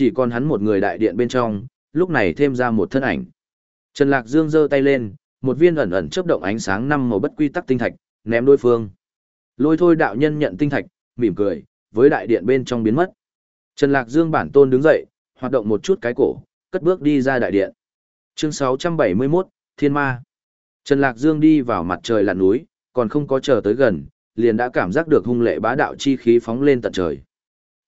Chỉ còn hắn một người đại điện bên trong, lúc này thêm ra một thân ảnh. Trần Lạc Dương giơ tay lên, một viên ẩn ẩn chớp động ánh sáng năm màu bất quy tắc tinh thạch, ném đối phương. Lôi thôi đạo nhân nhận tinh thạch, mỉm cười, với đại điện bên trong biến mất. Trần Lạc Dương bản tôn đứng dậy, hoạt động một chút cái cổ, cất bước đi ra đại điện. Chương 671, Thiên Ma. Trần Lạc Dương đi vào mặt trời lặn núi, còn không có chờ tới gần, liền đã cảm giác được hung lệ bá đạo chi khí phóng lên tận trời.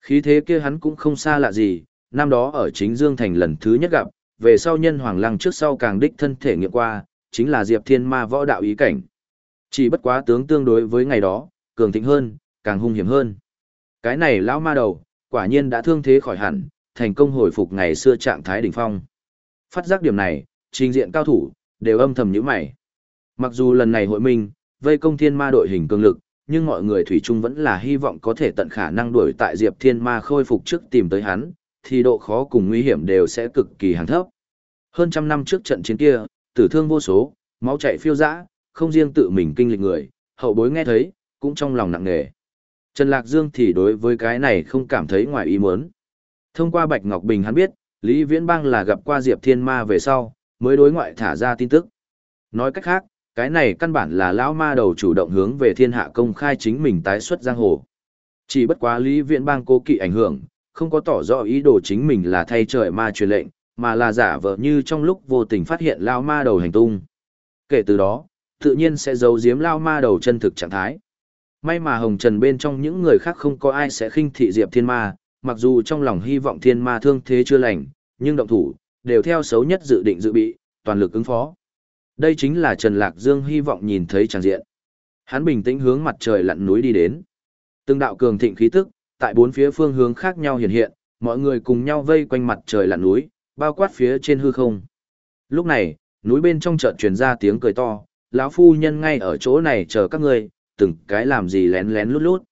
Khí thế kia hắn cũng không xa lạ gì, năm đó ở chính Dương Thành lần thứ nhất gặp, về sau nhân hoàng lăng trước sau càng đích thân thể nghiệm qua, chính là Diệp Thiên Ma võ đạo ý cảnh. Chỉ bất quá tướng tương đối với ngày đó, cường thịnh hơn, càng hung hiểm hơn. Cái này lão ma đầu, quả nhiên đã thương thế khỏi hẳn, thành công hồi phục ngày xưa trạng thái đỉnh phong. Phát giác điểm này, trình diện cao thủ, đều âm thầm nhíu mày. Mặc dù lần này hội minh, vây công thiên ma đội hình cường lực, nhưng mọi người thủy chung vẫn là hy vọng có thể tận khả năng đuổi tại Diệp Thiên Ma khôi phục trước tìm tới hắn, thì độ khó cùng nguy hiểm đều sẽ cực kỳ hàng thấp. Hơn trăm năm trước trận chiến kia, tử thương vô số, máu chảy phiêu dã, không riêng tự mình kinh lịch người, hậu bối nghe thấy, cũng trong lòng nặng nề. Trần Lạc Dương thì đối với cái này không cảm thấy ngoài ý muốn. Thông qua Bạch Ngọc Bình hắn biết, Lý Viễn Bang là gặp qua Diệp Thiên Ma về sau, mới đối ngoại thả ra tin tức. Nói cách khác, cái này căn bản là lão ma đầu chủ động hướng về thiên hạ công khai chính mình tái xuất giang hồ. Chỉ bất quá Lý Viễn Bang cố kỵ ảnh hưởng, không có tỏ rõ ý đồ chính mình là thay trời ma truyền lệnh, mà là giả vờ như trong lúc vô tình phát hiện lao ma đầu hành tung. Kể từ đó, tự nhiên sẽ giấu giếm lao ma đầu chân thực trạng thái. May mà Hồng Trần bên trong những người khác không có ai sẽ khinh thị Diệp Thiên Ma, mặc dù trong lòng hy vọng Thiên Ma thương thế chưa lành, nhưng động thủ, đều theo xấu nhất dự định dự bị, toàn lực ứng phó. Đây chính là Trần Lạc Dương hy vọng nhìn thấy tràng diện. Hắn bình tĩnh hướng mặt trời lặn núi đi đến. Từng đạo cường thịnh khí tức, tại bốn phía phương hướng khác nhau hiện hiện, mọi người cùng nhau vây quanh mặt trời lặn núi, bao quát phía trên hư không. Lúc này, núi bên trong chợt truyền ra tiếng cười to, lão phu nhân ngay ở chỗ này chờ các ngươi, từng cái làm gì lén lén lút lút.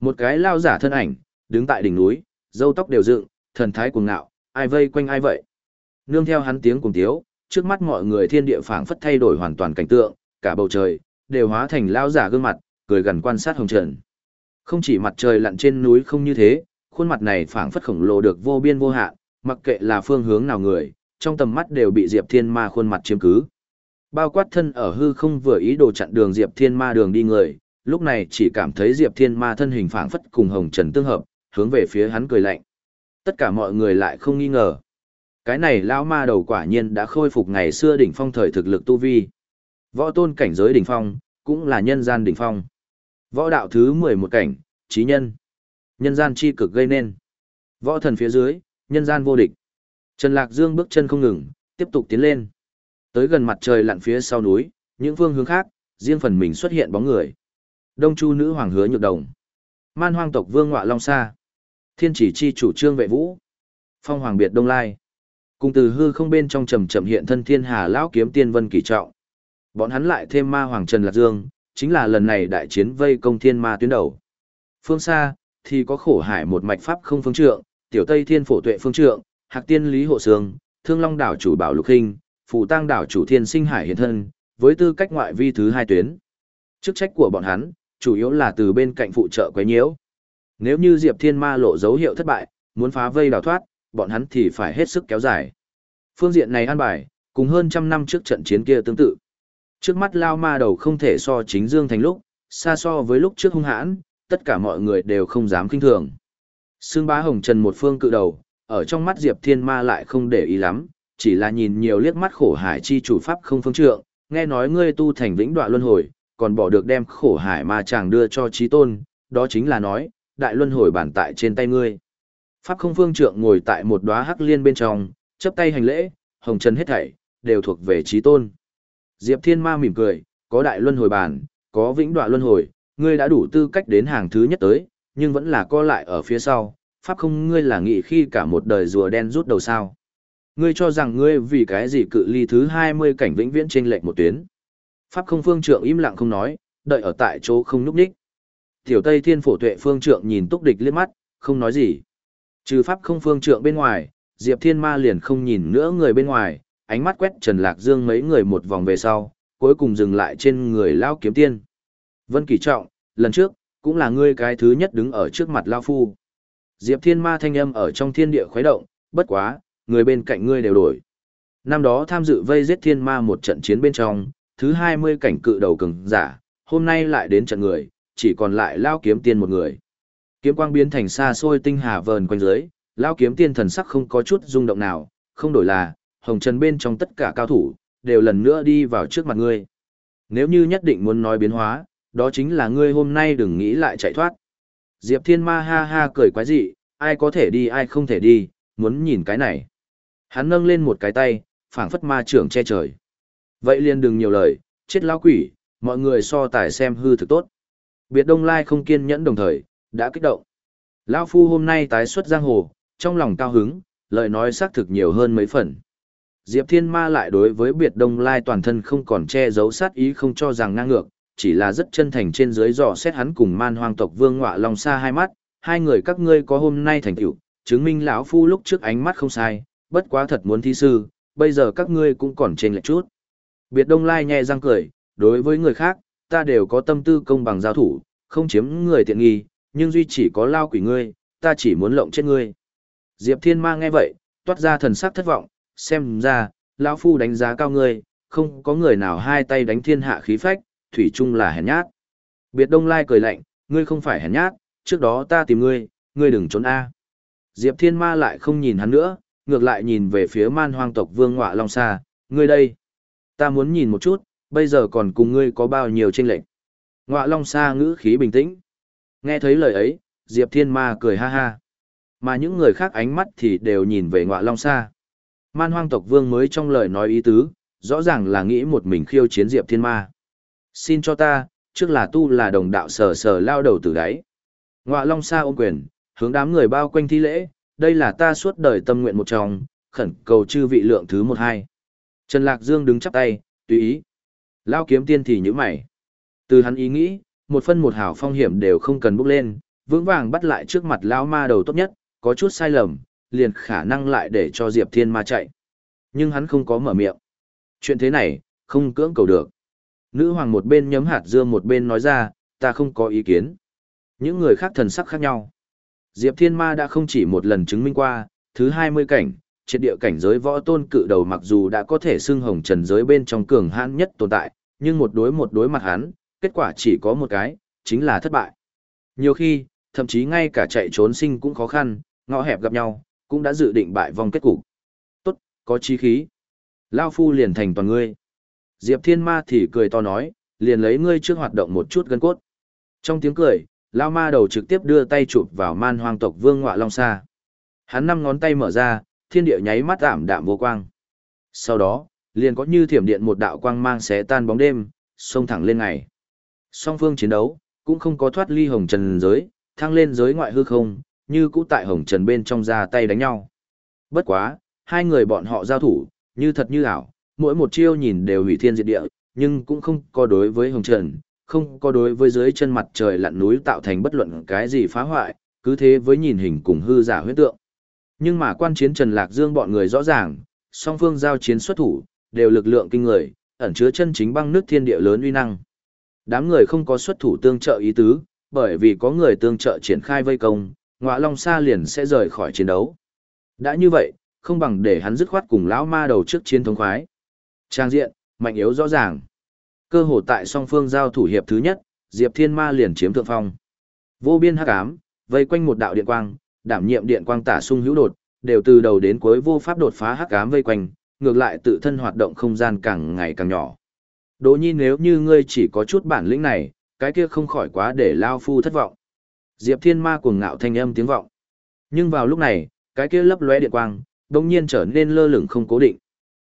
Một cái lao giả thân ảnh, đứng tại đỉnh núi, râu tóc đều dựng, thần thái cuồng ngạo, ai vây quanh ai vậy. Nương theo hắn tiếng cùng tiếu, trước mắt mọi người thiên địa phảng phất thay đổi hoàn toàn cảnh tượng, cả bầu trời đều hóa thành lao giả gương mặt, cười gần quan sát hồng trần. Không chỉ mặt trời lặn trên núi không như thế, khuôn mặt này phảng phất khổng lồ được vô biên vô hạn, mặc kệ là phương hướng nào người, trong tầm mắt đều bị Diệp Thiên Ma khuôn mặt chiếm cứ. Bao quát thân ở hư không vừa ý đồ chặn đường Diệp Thiên Ma đường đi người, lúc này chỉ cảm thấy Diệp Thiên Ma thân hình phảng phất cùng Hồng Trần tương hợp, hướng về phía hắn cười lạnh. Tất cả mọi người lại không nghi ngờ. Cái này lão ma đầu quả nhiên đã khôi phục ngày xưa đỉnh phong thời thực lực tu vi. Võ tôn cảnh giới đỉnh phong, cũng là nhân gian đỉnh phong. Võ đạo thứ 11 cảnh, trí nhân. Nhân gian chi cực gây nên. Võ thần phía dưới, nhân gian vô địch. Trần Lạc Dương bước chân không ngừng, tiếp tục tiến lên. Tới gần mặt trời lặn phía sau núi, những phương hướng khác, riêng phần mình xuất hiện bóng người. Đông Chu nữ hoàng hứa nhược đồng. Man hoang tộc vương ngọa long sa. Thiên chỉ chi chủ trương vệ vũ. Phong hoàng biệt đông lai. Cùng từ hư không bên trong trầm trầm hiện thân thiên hà lão kiếm tiên vân kỳ trọng. Bọn hắn lại thêm ma hoàng Trần Lạc Dương, chính là lần này đại chiến vây công thiên ma tuyến đầu. Phương xa, thì có khổ hải một mạch pháp không phương trượng, tiểu tây thiên phổ tuệ phương trượng, hạc tiên lý hộ sương, thương long đảo chủ bảo lục hình, phù tăng đảo chủ thiên sinh hải hiện thân, với tư cách ngoại vi thứ hai tuyến. Chức trách của bọn hắn, chủ yếu là từ bên cạnh phụ trợ quấy nhiễu. Nếu như Diệp Thiên Ma lộ dấu hiệu thất bại, muốn phá vây đào thoát, bọn hắn thì phải hết sức kéo dài. Phương diện này an bài, cùng hơn trăm năm trước trận chiến kia tương tự. Trước mắt lao ma đầu không thể so chính dương thành lúc, xa so với lúc trước hung hãn, tất cả mọi người đều không dám kinh thường. Sương bá hồng trần một phương cự đầu, ở trong mắt Diệp Thiên Ma lại không để ý lắm, chỉ là nhìn nhiều liếc mắt khổ hải chi chủ pháp không phương trượng, nghe nói ngươi tu thành vĩnh đoạn luân hồi, còn bỏ được đem khổ hải ma chàng đưa cho trí tôn, đó chính là nói, đại luân hồi bản tại trên tay ngươi. Pháp không phương trượng ngồi tại một đóa hắc liên bên trong, chấp tay hành lễ, hồng trần hết thảy, đều thuộc về trí tôn. Diệp Thiên Ma mỉm cười, có đại luân hồi bản, có vĩnh đoạn luân hồi, ngươi đã đủ tư cách đến hàng thứ nhất tới, nhưng vẫn là co lại ở phía sau, pháp không ngươi là nghĩ khi cả một đời rùa đen rút đầu sao. Ngươi cho rằng ngươi vì cái gì cự ly thứ 20 cảnh vĩnh viễn trên lệch một tuyến. Pháp không phương trượng im lặng không nói, đợi ở tại chỗ không núp đích. Tiểu Tây Thiên Phổ Tuệ phương trượng nhìn túc địch liếc mắt, không nói gì. Trừ pháp không phương trượng bên ngoài, Diệp Thiên Ma liền không nhìn nữa người bên ngoài, ánh mắt quét Trần Lạc Dương mấy người một vòng về sau, cuối cùng dừng lại trên người Lao Kiếm Tiên. Vân Kỳ Trọng, lần trước, cũng là ngươi cái thứ nhất đứng ở trước mặt Lao Phu. Diệp Thiên Ma thanh âm ở trong thiên địa khuấy động, bất quá, người bên cạnh ngươi đều đổi. Năm đó tham dự vây giết thiên ma một trận chiến bên trong, thứ 20 cảnh cự đầu cường giả, hôm nay lại đến trận người, chỉ còn lại lao kiếm tiên một người. Kiếm quang biến thành xa xôi tinh hà vờn quanh dưới, lao kiếm tiên thần sắc không có chút rung động nào, không đổi là, hồng trần bên trong tất cả cao thủ, đều lần nữa đi vào trước mặt ngươi. Nếu như nhất định muốn nói biến hóa, đó chính là ngươi hôm nay đừng nghĩ lại chạy thoát. Diệp Thiên Ma ha ha cười quái dị, ai có thể đi ai không thể đi, muốn nhìn cái này. Hắn nâng lên một cái tay, phảng phất ma trưởng che trời. Vậy liền đừng nhiều lời, chết lão quỷ, mọi người so tài xem hư thực tốt. Biệt Đông Lai không kiên nhẫn đồng thời, đã kích động. Lão Phu hôm nay tái xuất giang hồ, trong lòng cao hứng, lời nói xác thực nhiều hơn mấy phần. Diệp Thiên Ma lại đối với biệt Đông Lai toàn thân không còn che giấu sát ý không cho rằng ngang ngược, chỉ là rất chân thành trên dưới dò xét hắn cùng man hoang tộc vương ngọa lòng xa hai mắt, hai người các ngươi có hôm nay thành tựu, chứng minh lão phu lúc trước ánh mắt không sai, bất quá thật muốn thi sư, bây giờ các ngươi cũng còn trên lệch chút. Biệt Đông Lai nhẹ răng cười, đối với người khác, ta đều có tâm tư công bằng giao thủ, không chiếm người tiện nghi, nhưng duy chỉ có lao quỷ ngươi, ta chỉ muốn lộng chết ngươi. Diệp Thiên Ma nghe vậy, toát ra thần sắc thất vọng, xem ra, lão phu đánh giá cao ngươi, không có người nào hai tay đánh thiên hạ khí phách, thủy chung là hèn nhát. Biệt Đông Lai cười lạnh, ngươi không phải hèn nhát, trước đó ta tìm ngươi, ngươi đừng trốn a. Diệp Thiên Ma lại không nhìn hắn nữa, ngược lại nhìn về phía man hoang tộc vương ngọa long xa, ngươi đây. Ta muốn nhìn một chút, bây giờ còn cùng ngươi có bao nhiêu tranh lệch. Ngọa long xa ngữ khí bình tĩnh. Nghe thấy lời ấy, Diệp Thiên Ma cười ha ha. Mà những người khác ánh mắt thì đều nhìn về ngọa long xa. Man hoang tộc vương mới trong lời nói ý tứ, rõ ràng là nghĩ một mình khiêu chiến Diệp Thiên Ma. Xin cho ta, trước là tu là đồng đạo sờ sờ lao đầu từ đáy. Ngoạ long xa ôm quyền, hướng đám người bao quanh thi lễ, đây là ta suốt đời tâm nguyện một trong, khẩn cầu chư vị lượng thứ một hai. Trần Lạc Dương đứng chắp tay, tùy ý. Lao kiếm tiên thì như mày. Từ hắn ý nghĩ, một phân một hảo phong hiểm đều không cần bước lên, vững vàng bắt lại trước mặt Lao ma đầu tốt nhất, có chút sai lầm, liền khả năng lại để cho Diệp Thiên ma chạy. Nhưng hắn không có mở miệng. Chuyện thế này, không cưỡng cầu được. Nữ hoàng một bên nhấm hạt dưa một bên nói ra, ta không có ý kiến. Những người khác thần sắc khác nhau. Diệp Thiên Ma đã không chỉ một lần chứng minh qua, thứ 20 cảnh, triệt địa cảnh giới võ tôn cự đầu mặc dù đã có thể xưng hồng trần giới bên trong cường hãn nhất tồn tại, nhưng một đối một đối mặt hắn, kết quả chỉ có một cái, chính là thất bại. Nhiều khi, thậm chí ngay cả chạy trốn sinh cũng khó khăn, ngõ hẹp gặp nhau, cũng đã dự định bại vong kết cục. Tốt, có chí khí. Lao phu liền thành toàn ngươi. Diệp Thiên Ma thì cười to nói, liền lấy ngươi trước hoạt động một chút gân cốt. Trong tiếng cười, Lao ma đầu trực tiếp đưa tay chụp vào man hoang tộc vương ngọa long xa. Hắn năm ngón tay mở ra, thiên địa nháy mắt ảm đạm vô quang. Sau đó, liền có như thiểm điện một đạo quang mang xé tan bóng đêm, xông thẳng lên ngày. Song phương chiến đấu, cũng không có thoát ly hồng trần giới, thăng lên giới ngoại hư không, như cũ tại hồng trần bên trong ra tay đánh nhau. Bất quá, hai người bọn họ giao thủ, như thật như ảo, mỗi một chiêu nhìn đều hủy thiên diệt địa, nhưng cũng không có đối với hồng trần, không có đối với dưới chân mặt trời lặn núi tạo thành bất luận cái gì phá hoại, cứ thế với nhìn hình cùng hư giả huyết tượng. Nhưng mà quan chiến Trần Lạc Dương bọn người rõ ràng, song phương giao chiến xuất thủ, đều lực lượng kinh người, ẩn chứa chân chính băng nước thiên địa lớn uy năng. Đám người không có xuất thủ tương trợ ý tứ, bởi vì có người tương trợ triển khai vây công, ngọa long sa liền sẽ rời khỏi chiến đấu. Đã như vậy, không bằng để hắn dứt khoát cùng lão ma đầu trước chiến thống khoái. Trang diện, mạnh yếu rõ ràng. Cơ hội tại song phương giao thủ hiệp thứ nhất, Diệp Thiên Ma liền chiếm thượng phong. Vô biên hắc ám, vây quanh một đạo điện quang, đảm nhiệm điện quang tả sung hữu đột, đều từ đầu đến cuối vô pháp đột phá hắc ám vây quanh, ngược lại tự thân hoạt động không gian càng ngày càng nhỏ. Đỗ Nhi nếu như ngươi chỉ có chút bản lĩnh này, cái kia không khỏi quá để lao phu thất vọng. Diệp Thiên Ma cuồng ngạo thanh âm tiếng vọng. Nhưng vào lúc này, cái kia lấp lóe điện quang, đột nhiên trở nên lơ lửng không cố định.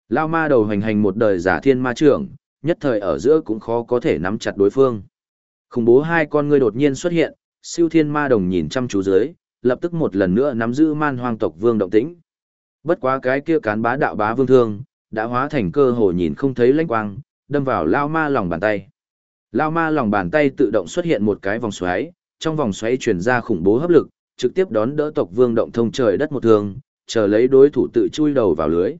Lao ma đầu hành hành một đời giả thiên ma trưởng, nhất thời ở giữa cũng khó có thể nắm chặt đối phương. Khủng bố hai con ngươi đột nhiên xuất hiện, siêu thiên ma đồng nhìn chăm chú dưới, lập tức một lần nữa nắm giữ man hoang tộc vương động tĩnh. Bất quá cái kia cán bá đạo bá vương thương, đã hóa thành cơ hồ nhìn không thấy lãnh quang, đâm vào lao ma lòng bàn tay. Lao ma lòng bàn tay tự động xuất hiện một cái vòng xoáy, trong vòng xoáy truyền ra khủng bố hấp lực, trực tiếp đón đỡ tộc vương động thông trời đất một thương, chờ lấy đối thủ tự chui đầu vào lưới.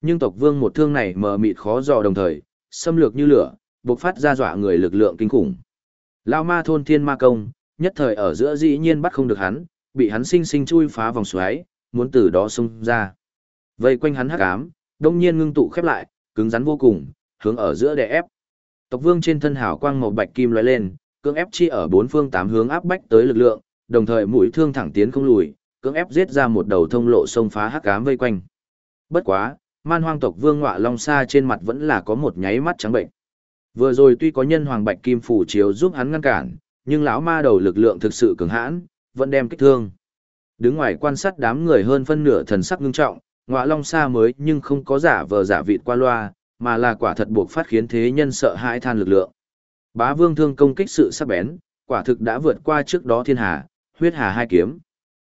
Nhưng tộc vương một thương này mờ mịt khó dò đồng thời, xâm lược như lửa, bộc phát ra dọa người lực lượng kinh khủng. Lao ma thôn thiên ma công, nhất thời ở giữa dĩ nhiên bắt không được hắn, bị hắn sinh sinh chui phá vòng xoáy, muốn từ đó xông ra. Vây quanh hắn hắc ám, đông nhiên ngưng tụ khép lại, cứng rắn vô cùng, hướng ở giữa đè ép. Tộc vương trên thân hào quang màu bạch kim lóe lên, cưỡng ép chi ở bốn phương tám hướng áp bách tới lực lượng, đồng thời mũi thương thẳng tiến không lùi, cưỡng ép giết ra một đầu thông lộ sông phá hắc ám vây quanh. Bất quá, man hoang tộc vương ngọa long sa trên mặt vẫn là có một nháy mắt trắng bệnh. Vừa rồi tuy có nhân hoàng bạch kim phủ chiếu giúp hắn ngăn cản, nhưng lão ma đầu lực lượng thực sự cường hãn, vẫn đem kích thương. Đứng ngoài quan sát đám người hơn phân nửa thần sắc ngưng trọng, ngọa long sa mới nhưng không có giả vờ giả vịt qua loa, mà là quả thật buộc phát khiến thế nhân sợ hãi than lực lượng. Bá vương thương công kích sự sắc bén, quả thực đã vượt qua trước đó thiên hà, huyết hà hai kiếm.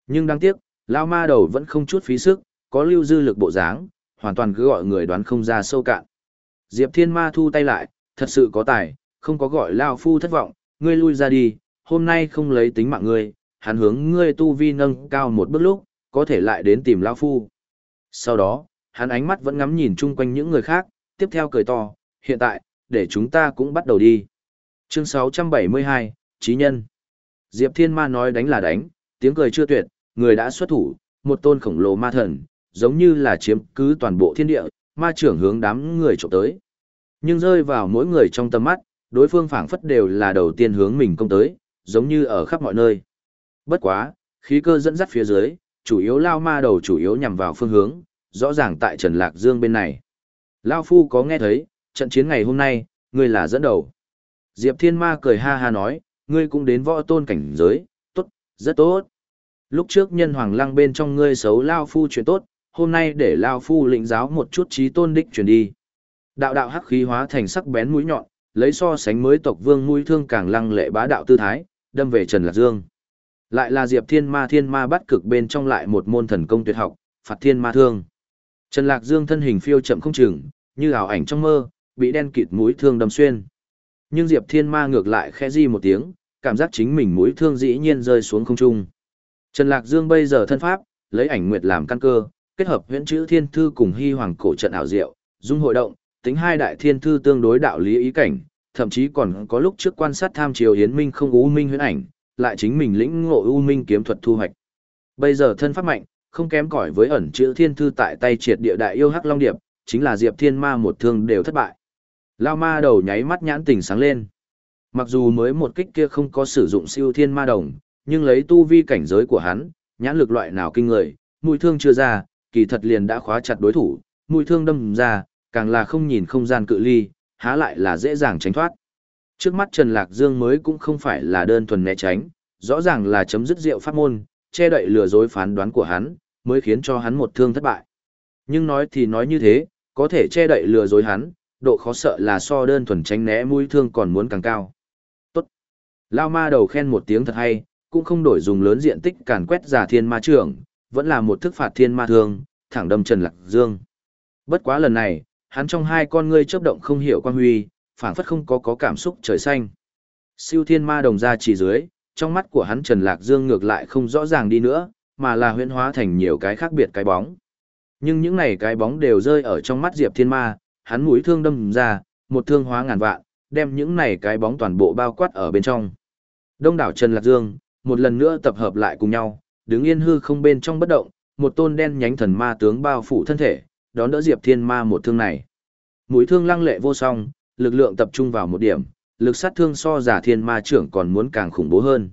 Nhưng đáng tiếc, lão ma đầu vẫn không chút phí sức, có lưu dư lực bộ dáng, hoàn toàn cứ gọi người đoán không ra sâu cạn. Diệp Thiên Ma thu tay lại, thật sự có tài, không có gọi Lao Phu thất vọng, ngươi lui ra đi, hôm nay không lấy tính mạng ngươi, hắn hướng ngươi tu vi nâng cao một bước lúc, có thể lại đến tìm Lao Phu. Sau đó, hắn ánh mắt vẫn ngắm nhìn chung quanh những người khác, tiếp theo cười to, hiện tại, để chúng ta cũng bắt đầu đi. Chương 672, Chí Nhân Diệp Thiên Ma nói đánh là đánh, tiếng cười chưa tuyệt, người đã xuất thủ, một tôn khổng lồ ma thần, giống như là chiếm cứ toàn bộ thiên địa, ma trưởng hướng đám người trộm tới. Nhưng rơi vào mỗi người trong tầm mắt, đối phương phảng phất đều là đầu tiên hướng mình công tới, giống như ở khắp mọi nơi. Bất quá, khí cơ dẫn dắt phía dưới, chủ yếu lao ma đầu chủ yếu nhằm vào phương hướng, rõ ràng tại Trần Lạc Dương bên này. Lao Phu có nghe thấy, trận chiến ngày hôm nay, ngươi là dẫn đầu. Diệp Thiên Ma cười ha ha nói, ngươi cũng đến võ tôn cảnh giới, tốt, rất tốt. Lúc trước nhân hoàng lăng bên trong ngươi xấu Lao Phu chuyện tốt, hôm nay để Lao Phu lĩnh giáo một chút trí tôn đích chuyển đi. Đạo đạo hắc khí hóa thành sắc bén mũi nhọn, lấy so sánh mới tộc vương mũi thương càng lăng lệ bá đạo tư thái, đâm về Trần Lạc Dương. Lại là Diệp Thiên Ma Thiên Ma bắt cực bên trong lại một môn thần công tuyệt học, phạt thiên ma thương. Trần Lạc Dương thân hình phiêu chậm không chừng, như ảo ảnh trong mơ, bị đen kịt mũi thương đâm xuyên. Nhưng Diệp Thiên Ma ngược lại khẽ di một tiếng, cảm giác chính mình mũi thương dĩ nhiên rơi xuống không trung. Trần Lạc Dương bây giờ thân pháp, lấy ảnh nguyệt làm căn cơ, kết hợp huyễn chữ thiên thư cùng hy hoàng cổ trận ảo diệu, dung hội động, tính hai đại thiên thư tương đối đạo lý ý cảnh, thậm chí còn có lúc trước quan sát tham triều hiến minh không u minh huyễn ảnh, lại chính mình lĩnh ngộ u minh kiếm thuật thu hoạch. Bây giờ thân pháp mạnh, không kém cỏi với ẩn chữ thiên thư tại tay triệt địa đại yêu hắc long điệp, chính là Diệp Thiên Ma một thương đều thất bại. Lao ma đầu nháy mắt nhãn tỉnh sáng lên. Mặc dù mới một kích kia không có sử dụng siêu thiên ma đồng, nhưng lấy tu vi cảnh giới của hắn, nhãn lực loại nào kinh người, mũi thương chưa ra, kỳ thật liền đã khóa chặt đối thủ, mũi thương đâm ra, càng là không nhìn không gian cự ly, há lại là dễ dàng tránh thoát. Trước mắt Trần Lạc Dương mới cũng không phải là đơn thuần né tránh, rõ ràng là chấm dứt rượu pháp môn, che đậy lừa dối phán đoán của hắn, mới khiến cho hắn một thương thất bại. Nhưng nói thì nói như thế, có thể che đậy lừa dối hắn, độ khó sợ là so đơn thuần tránh né mũi thương còn muốn càng cao. Tốt. Lao ma đầu khen một tiếng thật hay, cũng không đổi dùng lớn diện tích càn quét giả thiên ma trưởng, vẫn là một thức phạt thiên ma thương, thẳng đâm Trần Lạc Dương. Bất quá lần này, hắn trong hai con ngươi chớp động không hiểu quan huy, phảng phất không có có cảm xúc trời xanh. Siêu thiên ma đồng ra chỉ dưới, trong mắt của hắn Trần Lạc Dương ngược lại không rõ ràng đi nữa, mà là huyễn hóa thành nhiều cái khác biệt cái bóng. Nhưng những này cái bóng đều rơi ở trong mắt Diệp Thiên Ma, hắn mũi thương đâm ra, một thương hóa ngàn vạn, đem những này cái bóng toàn bộ bao quát ở bên trong. Đông đảo Trần Lạc Dương, một lần nữa tập hợp lại cùng nhau, đứng yên hư không bên trong bất động, một tôn đen nhánh thần ma tướng bao phủ thân thể, đón đỡ Diệp Thiên Ma một thương này. Mũi thương lăng lệ vô song, lực lượng tập trung vào một điểm, lực sát thương so giả thiên ma trưởng còn muốn càng khủng bố hơn.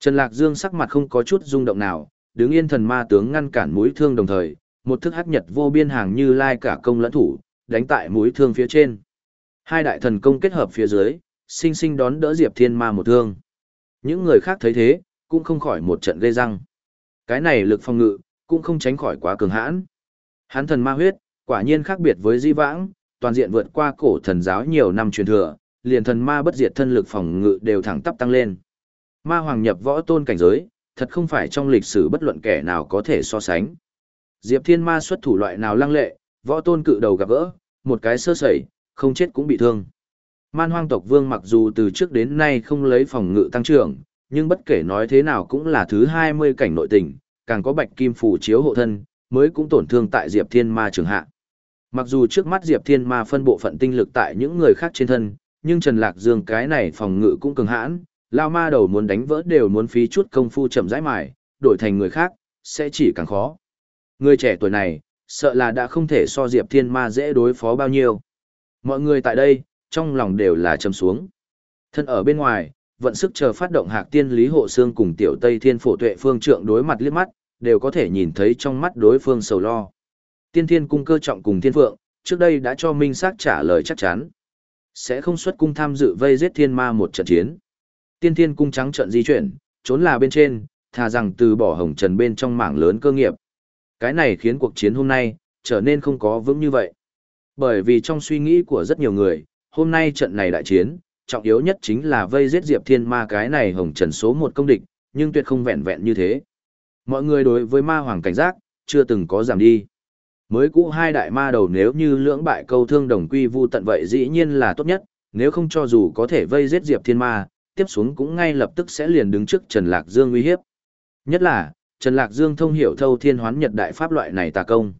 Trần Lạc Dương sắc mặt không có chút rung động nào, đứng yên thần ma tướng ngăn cản mũi thương đồng thời, một thức hắc nhật vô biên hàng như lai cả công lẫn thủ, đánh tại mũi thương phía trên. Hai đại thần công kết hợp phía dưới, sinh sinh đón đỡ Diệp Thiên Ma một thương. Những người khác thấy thế, cũng không khỏi một trận gây răng. Cái này lực phòng ngự, cũng không tránh khỏi quá cường hãn. Hắn thần ma huyết, quả nhiên khác biệt với di vãng, toàn diện vượt qua cổ thần giáo nhiều năm truyền thừa, liền thần ma bất diệt thân lực phòng ngự đều thẳng tắp tăng lên. Ma hoàng nhập võ tôn cảnh giới, thật không phải trong lịch sử bất luận kẻ nào có thể so sánh. Diệp Thiên Ma xuất thủ loại nào lăng lệ, võ tôn cự đầu gặp gỡ, một cái sơ sẩy, không chết cũng bị thương. Man hoang tộc vương mặc dù từ trước đến nay không lấy phòng ngự tăng trưởng, nhưng bất kể nói thế nào cũng là thứ 20 cảnh nội tình, càng có bạch kim phủ chiếu hộ thân, mới cũng tổn thương tại Diệp Thiên Ma trường hạ. Mặc dù trước mắt Diệp Thiên Ma phân bộ phận tinh lực tại những người khác trên thân, nhưng Trần Lạc Dương cái này phòng ngự cũng cường hãn, lao ma đầu muốn đánh vỡ đều muốn phí chút công phu chậm rãi mài, đổi thành người khác, sẽ chỉ càng khó. Người trẻ tuổi này, sợ là đã không thể so Diệp Thiên Ma dễ đối phó bao nhiêu. Mọi người tại đây, trong lòng đều là trầm xuống. Thân ở bên ngoài, vận sức chờ phát động hạc tiên Lý Hộ Sương cùng tiểu Tây Thiên Phổ Tuệ Phương Trượng đối mặt liếc mắt, đều có thể nhìn thấy trong mắt đối phương sầu lo. Tiên Thiên cung cơ trọng cùng Thiên Phượng, trước đây đã cho Minh xác trả lời chắc chắn. Sẽ không xuất cung tham dự vây giết thiên ma một trận chiến. Tiên Thiên cung trắng trận di chuyển, trốn là bên trên, thà rằng từ bỏ hồng trần bên trong mảng lớn cơ nghiệp. Cái này khiến cuộc chiến hôm nay, trở nên không có vững như vậy. Bởi vì trong suy nghĩ của rất nhiều người, hôm nay trận này đại chiến, trọng yếu nhất chính là vây giết Diệp Thiên Ma cái này hồng trần số một công địch, nhưng tuyệt không vẹn vẹn như thế. Mọi người đối với ma hoàng cảnh giác, chưa từng có giảm đi. Mới cũ hai đại ma đầu nếu như lưỡng bại câu thương đồng quy vu tận vậy dĩ nhiên là tốt nhất, nếu không cho dù có thể vây giết Diệp Thiên Ma, tiếp xuống cũng ngay lập tức sẽ liền đứng trước Trần Lạc Dương uy hiếp. Nhất là, Trần Lạc Dương thông hiểu thâu thiên hoán nhật đại pháp loại này tà công.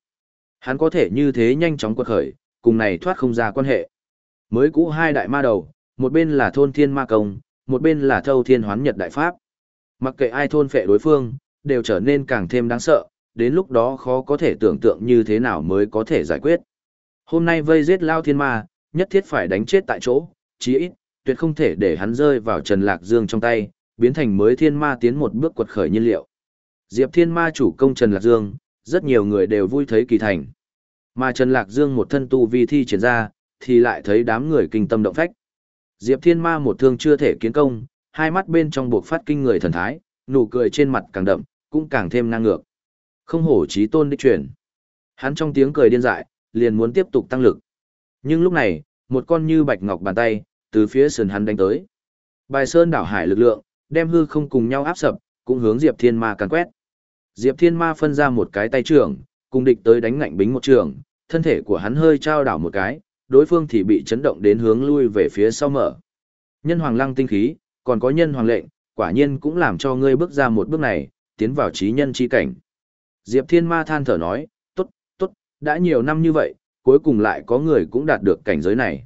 Hắn có thể như thế nhanh chóng quật khởi, cùng này thoát không ra quan hệ. Mới cũ hai đại ma đầu, một bên là thôn thiên ma công, một bên là thâu thiên hoán nhật đại pháp. Mặc kệ ai thôn phệ đối phương, đều trở nên càng thêm đáng sợ, đến lúc đó khó có thể tưởng tượng như thế nào mới có thể giải quyết. Hôm nay vây giết lao thiên ma, nhất thiết phải đánh chết tại chỗ, chí ít, tuyệt không thể để hắn rơi vào Trần Lạc Dương trong tay, biến thành mới thiên ma tiến một bước quật khởi nhiên liệu. Diệp thiên ma chủ công Trần Lạc Dương, rất nhiều người đều vui thấy kỳ thành. Mà Trần Lạc Dương một thân tu vi thi triển ra, thì lại thấy đám người kinh tâm động phách. Diệp thiên ma một thương chưa thể kiến công, hai mắt bên trong buộc phát kinh người thần thái, nụ cười trên mặt càng đậm, cũng càng thêm năng ngược. Không hổ trí tôn đích truyền. Hắn trong tiếng cười điên dại, liền muốn tiếp tục tăng lực. Nhưng lúc này, một con như bạch ngọc bàn tay, từ phía sườn hắn đánh tới. Bài sơn đảo hải lực lượng, đem hư không cùng nhau áp sập, cũng hướng Diệp Thiên Ma càn quét. Diệp Thiên Ma phân ra một cái tay trưởng, cùng địch tới đánh ngạnh bính một trường, thân thể của hắn hơi trao đảo một cái, đối phương thì bị chấn động đến hướng lui về phía sau mở. Nhân hoàng lăng tinh khí, còn có nhân hoàng lệnh, quả nhiên cũng làm cho ngươi bước ra một bước này, tiến vào trí nhân chi cảnh. Diệp Thiên Ma than thở nói, tốt, tốt, đã nhiều năm như vậy, cuối cùng lại có người cũng đạt được cảnh giới này.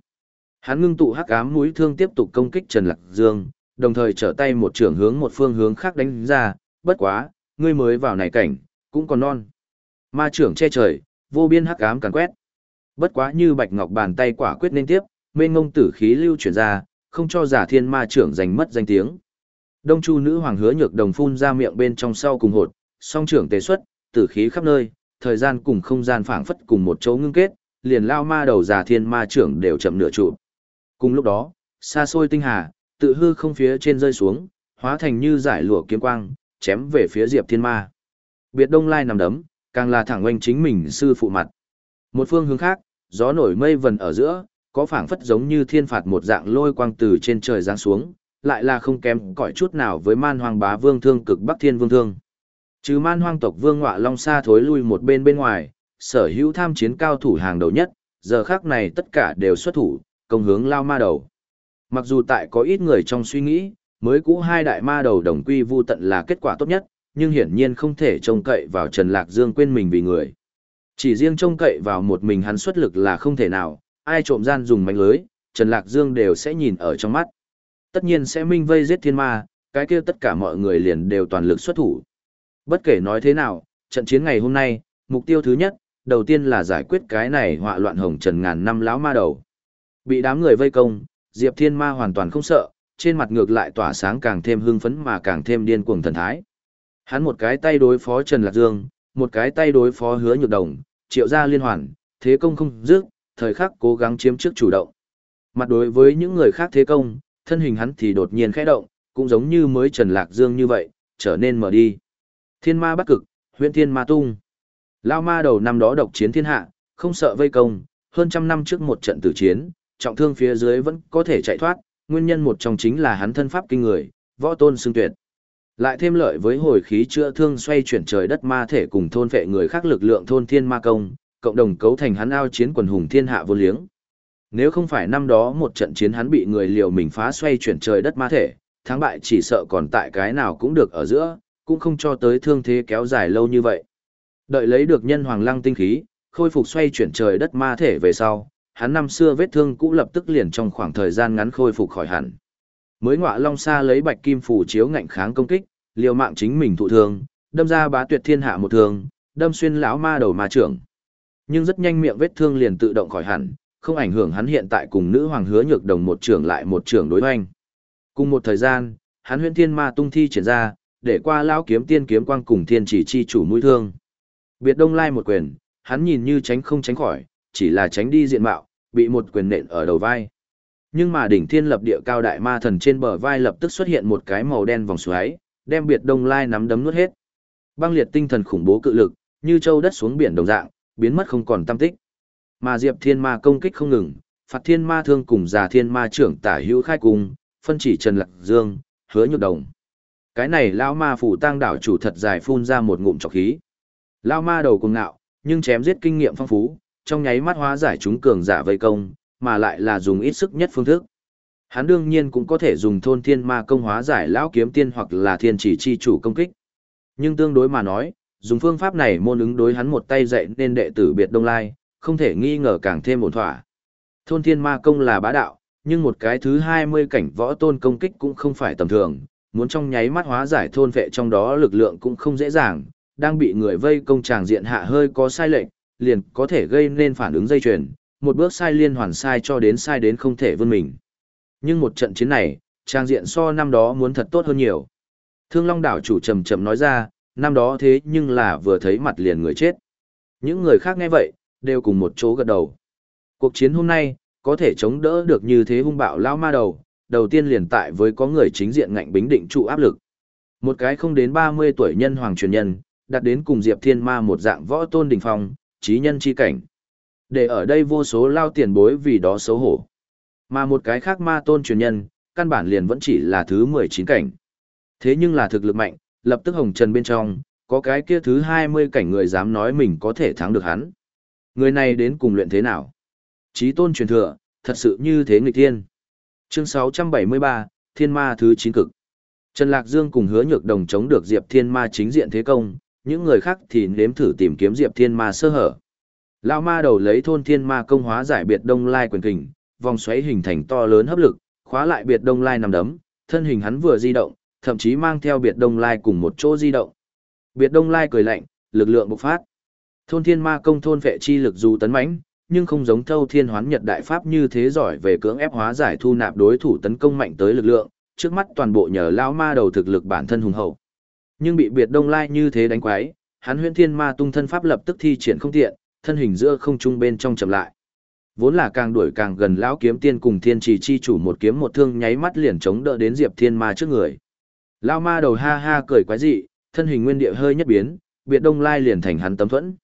Hắn ngưng tụ hắc ám mũi thương tiếp tục công kích Trần Lạc Dương, đồng thời trở tay một trường hướng một phương hướng khác đánh ra, bất quá, ngươi mới vào này cảnh, cũng còn non. Ma trưởng che trời, vô biên hắc ám càn quét. Bất quá như bạch ngọc bàn tay quả quyết nên tiếp, mê ngông tử khí lưu chuyển ra, không cho giả thiên ma trưởng giành mất danh tiếng. Đông Chu nữ hoàng hứa nhược đồng phun ra miệng bên trong sau cùng hột, song trưởng tề xuất, tử khí khắp nơi, thời gian cùng không gian phảng phất cùng một chỗ ngưng kết, liền lao ma đầu giả thiên ma trưởng đều chậm nửa trụ. Cùng lúc đó, xa xôi tinh hà, tự hư không phía trên rơi xuống, hóa thành như giải lụa kiếm quang, chém về phía Diệp Thiên Ma. Biệt Đông Lai nằm đấm, càng là thẳng oanh chính mình sư phụ mặt. Một phương hướng khác, gió nổi mây vần ở giữa, có phảng phất giống như thiên phạt một dạng lôi quang từ trên trời giáng xuống, lại là không kém cỏi chút nào với man Hoang bá vương thương cực bắc thiên vương thương. Trừ man hoang tộc vương ngọa long xa thối lui một bên bên ngoài, sở hữu tham chiến cao thủ hàng đầu nhất, giờ khác này tất cả đều xuất thủ, công hướng lao ma đầu. Mặc dù tại có ít người trong suy nghĩ, mới cũ hai đại ma đầu đồng quy vu tận là kết quả tốt nhất, nhưng hiển nhiên không thể trông cậy vào Trần Lạc Dương quên mình vì người. Chỉ riêng trông cậy vào một mình hắn xuất lực là không thể nào, ai trộm gian dùng mánh lưới, Trần Lạc Dương đều sẽ nhìn ở trong mắt. Tất nhiên sẽ minh vây giết thiên ma, cái kia tất cả mọi người liền đều toàn lực xuất thủ. Bất kể nói thế nào, trận chiến ngày hôm nay, mục tiêu thứ nhất, đầu tiên là giải quyết cái này họa loạn hồng trần ngàn năm lão ma đầu. Bị đám người vây công, Diệp Thiên Ma hoàn toàn không sợ, trên mặt ngược lại tỏa sáng càng thêm hưng phấn mà càng thêm điên cuồng thần thái. Hắn một cái tay đối phó Trần Lạc Dương, một cái tay đối phó Hứa Nhược Đồng, triệu ra liên hoàn, thế công không dứt, thời khắc cố gắng chiếm trước chủ động. Mặt đối với những người khác thế công, thân hình hắn thì đột nhiên khẽ động, cũng giống như mới Trần Lạc Dương như vậy, trở nên mở đi. Thiên ma bắt cực, huyện thiên ma tung. Lao ma đầu năm đó độc chiến thiên hạ, không sợ vây công, hơn trăm năm trước một trận tử chiến, trọng thương phía dưới vẫn có thể chạy thoát, nguyên nhân một trong chính là hắn thân pháp kinh người, võ tôn xương tuyệt. Lại thêm lợi với hồi khí chữa thương xoay chuyển trời đất ma thể cùng thôn vệ người khác lực lượng thôn thiên ma công, cộng đồng cấu thành hắn ao chiến quần hùng thiên hạ vô liếng. Nếu không phải năm đó một trận chiến hắn bị người liều mình phá xoay chuyển trời đất ma thể, thắng bại chỉ sợ còn tại cái nào cũng được ở giữa, cũng không cho tới thương thế kéo dài lâu như vậy. Đợi lấy được nhân hoàng lăng tinh khí, khôi phục xoay chuyển trời đất ma thể về sau, hắn năm xưa vết thương cũ lập tức liền trong khoảng thời gian ngắn khôi phục khỏi hẳn. Mới ngọa long xa lấy bạch kim phủ chiếu ngạnh kháng công kích, liều mạng chính mình thụ thương, đâm ra bá tuyệt thiên hạ một thương, đâm xuyên lão ma đầu ma trưởng. Nhưng rất nhanh miệng vết thương liền tự động khỏi hẳn, không ảnh hưởng hắn hiện tại cùng nữ hoàng hứa nhược đồng một trưởng lại một trưởng đối hoành. Cùng một thời gian, hắn huyễn thiên ma tung thi triển ra, để qua lão kiếm tiên kiếm quang cùng thiên chỉ chi chủ mũi thương. Biệt đông lai một quyền, hắn nhìn như tránh không tránh khỏi, chỉ là tránh đi diện mạo, bị một quyền nện ở đầu vai. Nhưng mà đỉnh thiên lập địa cao đại ma thần trên bờ vai lập tức xuất hiện một cái màu đen vòng xoáy, đem biệt đông lai nắm đấm nuốt hết. Băng liệt tinh thần khủng bố cự lực, như châu đất xuống biển đồng dạng, biến mất không còn tâm tích. Mà Diệp Thiên Ma công kích không ngừng, phạt thiên ma thương cùng già thiên ma trưởng tả hữu khai cùng, phân chỉ Trần Lạc Dương, hứa nhược đồng. Cái này lão ma phủ tang đảo chủ thật dài phun ra một ngụm trọc khí. Lão ma đầu cùng ngạo, nhưng chém giết kinh nghiệm phong phú, trong nháy mắt hóa giải chúng cường giả vây công, mà lại là dùng ít sức nhất phương thức. Hắn đương nhiên cũng có thể dùng thôn thiên ma công hóa giải lão kiếm tiên hoặc là thiên chỉ chi chủ công kích. Nhưng tương đối mà nói, dùng phương pháp này môn ứng đối hắn một tay dạy nên đệ tử biệt đông lai, không thể nghi ngờ càng thêm ổn thỏa. Thôn thiên ma công là bá đạo, nhưng một cái thứ 20 cảnh võ tôn công kích cũng không phải tầm thường, muốn trong nháy mắt hóa giải thôn vệ trong đó lực lượng cũng không dễ dàng, đang bị người vây công tràng diện hạ hơi có sai lệch, liền có thể gây nên phản ứng dây chuyền, một bước sai liên hoàn sai cho đến sai đến không thể vươn mình. Nhưng một trận chiến này, trang diện so năm đó muốn thật tốt hơn nhiều. Thương Long đảo chủ trầm trầm nói ra, năm đó thế nhưng là vừa thấy mặt liền người chết. Những người khác nghe vậy, đều cùng một chỗ gật đầu. Cuộc chiến hôm nay, có thể chống đỡ được như thế hung bạo lao ma đầu, đầu tiên liền tại với có người chính diện ngạnh bính định trụ áp lực. Một cái không đến 30 tuổi nhân hoàng truyền nhân, đặt đến cùng Diệp Thiên Ma một dạng võ tôn đỉnh phong, trí nhân chi cảnh. Để ở đây vô số lao tiền bối vì đó xấu hổ. Mà một cái khác ma tôn truyền nhân, căn bản liền vẫn chỉ là thứ 19 cảnh. Thế nhưng là thực lực mạnh, lập tức hồng trần bên trong, có cái kia thứ 20 cảnh người dám nói mình có thể thắng được hắn. Người này đến cùng luyện thế nào? Chí tôn truyền thừa, thật sự như thế nghịch thiên. Chương 673, Thiên Ma thứ 9 cực. Trần Lạc Dương cùng hứa nhược đồng chống được Diệp Thiên Ma chính diện thế công, những người khác thì nếm thử tìm kiếm Diệp Thiên Ma sơ hở. Lão ma đầu lấy thôn Thiên Ma công hóa giải biệt đông lai quyền kình, vòng xoáy hình thành to lớn hấp lực, khóa lại biệt đông lai nằm đấm, thân hình hắn vừa di động, thậm chí mang theo biệt đông lai cùng một chỗ di động. Biệt đông lai cười lạnh, lực lượng bộc phát. Thôn thiên ma công thôn vệ chi lực dù tấn mãnh, nhưng không giống thâu thiên hoán nhật đại pháp như thế giỏi về cưỡng ép hóa giải thu nạp đối thủ tấn công mạnh tới lực lượng, trước mắt toàn bộ nhờ lao ma đầu thực lực bản thân hùng hậu. Nhưng bị biệt đông lai như thế đánh quái, hắn huyễn thiên ma tung thân pháp lập tức thi triển không tiện, thân hình giữa không trung bên trong chậm lại. Vốn là càng đuổi càng gần lão kiếm tiên cùng thiên trì chi chủ một kiếm một thương nháy mắt liền chống đỡ đến diệp thiên ma trước người. Lao ma đầu ha ha cười quái dị, thân hình nguyên địa hơi nhất biến, biệt đông lai liền thành hắn tấm thuẫn.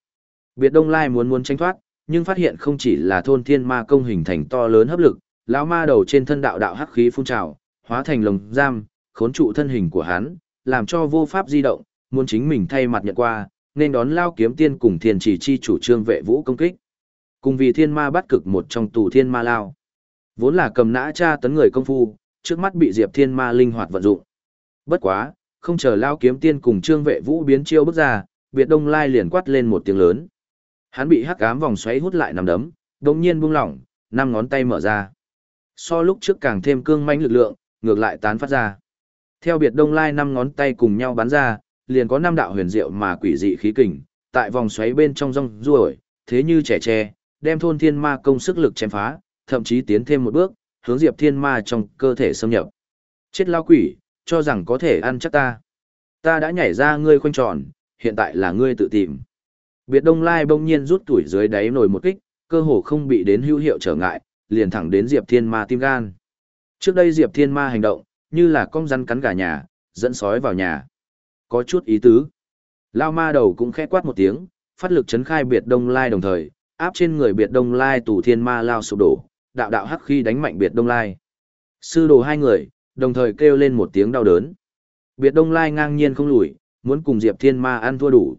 Biệt đông lai muốn muốn tranh thoát, nhưng phát hiện không chỉ là thôn thiên ma công hình thành to lớn hấp lực, lão ma đầu trên thân đạo đạo hắc khí phun trào, hóa thành lồng giam, khốn trụ thân hình của hắn, làm cho vô pháp di động, muốn chính mình thay mặt nhận qua, nên đón lao kiếm tiên cùng thiên chỉ chi chủ trương vệ vũ công kích. Cùng vì thiên ma bắt cực một trong tù thiên ma lao. Vốn là cầm nã cha tấn người công phu, trước mắt bị diệp thiên ma linh hoạt vận dụng. Bất quá, không chờ lao kiếm tiên cùng trương vệ vũ biến chiêu bước ra, biệt đông lai liền quát lên một tiếng lớn. Hắn bị hắc ám vòng xoáy hút lại nằm đấm, đồng nhiên buông lỏng, năm ngón tay mở ra. So lúc trước càng thêm cương mãnh lực lượng, ngược lại tán phát ra. Theo biệt đông lai năm ngón tay cùng nhau bắn ra, liền có năm đạo huyền diệu mà quỷ dị khí kình, tại vòng xoáy bên trong rong ruổi, thế như trẻ tre, đem thôn thiên ma công sức lực chém phá, thậm chí tiến thêm một bước, hướng diệp thiên ma trong cơ thể xâm nhập. Chết lao quỷ, cho rằng có thể ăn chắc ta. Ta đã nhảy ra ngươi khoanh tròn, hiện tại là ngươi tự tìm. Biệt Đông Lai bỗng nhiên rút tuổi dưới đáy nổi một kích, cơ hồ không bị đến hữu hiệu trở ngại, liền thẳng đến Diệp Thiên Ma tim gan. Trước đây Diệp Thiên Ma hành động, như là con rắn cắn gà nhà, dẫn sói vào nhà. Có chút ý tứ. Lao ma đầu cũng khẽ quát một tiếng, phát lực chấn khai Biệt Đông Lai đồng thời, áp trên người Biệt Đông Lai tù Thiên Ma lao sụp đổ, đạo đạo hắc khi đánh mạnh Biệt Đông Lai. Sư đồ hai người, đồng thời kêu lên một tiếng đau đớn. Biệt Đông Lai ngang nhiên không lùi, muốn cùng Diệp Thiên Ma ăn thua đủ.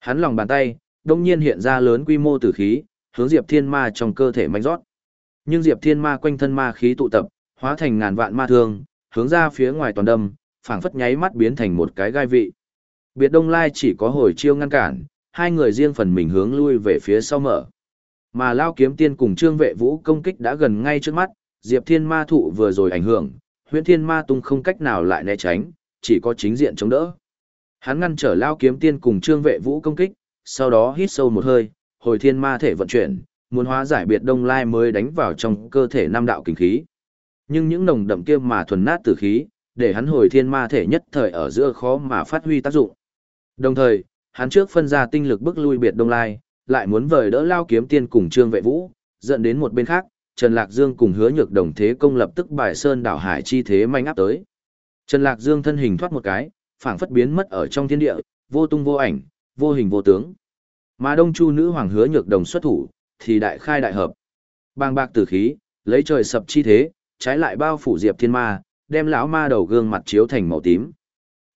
Hắn lòng bàn tay, đông nhiên hiện ra lớn quy mô tử khí, hướng Diệp Thiên Ma trong cơ thể mạnh rót. Nhưng Diệp Thiên Ma quanh thân ma khí tụ tập, hóa thành ngàn vạn ma thương, hướng ra phía ngoài toàn đâm, phảng phất nháy mắt biến thành một cái gai vị. Biệt Đông Lai chỉ có hồi chiêu ngăn cản, hai người riêng phần mình hướng lui về phía sau mở. Mà Lao Kiếm Tiên cùng Trương Vệ Vũ công kích đã gần ngay trước mắt, Diệp Thiên Ma thụ vừa rồi ảnh hưởng, Huyễn Thiên Ma tung không cách nào lại né tránh, chỉ có chính diện chống đỡ. Hắn ngăn trở Lao Kiếm Tiên cùng Trương Vệ Vũ công kích, sau đó hít sâu một hơi, hồi thiên ma thể vận chuyển, muốn hóa giải biệt đông lai mới đánh vào trong cơ thể năm đạo kinh khí. Nhưng những nồng đậm kia mà thuần nát tử khí, để hắn hồi thiên ma thể nhất thời ở giữa khó mà phát huy tác dụng. Đồng thời, hắn trước phân ra tinh lực bức lui biệt đông lai, lại muốn vời đỡ lao kiếm tiên cùng trương vệ vũ, dẫn đến một bên khác, Trần Lạc Dương cùng hứa nhược đồng thế công lập tức bài sơn đảo hải chi thế manh áp tới. Trần Lạc Dương thân hình thoát một cái, phảng phất biến mất ở trong thiên địa, vô tung vô ảnh, vô hình vô tướng. Mà Đông Chu nữ hoàng hứa nhược đồng xuất thủ, thì đại khai đại hợp. Bang bạc tử khí, lấy trời sập chi thế, trái lại bao phủ Diệp Thiên Ma, đem lão ma đầu gương mặt chiếu thành màu tím.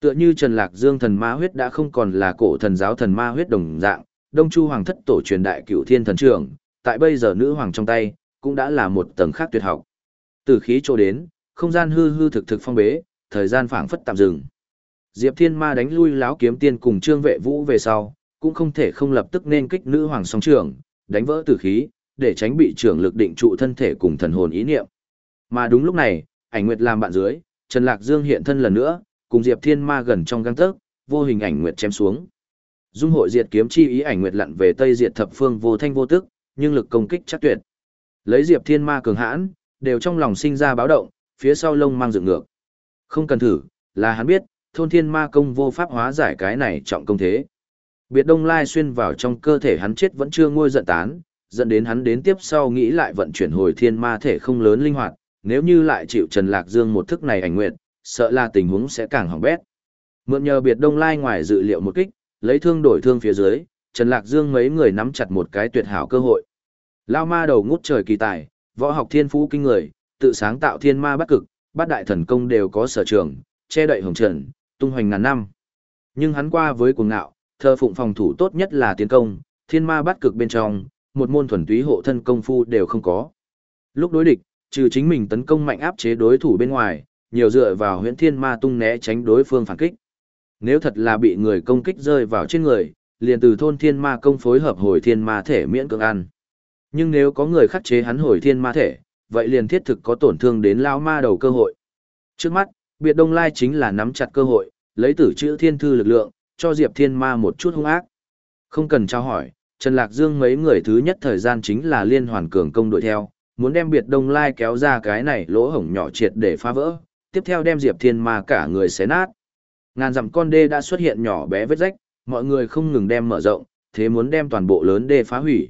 Tựa như Trần Lạc Dương thần ma huyết đã không còn là cổ thần giáo thần ma huyết đồng dạng, Đông Chu hoàng thất tổ truyền đại cựu thiên thần trưởng, tại bây giờ nữ hoàng trong tay, cũng đã là một tầng khác tuyệt học. Từ khí chỗ đến, không gian hư hư thực thực phong bế, thời gian phảng phất tạm dừng. Diệp Thiên Ma đánh lui lão kiếm tiên cùng Trương Vệ Vũ về sau, cũng không thể không lập tức nên kích nữ hoàng song trưởng, đánh vỡ tử khí, để tránh bị trưởng lực định trụ thân thể cùng thần hồn ý niệm. Mà đúng lúc này, ảnh nguyệt làm bạn dưới, Trần Lạc Dương hiện thân lần nữa, cùng Diệp Thiên Ma gần trong gang tấc, vô hình ảnh nguyệt chém xuống. Dung hội diệt kiếm chi ý ảnh nguyệt lặn về tây diệt thập phương vô thanh vô tức, nhưng lực công kích chắc tuyệt. Lấy Diệp Thiên Ma cường hãn, đều trong lòng sinh ra báo động, phía sau lông mang dựng ngược. Không cần thử, là hắn biết, thôn thiên ma công vô pháp hóa giải cái này trọng công thế. Biệt đông lai xuyên vào trong cơ thể hắn chết vẫn chưa ngôi giận tán, dẫn đến hắn đến tiếp sau nghĩ lại vận chuyển hồi thiên ma thể không lớn linh hoạt, nếu như lại chịu Trần Lạc Dương một thức này ảnh nguyện, sợ là tình huống sẽ càng hỏng bét. Mượn nhờ biệt đông lai ngoài dự liệu một kích, lấy thương đổi thương phía dưới, Trần Lạc Dương mấy người nắm chặt một cái tuyệt hảo cơ hội. Lao ma đầu ngút trời kỳ tài, võ học thiên phú kinh người, tự sáng tạo thiên ma bắt cực, bát đại thần công đều có sở trường, che đậy hồng trần, tung hoành ngàn năm. Nhưng hắn qua với cuồng ngạo, thơ phụng phòng thủ tốt nhất là tiến công, thiên ma bắt cực bên trong, một môn thuần túy hộ thân công phu đều không có. Lúc đối địch, trừ chính mình tấn công mạnh áp chế đối thủ bên ngoài, nhiều dựa vào huyễn thiên ma tung né tránh đối phương phản kích. Nếu thật là bị người công kích rơi vào trên người, liền từ thôn thiên ma công phối hợp hồi thiên ma thể miễn cưỡng ăn. Nhưng nếu có người khắc chế hắn hồi thiên ma thể, vậy liền thiết thực có tổn thương đến lao ma đầu cơ hội. Trước mắt, biệt đông lai chính là nắm chặt cơ hội, lấy tử chữ thiên thư lực lượng, cho Diệp Thiên Ma một chút hung ác. Không cần trao hỏi, Trần Lạc Dương mấy người thứ nhất thời gian chính là liên hoàn cường công đội theo, muốn đem biệt đông lai kéo ra cái này lỗ hổng nhỏ triệt để phá vỡ, tiếp theo đem Diệp Thiên Ma cả người xé nát. Ngàn dặm con đê đã xuất hiện nhỏ bé vết rách, mọi người không ngừng đem mở rộng, thế muốn đem toàn bộ lớn đê phá hủy.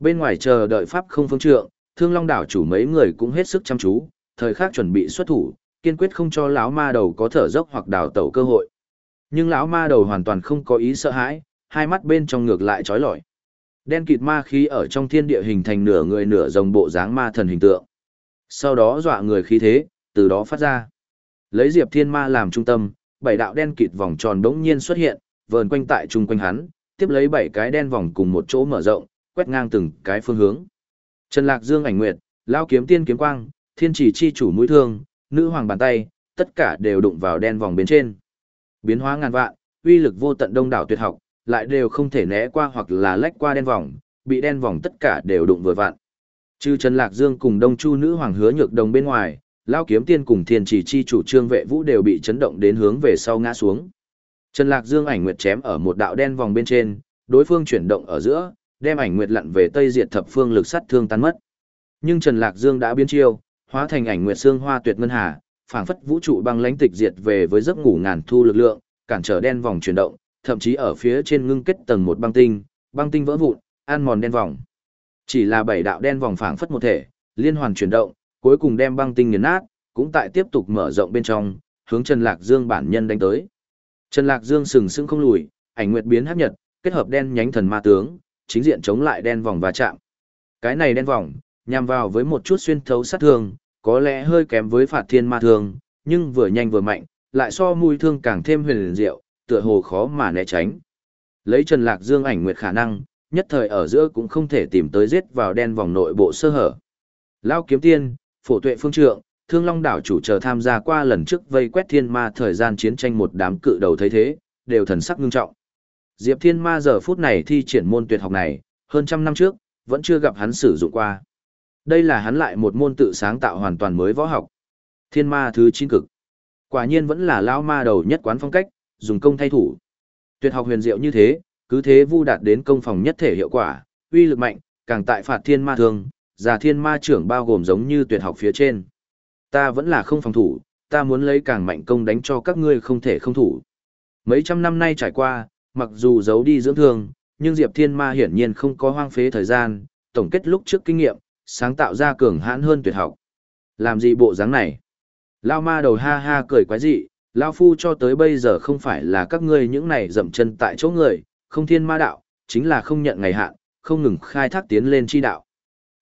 Bên ngoài chờ đợi pháp không phương trượng, Thương Long đảo chủ mấy người cũng hết sức chăm chú, thời khắc chuẩn bị xuất thủ, kiên quyết không cho lão ma đầu có thở dốc hoặc đào tẩu cơ hội. Nhưng lão ma đầu hoàn toàn không có ý sợ hãi, hai mắt bên trong ngược lại trói lọi. Đen kịt ma khí ở trong thiên địa hình thành nửa người nửa rồng bộ dáng ma thần hình tượng. Sau đó dọa người khí thế, từ đó phát ra. Lấy Diệp Thiên Ma làm trung tâm, bảy đạo đen kịt vòng tròn đống nhiên xuất hiện, vờn quanh tại trung quanh hắn, tiếp lấy bảy cái đen vòng cùng một chỗ mở rộng, quét ngang từng cái phương hướng. Trần Lạc Dương ảnh nguyệt, lao kiếm tiên kiếm quang, thiên chỉ chi chủ mũi thương, nữ hoàng bàn tay, tất cả đều đụng vào đen vòng bên trên. Biến hóa ngàn vạn, uy lực vô tận đông đảo tuyệt học, lại đều không thể né qua hoặc là lách qua đen vòng, bị đen vòng tất cả đều đụng vừa vạn. Trừ Trần Lạc Dương cùng Đông Chu nữ hoàng hứa nhược đồng bên ngoài, Lao Kiếm Tiên cùng Thiên Chỉ chi chủ trương vệ vũ đều bị chấn động đến hướng về sau ngã xuống. Trần Lạc Dương ảnh nguyệt chém ở một đạo đen vòng bên trên, đối phương chuyển động ở giữa, đem ảnh nguyệt lặn về tây diệt thập phương lực sát thương tan mất. Nhưng Trần Lạc Dương đã biến chiêu, hóa thành ảnh nguyệt xương hoa tuyệt ngân hà, phảng phất vũ trụ băng lãnh tịch diệt về với giấc ngủ ngàn thu lực lượng, cản trở đen vòng chuyển động, thậm chí ở phía trên ngưng kết tầng một băng tinh, băng tinh vỡ vụn, an mòn đen vòng. Chỉ là bảy đạo đen vòng phảng phất một thể, liên hoàn chuyển động, cuối cùng đem băng tinh nghiền nát, cũng tại tiếp tục mở rộng bên trong, hướng Trần Lạc Dương bản nhân đánh tới. Trần Lạc Dương sừng sững không lùi, ảnh nguyệt biến hấp nhật, kết hợp đen nhánh thần ma tướng, chính diện chống lại đen vòng va chạm. Cái này đen vòng, nhằm vào với một chút xuyên thấu sát thương, có lẽ hơi kém với phạt thiên ma thương, nhưng vừa nhanh vừa mạnh, lại so mùi thương càng thêm huyền diệu, tựa hồ khó mà né tránh. Lấy Trần Lạc Dương ảnh nguyệt khả năng, nhất thời ở giữa cũng không thể tìm tới giết vào đen vòng nội bộ sơ hở. Lao kiếm tiên, phổ tuệ phương trượng, thương long đảo chủ chờ tham gia qua lần trước vây quét thiên ma thời gian chiến tranh một đám cự đầu thấy thế, đều thần sắc ngưng trọng. Diệp thiên ma giờ phút này thi triển môn tuyệt học này, hơn trăm năm trước, vẫn chưa gặp hắn sử dụng qua. Đây là hắn lại một môn tự sáng tạo hoàn toàn mới võ học. Thiên ma thứ chín cực. Quả nhiên vẫn là lao ma đầu nhất quán phong cách, dùng công thay thủ. Tuyệt học huyền diệu như thế, cứ thế vu đạt đến công phòng nhất thể hiệu quả, uy lực mạnh, càng tại phạt thiên ma thường già thiên ma trưởng bao gồm giống như tuyệt học phía trên. Ta vẫn là không phòng thủ, ta muốn lấy càng mạnh công đánh cho các ngươi không thể không thủ. Mấy trăm năm nay trải qua, mặc dù giấu đi dưỡng thương, nhưng Diệp Thiên Ma hiển nhiên không có hoang phế thời gian, tổng kết lúc trước kinh nghiệm, sáng tạo ra cường hãn hơn tuyệt học. Làm gì bộ dáng này? Lao ma đầu ha ha cười quái dị, Lao phu cho tới bây giờ không phải là các ngươi những này dậm chân tại chỗ người, không thiên ma đạo, chính là không nhận ngày hạn, không ngừng khai thác tiến lên chi đạo.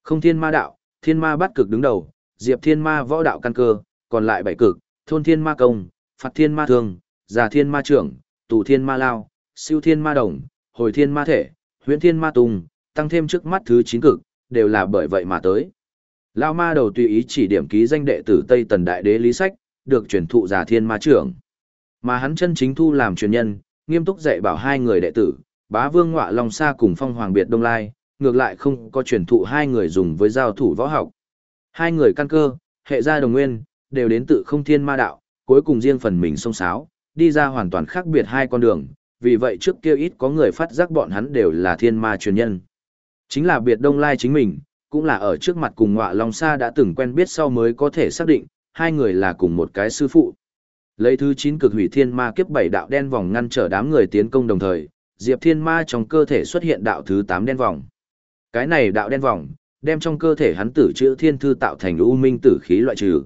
Không thiên ma đạo, thiên ma bắt cực đứng đầu, diệp thiên ma võ đạo căn cơ, còn lại bảy cực, thôn thiên ma công, phạt thiên ma thường, già thiên ma trưởng, tù thiên ma lao, siêu thiên ma đồng, hồi thiên ma thể, huyễn thiên ma tùng, tăng thêm trước mắt thứ chín cực, đều là bởi vậy mà tới. Lao ma đầu tùy ý chỉ điểm ký danh đệ tử Tây Tần Đại Đế Lý Sách, được truyền thụ giả thiên ma trưởng. Mà hắn chân chính thu làm truyền nhân, nghiêm túc dạy bảo hai người đệ tử, bá vương ngọa long sa cùng phong hoàng biệt đông lai, ngược lại không có truyền thụ hai người dùng với giao thủ võ học. Hai người căn cơ, hệ gia đồng nguyên, đều đến tự không thiên ma đạo, cuối cùng riêng phần mình song sáo, đi ra hoàn toàn khác biệt hai con đường, vì vậy trước kia ít có người phát giác bọn hắn đều là thiên ma truyền nhân. Chính là biệt đông lai chính mình, cũng là ở trước mặt cùng ngọa long sa đã từng quen biết sau mới có thể xác định, hai người là cùng một cái sư phụ. Lấy thứ 9 cực hủy thiên ma kiếp bảy đạo đen vòng ngăn trở đám người tiến công đồng thời, Diệp Thiên Ma trong cơ thể xuất hiện đạo thứ 8 đen vòng. Cái này đạo đen vòng, đem trong cơ thể hắn tử chữ thiên thư tạo thành u minh tử khí loại trừ.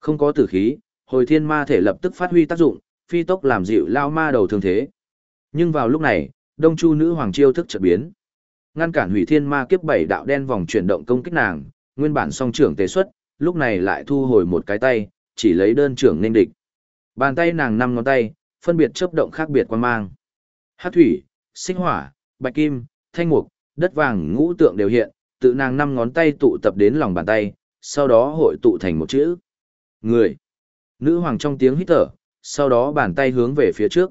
Không có tử khí, hồi thiên ma thể lập tức phát huy tác dụng, phi tốc làm dịu lao ma đầu thương thế. Nhưng vào lúc này, Đông Chu nữ hoàng chiêu thức chợt biến. Ngăn cản hủy thiên ma kiếp bảy đạo đen vòng chuyển động công kích nàng, nguyên bản song trưởng tế xuất, lúc này lại thu hồi một cái tay, chỉ lấy đơn trưởng nên địch. Bàn tay nàng năm ngón tay, phân biệt chớp động khác biệt quan mang. Hát thủy, sinh hỏa, bạch kim, thanh mục, đất vàng ngũ tượng đều hiện, tự nàng năm ngón tay tụ tập đến lòng bàn tay, sau đó hội tụ thành một chữ. Người. Nữ hoàng trong tiếng hít thở, sau đó bàn tay hướng về phía trước.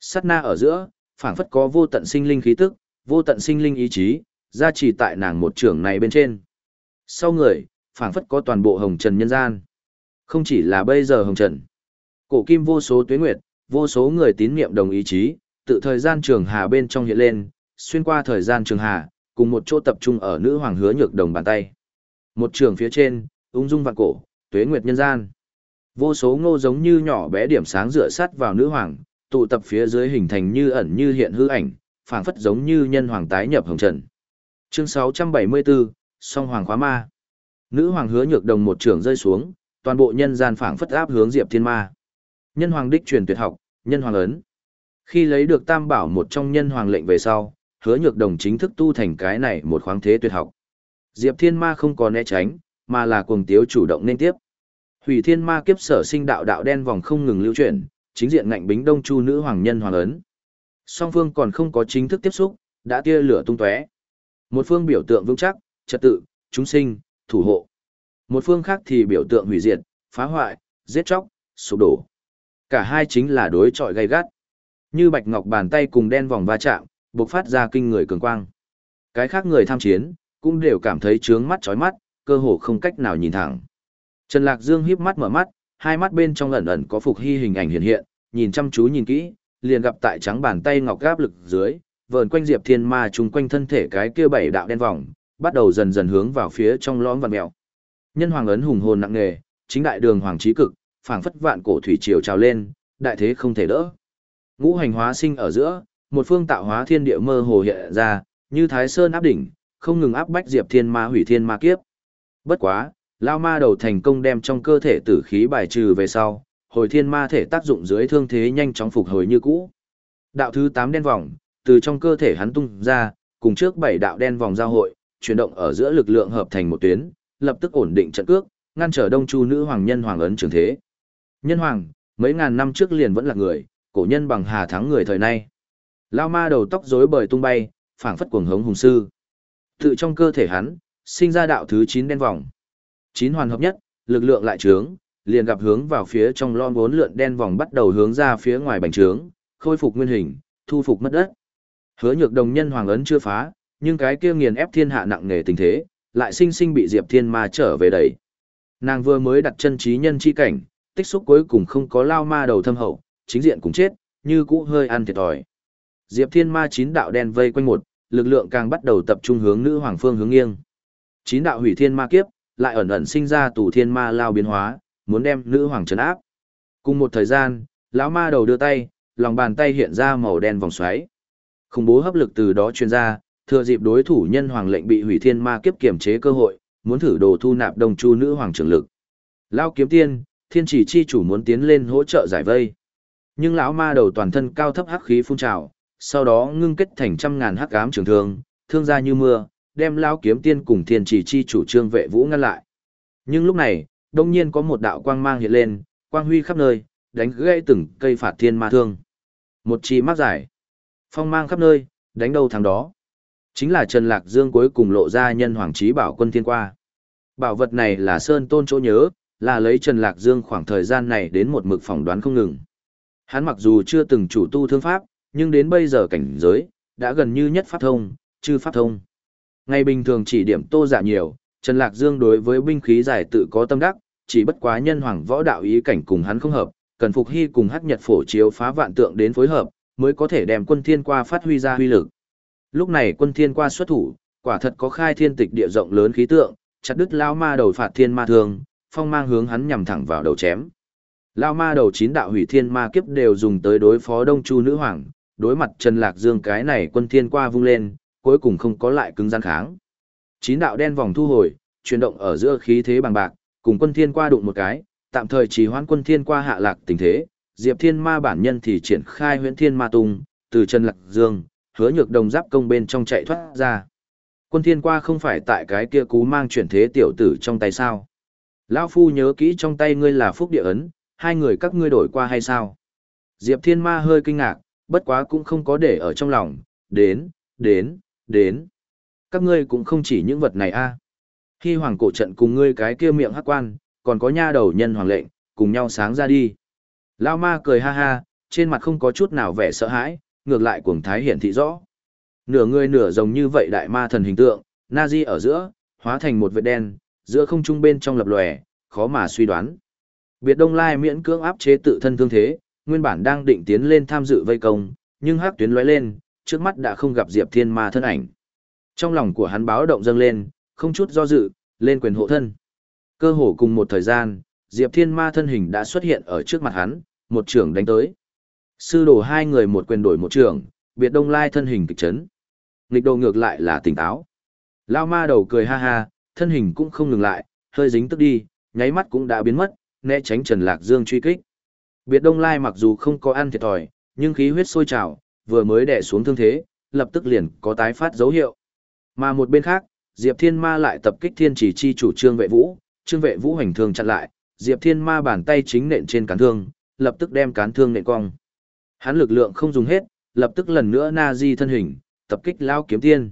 Sát na ở giữa, phảng phất có vô tận sinh linh khí tức, vô tận sinh linh ý chí, ra chỉ tại nàng một trưởng này bên trên. Sau người, phảng phất có toàn bộ hồng trần nhân gian. Không chỉ là bây giờ hồng trần. Cổ kim vô số tuế nguyệt, vô số người tín niệm đồng ý chí, tự thời gian trường hà bên trong hiện lên, xuyên qua thời gian trường hà, cùng một chỗ tập trung ở nữ hoàng hứa nhược đồng bàn tay. Một trường phía trên, ung dung vạn cổ, tuế nguyệt nhân gian. Vô số ngô giống như nhỏ bé điểm sáng dựa sát vào nữ hoàng, tụ tập phía dưới hình thành như ẩn như hiện hư ảnh, phảng phất giống như nhân hoàng tái nhập hồng trần. Chương 674, song hoàng khóa ma. Nữ hoàng hứa nhược đồng một trưởng rơi xuống, toàn bộ nhân gian phảng phất áp hướng Diệp Thiên Ma. Nhân hoàng đích truyền tuyệt học, nhân hoàng ấn. Khi lấy được tam bảo một trong nhân hoàng lệnh về sau, hứa nhược đồng chính thức tu thành cái này một khoáng thế tuyệt học. Diệp Thiên Ma không còn né tránh, mà là cuồng tiếu chủ động nên tiếp. Hủy Thiên Ma kiếp sở sinh đạo đạo đen vòng không ngừng lưu chuyển, chính diện ngạnh bính đông chu nữ hoàng nhân hoàng ấn. Song phương còn không có chính thức tiếp xúc, đã tia lửa tung tóe. Một phương biểu tượng vững chắc, trật tự, chúng sinh, thủ hộ. Một phương khác thì biểu tượng hủy diệt, phá hoại, giết chóc, sụp đổ. Cả hai chính là đối trọi gay gắt. Như bạch ngọc bàn tay cùng đen vòng va chạm, bộc phát ra kinh người cường quang. Cái khác người tham chiến, cũng đều cảm thấy trướng mắt chói mắt, cơ hồ không cách nào nhìn thẳng. Trần Lạc Dương híp mắt mở mắt, hai mắt bên trong ẩn ẩn có phục hy hình ảnh hiện hiện, nhìn chăm chú nhìn kỹ, liền gặp tại trắng bàn tay ngọc gáp lực dưới, vờn quanh Diệp Thiên Ma trùng quanh thân thể cái kia bảy đạo đen vòng, bắt đầu dần dần hướng vào phía trong lõm vằn mèo. Nhân hoàng ấn hùng hồn nặng nề, chính đại đường hoàng trí cực, phảng phất vạn cổ thủy triều trào lên, đại thế không thể đỡ. Ngũ hành hóa sinh ở giữa, một phương tạo hóa thiên địa mơ hồ hiện ra, như Thái Sơn áp đỉnh, không ngừng áp bách Diệp Thiên Ma hủy thiên ma kiếp. Bất quá, lao ma đầu thành công đem trong cơ thể tử khí bài trừ về sau, hồi thiên ma thể tác dụng dưới thương thế nhanh chóng phục hồi như cũ. Đạo thứ 8 đen vòng, từ trong cơ thể hắn tung ra, cùng trước bảy đạo đen vòng giao hội, chuyển động ở giữa lực lượng hợp thành một tuyến, lập tức ổn định trận cước, ngăn trở Đông Chu nữ hoàng nhân hoàng ấn trường thế. Nhân hoàng, mấy ngàn năm trước liền vẫn là người, cổ nhân bằng hà thắng người thời nay. Lao ma đầu tóc rối bời tung bay, phảng phất cuồng hống hùng sư. Tự trong cơ thể hắn, sinh ra đạo thứ 9 đen vòng. Chín hoàn hợp nhất, lực lượng lại trướng, liền gặp hướng vào phía trong lon vốn lượn đen vòng bắt đầu hướng ra phía ngoài bành trướng, khôi phục nguyên hình, thu phục mất đất. Hứa nhược đồng nhân hoàng ấn chưa phá, nhưng cái kia nghiền ép thiên hạ nặng nề tình thế, lại sinh sinh bị Diệp Thiên Ma trở về đẩy. Nàng vừa mới đặt chân trí nhân chi cảnh, tích xúc cuối cùng không có lao ma đầu thâm hậu, chính diện cũng chết, như cũ hơi ăn thiệt thòi. Diệp Thiên Ma chín đạo đen vây quanh một, lực lượng càng bắt đầu tập trung hướng nữ hoàng phương hướng nghiêng. Chín đạo hủy thiên ma kiếp, lại ẩn ẩn sinh ra tù thiên ma lao biến hóa, muốn đem nữ hoàng trấn áp. Cùng một thời gian, lão ma đầu đưa tay, lòng bàn tay hiện ra màu đen vòng xoáy. Khủng bố hấp lực từ đó truyền ra, thừa dịp đối thủ nhân hoàng lệnh bị hủy thiên ma kiếp kiểm chế cơ hội, muốn thử đồ thu nạp đồng chu nữ hoàng trưởng lực. Lão kiếm tiên, thiên chỉ chi chủ muốn tiến lên hỗ trợ giải vây. Nhưng lão ma đầu toàn thân cao thấp hắc khí phun trào, sau đó ngưng kết thành trăm ngàn hắc ám trường thương, thương ra như mưa, đem lão kiếm tiên cùng thiên chỉ chi chủ trương vệ vũ ngăn lại. Nhưng lúc này, đông nhiên có một đạo quang mang hiện lên, quang huy khắp nơi, đánh gãy từng cây phạt thiên ma thương. Một chi mắc giải. Phong mang khắp nơi, đánh đâu thằng đó. Chính là Trần Lạc Dương cuối cùng lộ ra nhân hoàng trí bảo quân thiên qua. Bảo vật này là Sơn Tôn chỗ nhớ, là lấy Trần Lạc Dương khoảng thời gian này đến một mực phỏng đoán không ngừng. Hắn mặc dù chưa từng chủ tu thương pháp, nhưng đến bây giờ cảnh giới, đã gần như nhất pháp thông, chư pháp thông. Ngày bình thường chỉ điểm tô giả nhiều, Trần Lạc Dương đối với binh khí giải tự có tâm đắc, chỉ bất quá nhân hoàng võ đạo ý cảnh cùng hắn không hợp, cần phục hy cùng hắc nhật phổ chiếu phá vạn tượng đến phối hợp, mới có thể đem quân thiên qua phát huy ra huy lực. Lúc này quân thiên qua xuất thủ, quả thật có khai thiên tịch địa rộng lớn khí tượng, chặt đứt lao ma đầu phạt thiên ma thường, phong mang hướng hắn nhằm thẳng vào đầu chém. Lao ma đầu chín đạo hủy thiên ma kiếp đều dùng tới đối phó đông chu nữ hoàng, đối mặt Trần Lạc Dương cái này quân thiên qua vung lên, cuối cùng không có lại cứng gian kháng. Chín đạo đen vòng thu hồi, chuyển động ở giữa khí thế bằng bạc, cùng quân thiên qua đụng một cái, tạm thời trì hoãn quân thiên qua hạ lạc tình thế, Diệp Thiên Ma bản nhân thì triển khai huyễn thiên ma tung, từ Trần Lạc Dương, hứa nhược đồng giáp công bên trong chạy thoát ra. Quân thiên qua không phải tại cái kia cú mang chuyển thế tiểu tử trong tay sao. Lão Phu nhớ kỹ trong tay ngươi là phúc địa ấn, hai người các ngươi đổi qua hay sao? Diệp Thiên Ma hơi kinh ngạc, bất quá cũng không có để ở trong lòng, đến, đến, đến. Các ngươi cũng không chỉ những vật này a. Khi hoàng cổ trận cùng ngươi cái kia miệng hắc quan, còn có nha đầu nhân hoàng lệnh, cùng nhau sáng ra đi. Lao ma cười ha ha, trên mặt không có chút nào vẻ sợ hãi, ngược lại cuồng thái hiển thị rõ. Nửa người nửa rồng như vậy đại ma thần hình tượng, Nazi ở giữa, hóa thành một vệt đen, giữa không trung bên trong lập lòe, khó mà suy đoán. Biệt Đông Lai miễn cưỡng áp chế tự thân thương thế, nguyên bản đang định tiến lên tham dự vây công, nhưng hắc tuyến lóe lên, trước mắt đã không gặp Diệp Thiên Ma thân ảnh. Trong lòng của hắn báo động dâng lên, không chút do dự, lên quyền hộ thân. Cơ hồ cùng một thời gian, Diệp Thiên Ma thân hình đã xuất hiện ở trước mặt hắn, một trưởng đánh tới. Sư đồ hai người một quyền đổi một trường, biệt đông lai thân hình kịch chấn. Nghịch đồ ngược lại là tỉnh táo. Lao ma đầu cười ha ha, thân hình cũng không ngừng lại, hơi dính tức đi, nháy mắt cũng đã biến mất, né tránh Trần Lạc Dương truy kích. Biệt đông lai mặc dù không có ăn thiệt thòi, nhưng khí huyết sôi trào, vừa mới đè xuống thương thế, lập tức liền có tái phát dấu hiệu. Mà một bên khác, Diệp Thiên Ma lại tập kích Thiên Chỉ chi chủ Trương Vệ Vũ, Trương Vệ Vũ hành thương chặn lại, Diệp Thiên Ma bàn tay chính nện trên cán thương, lập tức đem cán thương nện cong. Hắn lực lượng không dùng hết, lập tức lần nữa na di thân hình, tập kích Lao Kiếm Tiên.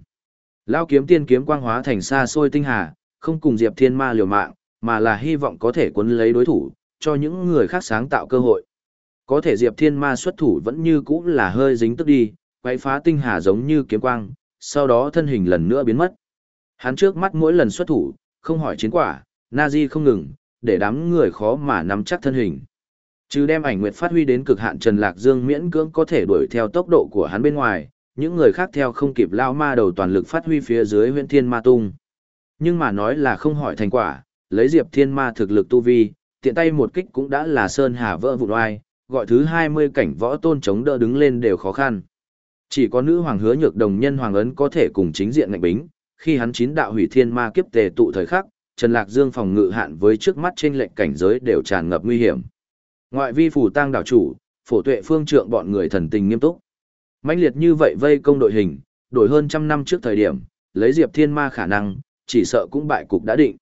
Lao Kiếm Tiên kiếm quang hóa thành xa xôi tinh hà, không cùng Diệp Thiên Ma liều mạng, mà là hy vọng có thể cuốn lấy đối thủ, cho những người khác sáng tạo cơ hội. Có thể Diệp Thiên Ma xuất thủ vẫn như cũ là hơi dính tức đi, quay phá tinh hà giống như kiếm quang, sau đó thân hình lần nữa biến mất. Hắn trước mắt mỗi lần xuất thủ, không hỏi chiến quả, Nazi không ngừng, để đám người khó mà nắm chắc thân hình. Chứ đem ảnh nguyệt phát huy đến cực hạn Trần Lạc Dương miễn cưỡng có thể đuổi theo tốc độ của hắn bên ngoài, những người khác theo không kịp lao ma đầu toàn lực phát huy phía dưới huyện thiên ma tung. Nhưng mà nói là không hỏi thành quả, lấy diệp thiên ma thực lực tu vi, tiện tay một kích cũng đã là sơn hà vỡ vụn oai, gọi thứ 20 cảnh võ tôn chống đỡ đứng lên đều khó khăn. Chỉ có nữ hoàng hứa nhược đồng nhân hoàng ấn có thể cùng chính diện ngạnh bính, khi hắn chín đạo hủy thiên ma kiếp tề tụ thời khắc, Trần Lạc Dương phòng ngự hạn với trước mắt trên lệnh cảnh giới đều tràn ngập nguy hiểm. Ngoại vi phủ tang đảo chủ, phổ tuệ phương trượng bọn người thần tình nghiêm túc. mãnh liệt như vậy vây công đội hình, đổi hơn trăm năm trước thời điểm, lấy Diệp Thiên Ma khả năng, chỉ sợ cũng bại cục đã định.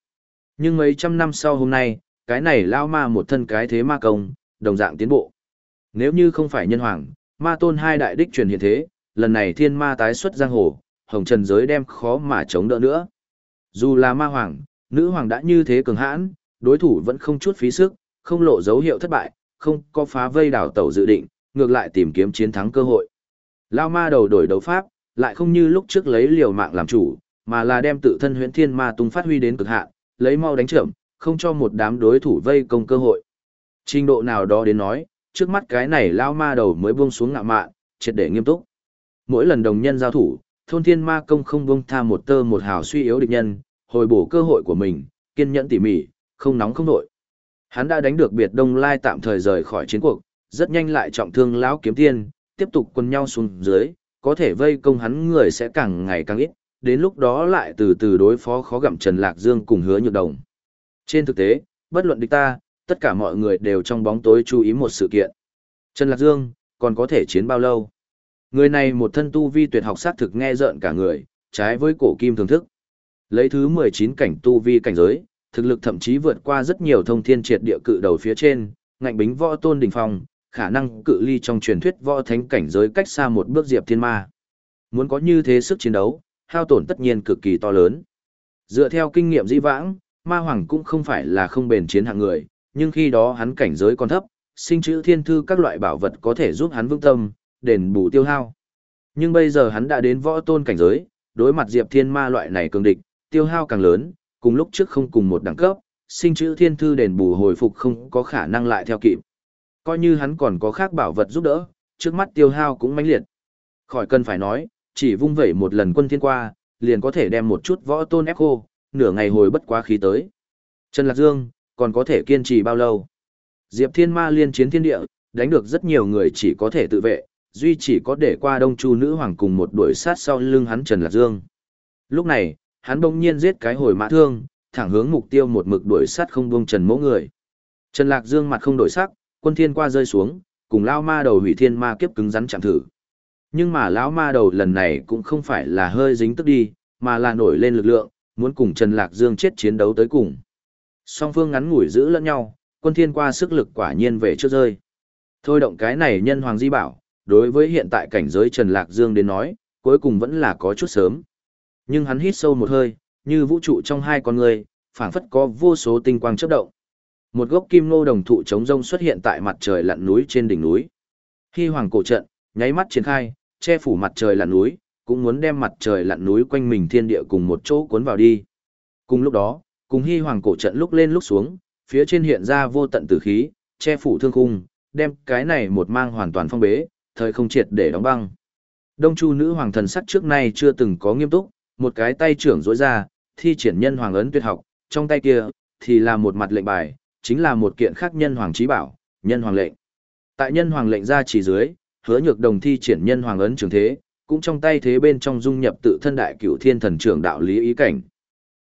Nhưng mấy trăm năm sau hôm nay, cái này lao ma một thân cái thế ma công, đồng dạng tiến bộ. Nếu như không phải nhân hoàng, ma tôn hai đại đích truyền hiện thế, lần này thiên ma tái xuất giang hồ, hồng trần giới đem khó mà chống đỡ nữa. Dù là ma hoàng, nữ hoàng đã như thế cường hãn, đối thủ vẫn không chút phí sức, không lộ dấu hiệu thất bại, không có phá vây đảo tàu dự định, ngược lại tìm kiếm chiến thắng cơ hội. Lao ma đầu đổi đấu pháp, lại không như lúc trước lấy liều mạng làm chủ, mà là đem tự thân huyễn thiên ma tung phát huy đến cực hạn, lấy mau đánh trưởng, không cho một đám đối thủ vây công cơ hội. Trình độ nào đó đến nói, trước mắt cái này lao ma đầu mới buông xuống ngạ mạn, triệt để nghiêm túc. mỗi lần đồng nhân giao thủ, thôn thiên ma công không buông tha một tơ một hào suy yếu địch nhân, hồi bổ cơ hội của mình, kiên nhẫn tỉ mỉ, không nóng không nội. Hắn đã đánh được biệt đông lai tạm thời rời khỏi chiến cuộc, rất nhanh lại trọng thương lão kiếm tiên, tiếp tục quân nhau xuống dưới, có thể vây công hắn người sẽ càng ngày càng ít, đến lúc đó lại từ từ đối phó khó gặm Trần Lạc Dương cùng hứa nhược đồng. Trên thực tế, bất luận địch ta, tất cả mọi người đều trong bóng tối chú ý một sự kiện. Trần Lạc Dương, còn có thể chiến bao lâu? Người này một thân tu vi tuyệt học sát thực nghe rợn cả người, trái với cổ kim thường thức. Lấy thứ 19 cảnh tu vi cảnh giới, thực lực thậm chí vượt qua rất nhiều thông thiên triệt địa cự đầu phía trên, ngạnh bính võ tôn đỉnh phong, khả năng cự ly trong truyền thuyết võ thánh cảnh giới cách xa một bước diệp thiên ma. Muốn có như thế sức chiến đấu, hao tổn tất nhiên cực kỳ to lớn. Dựa theo kinh nghiệm dĩ vãng, ma hoàng cũng không phải là không bền chiến hạng người, nhưng khi đó hắn cảnh giới còn thấp, sinh chữ thiên thư các loại bảo vật có thể giúp hắn vững tâm, đền bù tiêu hao. Nhưng bây giờ hắn đã đến võ tôn cảnh giới, đối mặt Diệp Thiên Ma loại này cường địch, tiêu hao càng lớn, cùng lúc trước không cùng một đẳng cấp, sinh chữ thiên thư đền bù hồi phục không có khả năng lại theo kịp. Coi như hắn còn có khác bảo vật giúp đỡ, trước mắt tiêu hao cũng mãnh liệt. Khỏi cần phải nói, chỉ vung vẩy một lần quân thiên qua, liền có thể đem một chút võ tôn ép khô, nửa ngày hồi bất quá khí tới. Trần Lạc Dương, còn có thể kiên trì bao lâu? Diệp Thiên Ma liên chiến thiên địa, đánh được rất nhiều người chỉ có thể tự vệ, duy chỉ có để qua Đông Chu nữ hoàng cùng một đuổi sát sau lưng hắn Trần Lạc Dương. Lúc này, hắn bỗng nhiên giết cái hồi mã thương, thẳng hướng mục tiêu một mực đuổi sát không buông Trần Mỗ người. Trần Lạc Dương mặt không đổi sắc, quân thiên qua rơi xuống, cùng lao ma đầu hủy thiên ma kiếp cứng rắn chạm thử. Nhưng mà lão ma đầu lần này cũng không phải là hơi dính tức đi, mà là nổi lên lực lượng, muốn cùng Trần Lạc Dương chết chiến đấu tới cùng. Song phương ngắn ngủi giữ lẫn nhau, quân thiên qua sức lực quả nhiên về trước rơi. Thôi động cái này nhân hoàng di bảo, đối với hiện tại cảnh giới Trần Lạc Dương đến nói, cuối cùng vẫn là có chút sớm. Nhưng hắn hít sâu một hơi, như vũ trụ trong hai con người, phảng phất có vô số tinh quang chớp động. Một gốc kim ngô đồng thụ chống rông xuất hiện tại mặt trời lặn núi trên đỉnh núi. Khi hoàng cổ trận, nháy mắt triển khai, che phủ mặt trời lặn núi, cũng muốn đem mặt trời lặn núi quanh mình thiên địa cùng một chỗ cuốn vào đi. Cùng lúc đó, cùng hy hoàng cổ trận lúc lên lúc xuống, phía trên hiện ra vô tận tử khí, che phủ thương khung, đem cái này một mang hoàn toàn phong bế, thời không triệt để đóng băng. Đông Chu nữ hoàng thần sắc trước nay chưa từng có nghiêm túc, một cái tay trưởng rối ra, thi triển nhân hoàng ấn tuyệt học, trong tay kia thì là một mặt lệnh bài, chính là một kiện khác nhân hoàng trí bảo, nhân hoàng lệnh. Tại nhân hoàng lệnh ra chỉ dưới, hứa nhược đồng thi triển nhân hoàng ấn trường thế, cũng trong tay thế bên trong dung nhập tự thân đại cửu thiên thần trưởng đạo lý ý cảnh.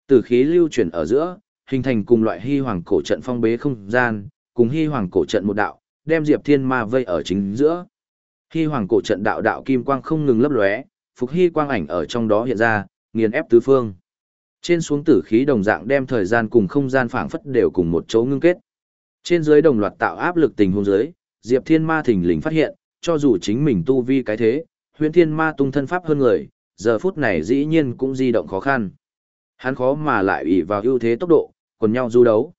Từ khí lưu chuyển ở giữa, hình thành cùng loại hy hoàng cổ trận phong bế không gian, cùng hy hoàng cổ trận một đạo, đem Diệp Thiên Ma vây ở chính giữa. Hy hoàng cổ trận đạo đạo kim quang không ngừng lấp lóe, phục hy quang ảnh ở trong đó hiện ra, nghiền ép tứ phương. Trên xuống tử khí đồng dạng đem thời gian cùng không gian phảng phất đều cùng một chỗ ngưng kết. Trên dưới đồng loạt tạo áp lực tình huống dưới, Diệp Thiên Ma thình lình phát hiện, cho dù chính mình tu vi cái thế, huyễn thiên ma tung thân pháp hơn người, giờ phút này dĩ nhiên cũng di động khó khăn. Hắn khó mà lại ỷ vào ưu thế tốc độ, còn nhau du đấu.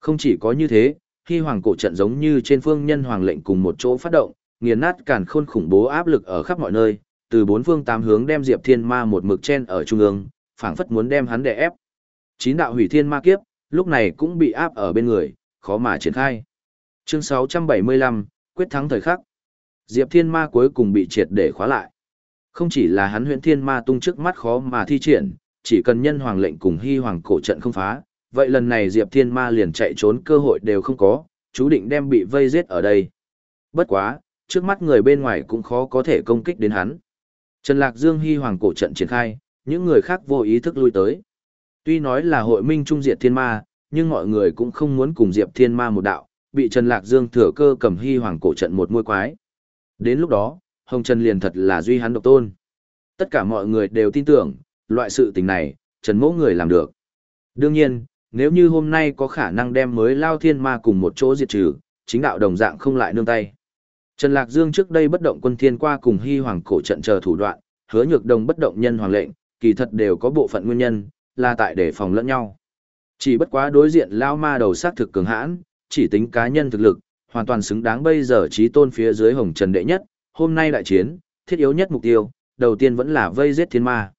Không chỉ có như thế, khi hoàng cổ trận giống như trên phương nhân hoàng lệnh cùng một chỗ phát động, nghiền nát càn khôn khủng bố áp lực ở khắp mọi nơi, từ bốn phương tám hướng đem Diệp Thiên Ma một mực chen ở trung ương, phảng phất muốn đem hắn đè ép. Chín đạo hủy thiên ma kiếp, lúc này cũng bị áp ở bên người, khó mà triển khai. Chương 675, quyết thắng thời khắc. Diệp Thiên Ma cuối cùng bị triệt để khóa lại. Không chỉ là hắn huyễn thiên ma tung trước mắt khó mà thi triển, chỉ cần nhân hoàng lệnh cùng hy hoàng cổ trận không phá, vậy lần này Diệp Thiên Ma liền chạy trốn cơ hội đều không có, chú định đem bị vây giết ở đây. Bất quá, trước mắt người bên ngoài cũng khó có thể công kích đến hắn. Trần Lạc Dương hy hoàng cổ trận triển khai, những người khác vô ý thức lui tới. Tuy nói là hội minh trung diệt thiên ma, nhưng mọi người cũng không muốn cùng Diệp Thiên Ma một đạo, bị Trần Lạc Dương thừa cơ cầm hy hoàng cổ trận một môi quái. Đến lúc đó, Hồng Trần liền thật là duy hắn độc tôn. Tất cả mọi người đều tin tưởng, loại sự tình này, Trần Mỗ người làm được. Đương nhiên, nếu như hôm nay có khả năng đem mới lao thiên ma cùng một chỗ diệt trừ, chính đạo đồng dạng không lại nương tay. Trần Lạc Dương trước đây bất động quân thiên qua cùng hy hoàng cổ trận chờ thủ đoạn, hứa nhược đồng bất động nhân hoàng lệnh, kỳ thật đều có bộ phận nguyên nhân, là tại để phòng lẫn nhau. Chỉ bất quá đối diện lao ma đầu sát thực cường hãn, chỉ tính cá nhân thực lực, hoàn toàn xứng đáng bây giờ trí tôn phía dưới hồng trần đệ nhất, hôm nay đại chiến, thiết yếu nhất mục tiêu, đầu tiên vẫn là vây giết thiên ma.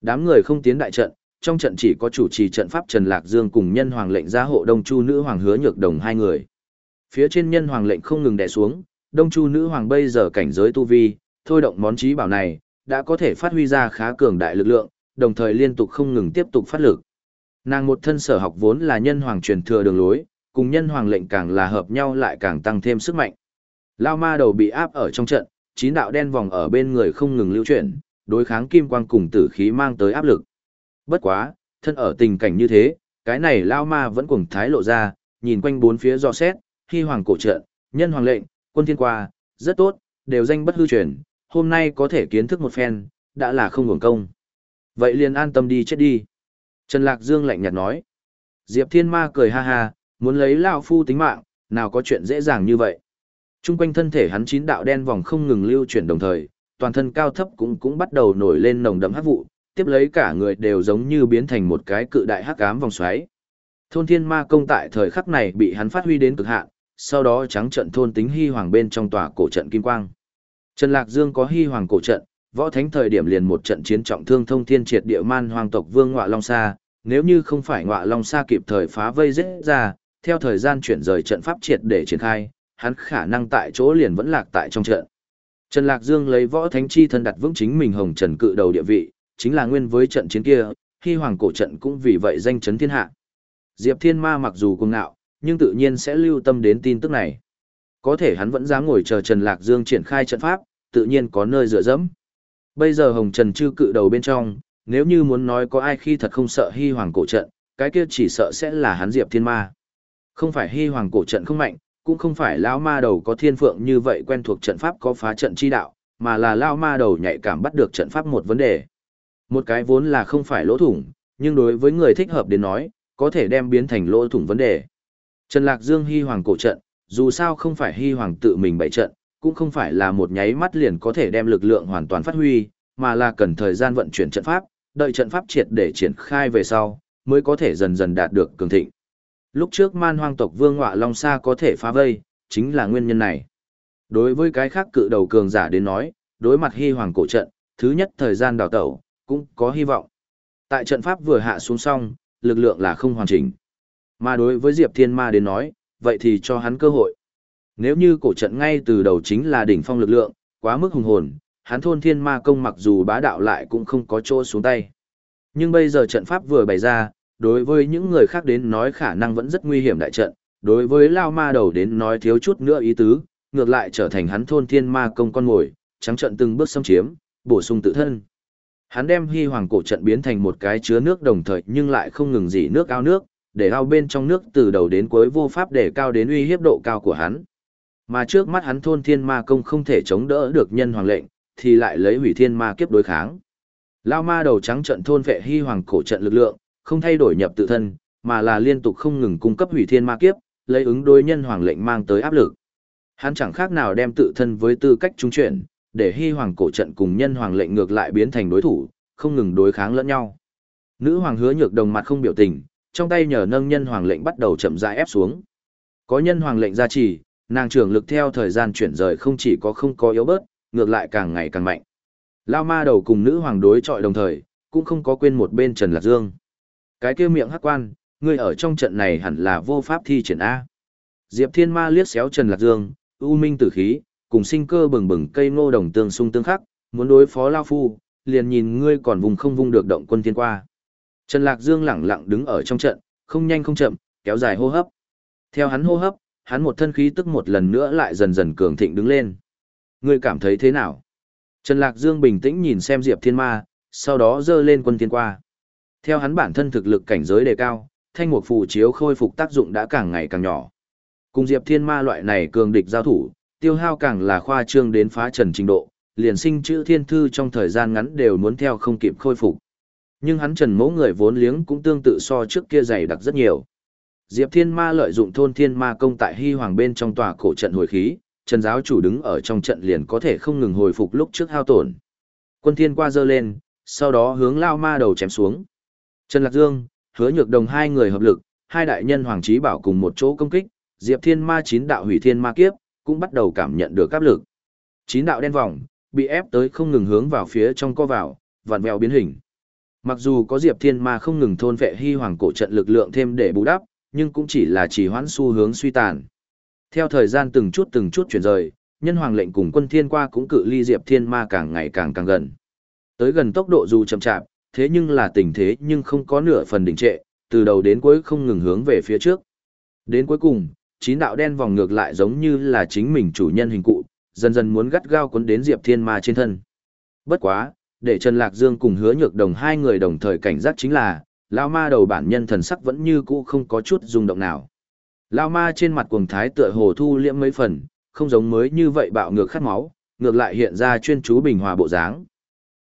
Đám người không tiến đại trận, trong trận chỉ có chủ trì trận pháp Trần Lạc Dương cùng nhân hoàng lệnh gia hộ Đông Chu nữ hoàng hứa nhược đồng hai người. Phía trên nhân hoàng lệnh không ngừng đè xuống, Đông Chu nữ hoàng bây giờ cảnh giới tu vi, thôi động món trí bảo này, đã có thể phát huy ra khá cường đại lực lượng, đồng thời liên tục không ngừng tiếp tục phát lực. Nàng một thân sở học vốn là nhân hoàng truyền thừa đường lối, cùng nhân hoàng lệnh càng là hợp nhau lại càng tăng thêm sức mạnh. Lao ma đầu bị áp ở trong trận, chín đạo đen vòng ở bên người không ngừng lưu chuyển, đối kháng kim quang cùng tử khí mang tới áp lực. Bất quá, thân ở tình cảnh như thế, cái này Lao ma vẫn cuồng thái lộ ra, nhìn quanh bốn phía do xét, khi hoàng cổ trận, nhân hoàng lệnh, quân thiên qua, rất tốt, đều danh bất hư truyền, hôm nay có thể kiến thức một phen, đã là không hưởng công. Vậy liền an tâm đi chết đi. Trần Lạc Dương lạnh nhạt nói. Diệp Thiên Ma cười ha ha, muốn lấy lão Phu tính mạng, nào có chuyện dễ dàng như vậy. Trung quanh thân thể hắn chín đạo đen vòng không ngừng lưu chuyển đồng thời, toàn thân cao thấp cũng cũng bắt đầu nổi lên nồng đậm hắc vụ, tiếp lấy cả người đều giống như biến thành một cái cự đại hắc ám vòng xoáy. Thôn Thiên Ma công tại thời khắc này bị hắn phát huy đến cực hạn, sau đó trắng trận thôn tính hy hoàng bên trong tòa cổ trận kim quang. Trần Lạc Dương có hy hoàng cổ trận, võ thánh thời điểm liền một trận chiến trọng thương thông thiên triệt địa man hoàng tộc vương ngọa long sa, nếu như không phải ngọa long sa kịp thời phá vây giết ra, theo thời gian chuyển rời trận pháp triệt để triển khai, hắn khả năng tại chỗ liền vẫn lạc tại trong trận. Trần Lạc Dương lấy võ thánh chi thân đặt vững chính mình hồng trần cự đầu địa vị, chính là nguyên với trận chiến kia, hy hoàng cổ trận cũng vì vậy danh chấn thiên hạ. Diệp Thiên Ma mặc dù cuồng ngạo, nhưng tự nhiên sẽ lưu tâm đến tin tức này. Có thể hắn vẫn dám ngồi chờ Trần Lạc Dương triển khai trận pháp, tự nhiên có nơi dựa dẫm. Bây giờ Hồng Trần chư cự đầu bên trong, nếu như muốn nói có ai khi thật không sợ Hy Hoàng cổ trận, cái kia chỉ sợ sẽ là hắn Diệp Thiên Ma. Không phải Hy Hoàng cổ trận không mạnh, cũng không phải lão ma đầu có thiên phượng như vậy quen thuộc trận pháp có phá trận chi đạo, mà là lão ma đầu nhạy cảm bắt được trận pháp một vấn đề. Một cái vốn là không phải lỗ thủng, nhưng đối với người thích hợp đến nói, có thể đem biến thành lỗ thủng vấn đề. Trần Lạc Dương Hy Hoàng cổ trận, dù sao không phải Hy Hoàng tự mình bày trận, cũng không phải là một nháy mắt liền có thể đem lực lượng hoàn toàn phát huy, mà là cần thời gian vận chuyển trận pháp, đợi trận pháp triệt để triển khai về sau, mới có thể dần dần đạt được cường thịnh. Lúc trước man hoang tộc Vương Ngọa Long Sa có thể phá vây, chính là nguyên nhân này. Đối với cái khác cự đầu cường giả đến nói, đối mặt Hy Hoàng cổ trận, thứ nhất thời gian đào tẩu, cũng có hy vọng. Tại trận pháp vừa hạ xuống xong, lực lượng là không hoàn chỉnh. Mà đối với Diệp Thiên Ma đến nói, vậy thì cho hắn cơ hội. Nếu như cổ trận ngay từ đầu chính là đỉnh phong lực lượng, quá mức hùng hồn, hắn thôn thiên ma công mặc dù bá đạo lại cũng không có chỗ xuống tay. Nhưng bây giờ trận pháp vừa bày ra, đối với những người khác đến nói khả năng vẫn rất nguy hiểm đại trận, đối với lao ma đầu đến nói thiếu chút nữa ý tứ, ngược lại trở thành hắn thôn thiên ma công con ngồi, trắng trận từng bước xâm chiếm, bổ sung tự thân. Hắn đem hy hoàng cổ trận biến thành một cái chứa nước đồng thời nhưng lại không ngừng gì nước ao nước, để ao bên trong nước từ đầu đến cuối vô pháp để cao đến uy hiếp độ cao của hắn. Mà trước mắt hắn thôn thiên ma công không thể chống đỡ được nhân hoàng lệnh, thì lại lấy hủy thiên ma kiếp đối kháng. Lao ma đầu trắng trận thôn vệ hy hoàng cổ trận lực lượng, không thay đổi nhập tự thân, mà là liên tục không ngừng cung cấp hủy thiên ma kiếp, lấy ứng đối nhân hoàng lệnh mang tới áp lực. Hắn chẳng khác nào đem tự thân với tư cách trung chuyển, để hy hoàng cổ trận cùng nhân hoàng lệnh ngược lại biến thành đối thủ, không ngừng đối kháng lẫn nhau. Nữ hoàng hứa nhược đồng mặt không biểu tình, trong tay nhờ nâng nhân hoàng lệnh bắt đầu chậm rãi ép xuống. Có nhân hoàng lệnh gia trì, nàng trưởng lực theo thời gian chuyển rời không chỉ có không có yếu bớt, ngược lại càng ngày càng mạnh. Lao ma đầu cùng nữ hoàng đối chọi đồng thời, cũng không có quên một bên Trần Lạc Dương. Cái kia miệng hắc quan, ngươi ở trong trận này hẳn là vô pháp thi triển A. Diệp Thiên Ma liếc xéo Trần Lạc Dương, u minh tử khí, cùng sinh cơ bừng bừng cây ngô đồng tương xung tương khắc, muốn đối phó Lao Phu, liền nhìn ngươi còn vùng không vung được động quân thiên qua. Trần Lạc Dương lẳng lặng đứng ở trong trận, không nhanh không chậm, kéo dài hô hấp. Theo hắn hô hấp, hắn một thân khí tức một lần nữa lại dần dần cường thịnh đứng lên. Ngươi cảm thấy thế nào? Trần Lạc Dương bình tĩnh nhìn xem Diệp Thiên Ma, sau đó dơ lên quân thiên qua. Theo hắn bản thân thực lực cảnh giới đề cao, thanh mục phù chiếu khôi phục tác dụng đã càng ngày càng nhỏ. Cùng Diệp Thiên Ma loại này cường địch giao thủ, tiêu hao càng là khoa trương đến phá trần trình độ, liền sinh chữ thiên thư trong thời gian ngắn đều muốn theo không kịp khôi phục. Nhưng hắn trần mẫu người vốn liếng cũng tương tự so trước kia dày đặc rất nhiều. Diệp Thiên Ma lợi dụng thôn thiên ma công tại Hy Hoàng bên trong tòa cổ trận hồi khí, Trần giáo chủ đứng ở trong trận liền có thể không ngừng hồi phục lúc trước hao tổn. Quân thiên qua dơ lên, sau đó hướng lao ma đầu chém xuống. Trần Lạc Dương, hứa nhược đồng hai người hợp lực, hai đại nhân hoàng trí bảo cùng một chỗ công kích, Diệp Thiên Ma chín đạo hủy thiên ma kiếp, cũng bắt đầu cảm nhận được áp lực. Chín đạo đen vòng, bị ép tới không ngừng hướng vào phía trong co vào, vặn vẹo biến hình. Mặc dù có Diệp Thiên Ma không ngừng thôn vệ hy hoàng cổ trận lực lượng thêm để bù đắp, nhưng cũng chỉ là chỉ hoãn xu hướng suy tàn. Theo thời gian từng chút từng chút chuyển rời, nhân hoàng lệnh cùng quân thiên qua cũng cự ly Diệp Thiên Ma càng ngày càng càng gần. Tới gần tốc độ dù chậm chạp, thế nhưng là tình thế nhưng không có nửa phần đình trệ, từ đầu đến cuối không ngừng hướng về phía trước. Đến cuối cùng, chín đạo đen vòng ngược lại giống như là chính mình chủ nhân hình cụ, dần dần muốn gắt gao cuốn đến Diệp Thiên Ma trên thân. Bất quá, để Trần Lạc Dương cùng hứa nhược đồng hai người đồng thời cảnh giác chính là, Lao Ma đầu bản nhân thần sắc vẫn như cũ không có chút rung động nào. Lao Ma trên mặt cuồng thái tựa hồ thu liễm mấy phần, không giống mới như vậy bạo ngược khát máu, ngược lại hiện ra chuyên chú bình hòa bộ dáng.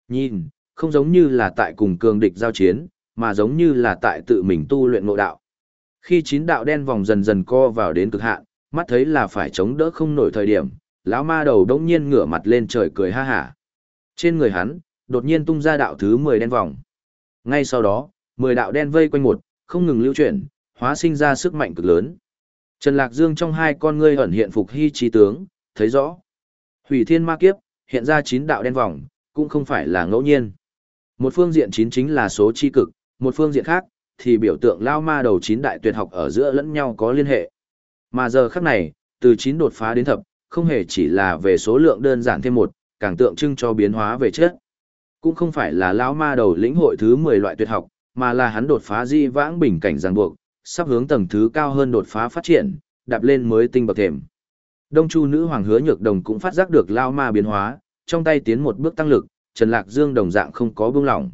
Nhìn, không giống như là tại cùng cường địch giao chiến, mà giống như là tại tự mình tu luyện ngộ đạo. Khi chín đạo đen vòng dần dần co vào đến cực hạn, mắt thấy là phải chống đỡ không nổi thời điểm, lão ma đầu đống nhiên ngửa mặt lên trời cười ha hả. Trên người hắn, đột nhiên tung ra đạo thứ 10 đen vòng. Ngay sau đó, 10 đạo đen vây quanh một, không ngừng lưu chuyển, hóa sinh ra sức mạnh cực lớn. Trần Lạc Dương trong hai con ngươi ẩn hiện phục hy trí tướng, thấy rõ. Hủy thiên ma kiếp, hiện ra chín đạo đen vòng, cũng không phải là ngẫu nhiên. Một phương diện 9 chính là số chi cực, một phương diện khác, thì biểu tượng lao ma đầu chín đại tuyệt học ở giữa lẫn nhau có liên hệ. Mà giờ khắc này, từ chín đột phá đến thập, không hề chỉ là về số lượng đơn giản thêm một, càng tượng trưng cho biến hóa về chất. Cũng không phải là lão ma đầu lĩnh hội thứ 10 loại tuyệt học, mà là hắn đột phá di vãng bình cảnh ràng buộc, sắp hướng tầng thứ cao hơn đột phá phát triển, đạp lên mới tinh bậc thềm. Đông Chu nữ hoàng hứa nhược đồng cũng phát giác được lão ma biến hóa, trong tay tiến một bước tăng lực, Trần Lạc Dương đồng dạng không có buông lỏng.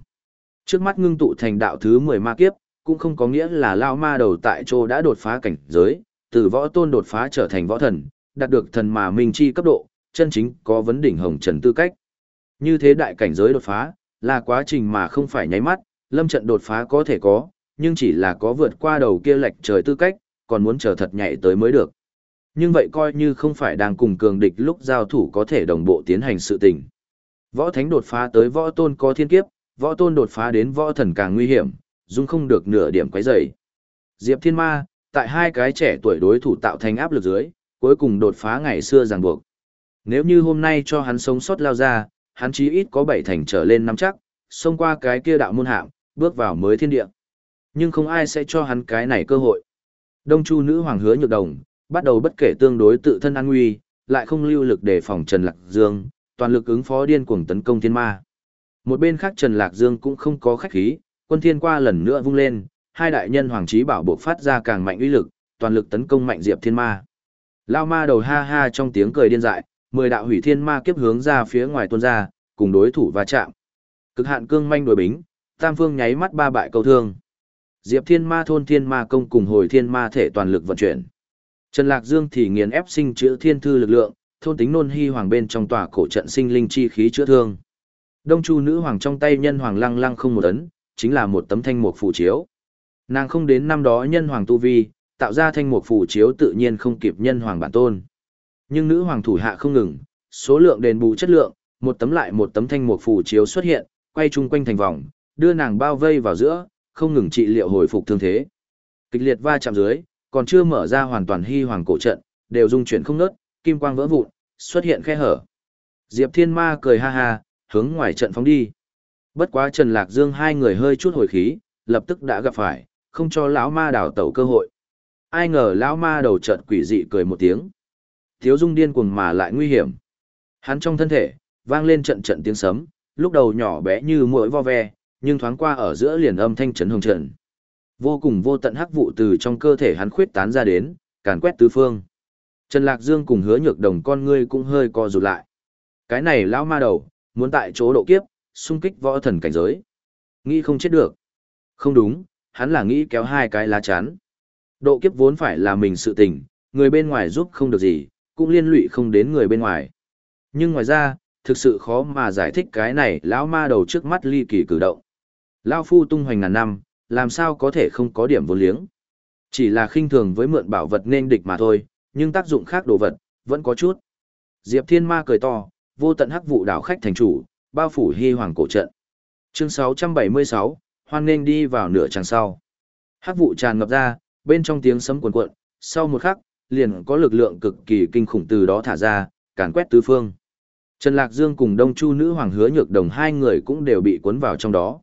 Trước mắt ngưng tụ thành đạo thứ 10 ma kiếp, cũng không có nghĩa là lão ma đầu tại chỗ đã đột phá cảnh giới, từ võ tôn đột phá trở thành võ thần, đạt được thần mà minh chi cấp độ, chân chính có vấn đỉnh hồng trần tư cách. Như thế đại cảnh giới đột phá, là quá trình mà không phải nháy mắt, lâm trận đột phá có thể có, nhưng chỉ là có vượt qua đầu kia lệch trời tư cách, còn muốn chờ thật nhảy tới mới được. Nhưng vậy coi như không phải đang cùng cường địch lúc giao thủ có thể đồng bộ tiến hành sự tình. Võ thánh đột phá tới võ tôn có thiên kiếp, võ tôn đột phá đến võ thần càng nguy hiểm, dung không được nửa điểm quấy rầy. Diệp Thiên Ma, tại hai cái trẻ tuổi đối thủ tạo thành áp lực dưới, cuối cùng đột phá ngày xưa ràng buộc. Nếu như hôm nay cho hắn sống sót lao ra, hắn chí ít có bảy thành trở lên nắm chắc, xông qua cái kia đạo môn hạm, bước vào mới thiên địa. Nhưng không ai sẽ cho hắn cái này cơ hội. Đông Chu nữ hoàng hứa nhược đồng, bắt đầu bất kể tương đối tự thân an nguy, lại không lưu lực để phòng Trần Lạc Dương, toàn lực ứng phó điên cuồng tấn công thiên ma. Một bên khác Trần Lạc Dương cũng không có khách khí, quân thiên qua lần nữa vung lên, hai đại nhân hoàng trí bảo bộ phát ra càng mạnh uy lực, toàn lực tấn công mạnh diệp thiên ma. Lao ma đầu ha ha trong tiếng cười điên dại, mười đạo hủy thiên ma kiếp hướng ra phía ngoài tuôn ra, cùng đối thủ va chạm. Cực hạn cương manh đối bính, tam phương nháy mắt ba bại câu thương. Diệp thiên ma thôn thiên ma công cùng hồi thiên ma thể toàn lực vận chuyển. Trần Lạc Dương thì nghiền ép sinh chữa thiên thư lực lượng, thôn tính nôn hy hoàng bên trong tòa cổ trận sinh linh chi khí chữa thương. Đông Chu nữ hoàng trong tay nhân hoàng lăng lăng không một ấn, chính là một tấm thanh mục phù chiếu. Nàng không đến năm đó nhân hoàng tu vi, tạo ra thanh mục phù chiếu tự nhiên không kịp nhân hoàng bản tôn. Nhưng nữ hoàng thủ hạ không ngừng, số lượng đền bù chất lượng, một tấm lại một tấm thanh mục phù chiếu xuất hiện, quay chung quanh thành vòng, đưa nàng bao vây vào giữa, không ngừng trị liệu hồi phục thương thế. Kịch liệt va chạm dưới, còn chưa mở ra hoàn toàn hy hoàng cổ trận, đều dung chuyển không nớt, kim quang vỡ vụn, xuất hiện khe hở. Diệp Thiên Ma cười ha ha, hướng ngoài trận phóng đi. Bất quá Trần Lạc Dương hai người hơi chút hồi khí, lập tức đã gặp phải, không cho lão ma đảo tẩu cơ hội. Ai ngờ lão ma đầu trận quỷ dị cười một tiếng. Thiếu dung điên cuồng mà lại nguy hiểm. Hắn trong thân thể, vang lên trận trận tiếng sấm, lúc đầu nhỏ bé như mũi vo ve, nhưng thoáng qua ở giữa liền âm thanh trấn hồng trận. Vô cùng vô tận hắc vụ từ trong cơ thể hắn khuyết tán ra đến, càn quét tứ phương. Trần Lạc Dương cùng hứa nhược đồng con ngươi cũng hơi co rụt lại. Cái này lão ma đầu, muốn tại chỗ độ kiếp, xung kích võ thần cảnh giới. Nghĩ không chết được. Không đúng, hắn là nghĩ kéo hai cái lá chắn. Độ kiếp vốn phải là mình sự tình, người bên ngoài giúp không được gì, cũng liên lụy không đến người bên ngoài. Nhưng ngoài ra, thực sự khó mà giải thích cái này lão ma đầu trước mắt ly kỳ cử động. Lão phu tung hoành ngàn năm, làm sao có thể không có điểm vô liếng. Chỉ là khinh thường với mượn bảo vật nên địch mà thôi, nhưng tác dụng khác đồ vật, vẫn có chút. Diệp Thiên Ma cười to, vô tận hắc vụ đảo khách thành chủ, bao phủ hy hoàng cổ trận. Chương 676, hoan nên đi vào nửa tràng sau. Hắc vụ tràn ngập ra, bên trong tiếng sấm cuồn cuộn, sau một khắc, liền có lực lượng cực kỳ kinh khủng từ đó thả ra, càn quét tứ phương. Trần Lạc Dương cùng Đông Chu nữ hoàng hứa nhược đồng hai người cũng đều bị cuốn vào trong đó.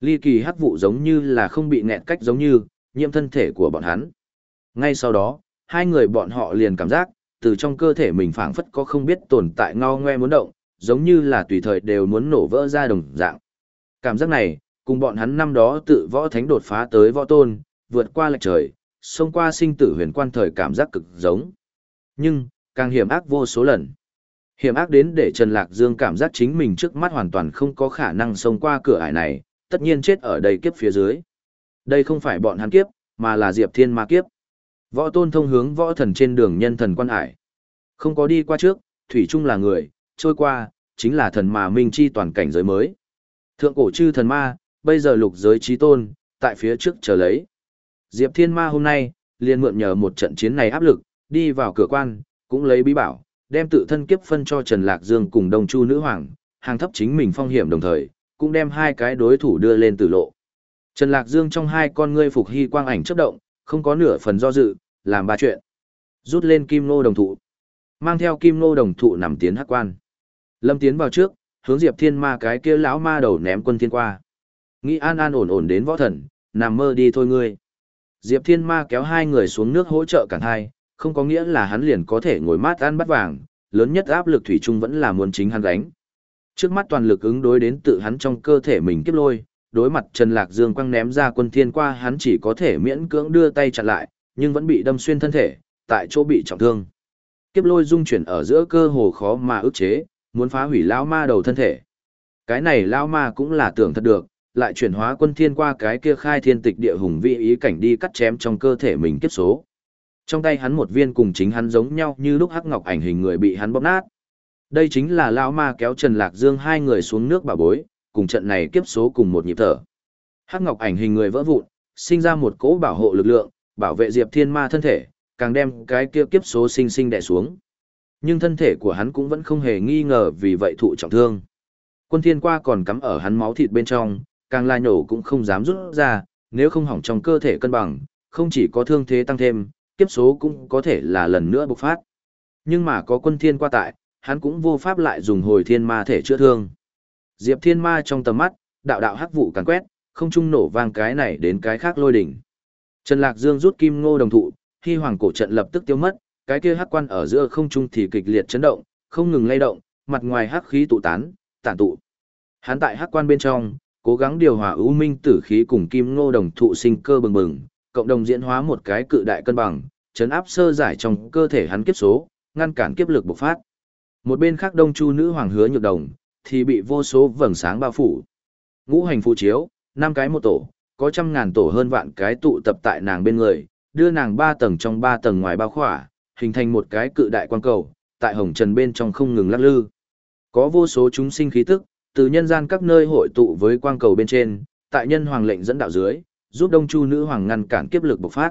Ly kỳ hắc vụ giống như là không bị nghẹn cách giống như, nhiễm thân thể của bọn hắn. Ngay sau đó, hai người bọn họ liền cảm giác, từ trong cơ thể mình phảng phất có không biết tồn tại ngao ngoe muốn động, giống như là tùy thời đều muốn nổ vỡ ra đồng dạng. Cảm giác này, cùng bọn hắn năm đó tự võ thánh đột phá tới võ tôn, vượt qua lệch trời, xông qua sinh tử huyền quan thời cảm giác cực giống. Nhưng, càng hiểm ác vô số lần. Hiểm ác đến để Trần Lạc Dương cảm giác chính mình trước mắt hoàn toàn không có khả năng xông qua cửa ải này, tất nhiên chết ở đây kiếp phía dưới. Đây không phải bọn hắn kiếp, mà là Diệp Thiên Ma kiếp. Võ tôn thông hướng võ thần trên đường nhân thần quan hải. Không có đi qua trước, thủy chung là người, trôi qua, chính là thần mà minh chi toàn cảnh giới mới. Thượng cổ chư thần ma, bây giờ lục giới trí tôn, tại phía trước chờ lấy. Diệp Thiên Ma hôm nay, liền mượn nhờ một trận chiến này áp lực, đi vào cửa quan, cũng lấy bí bảo, đem tự thân kiếp phân cho Trần Lạc Dương cùng Đông Chu Nữ Hoàng, hàng thấp chính mình phong hiểm đồng thời, cũng đem hai cái đối thủ đưa lên tử lộ. Trần Lạc Dương trong hai con ngươi phục hy quang ảnh chớp động, không có nửa phần do dự, làm ba chuyện. Rút lên kim nô đồng thụ. Mang theo kim nô đồng thụ nằm tiến hắc quan. Lâm tiến vào trước, hướng Diệp Thiên Ma cái kia lão ma đầu ném quân thiên qua. Nghĩ an an ổn ổn đến võ thần, nằm mơ đi thôi ngươi. Diệp Thiên Ma kéo hai người xuống nước hỗ trợ cản hai, không có nghĩa là hắn liền có thể ngồi mát ăn bắt vàng, lớn nhất áp lực thủy chung vẫn là muốn chính hắn gánh. Trước mắt toàn lực ứng đối đến tự hắn trong cơ thể mình kiếp lôi, đối mặt Trần Lạc Dương quăng ném ra quân thiên qua hắn chỉ có thể miễn cưỡng đưa tay chặn lại, nhưng vẫn bị đâm xuyên thân thể, tại chỗ bị trọng thương. Kiếp lôi dung chuyển ở giữa cơ hồ khó mà ức chế, muốn phá hủy lão ma đầu thân thể. Cái này lão ma cũng là tưởng thật được, lại chuyển hóa quân thiên qua cái kia khai thiên tịch địa hùng vị ý cảnh đi cắt chém trong cơ thể mình kiếp số. Trong tay hắn một viên cùng chính hắn giống nhau như lúc hắc ngọc ảnh hình người bị hắn bóp nát. Đây chính là lão ma kéo Trần Lạc Dương hai người xuống nước bà bối, cùng trận này kiếp số cùng một nhịp thở. Hắc ngọc ảnh hình người vỡ vụn, sinh ra một cỗ bảo hộ lực lượng, bảo vệ Diệp Thiên Ma thân thể, càng đem cái kia kiếp số sinh sinh đè xuống. Nhưng thân thể của hắn cũng vẫn không hề nghi ngờ vì vậy thụ trọng thương. Quân thiên qua còn cắm ở hắn máu thịt bên trong, càng lai nhổ cũng không dám rút ra, nếu không hỏng trong cơ thể cân bằng, không chỉ có thương thế tăng thêm, kiếp số cũng có thể là lần nữa bộc phát. Nhưng mà có quân thiên qua tại, hắn cũng vô pháp lại dùng hồi thiên ma thể chữa thương. Diệp thiên ma trong tầm mắt, đạo đạo hắc vụ càn quét, không trung nổ vang cái này đến cái khác lôi đỉnh. Trần Lạc Dương rút kim ngô đồng thụ, khi hoàng cổ trận lập tức tiêu mất, cái kia hắc quan ở giữa không trung thì kịch liệt chấn động, không ngừng lay động, mặt ngoài hắc khí tụ tán, tản tụ. Hắn tại hắc quan bên trong, cố gắng điều hòa ưu minh tử khí cùng kim ngô đồng thụ sinh cơ bừng bừng, cộng đồng diễn hóa một cái cự đại cân bằng, chấn áp sơ giải trong cơ thể hắn kiếp số, ngăn cản kiếp lực bộc phát. Một bên khác Đông Chu nữ hoàng hứa nhược đồng, thì bị vô số vầng sáng bao phủ. Ngũ hành phù chiếu, năm cái một tổ, có trăm ngàn tổ hơn vạn cái tụ tập tại nàng bên người, đưa nàng ba tầng trong ba tầng ngoài bao khỏa, hình thành một cái cự đại quan cầu, tại hồng trần bên trong không ngừng lắc lư. Có vô số chúng sinh khí tức, từ nhân gian các nơi hội tụ với quang cầu bên trên, tại nhân hoàng lệnh dẫn đạo dưới, giúp Đông Chu nữ hoàng ngăn cản kiếp lực bộc phát.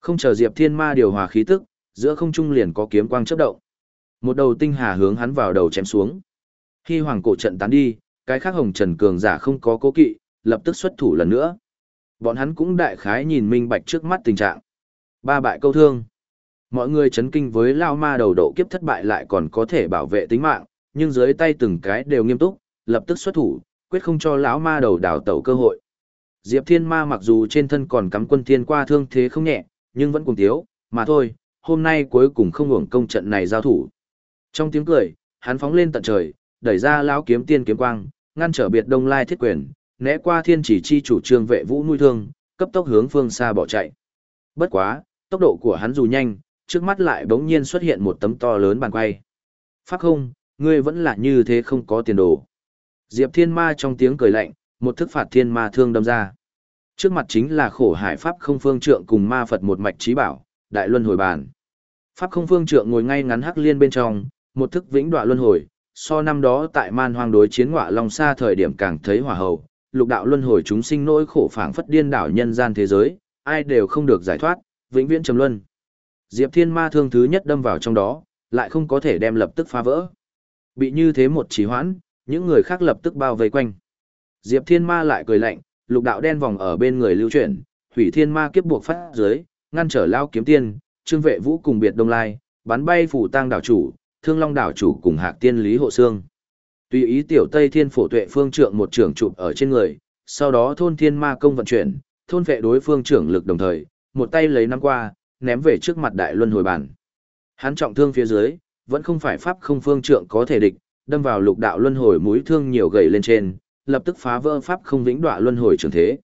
Không chờ Diệp Thiên Ma điều hòa khí tức, giữa không trung liền có kiếm quang chớp động. Một đầu tinh hà hướng hắn vào đầu chém xuống. Khi hoàng cổ trận tán đi, cái khác hồng trần cường giả không có cố kỵ, lập tức xuất thủ lần nữa. Bọn hắn cũng đại khái nhìn minh bạch trước mắt tình trạng. Ba bại câu thương. Mọi người chấn kinh với lao ma đầu độ kiếp thất bại lại còn có thể bảo vệ tính mạng, nhưng dưới tay từng cái đều nghiêm túc, lập tức xuất thủ, quyết không cho lão ma đầu đảo tẩu cơ hội. Diệp Thiên Ma mặc dù trên thân còn cắm quân thiên qua thương thế không nhẹ, nhưng vẫn cùng thiếu, mà thôi, hôm nay cuối cùng không hưởng công trận này giao thủ. Trong tiếng cười, hắn phóng lên tận trời, đẩy ra lão kiếm tiên kiếm quang, ngăn trở biệt đông lai thiết quyền, né qua thiên chỉ chi chủ trương vệ vũ nuôi thương, cấp tốc hướng phương xa bỏ chạy. Bất quá, tốc độ của hắn dù nhanh, trước mắt lại bỗng nhiên xuất hiện một tấm to lớn bàn quay. Pháp không, ngươi vẫn là như thế không có tiền đồ. Diệp Thiên Ma trong tiếng cười lạnh, một thức phạt thiên ma thương đâm ra. Trước mặt chính là khổ hải pháp không phương trượng cùng ma Phật một mạch trí bảo, đại luân hồi bàn. Pháp không phương trượng ngồi ngay ngắn hắc liên bên trong, một thức vĩnh đoạn luân hồi, so năm đó tại man hoang đối chiến ngọa long xa thời điểm càng thấy hỏa hầu, lục đạo luân hồi chúng sinh nỗi khổ phảng phất điên đảo nhân gian thế giới, ai đều không được giải thoát, vĩnh viễn trầm luân. Diệp Thiên Ma thương thứ nhất đâm vào trong đó, lại không có thể đem lập tức phá vỡ. Bị như thế một trì hoãn, những người khác lập tức bao vây quanh. Diệp Thiên Ma lại cười lạnh, lục đạo đen vòng ở bên người lưu chuyển, hủy thiên ma kiếp buộc phát dưới, ngăn trở lao kiếm tiên, trương vệ vũ cùng biệt đông lai, bắn bay phủ tang đảo chủ, thương long đảo chủ cùng hạc tiên lý hộ xương. Tùy ý tiểu Tây Thiên phổ tuệ phương trượng một trưởng chụp ở trên người, sau đó thôn thiên ma công vận chuyển, thôn vệ đối phương trưởng lực đồng thời, một tay lấy năm qua, ném về trước mặt đại luân hồi bản. Hắn trọng thương phía dưới, vẫn không phải pháp không phương trượng có thể địch, đâm vào lục đạo luân hồi mũi thương nhiều gầy lên trên, lập tức phá vỡ pháp không vĩnh đọa luân hồi trường thế.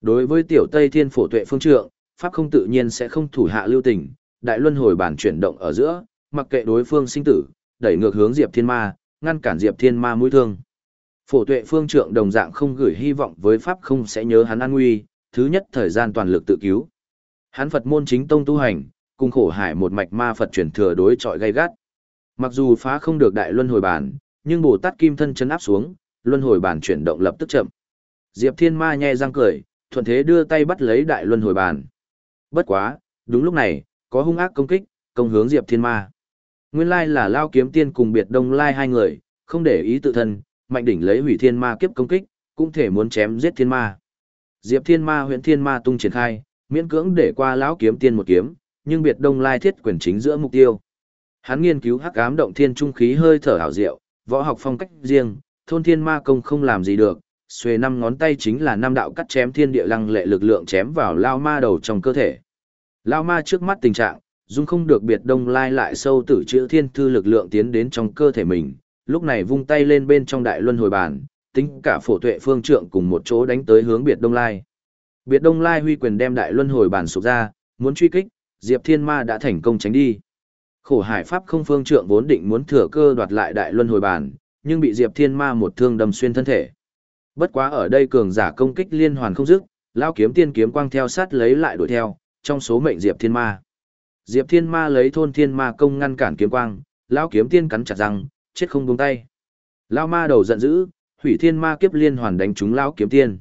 Đối với tiểu Tây Thiên phổ tuệ phương trượng, pháp không tự nhiên sẽ không thủ hạ lưu tình, đại luân hồi bản chuyển động ở giữa, mặc kệ đối phương sinh tử, đẩy ngược hướng Diệp Thiên Ma, ngăn cản Diệp Thiên Ma mũi thương. Phổ tuệ phương trượng đồng dạng không gửi hy vọng với pháp không sẽ nhớ hắn an nguy, thứ nhất thời gian toàn lực tự cứu. Hắn Phật môn chính tông tu hành, cùng khổ hải một mạch ma Phật chuyển thừa đối chọi gay gắt. Mặc dù phá không được đại luân hồi bản, nhưng Bồ Tát Kim thân chấn áp xuống, luân hồi bản chuyển động lập tức chậm. Diệp Thiên Ma nhe răng cười, thuận thế đưa tay bắt lấy đại luân hồi bản. Bất quá, đúng lúc này, có hung ác công kích, công hướng Diệp Thiên Ma. Nguyên lai là Lao Kiếm Tiên cùng biệt Đông Lai hai người, không để ý tự thân, mạnh đỉnh lấy hủy thiên ma kiếp công kích, cũng thể muốn chém giết thiên ma. Diệp Thiên Ma huyện Thiên Ma tung triển khai, miễn cưỡng để qua lão kiếm tiên một kiếm, nhưng biệt Đông Lai thiết quyền chính giữa mục tiêu. Hắn nghiên cứu hắc ám động thiên trung khí hơi thở hảo diệu, võ học phong cách riêng, thôn thiên ma công không làm gì được, xuề năm ngón tay chính là năm đạo cắt chém thiên địa lăng lệ lực lượng chém vào lao ma đầu trong cơ thể. Lao ma trước mắt tình trạng, dung không được biệt đông lai lại sâu tử chữ thiên thư lực lượng tiến đến trong cơ thể mình, lúc này vung tay lên bên trong đại luân hồi bàn, tính cả phổ tuệ phương trượng cùng một chỗ đánh tới hướng biệt đông lai. Biệt đông lai huy quyền đem đại luân hồi bàn sụp ra, muốn truy kích, Diệp Thiên Ma đã thành công tránh đi. Khổ hải pháp không phương trượng vốn định muốn thừa cơ đoạt lại đại luân hồi bàn, nhưng bị Diệp Thiên Ma một thương đâm xuyên thân thể. Bất quá ở đây cường giả công kích liên hoàn không dứt, lao kiếm tiên kiếm quang theo sát lấy lại đuổi theo, trong số mệnh Diệp Thiên Ma. Diệp Thiên Ma lấy thôn thiên ma công ngăn cản kiếm quang, lao kiếm tiên cắn chặt răng, chết không buông tay. Lao ma đầu giận dữ, hủy thiên ma kiếp liên hoàn đánh trúng lão kiếm tiên.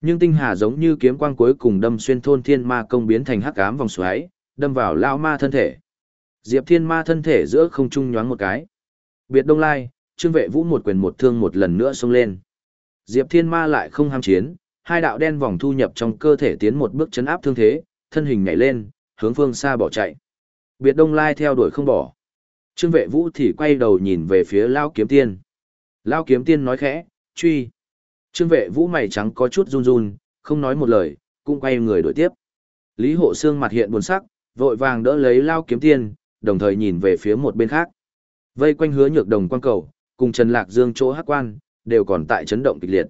Nhưng tinh hà giống như kiếm quang cuối cùng đâm xuyên thôn thiên ma công biến thành hắc ám vòng xoáy, đâm vào lao ma thân thể. Diệp Thiên Ma thân thể giữa không trung nhoáng một cái. Biệt Đông Lai, Trương Vệ Vũ một quyền một thương một lần nữa xông lên. Diệp Thiên Ma lại không ham chiến, hai đạo đen vòng thu nhập trong cơ thể tiến một bước chấn áp thương thế, thân hình nhảy lên, hướng phương xa bỏ chạy. Biệt Đông Lai theo đuổi không bỏ. Trương Vệ Vũ thì quay đầu nhìn về phía Lao Kiếm Tiên. Lao Kiếm Tiên nói khẽ, truy. Trương Vệ Vũ mày trắng có chút run run, không nói một lời, cũng quay người đuổi tiếp. Lý Hộ Sương mặt hiện buồn sắc, vội vàng đỡ lấy Lao Kiếm Tiên, đồng thời nhìn về phía một bên khác. Vây quanh hứa nhược đồng quan cầu, cùng Trần Lạc Dương chỗ hắc quan, đều còn tại chấn động kịch liệt.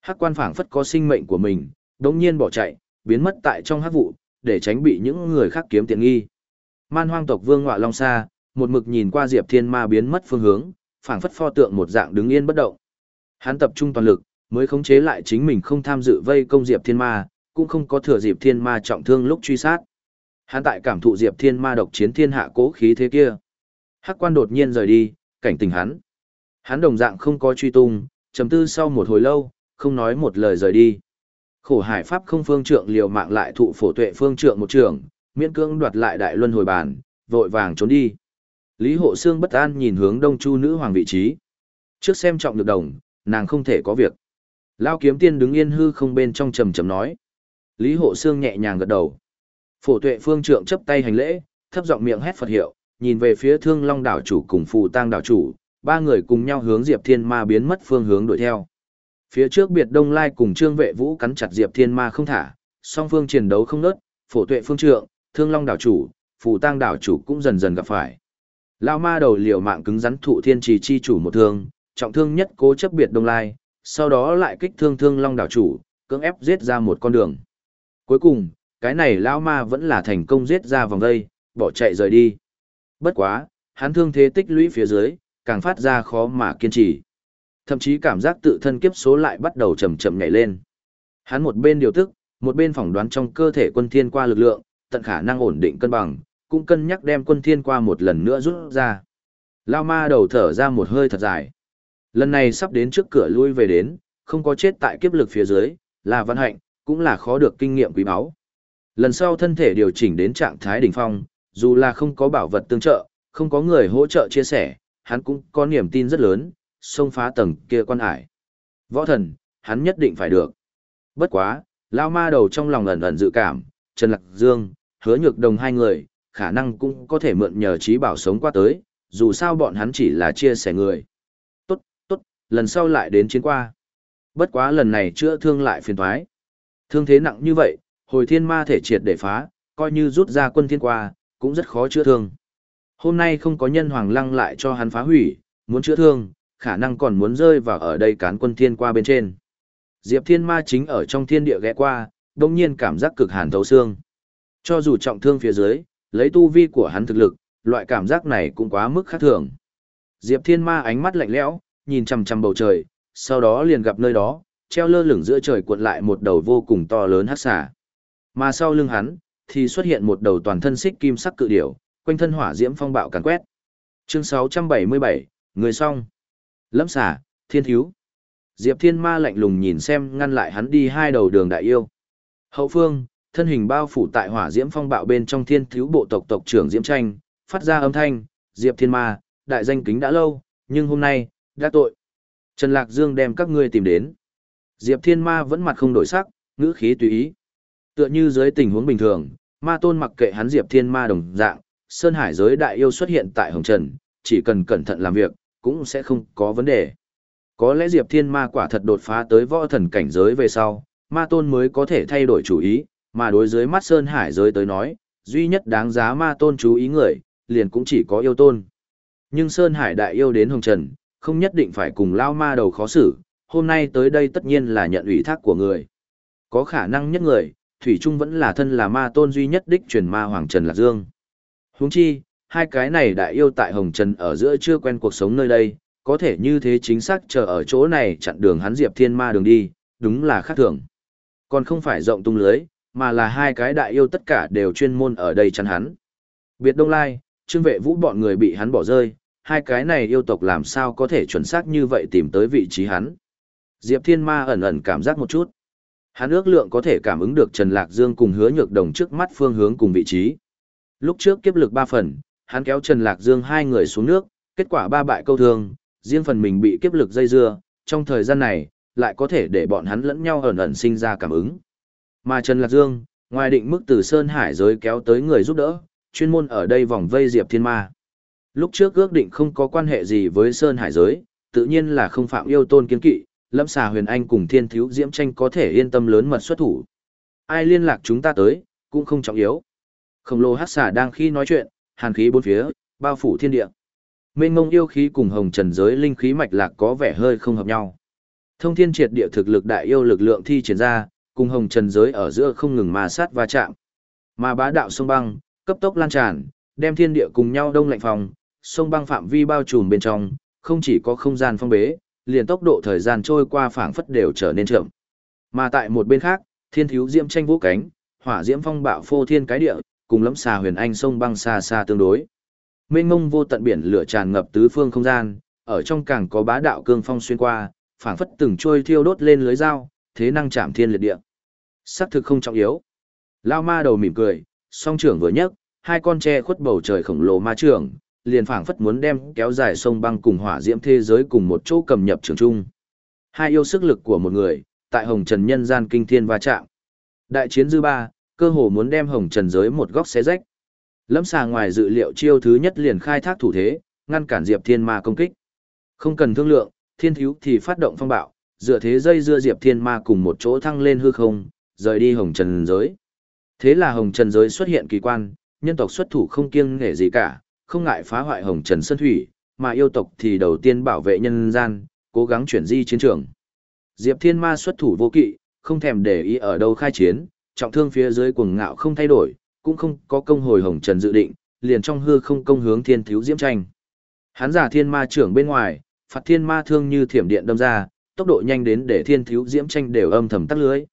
Hắc quan phảng phất có sinh mệnh của mình, đống nhiên bỏ chạy, biến mất tại trong hắc vụ, để tránh bị những người khác kiếm tiện nghi. Man hoang tộc vương ngọa long xa, một mực nhìn qua Diệp Thiên Ma biến mất phương hướng, phảng phất pho tượng một dạng đứng yên bất động. Hắn tập trung toàn lực, mới khống chế lại chính mình không tham dự vây công Diệp Thiên Ma, cũng không có thừa Diệp Thiên Ma trọng thương lúc truy sát. Hắn tại cảm thụ Diệp Thiên Ma độc chiến thiên hạ cố khí thế kia. Hắc quan đột nhiên rời đi, cảnh tình hắn. Hắn đồng dạng không có truy tung, trầm tư sau một hồi lâu, không nói một lời rời đi. Khổ hải pháp không phương trượng liều mạng lại thụ phổ tuệ phương trượng một trường, miễn cưỡng đoạt lại đại luân hồi bàn, vội vàng trốn đi. Lý hộ xương bất an nhìn hướng đông chu nữ hoàng vị trí. Trước xem trọng được đồng, nàng không thể có việc. Lao kiếm tiên đứng yên hư không bên trong trầm trầm nói. Lý hộ xương nhẹ nhàng gật đầu. Phổ tuệ phương trượng chấp tay hành lễ, thấp giọng miệng hét Phật hiệu, nhìn về phía thương long đảo chủ cùng phù tang đảo chủ, ba người cùng nhau hướng Diệp Thiên Ma biến mất phương hướng đuổi theo. Phía trước biệt Đông Lai cùng Trương Vệ Vũ cắn chặt Diệp Thiên Ma không thả, song phương chiến đấu không nớt, phổ tuệ phương trượng, thương long đảo chủ, phù tang đảo chủ cũng dần dần gặp phải. Lao ma đầu liều mạng cứng rắn thụ thiên trì chi chủ một thương, trọng thương nhất cố chấp biệt Đông Lai, sau đó lại kích thương thương long đảo chủ, cưỡng ép giết ra một con đường. Cuối cùng, cái này lão ma vẫn là thành công giết ra vòng đây, bỏ chạy rời đi. Bất quá, hắn thương thế tích lũy phía dưới, càng phát ra khó mà kiên trì. Thậm chí cảm giác tự thân kiếp số lại bắt đầu chậm chậm nhảy lên. Hắn một bên điều tức, một bên phỏng đoán trong cơ thể quân thiên qua lực lượng, tận khả năng ổn định cân bằng, cũng cân nhắc đem quân thiên qua một lần nữa rút ra. Lao ma đầu thở ra một hơi thật dài. Lần này sắp đến trước cửa lui về đến, không có chết tại kiếp lực phía dưới, là văn hạnh, cũng là khó được kinh nghiệm quý báu. Lần sau thân thể điều chỉnh đến trạng thái đỉnh phong, dù là không có bảo vật tương trợ, không có người hỗ trợ chia sẻ, hắn cũng có niềm tin rất lớn, xông phá tầng kia quan hải. Võ thần, hắn nhất định phải được. Bất quá, lao ma đầu trong lòng ẩn ẩn dự cảm, Trần Lạc Dương, hứa nhược đồng hai người, khả năng cũng có thể mượn nhờ trí bảo sống qua tới, dù sao bọn hắn chỉ là chia sẻ người. Tốt, tốt, lần sau lại đến chiến qua. Bất quá lần này chữa thương lại phiền thoái. Thương thế nặng như vậy, hồi thiên ma thể triệt để phá, coi như rút ra quân thiên qua, cũng rất khó chữa thương. Hôm nay không có nhân hoàng lăng lại cho hắn phá hủy, muốn chữa thương, khả năng còn muốn rơi vào ở đây cán quân thiên qua bên trên. Diệp Thiên Ma chính ở trong thiên địa ghé qua, đồng nhiên cảm giác cực hàn thấu xương. Cho dù trọng thương phía dưới, lấy tu vi của hắn thực lực, loại cảm giác này cũng quá mức khác thường. Diệp Thiên Ma ánh mắt lạnh lẽo, nhìn chằm chằm bầu trời, sau đó liền gặp nơi đó, treo lơ lửng giữa trời cuộn lại một đầu vô cùng to lớn hắc xà. Mà sau lưng hắn, thì xuất hiện một đầu toàn thân xích kim sắc cự điểu, quanh thân hỏa diễm phong bạo càn quét. Chương 677, người xong. Lâm xả thiên thiếu. Diệp Thiên Ma lạnh lùng nhìn xem ngăn lại hắn đi hai đầu đường đại yêu. Hậu phương, thân hình bao phủ tại hỏa diễm phong bạo bên trong thiên thiếu bộ tộc tộc trưởng Diễm Tranh, phát ra âm thanh, Diệp Thiên Ma, đại danh kính đã lâu, nhưng hôm nay, đã tội. Trần Lạc Dương đem các ngươi tìm đến. Diệp Thiên Ma vẫn mặt không đổi sắc, ngữ khí tùy ý. Tựa như dưới tình huống bình thường, ma tôn mặc kệ hắn Diệp Thiên Ma đồng dạng, Sơn Hải giới đại yêu xuất hiện tại Hồng Trần, chỉ cần cẩn thận làm việc, cũng sẽ không có vấn đề. Có lẽ Diệp Thiên Ma quả thật đột phá tới võ thần cảnh giới về sau, ma tôn mới có thể thay đổi chủ ý, mà đối dưới mắt Sơn Hải giới tới nói, duy nhất đáng giá ma tôn chú ý người, liền cũng chỉ có yêu tôn. Nhưng Sơn Hải đại yêu đến Hồng Trần, không nhất định phải cùng lao ma đầu khó xử, hôm nay tới đây tất nhiên là nhận ủy thác của người. Có khả năng nhất người, Thủy Trung vẫn là thân là ma tôn duy nhất đích truyền ma Hoàng Trần Lạc Dương. Huống chi, hai cái này đại yêu tại Hồng Trần ở giữa chưa quen cuộc sống nơi đây, có thể như thế chính xác chờ ở chỗ này chặn đường hắn Diệp Thiên Ma đường đi, đúng là khác thường. Còn không phải rộng tung lưới, mà là hai cái đại yêu tất cả đều chuyên môn ở đây chặn hắn. Biệt Đông Lai, Trương Vệ Vũ bọn người bị hắn bỏ rơi, hai cái này yêu tộc làm sao có thể chuẩn xác như vậy tìm tới vị trí hắn. Diệp Thiên Ma ẩn ẩn cảm giác một chút. Hắn ước lượng có thể cảm ứng được Trần Lạc Dương cùng hứa nhược đồng trước mắt phương hướng cùng vị trí. Lúc trước kiếp lực ba phần, hắn kéo Trần Lạc Dương hai người xuống nước, kết quả ba bại câu thương, riêng phần mình bị kiếp lực dây dưa, trong thời gian này, lại có thể để bọn hắn lẫn nhau ẩn ẩn sinh ra cảm ứng. Mà Trần Lạc Dương, ngoài định mức từ Sơn Hải giới kéo tới người giúp đỡ, chuyên môn ở đây vòng vây Diệp Thiên Ma. Lúc trước ước định không có quan hệ gì với Sơn Hải giới, tự nhiên là không phạm yêu tôn kiến kỵ, lâm xà huyền anh cùng thiên thiếu diễm tranh có thể yên tâm lớn mật xuất thủ. Ai liên lạc chúng ta tới, cũng không trọng yếu. Khổng lồ hát xà đang khi nói chuyện, hàn khí bốn phía, bao phủ thiên địa. Mênh mông yêu khí cùng hồng trần giới linh khí mạch lạc có vẻ hơi không hợp nhau. Thông thiên triệt địa thực lực đại yêu lực lượng thi triển ra, cùng hồng trần giới ở giữa không ngừng ma sát va chạm. Mà bá đạo sông băng, cấp tốc lan tràn, đem thiên địa cùng nhau đông lạnh phòng, sông băng phạm vi bao trùm bên trong, không chỉ có không gian phong bế, liền tốc độ thời gian trôi qua phảng phất đều trở nên chậm. Mà tại một bên khác, thiên thiếu diễm tranh vũ cánh, hỏa diễm phong bạo phô thiên cái địa, cùng lẫm xà huyền anh sông băng xa xa tương đối. Mênh mông vô tận biển lửa tràn ngập tứ phương không gian, ở trong càng có bá đạo cương phong xuyên qua, phảng phất từng trôi thiêu đốt lên lưới dao, thế năng chạm thiên liệt địa. Sắc thực không trọng yếu. Lao ma đầu mỉm cười, song trưởng vừa nhấc, hai con tre khuất bầu trời khổng lồ ma trưởng, liền phảng phất muốn đem kéo dài sông băng cùng hỏa diễm thế giới cùng một chỗ cầm nhập trường trung. Hai yêu sức lực của một người, tại hồng trần nhân gian kinh thiên va chạm. Đại chiến dư ba, cơ hồ muốn đem hồng trần giới một góc xé rách. Lâm xà ngoài dự liệu chiêu thứ nhất liền khai thác thủ thế, ngăn cản Diệp Thiên Ma công kích. Không cần thương lượng, thiên thiếu thì phát động phong bạo, dựa thế dây dưa Diệp Thiên Ma cùng một chỗ thăng lên hư không, rời đi hồng trần giới. Thế là hồng trần giới xuất hiện kỳ quan, nhân tộc xuất thủ không kiêng nể gì cả, không ngại phá hoại hồng trần sơn thủy, mà yêu tộc thì đầu tiên bảo vệ nhân gian, cố gắng chuyển di chiến trường. Diệp Thiên Ma xuất thủ vô kỵ, không thèm để ý ở đâu khai chiến, trọng thương phía dưới cuồng ngạo không thay đổi, cũng không có công hồi hồng trần dự định, liền trong hư không công hướng thiên thiếu diễm tranh. Hắn giả thiên ma trưởng bên ngoài, phạt thiên ma thương như thiểm điện đâm ra, tốc độ nhanh đến để thiên thiếu diễm tranh đều âm thầm tắt lưới.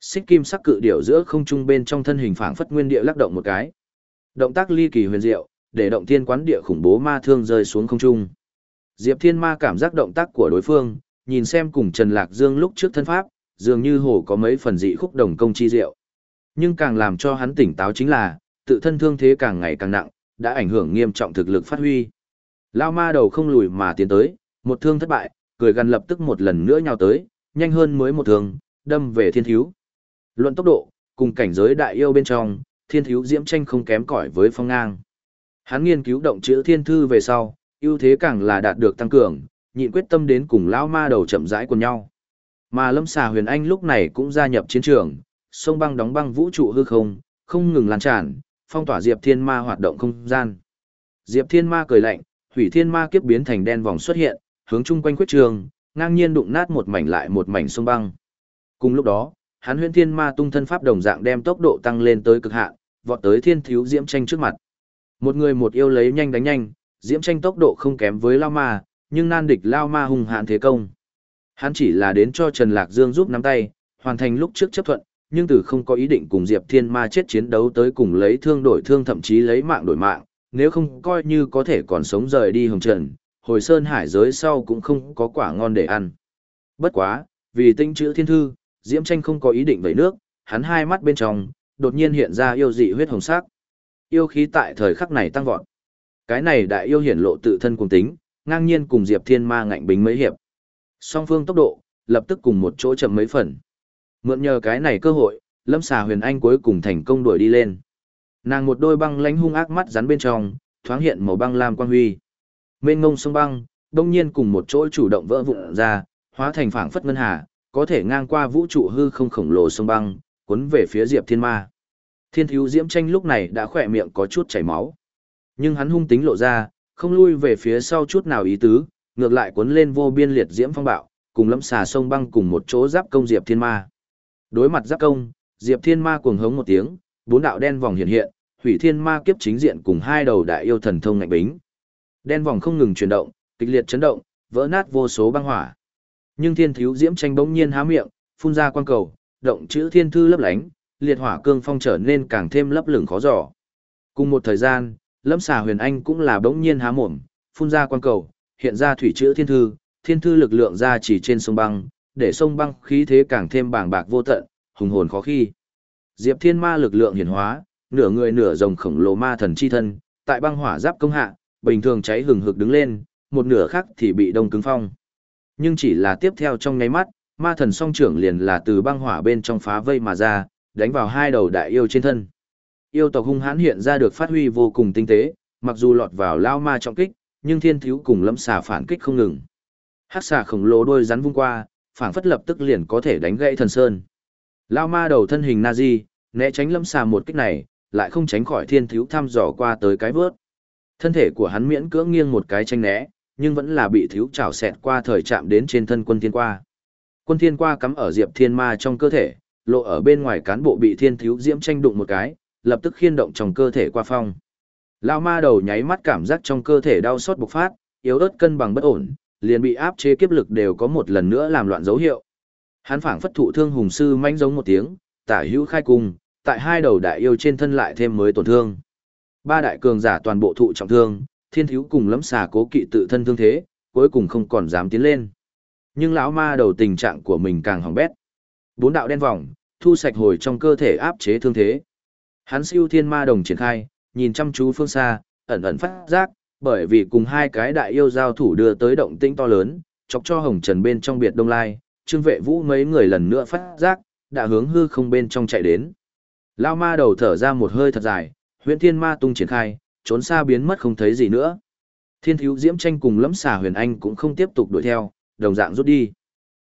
Xích kim sắc cự điểu giữa không trung bên trong thân hình phảng phất nguyên địa lắc động một cái. Động tác ly kỳ huyền diệu, để động thiên quán địa khủng bố ma thương rơi xuống không trung. Diệp Thiên Ma cảm giác động tác của đối phương, nhìn xem cùng Trần Lạc Dương lúc trước thân pháp, dường như hồ có mấy phần dị khúc đồng công chi diệu. Nhưng càng làm cho hắn tỉnh táo chính là, tự thân thương thế càng ngày càng nặng, đã ảnh hưởng nghiêm trọng thực lực phát huy. Lao ma đầu không lùi mà tiến tới, một thương thất bại, cười gần lập tức một lần nữa nhào tới, nhanh hơn mới một thương, đâm về thiên thiếu. Luận tốc độ, cùng cảnh giới đại yêu bên trong, thiên thiếu diễm tranh không kém cỏi với phong ngang. Hắn nghiên cứu động chữ thiên thư về sau, ưu thế càng là đạt được tăng cường, nhịn quyết tâm đến cùng lão ma đầu chậm rãi cùng nhau. Mà Lâm Xà Huyền Anh lúc này cũng gia nhập chiến trường, sông băng đóng băng vũ trụ hư không, không ngừng lan tràn, phong tỏa Diệp Thiên Ma hoạt động không gian. Diệp Thiên Ma cười lạnh, hủy thiên ma kiếp biến thành đen vòng xuất hiện, hướng chung quanh quyết trường, ngang nhiên đụng nát một mảnh lại một mảnh sông băng. Cùng lúc đó, hắn huyễn thiên ma tung thân pháp đồng dạng đem tốc độ tăng lên tới cực hạn, vọt tới thiên thiếu diễm tranh trước mặt. Một người một yêu lấy nhanh đánh nhanh, diễm tranh tốc độ không kém với lao ma, nhưng nan địch lao ma hùng hạn thế công. Hắn chỉ là đến cho Trần Lạc Dương giúp nắm tay, hoàn thành lúc trước chấp thuận, nhưng từ không có ý định cùng Diệp Thiên Ma chết chiến đấu tới cùng lấy thương đổi thương thậm chí lấy mạng đổi mạng, nếu không coi như có thể còn sống rời đi hồng trần, hồi sơn hải giới sau cũng không có quả ngon để ăn. Bất quá, vì tinh chữ thiên thư, Diễm Tranh không có ý định vẩy nước, hắn hai mắt bên trong, đột nhiên hiện ra yêu dị huyết hồng sắc. Yêu khí tại thời khắc này tăng vọt. Cái này đại yêu hiển lộ tự thân cùng tính, ngang nhiên cùng Diệp Thiên Ma ngạnh bính mấy hiệp. Song phương tốc độ, lập tức cùng một chỗ chậm mấy phần. Mượn nhờ cái này cơ hội, Lâm Xà Huyền Anh cuối cùng thành công đuổi đi lên. Nàng một đôi băng lánh hung ác mắt rắn bên trong, thoáng hiện màu băng lam quang huy. Mênh ngông sông băng, đông nhiên cùng một chỗ chủ động vỡ vụn ra, hóa thành phảng phất ngân hà, có thể ngang qua vũ trụ hư không khổng lồ sông băng, cuốn về phía Diệp Thiên Ma. Thiên thiếu Diễm Tranh lúc này đã khỏe miệng có chút chảy máu. Nhưng hắn hung tính lộ ra, không lui về phía sau chút nào ý tứ, ngược lại cuốn lên vô biên liệt diễm phong bạo, cùng lâm xà sông băng cùng một chỗ giáp công Diệp Thiên Ma. Đối mặt giáp công, Diệp Thiên Ma cuồng hống một tiếng, bốn đạo đen vòng hiện hiện, hủy thiên ma kiếp chính diện cùng hai đầu đại yêu thần thông ngạnh bính. Đen vòng không ngừng chuyển động, kịch liệt chấn động, vỡ nát vô số băng hỏa. Nhưng thiên thiếu diễm tranh bỗng nhiên há miệng, phun ra quang cầu, động chữ thiên thư lấp lánh, liệt hỏa cương phong trở nên càng thêm lấp lửng khó dò. Cùng một thời gian, lâm xà huyền anh cũng là bỗng nhiên há mồm, phun ra quan cầu, hiện ra thủy chữ thiên thư, thiên thư lực lượng ra chỉ trên sông băng, để sông băng khí thế càng thêm bàng bạc vô tận, hùng hồn khó khi. Diệp Thiên Ma lực lượng hiển hóa, nửa người nửa rồng khổng lồ ma thần chi thân, tại băng hỏa giáp công hạ, bình thường cháy hừng hực đứng lên, một nửa khác thì bị đông cứng phong. Nhưng chỉ là tiếp theo trong nháy mắt, ma thần song trưởng liền là từ băng hỏa bên trong phá vây mà ra, đánh vào hai đầu đại yêu trên thân. Yêu tộc hung hãn hiện ra được phát huy vô cùng tinh tế, mặc dù lọt vào lao ma trọng kích, nhưng thiên thiếu cùng lâm xà phản kích không ngừng. Hắc xà khổng lồ đôi rắn vung qua, phản phất lập tức liền có thể đánh gãy thần sơn. Lao ma đầu thân hình Nazi, né tránh lâm xà một kích này, lại không tránh khỏi thiên thiếu thăm dò qua tới cái vớt. Thân thể của hắn miễn cưỡng nghiêng một cái tranh né, nhưng vẫn là bị thiếu chảo xẹt qua thời chạm đến trên thân quân thiên qua. Quân thiên qua cắm ở diệp thiên ma trong cơ thể, lộ ở bên ngoài cán bộ bị thiên thiếu diễm tranh đụng một cái, lập tức khiên động trong cơ thể qua phong. Lão ma đầu nháy mắt cảm giác trong cơ thể đau xót bộc phát, yếu ớt cân bằng bất ổn, liền bị áp chế kiếp lực đều có một lần nữa làm loạn dấu hiệu. Hắn phảng phất thụ thương hùng sư manh giống một tiếng, tả hữu khai cung, tại hai đầu đại yêu trên thân lại thêm mới tổn thương. Ba đại cường giả toàn bộ thụ trọng thương, thiên thiếu cùng lấm xà cố kỵ tự thân thương thế, cuối cùng không còn dám tiến lên. Nhưng lão ma đầu tình trạng của mình càng hỏng bét. Bốn đạo đen vòng, thu sạch hồi trong cơ thể áp chế thương thế. Hắn siêu thiên ma đồng triển khai, nhìn chăm chú phương xa, ẩn ẩn phát giác, bởi vì cùng hai cái đại yêu giao thủ đưa tới động tĩnh to lớn, chọc cho hồng trần bên trong biệt đông lai, trương vệ vũ mấy người lần nữa phát giác, đã hướng hư không bên trong chạy đến. Lao ma đầu thở ra một hơi thật dài, huyện thiên ma tung triển khai, trốn xa biến mất không thấy gì nữa. Thiên thiếu diễm tranh cùng lẫm xà huyền anh cũng không tiếp tục đuổi theo, đồng dạng rút đi.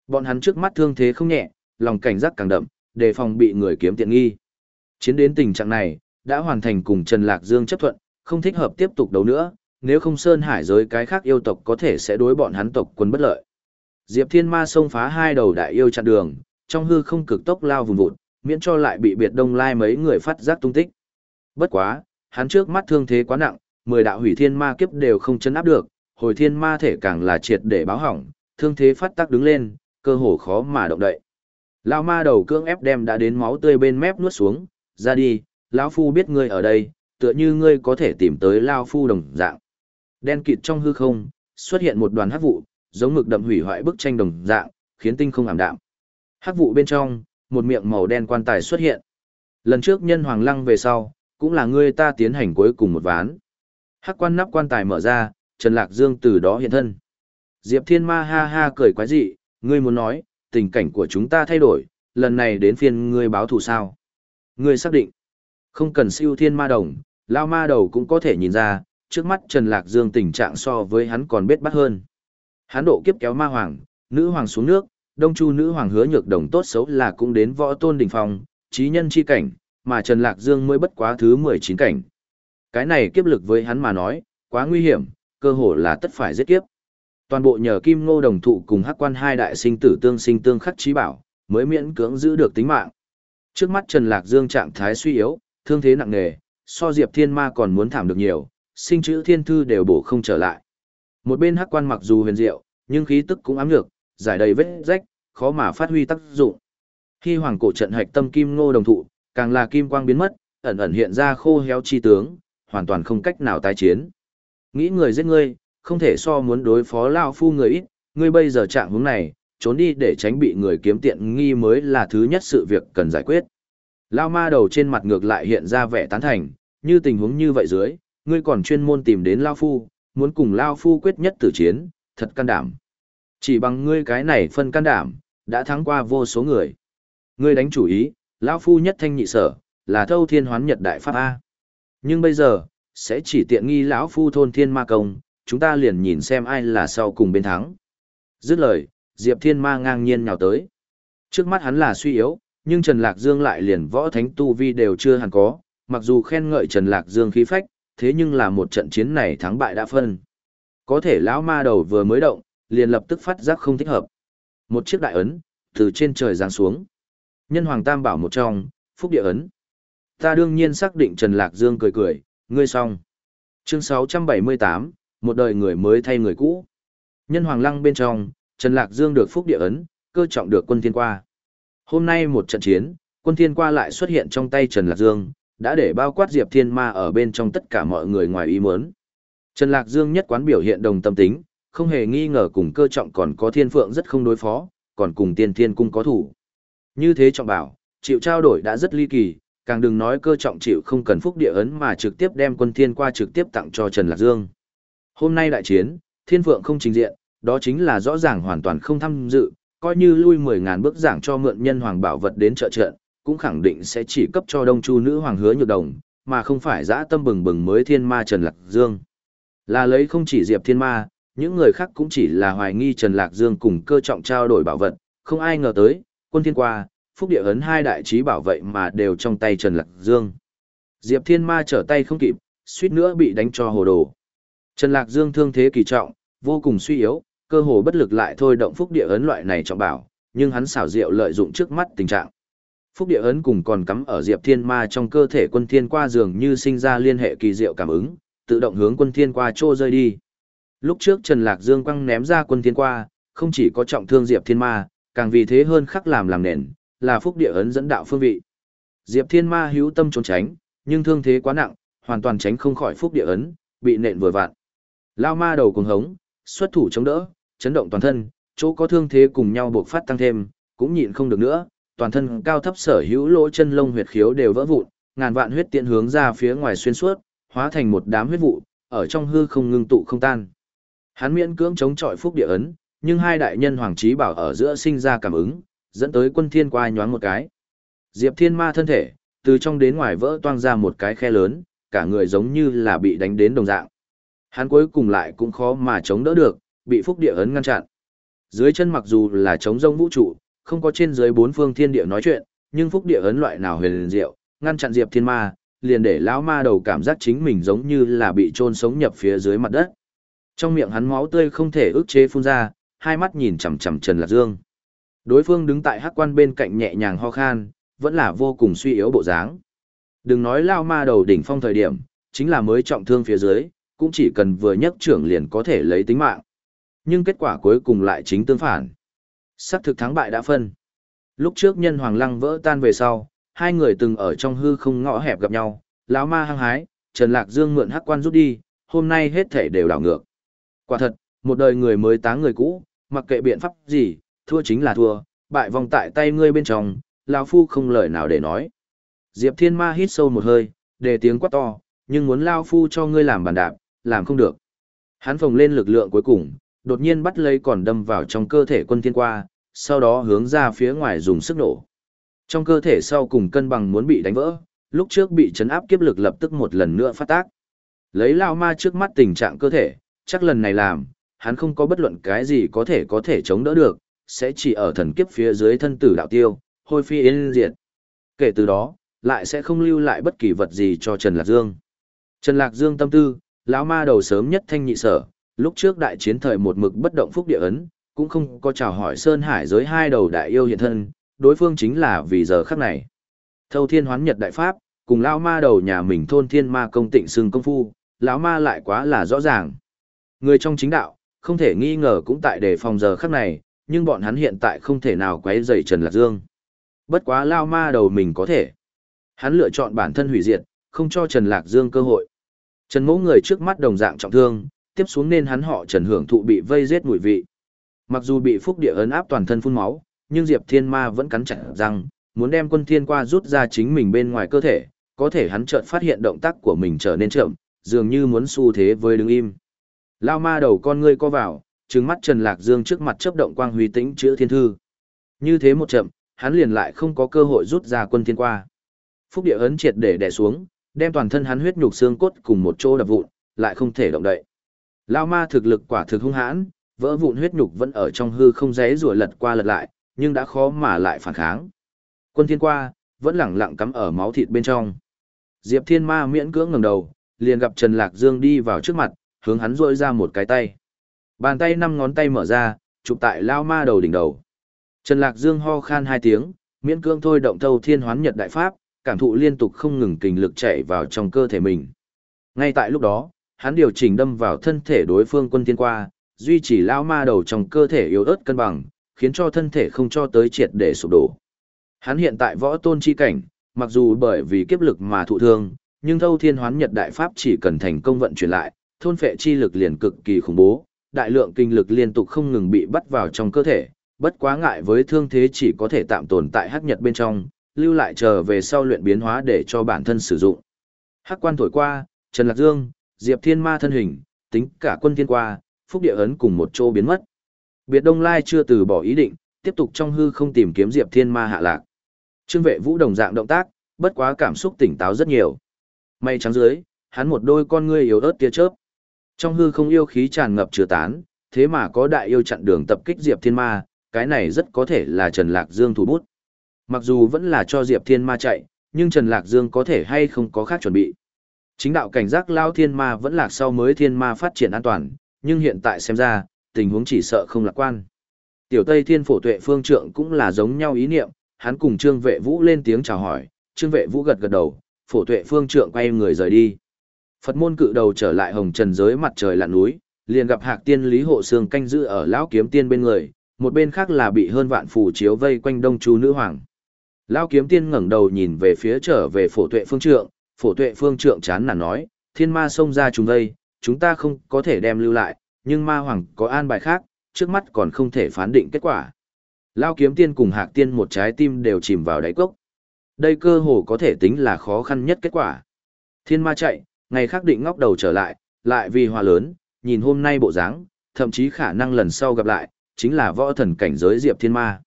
Bọn hắn trước mắt thương thế không nhẹ, lòng cảnh giác càng đậm, đề phòng bị người kiếm tiện nghi. Chiến đến tình trạng này, đã hoàn thành cùng Trần Lạc Dương chấp thuận, không thích hợp tiếp tục đấu nữa, nếu không Sơn Hải giới cái khác yêu tộc có thể sẽ đối bọn hắn tộc quân bất lợi. Diệp Thiên Ma xông phá hai đầu đại yêu chặn đường, trong hư không cực tốc lao vùng vụt, miễn cho lại bị biệt đông lai mấy người phát giác tung tích. Bất quá, hắn trước mắt thương thế quá nặng, mười đạo hủy thiên ma kiếp đều không chấn áp được, hồi thiên ma thể càng là triệt để báo hỏng, thương thế phát tác đứng lên, cơ hồ khó mà động đậy. Lão ma đầu cưỡng ép đem đã đến máu tươi bên mép nuốt xuống, ra đi, lão phu biết ngươi ở đây, tựa như ngươi có thể tìm tới lão phu đồng dạng. Đen kịt trong hư không, xuất hiện một đoàn hắc vụ, giống mực đậm hủy hoại bức tranh đồng dạng, khiến tinh không ảm đạm. Hắc vụ bên trong, một miệng màu đen quan tài xuất hiện. Lần trước nhân hoàng lăng về sau, cũng là ngươi ta tiến hành cuối cùng một ván. Hắc quan nắp quan tài mở ra, Trần Lạc Dương từ đó hiện thân. Diệp Thiên Ma ha ha cười quái dị, ngươi muốn nói, tình cảnh của chúng ta thay đổi, lần này đến phiên ngươi báo thù sao. Ngươi xác định, không cần siêu thiên ma đồng, lao ma đầu cũng có thể nhìn ra, trước mắt Trần Lạc Dương tình trạng so với hắn còn bết bắt hơn. Hắn độ kiếp kéo ma hoàng, nữ hoàng xuống nước, đông chu nữ hoàng hứa nhược đồng tốt xấu là cũng đến võ tôn đỉnh phong, trí nhân chi cảnh, mà Trần Lạc Dương mới bất quá thứ 19 cảnh. Cái này kiếp lực với hắn mà nói, quá nguy hiểm, cơ hội là tất phải giết kiếp. Toàn bộ nhờ Kim Ngô đồng thụ cùng Hắc Quan hai đại sinh tử tương sinh tương khắc trí bảo, mới miễn cưỡng giữ được tính mạng. Trước mắt Trần Lạc Dương trạng thái suy yếu, thương thế nặng nề, so Diệp Thiên Ma còn muốn thảm được nhiều, sinh chữ thiên thư đều bổ không trở lại. Một bên Hắc Quan mặc dù huyền diệu, nhưng khí tức cũng ám nhược, giải đầy vết rách, khó mà phát huy tác dụng. Khi hoàng cổ trận hạch tâm kim ngô đồng thụ, càng là kim quang biến mất, ẩn ẩn hiện ra khô héo chi tướng, hoàn toàn không cách nào tái chiến. Nghĩ người giết ngươi, không thể so muốn đối phó lao phu người ít, ngươi bây giờ trạng hướng này, trốn đi để tránh bị người kiếm tiện nghi mới là thứ nhất sự việc cần giải quyết. Lao ma đầu trên mặt ngược lại hiện ra vẻ tán thành, như tình huống như vậy dưới, ngươi còn chuyên môn tìm đến Lao Phu, muốn cùng Lao Phu quyết nhất tử chiến, thật can đảm. Chỉ bằng ngươi cái này phân can đảm, đã thắng qua vô số người. Ngươi đánh chủ ý, Lao Phu nhất thanh nhị sở, là thâu thiên hoán nhật đại pháp A. Nhưng bây giờ, sẽ chỉ tiện nghi lão Phu thôn thiên ma công, chúng ta liền nhìn xem ai là sau cùng bên thắng. Dứt lời, Diệp Thiên Ma ngang nhiên nhào tới. Trước mắt hắn là suy yếu, nhưng Trần Lạc Dương lại liền võ thánh tu vi đều chưa hẳn có, mặc dù khen ngợi Trần Lạc Dương khí phách, thế nhưng là một trận chiến này thắng bại đã phân. Có thể lão ma đầu vừa mới động, liền lập tức phát giác không thích hợp. Một chiếc đại ấn, từ trên trời giáng xuống. Nhân Hoàng Tam bảo một trong, phúc địa ấn. Ta đương nhiên xác định Trần Lạc Dương cười cười, ngươi xong. Chương 678, một đời người mới thay người cũ. Nhân Hoàng Lăng bên trong, Trần Lạc Dương được phúc địa ấn, cơ trọng được quân thiên qua. Hôm nay một trận chiến, quân thiên qua lại xuất hiện trong tay Trần Lạc Dương, đã để bao quát Diệp Thiên Ma ở bên trong tất cả mọi người ngoài ý muốn. Trần Lạc Dương nhất quán biểu hiện đồng tâm tính, không hề nghi ngờ cùng cơ trọng còn có thiên phượng rất không đối phó, còn cùng tiên thiên cung có thủ. Như thế trọng bảo, chịu trao đổi đã rất ly kỳ, càng đừng nói cơ trọng chịu không cần phúc địa ấn mà trực tiếp đem quân thiên qua trực tiếp tặng cho Trần Lạc Dương. Hôm nay đại chiến, thiên phượng không trình diện, đó chính là rõ ràng hoàn toàn không tham dự, coi như lui 10.000 bước giảng cho mượn nhân hoàng bảo vật đến trợ trận, cũng khẳng định sẽ chỉ cấp cho đông chu nữ hoàng hứa nhược đồng, mà không phải dã tâm bừng bừng mới thiên ma Trần Lạc Dương. Là lấy không chỉ Diệp Thiên Ma, những người khác cũng chỉ là hoài nghi Trần Lạc Dương cùng cơ trọng trao đổi bảo vật, không ai ngờ tới, quân thiên qua, phúc địa ấn hai đại trí bảo vệ mà đều trong tay Trần Lạc Dương. Diệp Thiên Ma trở tay không kịp, suýt nữa bị đánh cho hồ đồ. Trần Lạc Dương thương thế kỳ trọng, vô cùng suy yếu, cơ hồ bất lực lại thôi động phúc địa ấn loại này trọng bảo, nhưng hắn xảo diệu lợi dụng trước mắt tình trạng. Phúc địa ấn cùng còn cắm ở Diệp Thiên Ma trong cơ thể quân thiên qua dường như sinh ra liên hệ kỳ diệu cảm ứng, tự động hướng quân thiên qua trô rơi đi. Lúc trước Trần Lạc Dương quăng ném ra quân thiên qua, không chỉ có trọng thương Diệp Thiên Ma, càng vì thế hơn khắc làm làm nền, là phúc địa ấn dẫn đạo phương vị. Diệp Thiên Ma hữu tâm trốn tránh, nhưng thương thế quá nặng, hoàn toàn tránh không khỏi phúc địa ấn, bị nện vừa vặn. Lao ma đầu cuồng hống, xuất thủ chống đỡ, chấn động toàn thân, chỗ có thương thế cùng nhau buộc phát tăng thêm, cũng nhịn không được nữa, toàn thân cao thấp sở hữu lỗ chân lông huyệt khiếu đều vỡ vụn, ngàn vạn huyết tiện hướng ra phía ngoài xuyên suốt, hóa thành một đám huyết vụ, ở trong hư không ngưng tụ không tan. Hắn miễn cưỡng chống chọi phúc địa ấn, nhưng hai đại nhân hoàng trí bảo ở giữa sinh ra cảm ứng, dẫn tới quân thiên qua nhoáng một cái. Diệp Thiên Ma thân thể, từ trong đến ngoài vỡ toang ra một cái khe lớn, cả người giống như là bị đánh đến đồng dạng. Hắn cuối cùng lại cũng khó mà chống đỡ được, bị phúc địa ấn ngăn chặn. Dưới chân mặc dù là chống rông vũ trụ, không có trên dưới bốn phương thiên địa nói chuyện, nhưng phúc địa ấn loại nào huyền diệu, ngăn chặn Diệp Thiên Ma, liền để lão ma đầu cảm giác chính mình giống như là bị chôn sống nhập phía dưới mặt đất. Trong miệng hắn máu tươi không thể ức chế phun ra, hai mắt nhìn chằm chằm Trần Lạc Dương. Đối phương đứng tại hắc quan bên cạnh nhẹ nhàng ho khan, vẫn là vô cùng suy yếu bộ dáng. Đừng nói lao ma đầu đỉnh phong thời điểm, chính là mới trọng thương phía dưới, cũng chỉ cần vừa nhấc trưởng liền có thể lấy tính mạng. Nhưng kết quả cuối cùng lại chính tương phản. Sắc thực thắng bại đã phân. Lúc trước nhân hoàng lăng vỡ tan về sau, hai người từng ở trong hư không ngõ hẹp gặp nhau, lão ma hăng hái, Trần Lạc Dương mượn hắc quan rút đi, hôm nay hết thể đều đảo ngược. Quả thật, một đời người mới táng người cũ, mặc kệ biện pháp gì, thua chính là thua, bại vòng tại tay ngươi bên trong, lão phu không lời nào để nói. Diệp Thiên Ma hít sâu một hơi, để tiếng quát to, nhưng muốn lao phu cho ngươi làm bàn đạp, làm không được. Hắn phồng lên lực lượng cuối cùng, đột nhiên bắt lấy còn đâm vào trong cơ thể quân thiên qua, sau đó hướng ra phía ngoài dùng sức nổ. Trong cơ thể sau cùng cân bằng muốn bị đánh vỡ, lúc trước bị chấn áp kiếp lực lập tức một lần nữa phát tác. Lấy lao ma trước mắt tình trạng cơ thể, chắc lần này làm, hắn không có bất luận cái gì có thể có thể chống đỡ được, sẽ chỉ ở thần kiếp phía dưới thân tử đạo tiêu, hôi phi yên diệt. Kể từ đó, lại sẽ không lưu lại bất kỳ vật gì cho Trần Lạc Dương. Trần Lạc Dương tâm tư, lão ma đầu sớm nhất thanh nhị sở, lúc trước đại chiến thời một mực bất động phúc địa ấn, cũng không có chào hỏi Sơn Hải giới hai đầu đại yêu hiện thân, đối phương chính là vì giờ khắc này. Thâu Thiên Hoán Nhật đại pháp, cùng lão ma đầu nhà mình thôn Thiên Ma công tịnh xưng công phu, lão ma lại quá là rõ ràng. Người trong chính đạo, không thể nghi ngờ cũng tại đề phòng giờ khắc này, nhưng bọn hắn hiện tại không thể nào quấy rầy Trần Lạc Dương. Bất quá lao ma đầu mình có thể. Hắn lựa chọn bản thân hủy diệt, không cho Trần Lạc Dương cơ hội. Trần mỗ người trước mắt đồng dạng trọng thương, tiếp xuống nên hắn họ Trần hưởng thụ bị vây giết mùi vị. Mặc dù bị phúc địa ấn áp toàn thân phun máu, nhưng Diệp Thiên Ma vẫn cắn chặt răng, muốn đem quân thiên qua rút ra chính mình bên ngoài cơ thể, có thể hắn chợt phát hiện động tác của mình trở nên chậm, dường như muốn xu thế với đứng im. Lao ma đầu con ngươi co vào, trừng mắt Trần Lạc Dương trước mặt chớp động quang huy tĩnh chữa thiên thư. Như thế một chậm, hắn liền lại không có cơ hội rút ra quân thiên qua. Phúc địa ấn triệt để đè xuống, đem toàn thân hắn huyết nhục xương cốt cùng một chỗ đập vụn, lại không thể động đậy. Lao ma thực lực quả thực hung hãn, vỡ vụn huyết nhục vẫn ở trong hư không rẽ rùa lật qua lật lại, nhưng đã khó mà lại phản kháng. Quân thiên qua, vẫn lẳng lặng cắm ở máu thịt bên trong. Diệp Thiên Ma miễn cưỡng ngẩng đầu, liền gặp Trần Lạc Dương đi vào trước mặt, hướng hắn rôi ra một cái tay. Bàn tay năm ngón tay mở ra, chụp tại lao ma đầu đỉnh đầu. Trần Lạc Dương ho khan hai tiếng, miễn cưỡng thôi động thâu thiên hoán nhật đại pháp, cảm thụ liên tục không ngừng kình lực chạy vào trong cơ thể mình. Ngay tại lúc đó, hắn điều chỉnh đâm vào thân thể đối phương quân thiên qua, duy trì lao ma đầu trong cơ thể yếu ớt cân bằng, khiến cho thân thể không cho tới triệt để sụp đổ. Hắn hiện tại võ tôn chi cảnh, mặc dù bởi vì kiếp lực mà thụ thương, nhưng thâu thiên hoán nhật đại pháp chỉ cần thành công vận chuyển lại, thôn phệ chi lực liền cực kỳ khủng bố, đại lượng kinh lực liên tục không ngừng bị bắt vào trong cơ thể, bất quá ngại với thương thế chỉ có thể tạm tồn tại hắc nhật bên trong, lưu lại chờ về sau luyện biến hóa để cho bản thân sử dụng. Hắc quan thổi qua, Trần Lạc Dương, Diệp Thiên Ma thân hình, tính cả quân thiên qua, phúc địa ấn cùng một chỗ biến mất. Biệt Đông Lai chưa từ bỏ ý định, tiếp tục trong hư không tìm kiếm Diệp Thiên Ma hạ lạc. Trương vệ vũ đồng dạng động tác, bất quá cảm xúc tỉnh táo rất nhiều. Mây trắng dưới, hắn một đôi con ngươi yếu ớt tia chớp. Trong hư không yêu khí tràn ngập chứa tán, thế mà có đại yêu chặn đường tập kích Diệp Thiên Ma, cái này rất có thể là Trần Lạc Dương thủ bút. Mặc dù vẫn là cho Diệp Thiên Ma chạy, nhưng Trần Lạc Dương có thể hay không có khác chuẩn bị. Chính đạo cảnh giác lao Thiên Ma vẫn lạc sau mới Thiên Ma phát triển an toàn, nhưng hiện tại xem ra, tình huống chỉ sợ không lạc quan. Tiểu Tây Thiên Phổ Tuệ Phương Trượng cũng là giống nhau ý niệm, hắn cùng Trương Vệ Vũ lên tiếng chào hỏi, Trương Vệ Vũ gật gật đầu, Phổ Tuệ Phương Trượng quay người rời đi. Phật môn cự đầu trở lại hồng trần giới mặt trời lặn núi, liền gặp Hạc Tiên Lý Hộ Sương canh giữ ở lão kiếm tiên bên người, một bên khác là bị hơn vạn phù chiếu vây quanh đông chu nữ hoàng. Lão kiếm tiên ngẩng đầu nhìn về phía trở về phổ tuệ phương trượng, phổ tuệ phương trượng chán nản nói, thiên ma xông ra chúng đây, chúng ta không có thể đem lưu lại, nhưng ma hoàng có an bài khác, trước mắt còn không thể phán định kết quả. Lão kiếm tiên cùng hạc tiên một trái tim đều chìm vào đáy cốc. Đây cơ hồ có thể tính là khó khăn nhất kết quả. Thiên ma chạy, ngày khác định ngóc đầu trở lại, lại vì hòa lớn, nhìn hôm nay bộ dáng, thậm chí khả năng lần sau gặp lại, chính là võ thần cảnh giới Diệp Thiên Ma.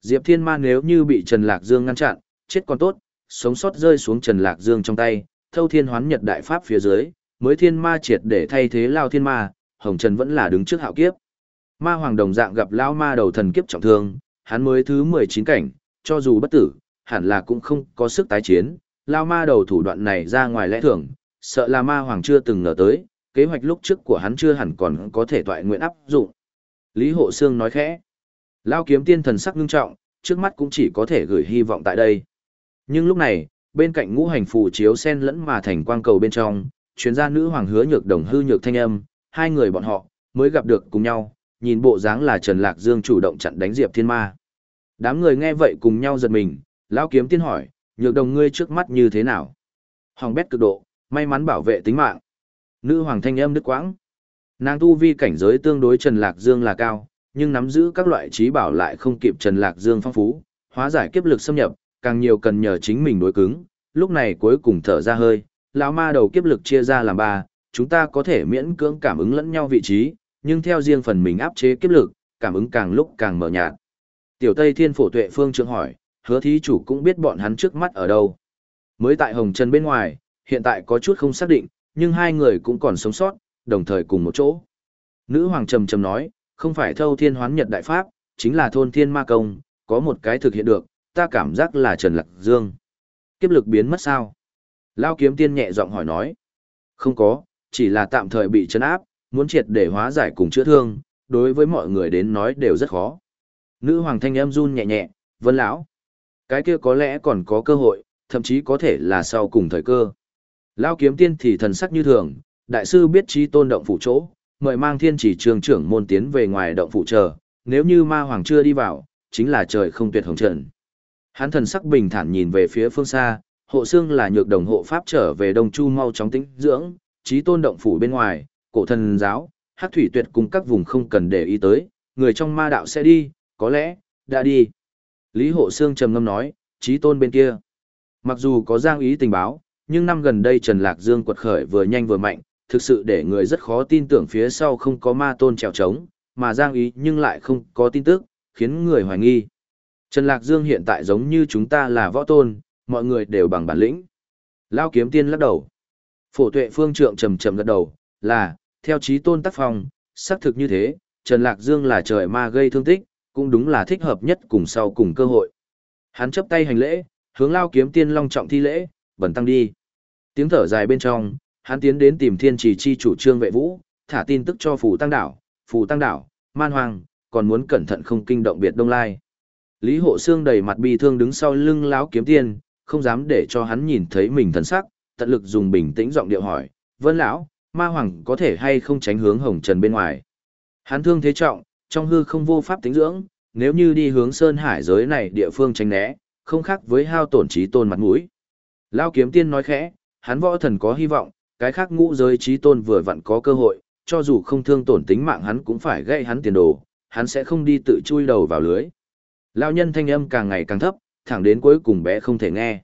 Diệp Thiên Ma nếu như bị Trần Lạc Dương ngăn chặn, chết còn tốt, sống sót rơi xuống Trần Lạc Dương trong tay, thâu thiên hoán nhật đại pháp phía dưới, mới thiên ma triệt để thay thế lao thiên ma, Hồng Trần vẫn là đứng trước hạo kiếp. Ma hoàng đồng dạng gặp lao ma đầu thần kiếp trọng thương, hắn mới thứ 19 cảnh, cho dù bất tử, hẳn là cũng không có sức tái chiến, lao ma đầu thủ đoạn này ra ngoài lẽ thường, sợ là ma hoàng chưa từng ngờ tới, kế hoạch lúc trước của hắn chưa hẳn còn có thể toại nguyện áp dụng. Lý Hộ Sương nói khẽ. Lao kiếm tiên thần sắc ngưng trọng, trước mắt cũng chỉ có thể gửi hy vọng tại đây. Nhưng lúc này, bên cạnh ngũ hành phù chiếu sen lẫn mà thành quang cầu bên trong, chuyên gia nữ hoàng hứa nhược đồng hư nhược thanh âm, hai người bọn họ, mới gặp được cùng nhau, nhìn bộ dáng là Trần Lạc Dương chủ động chặn đánh Diệp Thiên Ma. Đám người nghe vậy cùng nhau giật mình, lão kiếm tiên hỏi, nhược đồng ngươi trước mắt như thế nào? Hoàng bét cực độ, may mắn bảo vệ tính mạng. Nữ hoàng thanh âm đức quãng. Nàng tu vi cảnh giới tương đối Trần Lạc Dương là cao, nhưng nắm giữ các loại trí bảo lại không kịp Trần Lạc Dương phong phú, hóa giải kiếp lực xâm nhập, càng nhiều cần nhờ chính mình đối cứng, lúc này cuối cùng thở ra hơi, lão ma đầu kiếp lực chia ra làm ba, chúng ta có thể miễn cưỡng cảm ứng lẫn nhau vị trí, nhưng theo riêng phần mình áp chế kiếp lực, cảm ứng càng lúc càng mở nhạt. Tiểu Tây Thiên Phổ Tuệ Phương trưởng hỏi, hứa thí chủ cũng biết bọn hắn trước mắt ở đâu. Mới tại Hồng Trần bên ngoài, hiện tại có chút không xác định, nhưng hai người cũng còn sống sót, đồng thời cùng một chỗ. Nữ hoàng trầm trầm nói, không phải thâu thiên hoán nhật đại pháp, chính là thôn thiên ma công, có một cái thực hiện được, ta cảm giác là Trần Lạc Dương. Kiếp lực biến mất sao? Lao kiếm tiên nhẹ giọng hỏi nói. Không có, chỉ là tạm thời bị chấn áp, muốn triệt để hóa giải cùng chữa thương, đối với mọi người đến nói đều rất khó. Nữ hoàng thanh âm run nhẹ nhẹ, "Vân lão, cái kia có lẽ còn có cơ hội, thậm chí có thể là sau cùng thời cơ." Lão kiếm tiên thì thần sắc như thường, đại sư biết trí tôn động phủ chỗ, mời mang thiên chỉ trường trưởng môn tiến về ngoài động phủ chờ, nếu như ma hoàng chưa đi vào, chính là trời không tuyệt hồng trận. Hắn thần sắc bình thản nhìn về phía phương xa, hộ xương là nhược đồng hộ pháp trở về đông chu mau chóng tĩnh dưỡng, trí tôn động phủ bên ngoài, cổ thần giáo, hắc thủy tuyệt cùng các vùng không cần để ý tới, người trong ma đạo sẽ đi, có lẽ, đã đi. Lý hộ xương trầm ngâm nói, trí tôn bên kia. Mặc dù có giang ý tình báo, nhưng năm gần đây Trần Lạc Dương quật khởi vừa nhanh vừa mạnh, thực sự để người rất khó tin tưởng phía sau không có ma tôn trèo trống, mà giang ý nhưng lại không có tin tức, khiến người hoài nghi. Trần Lạc Dương hiện tại giống như chúng ta là võ tôn, mọi người đều bằng bản lĩnh. Lao kiếm tiên lắc đầu. Phổ tuệ phương trượng trầm trầm gật đầu, là, theo trí tôn tác phong, xác thực như thế, Trần Lạc Dương là trời ma gây thương tích, cũng đúng là thích hợp nhất cùng sau cùng cơ hội. Hắn chấp tay hành lễ, hướng Lao kiếm tiên long trọng thi lễ, bẩn tăng đi. Tiếng thở dài bên trong, hắn tiến đến tìm thiên trì chi chủ trương vệ vũ, thả tin tức cho Phù tăng đảo, Phù tăng đảo, man hoàng, còn muốn cẩn thận không kinh động biệt đông lai. Lý hộ xương đầy mặt bi thương đứng sau lưng lão kiếm tiên, không dám để cho hắn nhìn thấy mình thần sắc, tận lực dùng bình tĩnh giọng điệu hỏi, vân lão, ma hoàng có thể hay không tránh hướng hồng trần bên ngoài. Hắn thương thế trọng, trong hư không vô pháp tính dưỡng, nếu như đi hướng sơn hải giới này địa phương tránh né, không khác với hao tổn trí tôn mặt mũi. Lão kiếm tiên nói khẽ, hắn võ thần có hy vọng, cái khác ngũ giới trí tôn vừa vặn có cơ hội, cho dù không thương tổn tính mạng hắn cũng phải gây hắn tiền đồ, hắn sẽ không đi tự chui đầu vào lưới. Lão nhân thanh âm càng ngày càng thấp, thẳng đến cuối cùng bé không thể nghe.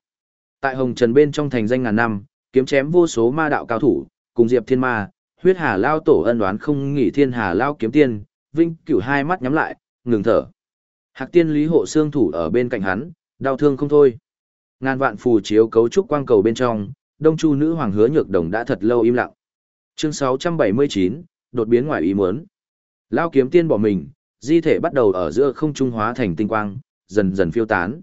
Tại Hồng Trần bên trong thành danh ngàn năm, kiếm chém vô số ma đạo cao thủ, cùng Diệp Thiên Ma, huyết hà lao tổ ân đoán không nghỉ thiên hà lao kiếm tiên, vinh cửu hai mắt nhắm lại, ngừng thở. Hạc tiên lý hộ xương thủ ở bên cạnh hắn, đau thương không thôi. Ngàn vạn phù chiếu cấu trúc quang cầu bên trong, đông chu nữ hoàng hứa nhược đồng đã thật lâu im lặng. Chương 679, đột biến ngoài ý muốn. Lao kiếm tiên bỏ mình, di thể bắt đầu ở giữa không trung hóa thành tinh quang, dần dần phiêu tán.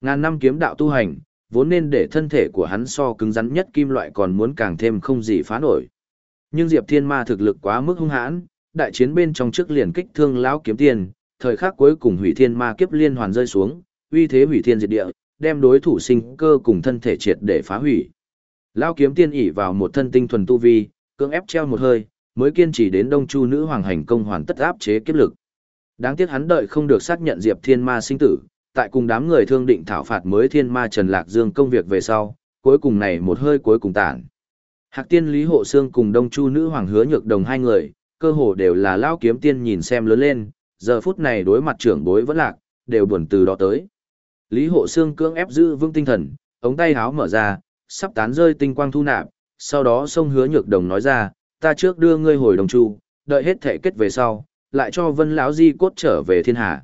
Ngàn năm kiếm đạo tu hành, vốn nên để thân thể của hắn so cứng rắn nhất kim loại còn muốn càng thêm không gì phá nổi. Nhưng Diệp Thiên Ma thực lực quá mức hung hãn, đại chiến bên trong trước liền kích thương lão kiếm tiên, thời khắc cuối cùng hủy thiên ma kiếp liên hoàn rơi xuống, uy thế hủy thiên diệt địa, đem đối thủ sinh cơ cùng thân thể triệt để phá hủy. Lão kiếm tiên ỉ vào một thân tinh thuần tu vi, cưỡng ép treo một hơi, mới kiên trì đến Đông Chu nữ hoàng hành công hoàn tất áp chế kiếp lực. Đáng tiếc hắn đợi không được xác nhận Diệp Thiên Ma sinh tử, tại cùng đám người thương định thảo phạt mới thiên ma Trần Lạc Dương công việc về sau, cuối cùng này một hơi cuối cùng tản. Hạc tiên Lý Hộ Sương cùng Đông Chu nữ hoàng hứa nhược đồng hai người, cơ hồ đều là lao kiếm tiên nhìn xem lớn lên, giờ phút này đối mặt trưởng bối vẫn lạc, đều buồn từ đó tới. Lý Hộ Sương cưỡng ép giữ vững tinh thần, ống tay háo mở ra, sắp tán rơi tinh quang thu nạp, sau đó sông hứa nhược đồng nói ra, ta trước đưa ngươi hồi đồng chu, đợi hết thể kết về sau, lại cho vân lão di cốt trở về thiên hạ.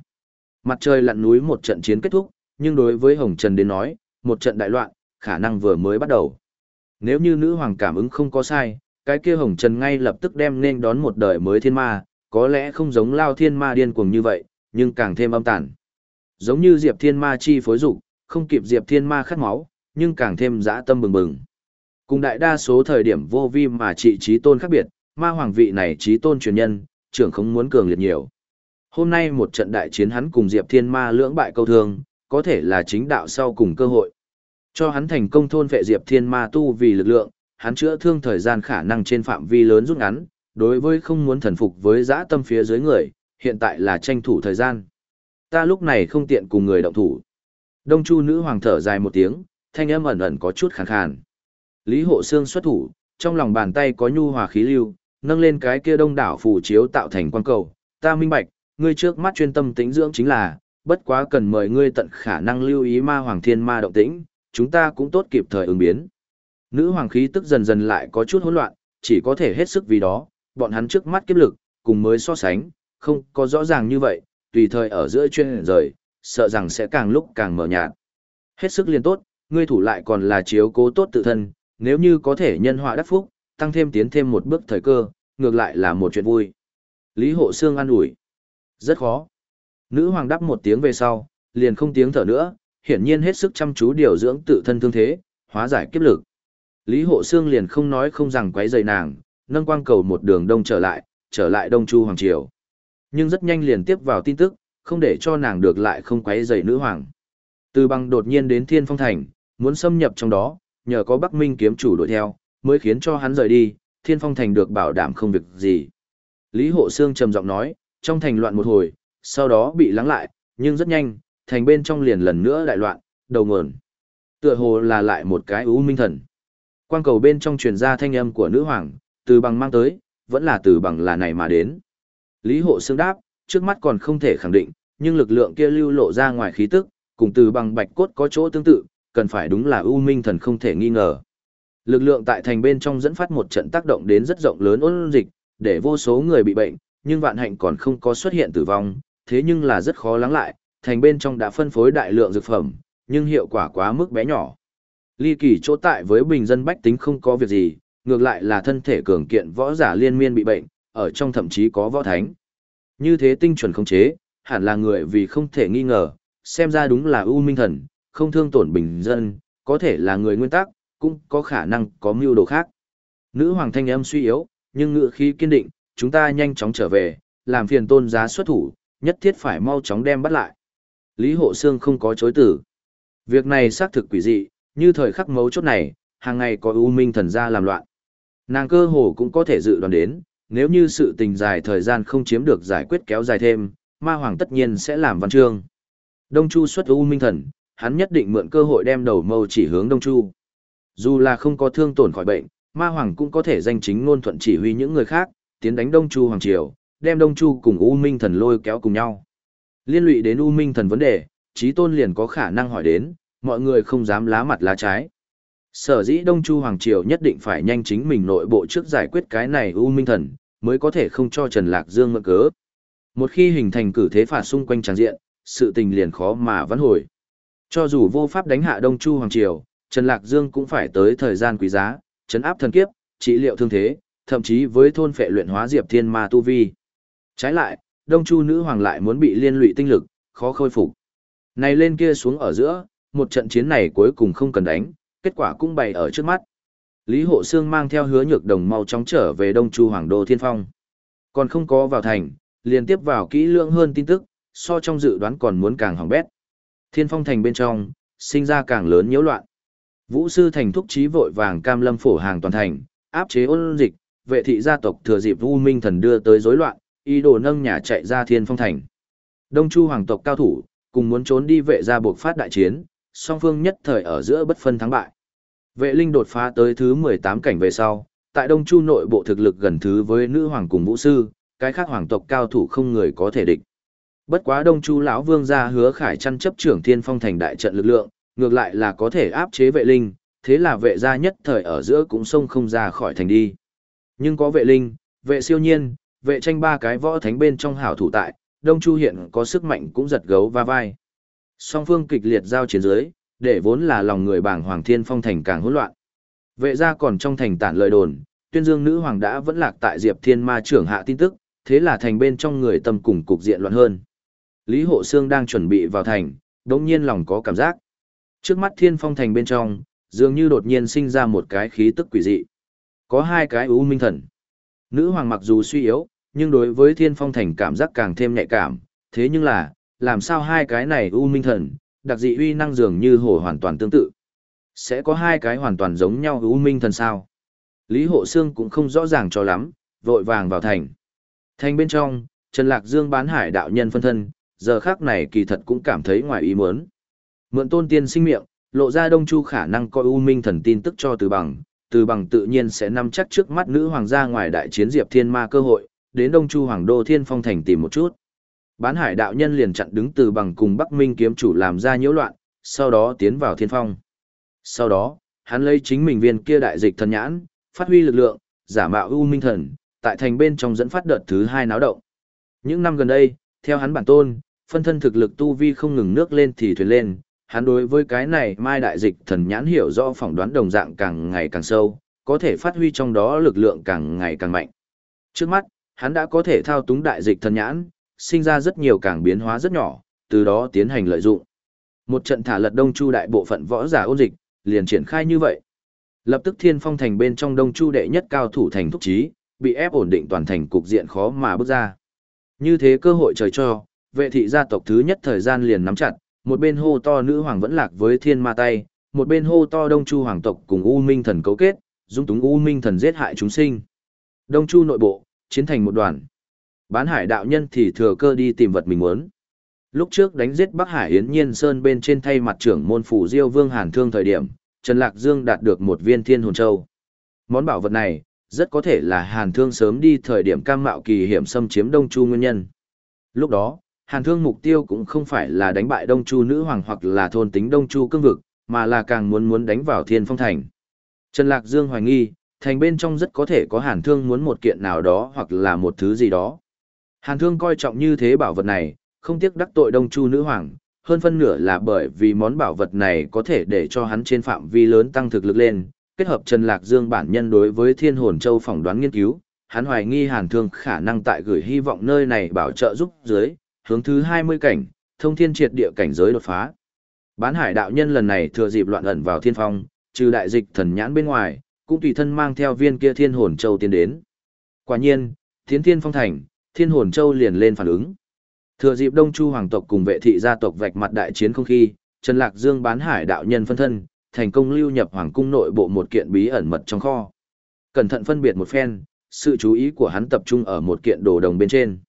Mặt trời lặn núi một trận chiến kết thúc, nhưng đối với Hồng Trần đến nói, một trận đại loạn, khả năng vừa mới bắt đầu. Nếu như nữ hoàng cảm ứng không có sai, cái kia Hồng Trần ngay lập tức đem nên đón một đời mới thiên ma, có lẽ không giống lao thiên ma điên cuồng như vậy, nhưng càng thêm âm tàn. Giống như Diệp Thiên Ma chi phối dục, không kịp Diệp Thiên Ma khát máu, nhưng càng thêm dã tâm bừng bừng. Cùng đại đa số thời điểm vô vi mà trị trí tôn khác biệt, ma hoàng vị này trí tôn truyền nhân, trưởng không muốn cường liệt nhiều. Hôm nay một trận đại chiến hắn cùng Diệp Thiên Ma lưỡng bại câu thương, có thể là chính đạo sau cùng cơ hội. Cho hắn thành công thôn vệ Diệp Thiên Ma tu vì lực lượng, hắn chữa thương thời gian khả năng trên phạm vi lớn rút ngắn, đối với không muốn thần phục với dã tâm phía dưới người, hiện tại là tranh thủ thời gian. Ta lúc này không tiện cùng người động thủ. Đông Chu nữ hoàng thở dài một tiếng, thanh âm ẩn ẩn có chút khàn khàn. Lý Hộ Xương xuất thủ, trong lòng bàn tay có nhu hòa khí lưu, nâng lên cái kia đông đảo phù chiếu tạo thành quan cầu. Ta minh bạch, ngươi trước mắt chuyên tâm tĩnh dưỡng chính là, bất quá cần mời ngươi tận khả năng lưu ý ma hoàng thiên ma động tĩnh, chúng ta cũng tốt kịp thời ứng biến. Nữ hoàng khí tức dần dần lại có chút hỗn loạn, chỉ có thể hết sức vì đó, bọn hắn trước mắt kiếp lực, cùng mới so sánh, không có rõ ràng như vậy, tùy thời ở giữa chuyên rời, sợ rằng sẽ càng lúc càng mở nhạt. Hết sức liền tốt, ngươi thủ lại còn là chiếu cố tốt tự thân, nếu như có thể nhân họa đắc phúc, tăng thêm tiến thêm một bước thời cơ, ngược lại là một chuyện vui. Lý Hộ Sương an ủi. Rất khó. Nữ hoàng đáp một tiếng về sau, liền không tiếng thở nữa, hiển nhiên hết sức chăm chú điều dưỡng tự thân thương thế, hóa giải kiếp lực. Lý Hộ Sương liền không nói không rằng quấy rầy nàng, nâng quang cầu một đường đông trở lại, trở lại Đông Chu Hoàng Triều. Nhưng rất nhanh liền tiếp vào tin tức, không để cho nàng được lại không quấy rầy nữ hoàng. Từ băng đột nhiên đến Thiên Phong Thành, muốn xâm nhập trong đó, nhờ có Bắc Minh kiếm chủ đuổi theo, mới khiến cho hắn rời đi, Thiên Phong Thành được bảo đảm không việc gì. Lý Hộ Sương trầm giọng nói, trong thành loạn một hồi, sau đó bị lắng lại, nhưng rất nhanh, thành bên trong liền lần nữa đại loạn, đầu nguồn. Tựa hồ là lại một cái ưu minh thần. Quang cầu bên trong truyền ra thanh âm của nữ hoàng, từ bằng mang tới, vẫn là từ bằng là này mà đến. Lý Hộ Sương đáp, trước mắt còn không thể khẳng định, nhưng lực lượng kia lưu lộ ra ngoài khí tức, cùng từ bằng bạch cốt có chỗ tương tự, cần phải đúng là u minh thần không thể nghi ngờ. Lực lượng tại thành bên trong dẫn phát một trận tác động đến rất rộng lớn ôn dịch, để vô số người bị bệnh, nhưng vạn hạnh còn không có xuất hiện tử vong, thế nhưng là rất khó lắng lại, thành bên trong đã phân phối đại lượng dược phẩm, nhưng hiệu quả quá mức bé nhỏ. Ly kỳ chỗ tại với bình dân bách tính không có việc gì, ngược lại là thân thể cường kiện võ giả liên miên bị bệnh, ở trong thậm chí có võ thánh. Như thế tinh chuẩn không chế, hẳn là người vì không thể nghi ngờ, xem ra đúng là ưu minh thần, không thương tổn bình dân, có thể là người nguyên tắc, cũng có khả năng có mưu đồ khác. Nữ hoàng thanh âm suy yếu, nhưng ngựa khí kiên định, chúng ta nhanh chóng trở về, làm phiền tôn giá xuất thủ, nhất thiết phải mau chóng đem bắt lại. Lý Hộ Sương không có chối tử. Việc này xác thực quỷ dị, như thời khắc mấu chốt này, hàng ngày có ưu minh thần ra làm loạn. Nàng cơ hồ cũng có thể dự đoán đến, nếu như sự tình dài thời gian không chiếm được giải quyết kéo dài thêm, ma hoàng tất nhiên sẽ làm văn chương. Đông Chu xuất u minh thần, hắn nhất định mượn cơ hội đem đầu mâu chỉ hướng Đông Chu. Dù là không có thương tổn khỏi bệnh, ma hoàng cũng có thể danh chính ngôn thuận chỉ huy những người khác, tiến đánh Đông Chu Hoàng Triều, đem Đông Chu cùng U Minh Thần lôi kéo cùng nhau. Liên lụy đến U Minh Thần vấn đề, Chí tôn liền có khả năng hỏi đến, mọi người không dám lá mặt lá trái. Sở dĩ Đông Chu Hoàng Triều nhất định phải nhanh chính mình nội bộ trước giải quyết cái này U Minh Thần, mới có thể không cho Trần Lạc Dương mượn cớ. Một khi hình thành cử thế phạt xung quanh tràng diện, sự tình liền khó mà vãn hồi. Cho dù vô pháp đánh hạ Đông Chu Hoàng Triều, Trần Lạc Dương cũng phải tới thời gian quý giá, trấn áp thần kiếp, trị liệu thương thế, thậm chí với thôn phệ luyện hóa Diệp Thiên Ma tu vi. Trái lại, Đông Chu nữ hoàng lại muốn bị liên lụy tinh lực, khó khôi phục. Này lên kia xuống ở giữa, một trận chiến này cuối cùng không cần đánh, kết quả cũng bày ở trước mắt. Lý Hộ Sương mang theo hứa nhược đồng mau chóng trở về Đông Chu Hoàng Đô Thiên Phong. Còn không có vào thành, liền tiếp vào kỹ lưỡng hơn tin tức, so trong dự đoán còn muốn càng hỏng bét. Thiên Phong thành bên trong, sinh ra càng lớn nhiễu loạn. Vũ sư thành thúc trí vội vàng cam lâm phổ hàng toàn thành, áp chế ôn dịch, vệ thị gia tộc thừa dịp Vu Minh thần đưa tới rối loạn, ý đồ nâng nhà chạy ra Thiên Phong thành. Đông Chu hoàng tộc cao thủ, cùng muốn trốn đi vệ gia buộc phát đại chiến, song phương nhất thời ở giữa bất phân thắng bại. Vệ linh đột phá tới thứ 18 cảnh về sau, tại Đông Chu nội bộ thực lực gần thứ với nữ hoàng cùng vũ sư, cái khác hoàng tộc cao thủ không người có thể địch. Bất quá Đông Chu lão vương gia hứa khải chăn chấp trưởng Thiên Phong thành đại trận lực lượng, ngược lại là có thể áp chế vệ linh, thế là vệ gia nhất thời ở giữa cũng xông không ra khỏi thành đi. Nhưng có vệ linh, vệ siêu nhiên, vệ tranh ba cái võ thánh bên trong hảo thủ tại, Đông Chu hiện có sức mạnh cũng giật gấu va vai. Song phương kịch liệt giao chiến dưới, để vốn là lòng người bảng Hoàng Thiên Phong thành càng hỗn loạn. Vệ gia còn trong thành tản lời đồn, tuyên dương nữ hoàng đã vẫn lạc tại Diệp Thiên Ma trưởng hạ tin tức, thế là thành bên trong người tâm cùng cục diện loạn hơn. Lý Hộ Sương đang chuẩn bị vào thành, đột nhiên lòng có cảm giác. Trước mắt thiên phong thành bên trong, dường như đột nhiên sinh ra một cái khí tức quỷ dị. Có hai cái u minh thần. Nữ hoàng mặc dù suy yếu, nhưng đối với thiên phong thành cảm giác càng thêm nhạy cảm. Thế nhưng là, làm sao hai cái này u minh thần, đặc dị uy năng dường như hồ hoàn toàn tương tự. Sẽ có hai cái hoàn toàn giống nhau u minh thần sao? Lý Hộ Sương cũng không rõ ràng cho lắm, vội vàng vào thành. Thành bên trong, Trần Lạc Dương bán hải đạo nhân phân thân, giờ khác này kỳ thật cũng cảm thấy ngoài ý muốn. Mượn tôn tiên sinh miệng, lộ ra đông chu khả năng coi u minh thần tin tức cho từ bằng, từ bằng tự nhiên sẽ nắm chắc trước mắt nữ hoàng gia ngoài đại chiến diệp thiên ma cơ hội, đến đông chu hoàng đô thiên phong thành tìm một chút. Bán hải đạo nhân liền chặn đứng từ bằng cùng Bắc Minh kiếm chủ làm ra nhiễu loạn, sau đó tiến vào thiên phong. Sau đó, hắn lấy chính mình viên kia đại dịch thần nhãn, phát huy lực lượng, giả mạo u minh thần, tại thành bên trong dẫn phát đợt thứ hai náo động. Những năm gần đây, theo hắn bản tôn, phân thân thực lực tu vi không ngừng nước lên thì thuyền lên, hắn đối với cái này mai đại dịch thần nhãn hiểu rõ phỏng đoán đồng dạng càng ngày càng sâu, có thể phát huy trong đó lực lượng càng ngày càng mạnh. Trước mắt, hắn đã có thể thao túng đại dịch thần nhãn, sinh ra rất nhiều càng biến hóa rất nhỏ, từ đó tiến hành lợi dụng. Một trận thả lật đông chu đại bộ phận võ giả ôn dịch, liền triển khai như vậy. Lập tức thiên phong thành bên trong đông chu đệ nhất cao thủ thành thúc trí, bị ép ổn định toàn thành cục diện khó mà bước ra. Như thế cơ hội trời cho, vệ thị gia tộc thứ nhất thời gian liền nắm chặt, một bên hô to nữ hoàng vẫn lạc với thiên ma tay, một bên hô to đông chu hoàng tộc cùng U Minh thần cấu kết, dung túng U Minh thần giết hại chúng sinh. Đông chu nội bộ, chiến thành một đoàn. Bán hải đạo nhân thì thừa cơ đi tìm vật mình muốn. Lúc trước đánh giết Bắc Hải Yến Nhiên Sơn bên trên thay mặt trưởng môn phủ Diêu Vương Hàn Thương thời điểm, Trần Lạc Dương đạt được một viên thiên hồn châu. Món bảo vật này, rất có thể là Hàn Thương sớm đi thời điểm cam mạo kỳ hiểm xâm chiếm Đông Chu nguyên nhân. Lúc đó, Hàn Thương mục tiêu cũng không phải là đánh bại Đông Chu nữ hoàng hoặc là thôn tính Đông Chu cương vực, mà là càng muốn muốn đánh vào Thiên Phong thành. Trần Lạc Dương hoài nghi, thành bên trong rất có thể có Hàn Thương muốn một kiện nào đó hoặc là một thứ gì đó. Hàn Thương coi trọng như thế bảo vật này, không tiếc đắc tội Đông Chu nữ hoàng, hơn phân nửa là bởi vì món bảo vật này có thể để cho hắn trên phạm vi lớn tăng thực lực lên, kết hợp Trần Lạc Dương bản nhân đối với Thiên Hồn Châu phỏng đoán nghiên cứu, hắn hoài nghi Hàn Thương khả năng tại gửi hy vọng nơi này bảo trợ giúp dưới, hướng thứ 20 cảnh, thông thiên triệt địa cảnh giới đột phá. Bán hải đạo nhân lần này thừa dịp loạn ẩn vào thiên phong, trừ đại dịch thần nhãn bên ngoài, cũng tùy thân mang theo viên kia thiên hồn châu tiến đến. Quả nhiên, tiến thiên phong thành, thiên hồn châu liền lên phản ứng. Thừa dịp Đông Chu hoàng tộc cùng vệ thị gia tộc vạch mặt đại chiến không khi, Trần Lạc Dương bán hải đạo nhân phân thân, thành công lưu nhập hoàng cung nội bộ một kiện bí ẩn mật trong kho. Cẩn thận phân biệt một phen, sự chú ý của hắn tập trung ở một kiện đồ đồng bên trên.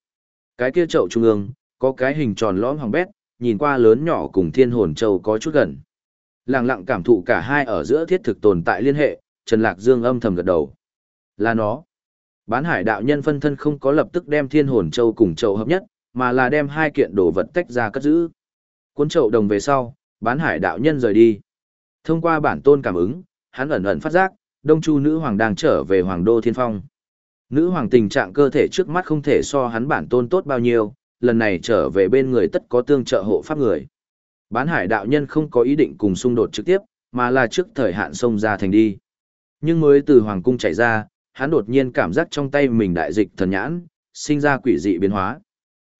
Cái kia chậu trung ương, có cái hình tròn lõm hỏng bét, nhìn qua lớn nhỏ cùng thiên hồn châu có chút gần. Lặng lặng cảm thụ cả hai ở giữa thiết thực tồn tại liên hệ, Trần Lạc Dương âm thầm gật đầu. Là nó. Bán hải đạo nhân phân thân không có lập tức đem thiên hồn châu cùng châu hợp nhất, mà là đem hai kiện đồ vật tách ra cất giữ. Cuốn châu đồng về sau, bán hải đạo nhân rời đi. Thông qua bản tôn cảm ứng, hắn ẩn ẩn phát giác, Đông Chu nữ hoàng đang trở về hoàng đô thiên phong. Nữ hoàng tình trạng cơ thể trước mắt không thể so hắn bản tôn tốt bao nhiêu, lần này trở về bên người tất có tương trợ hộ pháp người. Bán hải đạo nhân không có ý định cùng xung đột trực tiếp, mà là trước thời hạn xông ra thành đi. Nhưng mới từ hoàng cung chạy ra, hắn đột nhiên cảm giác trong tay mình đại dịch thần nhãn, sinh ra quỷ dị biến hóa.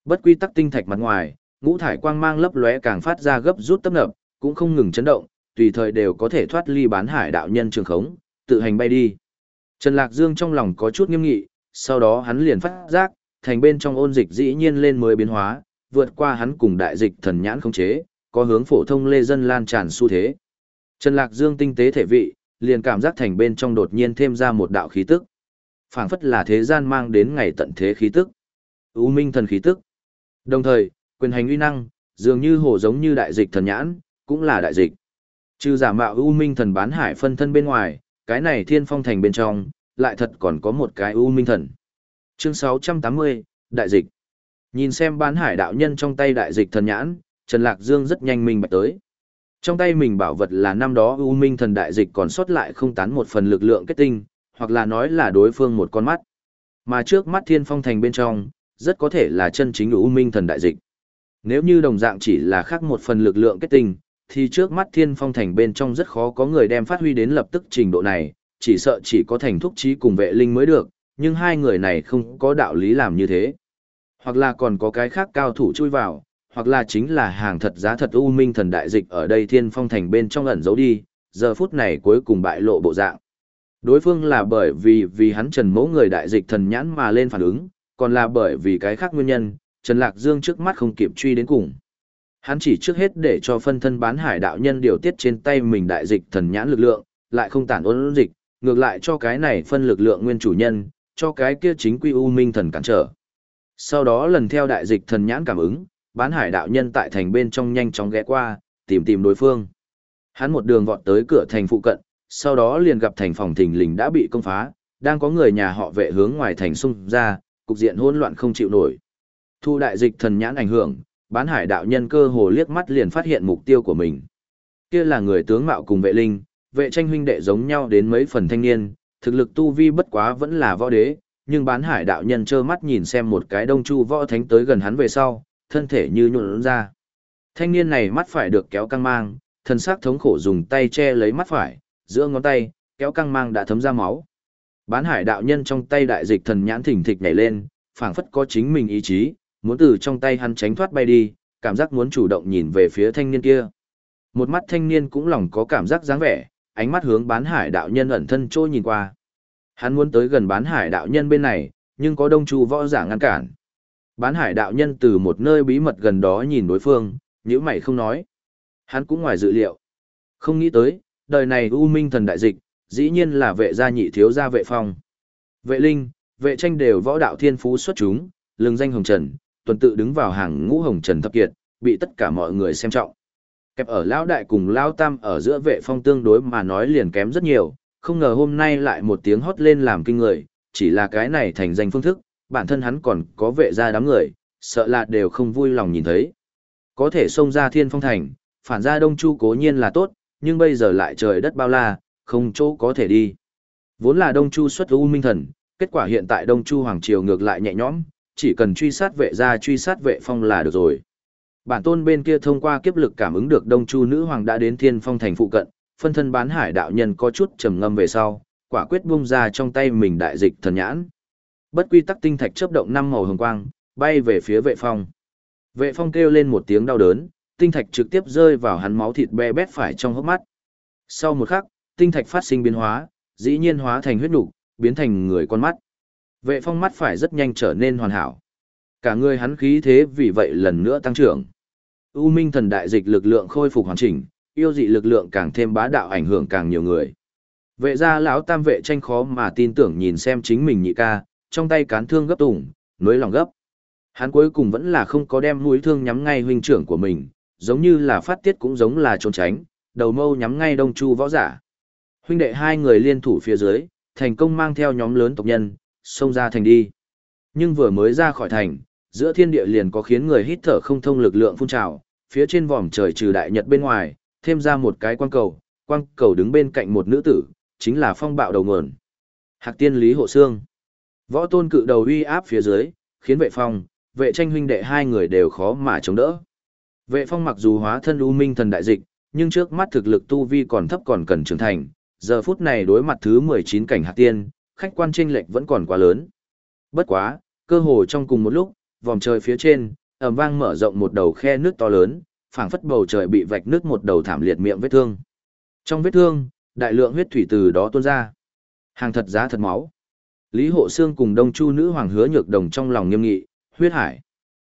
Bất quy tắc tinh thạch mặt ngoài, ngũ thải quang mang lấp lóe càng phát ra gấp rút tấp nập, cũng không ngừng chấn động, tùy thời đều có thể thoát ly bán hải đạo nhân trường khống, tự hành bay đi. Trần Lạc Dương trong lòng có chút nghiêm nghị, sau đó hắn liền phát giác, thành bên trong ôn dịch dĩ nhiên lên mới biến hóa, vượt qua hắn cùng đại dịch thần nhãn khống chế, có hướng phổ thông lê dân lan tràn xu thế. Trần Lạc Dương tinh tế thể vị, liền cảm giác thành bên trong đột nhiên thêm ra một đạo khí tức. Phảng phất là thế gian mang đến ngày tận thế khí tức. U minh thần khí tức. Đồng thời, quyền hành uy năng, dường như hồ giống như đại dịch thần nhãn, cũng là đại dịch. Trừ giả mạo U minh thần bán hải phân thân bên ngoài, cái này thiên phong thành bên trong, lại thật còn có một cái U minh thần. Chương 680, Đại dịch. Nhìn xem bán hải đạo nhân trong tay đại dịch thần nhãn, Trần Lạc Dương rất nhanh mình bạch tới. Trong tay mình bảo vật là năm đó U Minh thần đại dịch còn sót lại không tán một phần lực lượng kết tinh, hoặc là nói là đối phương một con mắt. Mà trước mắt thiên phong thành bên trong, rất có thể là chân chính U Minh thần đại dịch. Nếu như đồng dạng chỉ là khác một phần lực lượng kết tinh, thì trước mắt thiên phong thành bên trong rất khó có người đem phát huy đến lập tức trình độ này, chỉ sợ chỉ có thành thúc trí cùng vệ linh mới được, nhưng hai người này không có đạo lý làm như thế. Hoặc là còn có cái khác cao thủ chui vào, hoặc là chính là hàng thật giá thật U Minh thần đại dịch ở đây thiên phong thành bên trong ẩn giấu đi, giờ phút này cuối cùng bại lộ bộ dạng. Đối phương là bởi vì vì hắn trần mẫu người đại dịch thần nhãn mà lên phản ứng, còn là bởi vì cái khác nguyên nhân, Trần Lạc Dương trước mắt không kịp truy đến cùng. Hắn chỉ trước hết để cho phân thân bán hải đạo nhân điều tiết trên tay mình đại dịch thần nhãn lực lượng, lại không tản ôn dịch, ngược lại cho cái này phân lực lượng nguyên chủ nhân, cho cái kia chính quy U Minh thần cản trở. Sau đó lần theo đại dịch thần nhãn cảm ứng, bán hải đạo nhân tại thành bên trong nhanh chóng ghé qua, tìm tìm đối phương. Hắn một đường vọt tới cửa thành phụ cận, sau đó liền gặp thành phòng thình lình đã bị công phá, đang có người nhà họ vệ hướng ngoài thành xung ra, cục diện hỗn loạn không chịu nổi. Thu đại dịch thần nhãn ảnh hưởng, bán hải đạo nhân cơ hồ liếc mắt liền phát hiện mục tiêu của mình. Kia là người tướng mạo cùng vệ linh, vệ tranh huynh đệ giống nhau đến mấy phần thanh niên, thực lực tu vi bất quá vẫn là võ đế, nhưng bán hải đạo nhân trơ mắt nhìn xem một cái đông chu võ thánh tới gần hắn về sau, thân thể như nhuộn ra. Thanh niên này mắt phải được kéo căng mang, thân xác thống khổ dùng tay che lấy mắt phải, giữa ngón tay, kéo căng mang đã thấm ra máu. Bán hải đạo nhân trong tay đại dịch thần nhãn thỉnh thịch nhảy lên, phảng phất có chính mình ý chí, muốn từ trong tay hắn tránh thoát bay đi, cảm giác muốn chủ động nhìn về phía thanh niên kia. Một mắt thanh niên cũng lòng có cảm giác dáng vẻ, ánh mắt hướng bán hải đạo nhân ẩn thân trôi nhìn qua. Hắn muốn tới gần bán hải đạo nhân bên này, nhưng có đông chu võ giả ngăn cản. Bán hải đạo nhân từ một nơi bí mật gần đó nhìn đối phương, nhữ mày không nói. Hắn cũng ngoài dự liệu. Không nghĩ tới, đời này U Minh thần đại dịch, dĩ nhiên là vệ gia nhị thiếu gia vệ phong. Vệ linh, vệ tranh đều võ đạo thiên phú xuất chúng, lừng danh hồng trần, tuần tự đứng vào hàng ngũ hồng trần thập kiệt, bị tất cả mọi người xem trọng. Kẹp ở lão đại cùng lão tam ở giữa vệ phong tương đối mà nói liền kém rất nhiều, không ngờ hôm nay lại một tiếng hót lên làm kinh người, chỉ là cái này thành danh phương thức, bản thân hắn còn có vệ ra đám người, sợ là đều không vui lòng nhìn thấy. Có thể xông ra thiên phong thành, phản ra đông chu cố nhiên là tốt, nhưng bây giờ lại trời đất bao la, không chỗ có thể đi. Vốn là đông chu xuất u minh thần, kết quả hiện tại đông chu hoàng triều ngược lại nhẹ nhõm, chỉ cần truy sát vệ ra truy sát vệ phong là được rồi. Bản tôn bên kia thông qua kiếp lực cảm ứng được đông chu nữ hoàng đã đến thiên phong thành phụ cận, phân thân bán hải đạo nhân có chút trầm ngâm về sau, quả quyết bung ra trong tay mình đại dịch thần nhãn. Bất quy tắc tinh thạch chớp động năm màu hồng quang, bay về phía vệ phong. Vệ phong kêu lên một tiếng đau đớn, tinh thạch trực tiếp rơi vào hắn máu thịt be bét phải trong hốc mắt. Sau một khắc, tinh thạch phát sinh biến hóa, dĩ nhiên hóa thành huyết nục, biến thành người con mắt. Vệ phong mắt phải rất nhanh trở nên hoàn hảo. Cả người hắn khí thế vì vậy lần nữa tăng trưởng. U Minh thần đại dịch lực lượng khôi phục hoàn chỉnh, yêu dị lực lượng càng thêm bá đạo ảnh hưởng càng nhiều người. Vệ gia lão tam vệ tranh khó mà tin tưởng nhìn xem chính mình nhị ca, trong tay cán thương gấp tủng, nối lòng gấp. Hắn cuối cùng vẫn là không có đem mũi thương nhắm ngay huynh trưởng của mình, giống như là phát tiết cũng giống là trốn tránh, đầu mâu nhắm ngay đông chu võ giả. Huynh đệ hai người liên thủ phía dưới, thành công mang theo nhóm lớn tộc nhân, xông ra thành đi. Nhưng vừa mới ra khỏi thành, giữa thiên địa liền có khiến người hít thở không thông lực lượng phun trào, phía trên vòm trời trừ đại nhật bên ngoài, thêm ra một cái quang cầu, quang cầu đứng bên cạnh một nữ tử, chính là phong bạo đầu nguồn. Hạc tiên Lý Hộ Sương. Võ tôn cự đầu uy áp phía dưới, khiến vệ phong, vệ tranh huynh đệ hai người đều khó mà chống đỡ. Vệ phong mặc dù hóa thân u minh thần đại dịch, nhưng trước mắt thực lực tu vi còn thấp còn cần trưởng thành, giờ phút này đối mặt thứ 19 cảnh hạt tiên, khách quan chênh lệch vẫn còn quá lớn. Bất quá, cơ hồ trong cùng một lúc, vòng trời phía trên, ầm vang mở rộng một đầu khe nước to lớn, phảng phất bầu trời bị vạch nước một đầu thảm liệt miệng vết thương. Trong vết thương, đại lượng huyết thủy từ đó tuôn ra. Hàng thật giá thật máu. Lý Hộ Sương cùng Đông Chu nữ hoàng hứa nhược đồng trong lòng nghiêm nghị, huyết hải.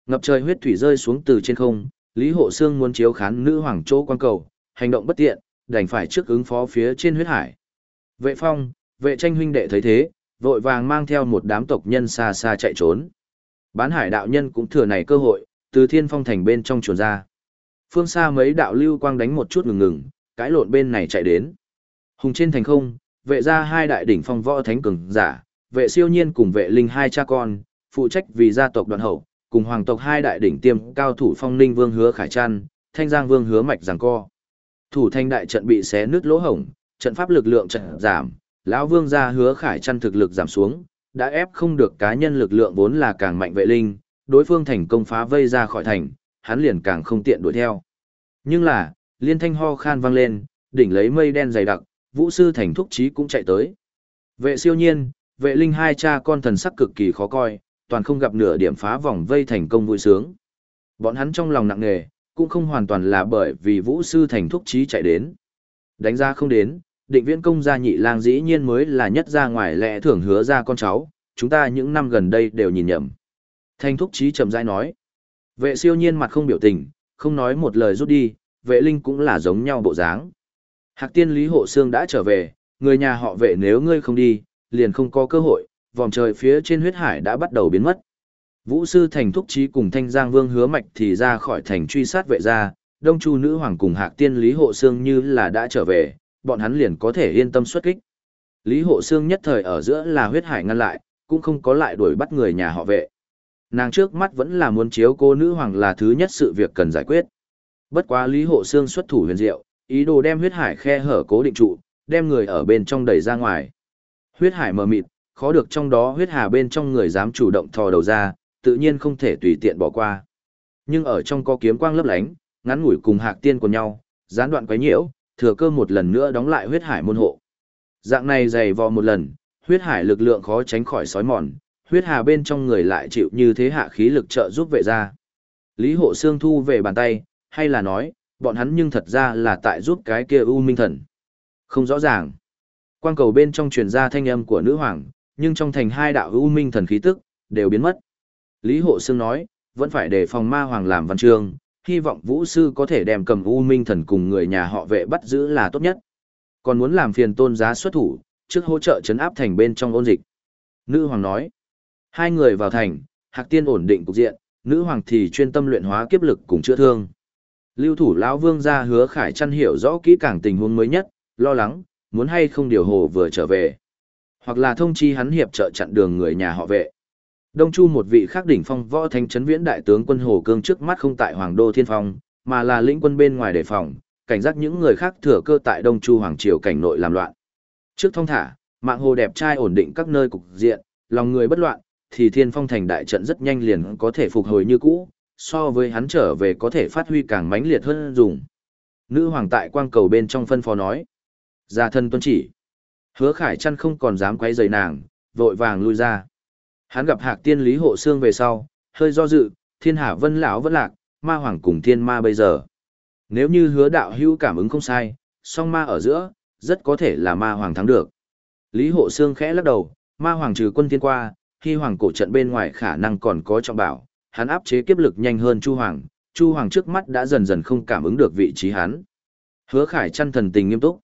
Ngập trời huyết thủy rơi xuống từ trên không, Lý Hộ Sương muốn chiếu khán nữ hoàng chỗ quan cầu, hành động bất tiện, đành phải trước ứng phó phía trên huyết hải. Vệ Phong, vệ tranh huynh đệ thấy thế, vội vàng mang theo một đám tộc nhân xa xa chạy trốn. Bán hải đạo nhân cũng thừa này cơ hội, từ thiên phong thành bên trong chuồn ra. Phương xa mấy đạo lưu quang đánh một chút ngừng ngừng, cái lộn bên này chạy đến. Hùng trên thành không, vệ ra hai đại đỉnh phong võ thánh cường giả, vệ siêu nhiên cùng vệ linh hai cha con, phụ trách vì gia tộc đoạn hậu, cùng hoàng tộc hai đại đỉnh tiêm cao thủ phong ninh vương hứa khải trăn, thanh giang vương hứa mạch giằng co. Thủ thanh đại trận bị xé nứt lỗ hổng, trận pháp lực lượng trận giảm, lão vương gia hứa khải trăn thực lực giảm xuống, đã ép không được cá nhân lực lượng vốn là càng mạnh vệ linh, đối phương thành công phá vây ra khỏi thành, hắn liền càng không tiện đuổi theo. Nhưng là, liên thanh ho khan vang lên, đỉnh lấy mây đen dày đặc, vũ sư thành thúc trí cũng chạy tới. Vệ siêu nhiên, vệ linh hai cha con thần sắc cực kỳ khó coi, toàn không gặp nửa điểm phá vòng vây thành công vui sướng. Bọn hắn trong lòng nặng nề, cũng không hoàn toàn là bởi vì vũ sư thành thúc trí chạy đến. Đánh ra không đến, định viễn công gia nhị lang dĩ nhiên mới là nhất ra ngoài lẽ thưởng hứa ra con cháu, chúng ta những năm gần đây đều nhìn nhầm. Thanh thúc trí chậm rãi nói. Vệ siêu nhiên mặt không biểu tình, không nói một lời rút đi, vệ linh cũng là giống nhau bộ dáng. Hạc tiên Lý Hộ Sương đã trở về, người nhà họ vệ nếu ngươi không đi, liền không có cơ hội, vòng trời phía trên huyết hải đã bắt đầu biến mất. Vũ sư thành thúc trí cùng thanh giang vương hứa mạch thì ra khỏi thành truy sát vệ gia, đông chu nữ hoàng cùng hạc tiên Lý Hộ Sương như là đã trở về, bọn hắn liền có thể yên tâm xuất kích. Lý Hộ Sương nhất thời ở giữa là huyết hải ngăn lại, cũng không có lại đuổi bắt người nhà họ vệ. Nàng trước mắt vẫn là muốn chiếu cô nữ hoàng là thứ nhất sự việc cần giải quyết. Bất quá Lý Hộ Sương xuất thủ huyền diệu, ý đồ đem huyết hải khe hở cố định trụ, đem người ở bên trong đẩy ra ngoài. Huyết hải mờ mịt, khó được trong đó huyết hà bên trong người dám chủ động thò đầu ra, tự nhiên không thể tùy tiện bỏ qua. Nhưng ở trong có kiếm quang lấp lánh, ngắn ngủi cùng hạc tiên của nhau, gián đoạn quấy nhiễu, thừa cơ một lần nữa đóng lại huyết hải môn hộ. Dạng này dày vò một lần, huyết hải lực lượng khó tránh khỏi sói mòn, huyết hà bên trong người lại chịu như thế hạ khí lực trợ giúp vệ ra. Lý hộ xương thu về bàn tay, hay là nói, bọn hắn nhưng thật ra là tại giúp cái kia U Minh Thần. Không rõ ràng. Quang cầu bên trong truyền ra thanh âm của nữ hoàng, nhưng trong thành hai đạo u minh thần khí tức, đều biến mất. Lý Hộ xương nói, vẫn phải để phòng ma hoàng làm văn chương, hy vọng vũ sư có thể đem cầm u minh thần cùng người nhà họ vệ bắt giữ là tốt nhất. Còn muốn làm phiền tôn giá xuất thủ, trước hỗ trợ chấn áp thành bên trong ôn dịch. Nữ hoàng nói, hai người vào thành, hạc tiên ổn định cục diện, nữ hoàng thì chuyên tâm luyện hóa kiếp lực cùng chữa thương. Lưu thủ lão vương ra hứa khải chăn hiểu rõ kỹ càng tình huống mới nhất, lo lắng, muốn hay không điều hồ vừa trở về. Hoặc là thông chi hắn hiệp trợ chặn đường người nhà họ vệ. Đông Chu một vị khác đỉnh phong võ thánh trấn viễn đại tướng quân Hồ Cương trước mắt không tại Hoàng Đô Thiên Phong, mà là lĩnh quân bên ngoài đề phòng, cảnh giác những người khác thừa cơ tại Đông Chu Hoàng Triều cảnh nội làm loạn. Trước thông thả, mạng hồ đẹp trai ổn định các nơi cục diện, lòng người bất loạn, thì Thiên Phong thành đại trận rất nhanh liền có thể phục hồi như cũ, so với hắn trở về có thể phát huy càng mãnh liệt hơn dùng. Nữ hoàng tại quang cầu bên trong phân phó nói. Gia thân tuân chỉ. Hứa khải chăn không còn dám quay rời nàng, vội vàng lui ra. Hắn gặp hạc tiên lý hộ xương về sau, hơi do dự, thiên hạ vân lão vẫn lạc, ma hoàng cùng thiên ma bây giờ. Nếu như hứa đạo hữu cảm ứng không sai, song ma ở giữa, rất có thể là ma hoàng thắng được. Lý hộ xương khẽ lắc đầu, ma hoàng trừ quân thiên qua, khi hoàng cổ trận bên ngoài khả năng còn có trọng bảo, hắn áp chế kiếp lực nhanh hơn Chu Hoàng, Chu Hoàng trước mắt đã dần dần không cảm ứng được vị trí hắn. Hứa Khải chăn thần tình nghiêm túc.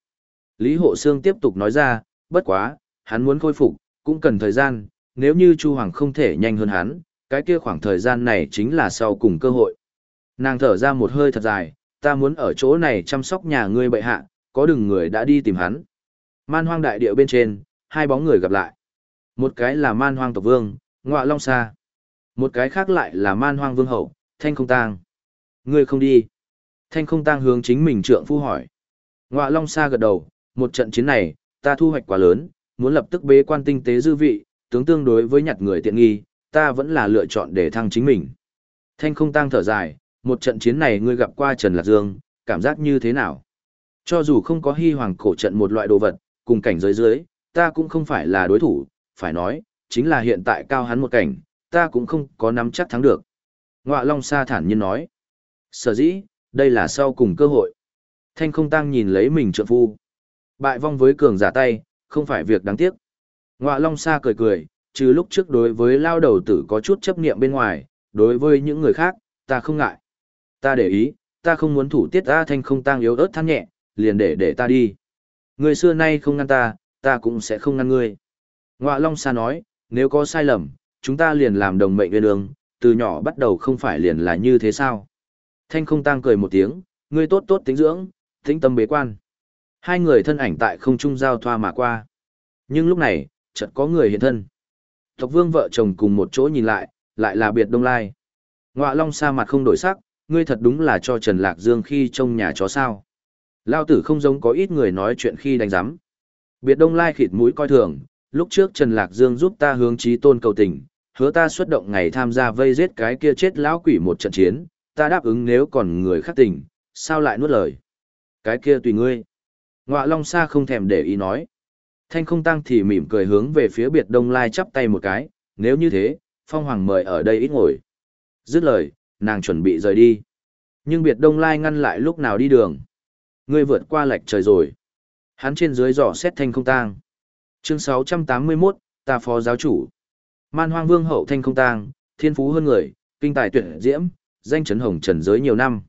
Lý Hộ Sương tiếp tục nói ra, bất quá, hắn muốn khôi phục, cũng cần thời gian, nếu như Chu Hoàng không thể nhanh hơn hắn, cái kia khoảng thời gian này chính là sau cùng cơ hội. Nàng thở ra một hơi thật dài, ta muốn ở chỗ này chăm sóc nhà ngươi bệ hạ, có đừng người đã đi tìm hắn. Man hoang đại địa bên trên, hai bóng người gặp lại. Một cái là man hoang tộc vương, ngọa long sa. Một cái khác lại là man hoang vương hậu, thanh không tang. Ngươi không đi. Thanh không tang hướng chính mình trượng phu hỏi. Ngọa long sa gật đầu, một trận chiến này, ta thu hoạch quá lớn, muốn lập tức bế quan tinh tế dư vị, tướng tương đối với nhặt người tiện nghi, ta vẫn là lựa chọn để thăng chính mình. Thanh không tăng thở dài, một trận chiến này ngươi gặp qua Trần Lạc Dương, cảm giác như thế nào? Cho dù không có hy hoàng cổ trận một loại đồ vật, cùng cảnh giới dưới, ta cũng không phải là đối thủ, phải nói, chính là hiện tại cao hắn một cảnh, ta cũng không có nắm chắc thắng được. Ngọa Long Sa thản nhiên nói. Sở dĩ, đây là sau cùng cơ hội. Thanh không tăng nhìn lấy mình trượng phu. Bại vong với cường giả tay, không phải việc đáng tiếc. Ngọa Long Sa cười cười, trừ lúc trước đối với lao đầu tử có chút chấp niệm bên ngoài, đối với những người khác, ta không ngại. Ta để ý, ta không muốn thủ tiết ta thanh không tăng yếu ớt than nhẹ, liền để để ta đi. Người xưa nay không ngăn ta, ta cũng sẽ không ngăn ngươi. Ngọa Long Sa nói, nếu có sai lầm, chúng ta liền làm đồng mệnh nguyên ương, từ nhỏ bắt đầu không phải liền là như thế sao? Thanh không tăng cười một tiếng, ngươi tốt tốt tính dưỡng, tĩnh tâm bế quan. Hai người thân ảnh tại không trung giao thoa mà qua. Nhưng lúc này, chợt có người hiện thân. Tộc vương vợ chồng cùng một chỗ nhìn lại, lại là biệt đông lai. Ngọa long sa mặt không đổi sắc, ngươi thật đúng là cho Trần Lạc Dương khi trông nhà chó sao. Lao tử không giống có ít người nói chuyện khi đánh giám. Biệt đông lai khịt mũi coi thường, lúc trước Trần Lạc Dương giúp ta hướng trí tôn cầu tình, hứa ta xuất động ngày tham gia vây giết cái kia chết lão quỷ một trận chiến, ta đáp ứng nếu còn người khác tình, sao lại nuốt lời. Cái kia tùy ngươi. Ngọa Long Sa không thèm để ý nói. Thanh không tăng thì mỉm cười hướng về phía biệt đông lai chắp tay một cái, nếu như thế, Phong Hoàng mời ở đây ít ngồi. Dứt lời, nàng chuẩn bị rời đi. Nhưng biệt đông lai ngăn lại lúc nào đi đường. Ngươi vượt qua lệch trời rồi. Hắn trên dưới dò xét thanh không tang. Chương 681, ta phó giáo chủ. Man hoang vương hậu thanh không tang, thiên phú hơn người, kinh tài tuyển diễm, danh chấn hồng trần giới nhiều năm.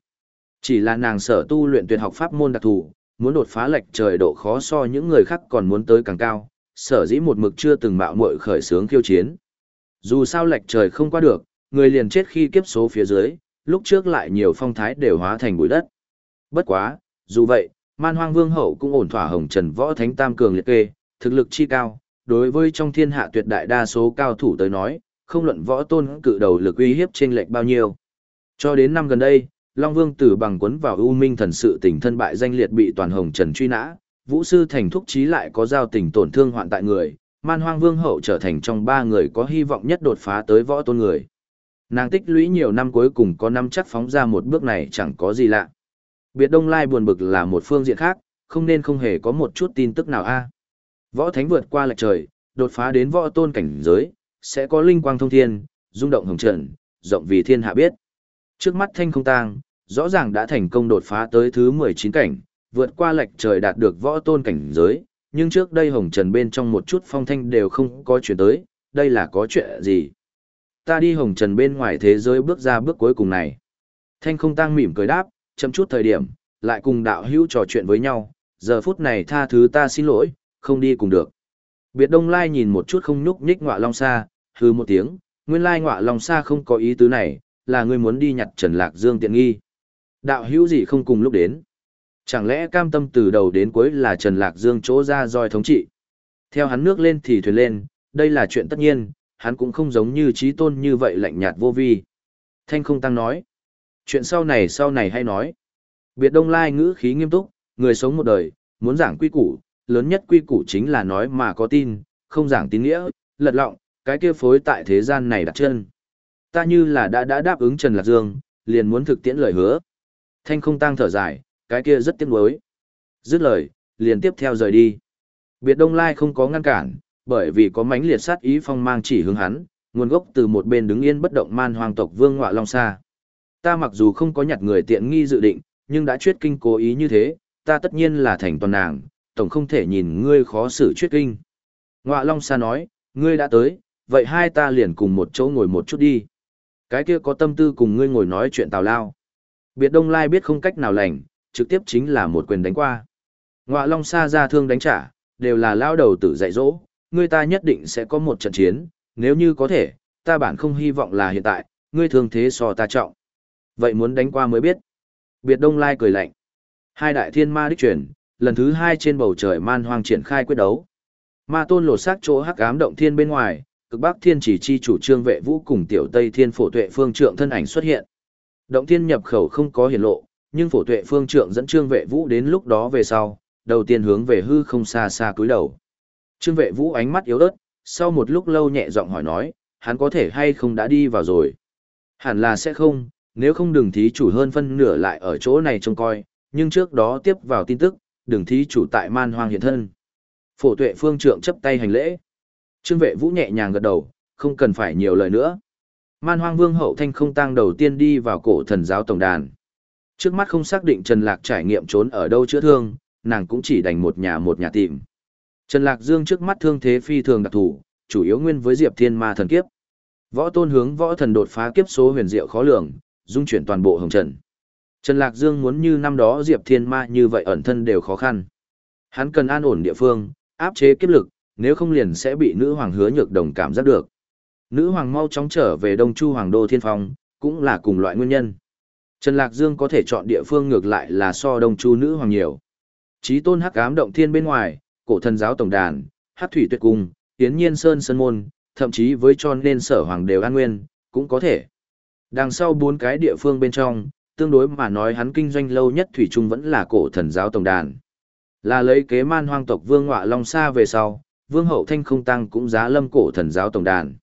Chỉ là nàng sở tu luyện tuyệt học pháp môn đặc thù, muốn đột phá lệch trời độ khó so những người khác còn muốn tới càng cao, sở dĩ một mực chưa từng mạo muội khởi sướng khiêu chiến. Dù sao lệch trời không qua được, người liền chết khi kiếp số phía dưới, lúc trước lại nhiều phong thái đều hóa thành bụi đất. Bất quá, dù vậy, man hoang vương hậu cũng ổn thỏa hồng trần võ thánh tam cường liệt kê, thực lực chi cao, đối với trong thiên hạ tuyệt đại đa số cao thủ tới nói, không luận võ tôn cự đầu lực uy hiếp trên lệch bao nhiêu. Cho đến năm gần đây, Long Vương tử bằng quấn vào U Minh thần sự tình thân bại danh liệt bị toàn hồng trần truy nã, Vũ sư thành thúc chí lại có giao tình tổn thương hoạn tại người, Man Hoang Vương hậu trở thành trong ba người có hy vọng nhất đột phá tới võ tôn người. Nàng tích lũy nhiều năm cuối cùng có năm chắc phóng ra một bước này chẳng có gì lạ. Biệt Đông Lai buồn bực là một phương diện khác, không nên không hề có một chút tin tức nào a. Võ thánh vượt qua lệch trời, đột phá đến võ tôn cảnh giới, sẽ có linh quang thông thiên, rung động hồng trần, rộng vì thiên hạ biết. Trước mắt thanh không tang, rõ ràng đã thành công đột phá tới thứ 19 cảnh, vượt qua lệch trời đạt được võ tôn cảnh giới, nhưng trước đây hồng trần bên trong một chút phong thanh đều không có chuyện tới, đây là có chuyện gì? Ta đi hồng trần bên ngoài thế giới bước ra bước cuối cùng này. Thanh không tăng mỉm cười đáp, chậm chút thời điểm, lại cùng đạo hữu trò chuyện với nhau, giờ phút này tha thứ ta xin lỗi, không đi cùng được. Biệt Đông Lai nhìn một chút không nhúc nhích ngọa long xa, hư một tiếng, nguyên lai ngọa long xa không có ý tứ này, là ngươi muốn đi nhặt Trần Lạc Dương tiện nghi. Đạo hữu gì không cùng lúc đến. Chẳng lẽ cam tâm từ đầu đến cuối là Trần Lạc Dương chỗ ra roi thống trị. Theo hắn nước lên thì thuyền lên, đây là chuyện tất nhiên, hắn cũng không giống như trí tôn như vậy lạnh nhạt vô vi. Thanh không tăng nói. Chuyện sau này sau này hay nói. Biệt Đông Lai ngữ khí nghiêm túc, người sống một đời, muốn giảng quy củ, lớn nhất quy củ chính là nói mà có tin, không giảng tín nghĩa, lật lọng, cái kia phối tại thế gian này đặt chân. Ta như là đã đã đáp ứng Trần Lạc Dương, liền muốn thực tiễn lời hứa. Thanh không tăng thở dài, cái kia rất tiếc nuối. Dứt lời, liền tiếp theo rời đi. Biệt Đông Lai không có ngăn cản, bởi vì có mãnh liệt sát ý phong mang chỉ hướng hắn, nguồn gốc từ một bên đứng yên bất động man hoàng tộc Vương Ngọa Long Sa. Ta mặc dù không có nhặt người tiện nghi dự định, nhưng đã chuyết kinh cố ý như thế, ta tất nhiên là thành toàn nàng, tổng không thể nhìn ngươi khó xử chuyết kinh. Ngọa Long Sa nói, ngươi đã tới, vậy hai ta liền cùng một chỗ ngồi một chút đi. Cái kia có tâm tư cùng ngươi ngồi nói chuyện tào lao. Biệt Đông Lai biết không cách nào lành, trực tiếp chính là một quyền đánh qua. Ngọa Long Sa ra thương đánh trả, đều là lao đầu tử dạy dỗ, ngươi ta nhất định sẽ có một trận chiến, nếu như có thể, ta bản không hy vọng là hiện tại, ngươi thường thế so ta trọng. Vậy muốn đánh qua mới biết. Biệt Đông Lai cười lạnh. Hai đại thiên ma đích truyền, lần thứ hai trên bầu trời man hoang triển khai quyết đấu. Ma tôn lột xác chỗ hắc ám động thiên bên ngoài, cực bắc thiên chỉ chi chủ trương vệ vũ cùng tiểu tây thiên phổ tuệ phương trượng thân ảnh xuất hiện. Động thiên nhập khẩu không có hiển lộ, nhưng phổ tuệ phương trượng dẫn trương vệ vũ đến lúc đó về sau, đầu tiên hướng về hư không xa xa cúi đầu. Trương vệ vũ ánh mắt yếu ớt, sau một lúc lâu nhẹ giọng hỏi nói, hắn có thể hay không đã đi vào rồi. Hẳn là sẽ không, nếu không đừng thí chủ hơn phân nửa lại ở chỗ này trông coi, nhưng trước đó tiếp vào tin tức, đừng thí chủ tại man hoang hiện thân. Phổ tuệ phương trượng chấp tay hành lễ. Trương vệ vũ nhẹ nhàng gật đầu, không cần phải nhiều lời nữa. Man hoang vương hậu thanh không tăng đầu tiên đi vào cổ thần giáo tổng đàn. Trước mắt không xác định Trần Lạc trải nghiệm trốn ở đâu chữa thương, nàng cũng chỉ đành một nhà một nhà tìm. Trần Lạc Dương trước mắt thương thế phi thường đặc thù, chủ yếu nguyên với Diệp Thiên Ma thần kiếp. Võ tôn hướng võ thần đột phá kiếp số huyền diệu khó lường, dung chuyển toàn bộ hồng trần. Trần Lạc Dương muốn như năm đó Diệp Thiên Ma như vậy ẩn thân đều khó khăn. Hắn cần an ổn địa phương, áp chế kiếp lực, nếu không liền sẽ bị nữ hoàng hứa nhược đồng cảm giác được. Nữ hoàng mau chóng trở về Đông Chu Hoàng đô Thiên Phong, cũng là cùng loại nguyên nhân. Trần Lạc Dương có thể chọn địa phương ngược lại là so Đông Chu nữ hoàng nhiều. Chí tôn hắc ám động thiên bên ngoài, cổ thần giáo tổng đàn, hắc thủy tuyệt cung, tiến nhiên sơn sơn môn, thậm chí với cho nên sở hoàng đều an nguyên, cũng có thể. Đằng sau bốn cái địa phương bên trong, tương đối mà nói hắn kinh doanh lâu nhất thủy trung vẫn là cổ thần giáo tổng đàn. Là lấy kế man hoang tộc vương ngọa long xa về sau, vương hậu thanh không tăng cũng giá lâm cổ thần giáo tổng đàn.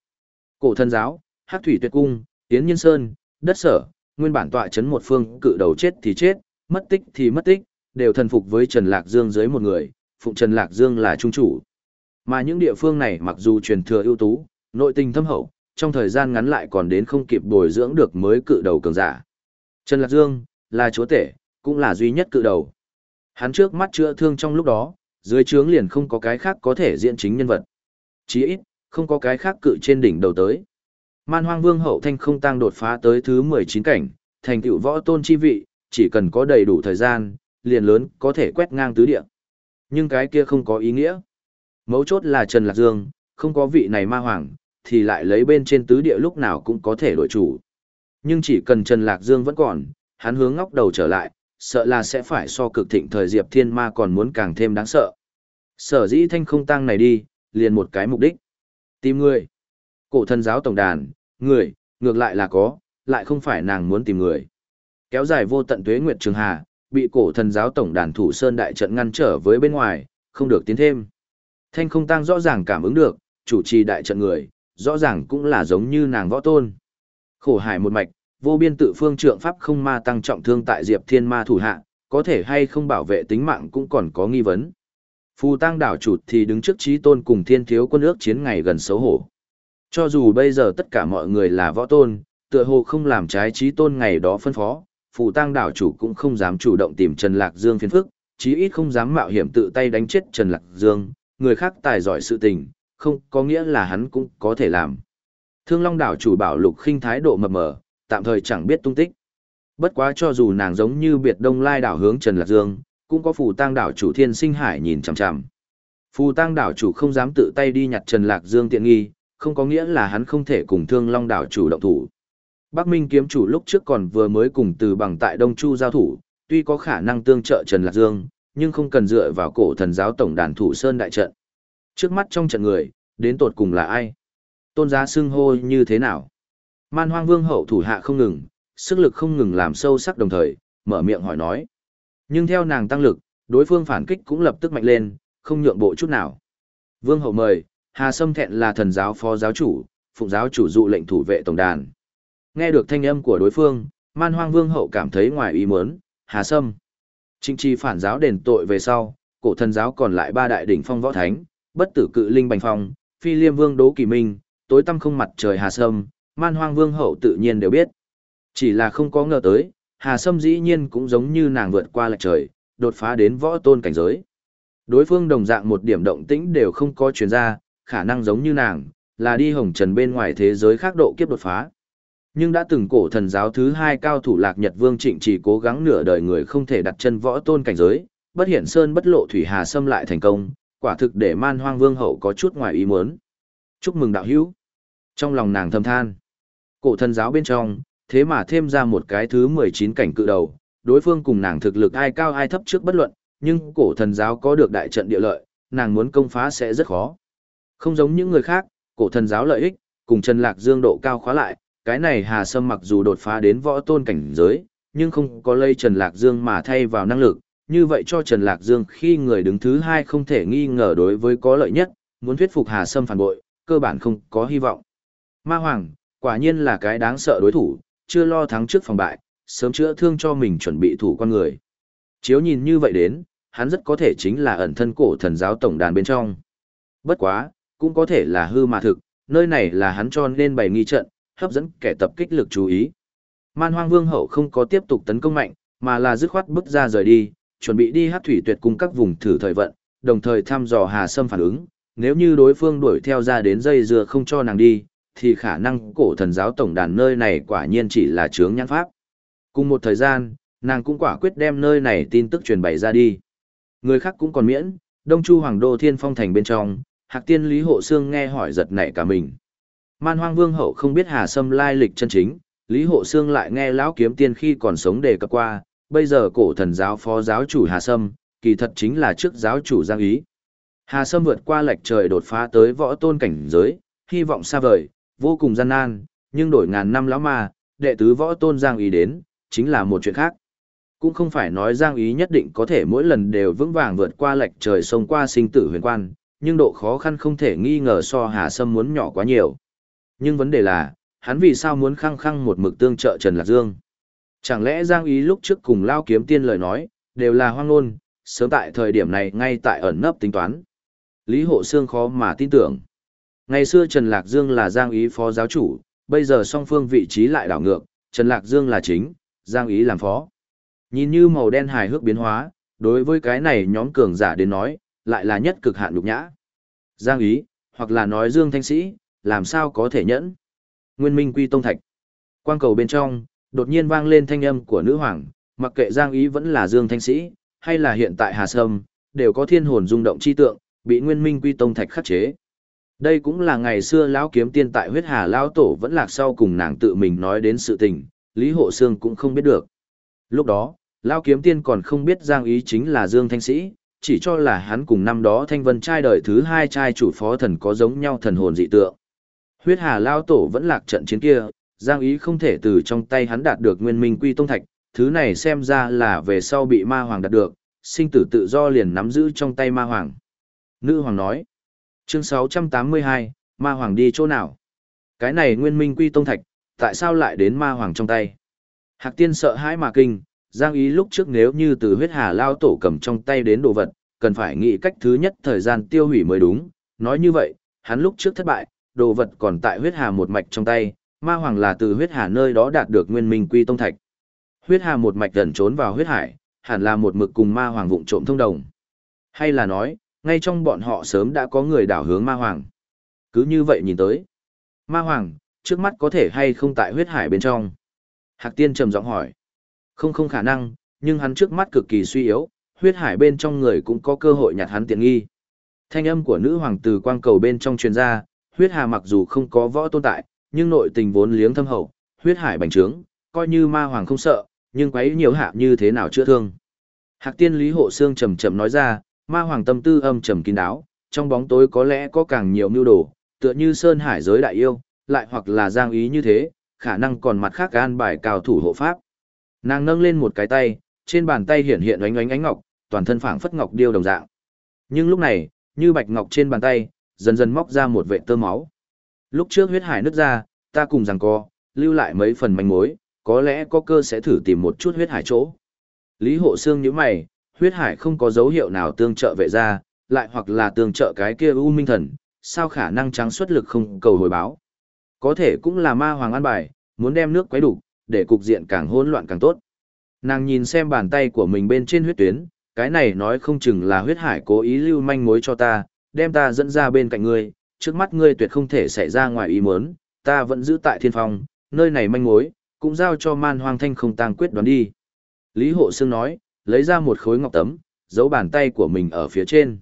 Cổ thần giáo, hắc thủy tuyệt cung, tiến nhân sơn, đất sở, nguyên bản tọa chấn một phương cự đầu chết thì chết, mất tích thì mất tích, đều thần phục với Trần Lạc Dương dưới một người, phụng Trần Lạc Dương là trung chủ. Mà những địa phương này mặc dù truyền thừa ưu tú, nội tình thâm hậu, trong thời gian ngắn lại còn đến không kịp bồi dưỡng được mới cự đầu cường giả. Trần Lạc Dương, là chúa tể, cũng là duy nhất cự đầu. Hắn trước mắt chữa thương trong lúc đó, dưới trướng liền không có cái khác có thể diễn chính nhân vật. Chí ít, không có cái khác cự trên đỉnh đầu tới. Man hoang vương hậu thanh không tăng đột phá tới thứ 19 cảnh, thành tựu võ tôn chi vị, chỉ cần có đầy đủ thời gian, liền lớn có thể quét ngang tứ địa. Nhưng cái kia không có ý nghĩa. Mấu chốt là Trần Lạc Dương, không có vị này ma hoàng, thì lại lấy bên trên tứ địa lúc nào cũng có thể đổi chủ. Nhưng chỉ cần Trần Lạc Dương vẫn còn, hắn hướng ngóc đầu trở lại, sợ là sẽ phải so cực thịnh thời Diệp Thiên Ma còn muốn càng thêm đáng sợ. Sở dĩ thanh không tăng này đi, liền một cái mục đích. Tìm người. Cổ thần giáo tổng đàn, người, ngược lại là có, lại không phải nàng muốn tìm người. Kéo dài vô tận tuế nguyệt trường hà, bị cổ thần giáo tổng đàn thủ sơn đại trận ngăn trở với bên ngoài, không được tiến thêm. Thanh không tăng rõ ràng cảm ứng được, chủ trì đại trận người, rõ ràng cũng là giống như nàng võ tôn. Khổ hải một mạch, vô biên tự phương trượng pháp không ma tăng trọng thương tại Diệp Thiên Ma thủ hạ, có thể hay không bảo vệ tính mạng cũng còn có nghi vấn. Phù tăng đảo chủ thì đứng trước trí tôn cùng thiên thiếu quân ước chiến ngày gần xấu hổ. Cho dù bây giờ tất cả mọi người là võ tôn, tựa hồ không làm trái trí tôn ngày đó phân phó, phù tăng đảo chủ cũng không dám chủ động tìm Trần Lạc Dương phiền phức, chí ít không dám mạo hiểm tự tay đánh chết Trần Lạc Dương, người khác tài giỏi sự tình, không có nghĩa là hắn cũng có thể làm. Thương Long đảo chủ bảo Lục Khinh thái độ mập mờ, tạm thời chẳng biết tung tích. Bất quá cho dù nàng giống như biệt đông lai đảo hướng Trần Lạc Dương, cũng có phù tang đảo chủ thiên sinh hải nhìn chằm chằm. Phù tang đảo chủ không dám tự tay đi nhặt Trần Lạc Dương tiện nghi, không có nghĩa là hắn không thể cùng thương long đảo chủ động thủ. Bắc Minh kiếm chủ lúc trước còn vừa mới cùng từ bằng tại Đông Chu giao thủ, tuy có khả năng tương trợ Trần Lạc Dương, nhưng không cần dựa vào cổ thần giáo tổng đàn thủ sơn đại trận. Trước mắt trong trận người, đến tột cùng là ai? Tôn giá xưng hô như thế nào? Man hoang vương hậu thủ hạ không ngừng, sức lực không ngừng làm sâu sắc đồng thời, mở miệng hỏi nói. Nhưng theo nàng tăng lực, đối phương phản kích cũng lập tức mạnh lên, không nhượng bộ chút nào. Vương hậu mời, Hà Sâm thẹn là thần giáo phó giáo chủ, phụng giáo chủ dụ lệnh thủ vệ tổng đàn. Nghe được thanh âm của đối phương, man hoang vương hậu cảm thấy ngoài ý muốn, Hà Sâm. Trịnh chi phản giáo đền tội về sau, cổ thần giáo còn lại ba đại đỉnh phong võ thánh, bất tử cự linh bành phong, phi liêm vương đố kỳ minh, tối tăm không mặt trời Hà Sâm, man hoang vương hậu tự nhiên đều biết. Chỉ là không có ngờ tới, Hà Sâm dĩ nhiên cũng giống như nàng vượt qua lạch trời, đột phá đến võ tôn cảnh giới. Đối phương đồng dạng một điểm động tĩnh đều không có chuyển ra, khả năng giống như nàng, là đi hồng trần bên ngoài thế giới khác độ kiếp đột phá. Nhưng đã từng cổ thần giáo thứ hai cao thủ lạc Nhật Vương Trịnh chỉ cố gắng nửa đời người không thể đặt chân võ tôn cảnh giới, bất hiển sơn bất lộ thủy hà xâm lại thành công, quả thực để man hoang vương hậu có chút ngoài ý muốn. Chúc mừng đạo hữu. Trong lòng nàng thầm than, cổ thần giáo bên trong, thế mà thêm ra một cái thứ 19 cảnh cự đầu, đối phương cùng nàng thực lực ai cao ai thấp trước bất luận, nhưng cổ thần giáo có được đại trận địa lợi, nàng muốn công phá sẽ rất khó. Không giống những người khác, cổ thần giáo lợi ích, cùng Trần Lạc Dương độ cao khóa lại, cái này Hà Sâm mặc dù đột phá đến võ tôn cảnh giới, nhưng không có lây Trần Lạc Dương mà thay vào năng lực, như vậy cho Trần Lạc Dương khi người đứng thứ hai không thể nghi ngờ đối với có lợi nhất, muốn thuyết phục Hà Sâm phản bội, cơ bản không có hy vọng. Ma Hoàng, quả nhiên là cái đáng sợ đối thủ, chưa lo thắng trước phòng bại, sớm chữa thương cho mình chuẩn bị thủ con người. Chiếu nhìn như vậy đến, hắn rất có thể chính là ẩn thân cổ thần giáo tổng đàn bên trong. Bất quá, cũng có thể là hư mà thực, nơi này là hắn cho nên bày nghi trận, hấp dẫn kẻ tập kích lực chú ý. Man hoang vương hậu không có tiếp tục tấn công mạnh, mà là dứt khoát bước ra rời đi, chuẩn bị đi hát thủy tuyệt cung các vùng thử thời vận, đồng thời thăm dò Hà Sâm phản ứng, nếu như đối phương đuổi theo ra đến dây dừa không cho nàng đi, thì khả năng cổ thần giáo tổng đàn nơi này quả nhiên chỉ là chướng nhãn pháp. Cùng một thời gian, nàng cũng quả quyết đem nơi này tin tức truyền bày ra đi. Người khác cũng còn miễn, Đông Chu Hoàng Đô Thiên Phong Thành bên trong, Hạc Tiên Lý Hộ Sương nghe hỏi giật nảy cả mình. Man Hoang Vương hậu không biết Hà Sâm lai lịch chân chính, Lý Hộ Sương lại nghe lão kiếm tiên khi còn sống đề cập qua, bây giờ cổ thần giáo phó giáo chủ Hà Sâm, kỳ thật chính là trước giáo chủ Giang Ý. Hà Sâm vượt qua lệch trời đột phá tới võ tôn cảnh giới, hy vọng xa vời, vô cùng gian nan, nhưng đổi ngàn năm lão ma, đệ tứ võ tôn Giang Ý đến, chính là một chuyện khác. Cũng không phải nói Giang Ý nhất định có thể mỗi lần đều vững vàng vượt qua lệch trời sông qua sinh tử huyền quan, nhưng độ khó khăn không thể nghi ngờ so Hà Sâm muốn nhỏ quá nhiều. Nhưng vấn đề là, hắn vì sao muốn khăng khăng một mực tương trợ Trần Lạc Dương? Chẳng lẽ Giang Ý lúc trước cùng Lao Kiếm Tiên lời nói, đều là hoang ngôn, sớm tại thời điểm này ngay tại ẩn nấp tính toán. Lý Hộ Sương khó mà tin tưởng. Ngày xưa Trần Lạc Dương là Giang Ý phó giáo chủ, bây giờ song phương vị trí lại đảo ngược, Trần Lạc Dương là chính, Giang Ý làm phó. Nhìn như màu đen hài hước biến hóa, đối với cái này nhóm cường giả đến nói, lại là nhất cực hạn nhục nhã. Giang Ý, hoặc là nói Dương Thanh Sĩ, làm sao có thể nhẫn. Nguyên Minh Quy Tông Thạch. Quang cầu bên trong, đột nhiên vang lên thanh âm của nữ hoàng, mặc kệ Giang Ý vẫn là Dương Thanh Sĩ, hay là hiện tại Hà Sâm, đều có thiên hồn rung động chi tượng, bị Nguyên Minh Quy Tông Thạch khắc chế. Đây cũng là ngày xưa lão kiếm tiên tại huyết hà lão tổ vẫn lạc sau cùng nàng tự mình nói đến sự tình, Lý Hộ Sương cũng không biết được. Lúc đó, lão kiếm tiên còn không biết Giang Ý chính là Dương Thanh Sĩ, chỉ cho là hắn cùng năm đó thanh vân trai đời thứ hai trai chủ phó thần có giống nhau thần hồn dị tượng. Huyết hà Lão tổ vẫn lạc trận chiến kia, Giang Ý không thể từ trong tay hắn đạt được nguyên minh quy tông thạch, thứ này xem ra là về sau bị ma hoàng đạt được, sinh tử tự do liền nắm giữ trong tay ma hoàng. Nữ hoàng nói, chương 682, ma hoàng đi chỗ nào? Cái này nguyên minh quy tông thạch, tại sao lại đến ma hoàng trong tay? Hạc tiên sợ hãi mà kinh, Giang ý lúc trước nếu như từ huyết hà lao tổ cầm trong tay đến đồ vật, cần phải nghĩ cách thứ nhất thời gian tiêu hủy mới đúng. Nói như vậy, hắn lúc trước thất bại, đồ vật còn tại huyết hà một mạch trong tay, ma hoàng là từ huyết hà nơi đó đạt được nguyên minh quy tông thạch. Huyết hà một mạch gần trốn vào huyết hải, hẳn là một mực cùng ma hoàng vụng trộm thông đồng. Hay là nói, ngay trong bọn họ sớm đã có người đảo hướng ma hoàng. Cứ như vậy nhìn tới. Ma hoàng, trước mắt có thể hay không tại huyết hải bên trong? Hạc tiên trầm giọng hỏi. Không không khả năng, nhưng hắn trước mắt cực kỳ suy yếu, huyết hải bên trong người cũng có cơ hội nhặt hắn tiện nghi. Thanh âm của nữ hoàng từ quang cầu bên trong truyền ra, huyết hà mặc dù không có võ tồn tại, nhưng nội tình vốn liếng thâm hậu, huyết hải bành trướng, coi như ma hoàng không sợ, nhưng quấy nhiều hạ như thế nào chữa thương. Hạc tiên Lý Hộ Sương chậm chậm nói ra, ma hoàng tâm tư âm trầm kín đáo, trong bóng tối có lẽ có càng nhiều mưu đồ, tựa như sơn hải giới đại yêu, lại hoặc là giang ý như thế, khả năng còn mặt khác an bài cao thủ hộ pháp. Nàng nâng lên một cái tay, trên bàn tay hiện hiện ánh ánh ánh ngọc, toàn thân phảng phất ngọc điêu đồng dạng. Nhưng lúc này, như bạch ngọc trên bàn tay, dần dần móc ra một vệ tơ máu. Lúc trước huyết hải nứt ra, ta cùng rằng co, lưu lại mấy phần manh mối, có lẽ có cơ sẽ thử tìm một chút huyết hải chỗ. Lý hộ xương nhíu mày, huyết hải không có dấu hiệu nào tương trợ vệ ra, lại hoặc là tương trợ cái kia u minh thần, sao khả năng trắng xuất lực không cầu hồi báo. Có thể cũng là ma hoàng an bài, muốn đem nước quấy đủ, để cục diện càng hỗn loạn càng tốt. Nàng nhìn xem bàn tay của mình bên trên huyết tuyến, cái này nói không chừng là huyết hải cố ý lưu manh mối cho ta, đem ta dẫn ra bên cạnh ngươi, trước mắt ngươi tuyệt không thể xảy ra ngoài ý muốn, ta vẫn giữ tại thiên phong, nơi này manh mối, cũng giao cho man hoang thanh không tang quyết đoán đi. Lý Hộ Sương nói, lấy ra một khối ngọc tấm, giấu bàn tay của mình ở phía trên.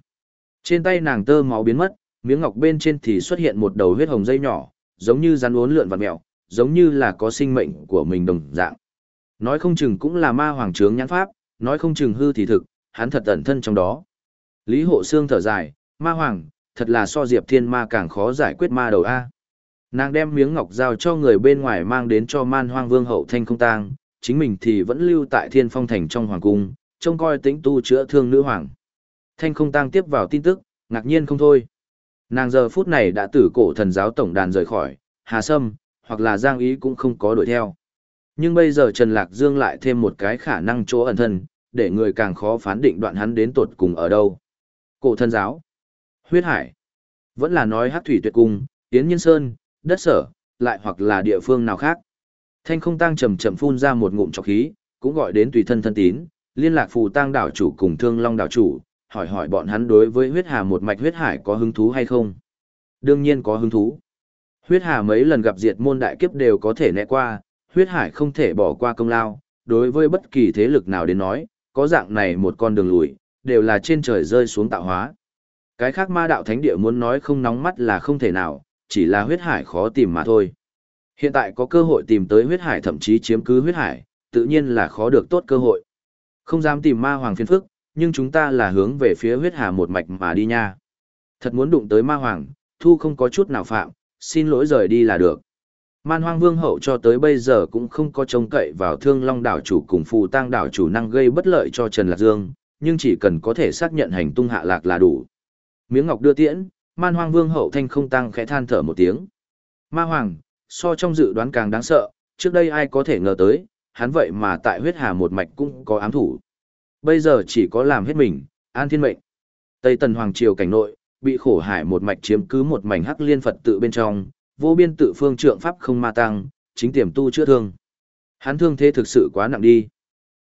Trên tay nàng tơ máu biến mất, miếng ngọc bên trên thì xuất hiện một đầu huyết hồng dây nhỏ, giống như rắn uốn lượn vặn mèo, giống như là có sinh mệnh của mình đồng dạng. Nói không chừng cũng là ma hoàng trướng nhãn pháp, nói không chừng hư thì thực, hắn thật ẩn thân trong đó. Lý Hộ Sương thở dài, ma hoàng, thật là so Diệp Thiên Ma càng khó giải quyết ma đầu A. Nàng đem miếng ngọc giao cho người bên ngoài mang đến cho man hoang vương hậu thanh không tang, chính mình thì vẫn lưu tại thiên phong thành trong hoàng cung, trông coi tĩnh tu chữa thương nữ hoàng. Thanh không Tăng tiếp vào tin tức, ngạc nhiên không thôi. Nàng giờ phút này đã tử cổ thần giáo tổng đàn rời khỏi, Hà Sâm, hoặc là Giang Ý cũng không có đuổi theo. Nhưng bây giờ Trần Lạc Dương lại thêm một cái khả năng chỗ ẩn thân, để người càng khó phán định đoạn hắn đến tột cùng ở đâu. Cổ thần giáo, huyết hải, vẫn là nói hát thủy tuyệt cung, tiến nhân sơn, đất sở, lại hoặc là địa phương nào khác. Thanh không tăng chậm chậm phun ra một ngụm trọc khí, cũng gọi đến tùy thân thân tín, liên lạc phù tăng đảo chủ cùng thương long đảo chủ, hỏi hỏi bọn hắn đối với huyết hà một mạch huyết hải có hứng thú hay không. Đương nhiên có hứng thú. Huyết hà mấy lần gặp diệt môn đại kiếp đều có thể né qua, huyết hải không thể bỏ qua công lao, đối với bất kỳ thế lực nào đến nói, có dạng này một con đường lùi, đều là trên trời rơi xuống tạo hóa. Cái khác ma đạo thánh địa muốn nói không nóng mắt là không thể nào, chỉ là huyết hải khó tìm mà thôi. Hiện tại có cơ hội tìm tới huyết hải thậm chí chiếm cứ huyết hải, tự nhiên là khó được tốt cơ hội. Không dám tìm ma hoàng phiền phức, nhưng chúng ta là hướng về phía huyết hà một mạch mà đi nha. Thật muốn đụng tới ma hoàng, thu không có chút nào phạm, xin lỗi rời đi là được. Man hoang vương hậu cho tới bây giờ cũng không có trông cậy vào thương long đảo chủ cùng phù tăng đảo chủ năng gây bất lợi cho Trần Lạc Dương, nhưng chỉ cần có thể xác nhận hành tung hạ lạc là đủ. Miếng ngọc đưa tiễn, man hoang vương hậu thanh không tăng khẽ than thở một tiếng. Ma hoàng, so trong dự đoán càng đáng sợ, trước đây ai có thể ngờ tới, hắn vậy mà tại huyết hà một mạch cũng có ám thủ. Bây giờ chỉ có làm hết mình, an thiên mệnh. Tây tần hoàng triều cảnh nội, bị khổ hải một mạch chiếm cứ một mảnh hắc liên Phật tự bên trong, vô biên tự phương trượng pháp không ma tăng, chính tiềm tu chữa thương. Hắn thương thế thực sự quá nặng đi.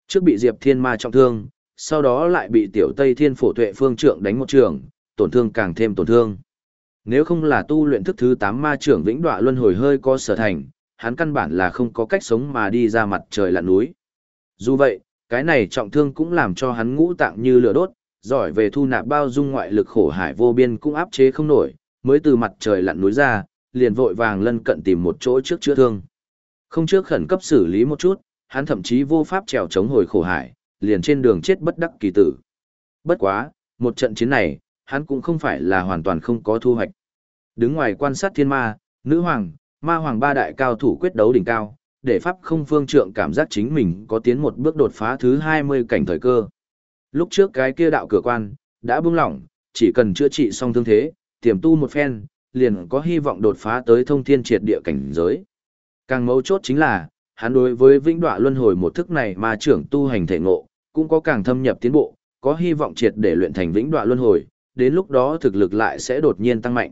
Trước bị Diệp Thiên Ma trọng thương, sau đó lại bị tiểu Tây Thiên phổ tuệ phương trượng đánh một trường, tổn thương càng thêm tổn thương. Nếu không là tu luyện thức thứ 8 ma trưởng vĩnh đọa luân hồi hơi có sở thành, hắn căn bản là không có cách sống mà đi ra mặt trời lặn núi. Dù vậy, cái này trọng thương cũng làm cho hắn ngũ tạng như lửa đốt, giỏi về thu nạp bao dung ngoại lực khổ hải vô biên cũng áp chế không nổi, mới từ mặt trời lặn núi ra, liền vội vàng lân cận tìm một chỗ trước chữa thương. Không trước khẩn cấp xử lý một chút, hắn thậm chí vô pháp trèo chống hồi khổ hải, liền trên đường chết bất đắc kỳ tử. Bất quá, một trận chiến này, hắn cũng không phải là hoàn toàn không có thu hoạch. Đứng ngoài quan sát thiên ma, nữ hoàng, ma hoàng ba đại cao thủ quyết đấu đỉnh cao, để pháp không phương trượng cảm giác chính mình có tiến một bước đột phá thứ 20 cảnh thời cơ. Lúc trước cái kia đạo cửa quan, đã buông lỏng, chỉ cần chữa trị xong thương thế, tiềm tu một phen, liền có hy vọng đột phá tới thông thiên triệt địa cảnh giới. Càng mấu chốt chính là, hắn đối với vĩnh đoạ luân hồi một thức này mà trưởng tu hành thể ngộ, cũng có càng thâm nhập tiến bộ, có hy vọng triệt để luyện thành vĩnh đoạ luân hồi, đến lúc đó thực lực lại sẽ đột nhiên tăng mạnh.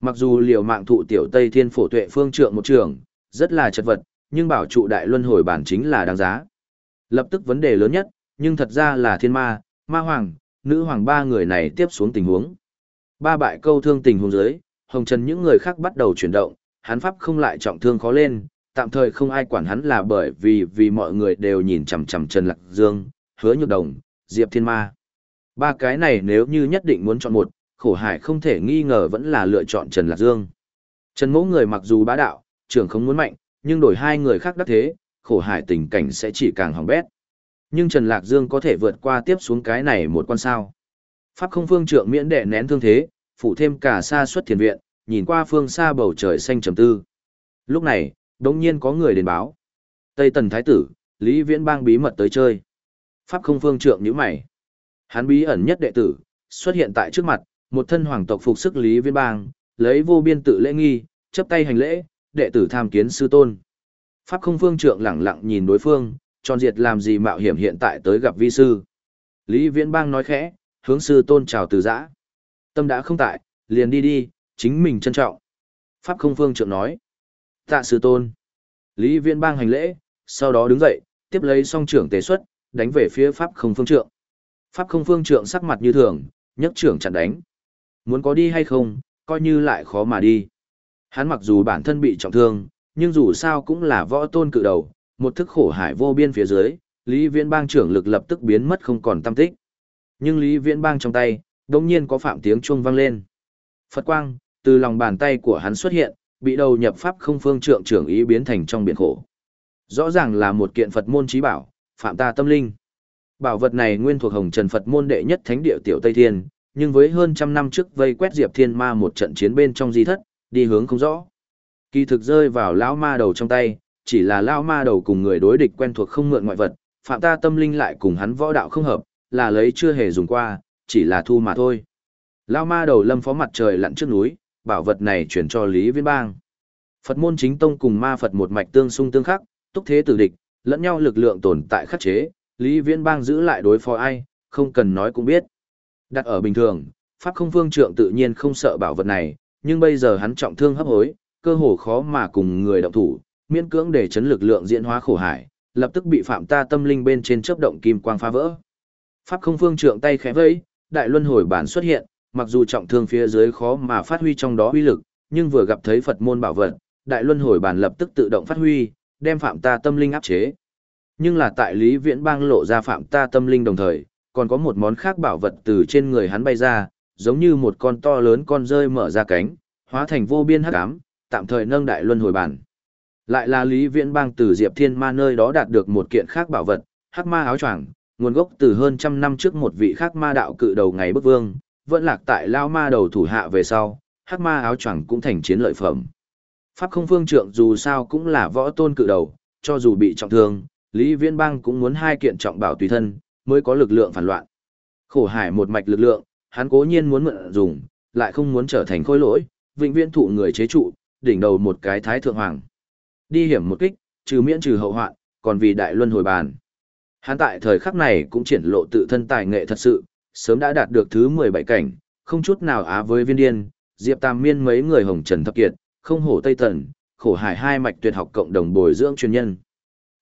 Mặc dù liều mạng thụ tiểu Tây Thiên phổ tuệ phương trượng một trường, rất là chật vật, nhưng bảo trụ đại luân hồi bản chính là đáng giá. Lập tức vấn đề lớn nhất, nhưng thật ra là thiên ma, ma hoàng, nữ hoàng ba người này tiếp xuống tình huống. Ba bại câu thương tình huống dưới, hồng trần những người khác bắt đầu chuyển động, hắn pháp không lại trọng thương khó lên, tạm thời không ai quản hắn là bởi vì vì mọi người đều nhìn chằm chằm Trần Lạc Dương, Hứa Nhược Đồng, Diệp Thiên Ma. Ba cái này nếu như nhất định muốn chọn một, khổ hải không thể nghi ngờ vẫn là lựa chọn Trần Lạc Dương. Trần mẫu người mặc dù bá đạo, trưởng không muốn mạnh, nhưng đổi hai người khác đắc thế, khổ hải tình cảnh sẽ chỉ càng hỏng bét. Nhưng Trần Lạc Dương có thể vượt qua tiếp xuống cái này một con sao. Pháp không phương trượng miễn đệ nén thương thế, phụ thêm cả xa xuất thiền viện, nhìn qua phương xa bầu trời xanh trầm tư. Lúc này, đống nhiên có người đến báo. Tây Tần Thái Tử, Lý Viễn Bang bí mật tới chơi. Pháp không phương trượng như mày. Hắn bí ẩn nhất đệ tử, xuất hiện tại trước mặt, một thân hoàng tộc phục sức Lý Viễn Bang, lấy vô biên tự lễ nghi, chấp tay hành lễ, đệ tử tham kiến sư tôn. Pháp không phương trượng lẳng lặng nhìn đối phương, tròn diệt làm gì mạo hiểm hiện tại tới gặp vi sư. Lý Viễn Bang nói khẽ, hướng sư tôn chào từ giã. Tâm đã không tại, liền đi đi, chính mình trân trọng. Pháp không phương trượng nói. Tạ sư tôn. Lý Viễn Bang hành lễ, sau đó đứng dậy, tiếp lấy song trưởng tế xuất, đánh về phía Pháp không phương trượng. Pháp không phương trượng sắc mặt như thường, nhấc trưởng chặn đánh. Muốn có đi hay không, coi như lại khó mà đi. Hắn mặc dù bản thân bị trọng thương, nhưng dù sao cũng là võ tôn cự đầu, một thức khổ hải vô biên phía dưới, Lý Viễn Bang trưởng lực lập tức biến mất không còn tâm tích. Nhưng Lý Viễn Bang trong tay, đột nhiên có phạm tiếng chuông vang lên. Phật quang từ lòng bàn tay của hắn xuất hiện, bị đầu nhập pháp không phương trượng trưởng ý biến thành trong biển khổ. Rõ ràng là một kiện Phật môn trí bảo, phạm ta tâm linh. Bảo vật này nguyên thuộc Hồng Trần Phật môn đệ nhất thánh địa tiểu Tây Thiên, nhưng với hơn trăm năm trước vây quét Diệp Thiên Ma một trận chiến bên trong di thất, đi hướng không rõ. Kỳ thực rơi vào lão ma đầu trong tay, chỉ là lão ma đầu cùng người đối địch quen thuộc không mượn ngoại vật, phạm ta tâm linh lại cùng hắn võ đạo không hợp, là lấy chưa hề dùng qua, chỉ là thu mà thôi. Lão ma đầu lâm phó mặt trời lặn trước núi, bảo vật này chuyển cho Lý Viễn Bang. Phật môn chính tông cùng ma Phật một mạch tương xung tương khắc, túc thế tử địch, lẫn nhau lực lượng tồn tại khắc chế, Lý Viễn Bang giữ lại đối phó ai, không cần nói cũng biết. Đặt ở bình thường, Pháp không phương trượng tự nhiên không sợ bảo vật này, nhưng bây giờ hắn trọng thương hấp hối, cơ hồ khó mà cùng người động thủ, miễn cưỡng để chấn lực lượng diễn hóa khổ hải, lập tức bị phạm ta tâm linh bên trên chớp động kim quang phá vỡ. Pháp không phương trượng tay khẽ vẫy, đại luân hồi bản xuất hiện, mặc dù trọng thương phía dưới khó mà phát huy trong đó uy lực, nhưng vừa gặp thấy Phật môn bảo vật, đại luân hồi bản lập tức tự động phát huy, đem phạm ta tâm linh áp chế. Nhưng là tại Lý Viễn Bang lộ ra phạm ta tâm linh đồng thời, còn có một món khác bảo vật từ trên người hắn bay ra, giống như một con to lớn con rơi mở ra cánh, hóa thành vô biên hắc ám, tạm thời nâng đại luân hồi bản. Lại là Lý Viễn Bang từ Diệp Thiên Ma nơi đó đạt được một kiện khác bảo vật, hắc ma áo choàng, nguồn gốc từ hơn trăm năm trước một vị khác ma đạo cự đầu ngày bức vương, vẫn lạc tại lao ma đầu thủ hạ về sau, hắc ma áo choàng cũng thành chiến lợi phẩm. Pháp không phương trượng dù sao cũng là võ tôn cự đầu, cho dù bị trọng thương, Lý Viễn Bang cũng muốn hai kiện trọng bảo tùy thân, mới có lực lượng phản loạn. Khổ hải một mạch lực lượng, hắn cố nhiên muốn mượn dùng, lại không muốn trở thành khối lỗi, vĩnh viễn thụ người chế trụ, đỉnh đầu một cái thái thượng hoàng. Đi hiểm một kích, trừ miễn trừ hậu hoạn, còn vì đại luân hồi bàn. Hắn tại thời khắc này cũng triển lộ tự thân tài nghệ thật sự, sớm đã đạt được thứ 17 cảnh, không chút nào á với viên điên, Diệp Tam Miên mấy người hồng trần thập kiệt, không hổ Tây Tần, khổ hải hai mạch tuyệt học cộng đồng bồi dưỡng chuyên nhân.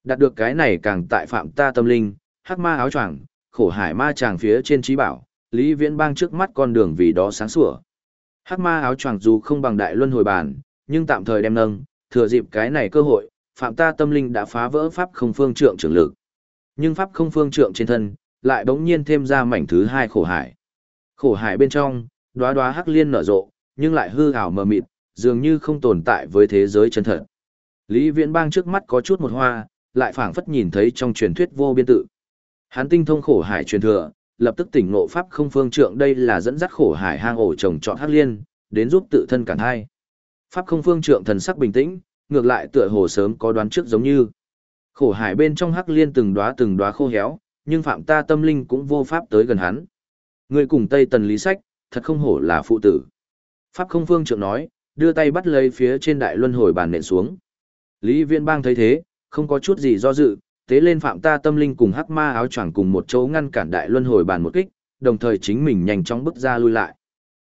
Đạt được cái này càng tại phạm ta tâm linh, hắc ma áo choàng, khổ hải ma chàng phía trên trí bảo, Lý Viễn Bang trước mắt con đường vì đó sáng sủa. Hắc ma áo choàng dù không bằng đại luân hồi bản, nhưng tạm thời đem nâng, thừa dịp cái này cơ hội, phạm ta tâm linh đã phá vỡ pháp không phương trượng trưởng lực. Nhưng pháp không phương trượng trên thân, lại bỗng nhiên thêm ra mảnh thứ hai khổ hải. Khổ hải bên trong, đóa đóa hắc liên nở rộ, nhưng lại hư ảo mờ mịt, dường như không tồn tại với thế giới chân thật. Lý Viễn Bang trước mắt có chút một hoa, lại phảng phất nhìn thấy trong truyền thuyết vô biên tự. Hắn tinh thông khổ hải truyền thừa, lập tức tỉnh ngộ pháp không phương trượng đây là dẫn dắt khổ hải hang ổ trồng trọt hắc liên, đến giúp tự thân cản hai. Pháp không phương trượng thần sắc bình tĩnh, ngược lại tựa hồ sớm có đoán trước giống như. Khổ hải bên trong hắc liên từng đóa từng đóa khô héo, nhưng phạm ta tâm linh cũng vô pháp tới gần hắn. Người cùng Tây Tần Lý Sách, thật không hổ là phụ tử. Pháp không phương trượng nói, đưa tay bắt lấy phía trên đại luân hồi bàn nện xuống. Lý Viên Bang thấy thế, không có chút gì do dự, tế lên phạm ta tâm linh cùng hắc ma áo choàng cùng một chỗ ngăn cản đại luân hồi bàn một kích, đồng thời chính mình nhanh chóng bước ra lui lại.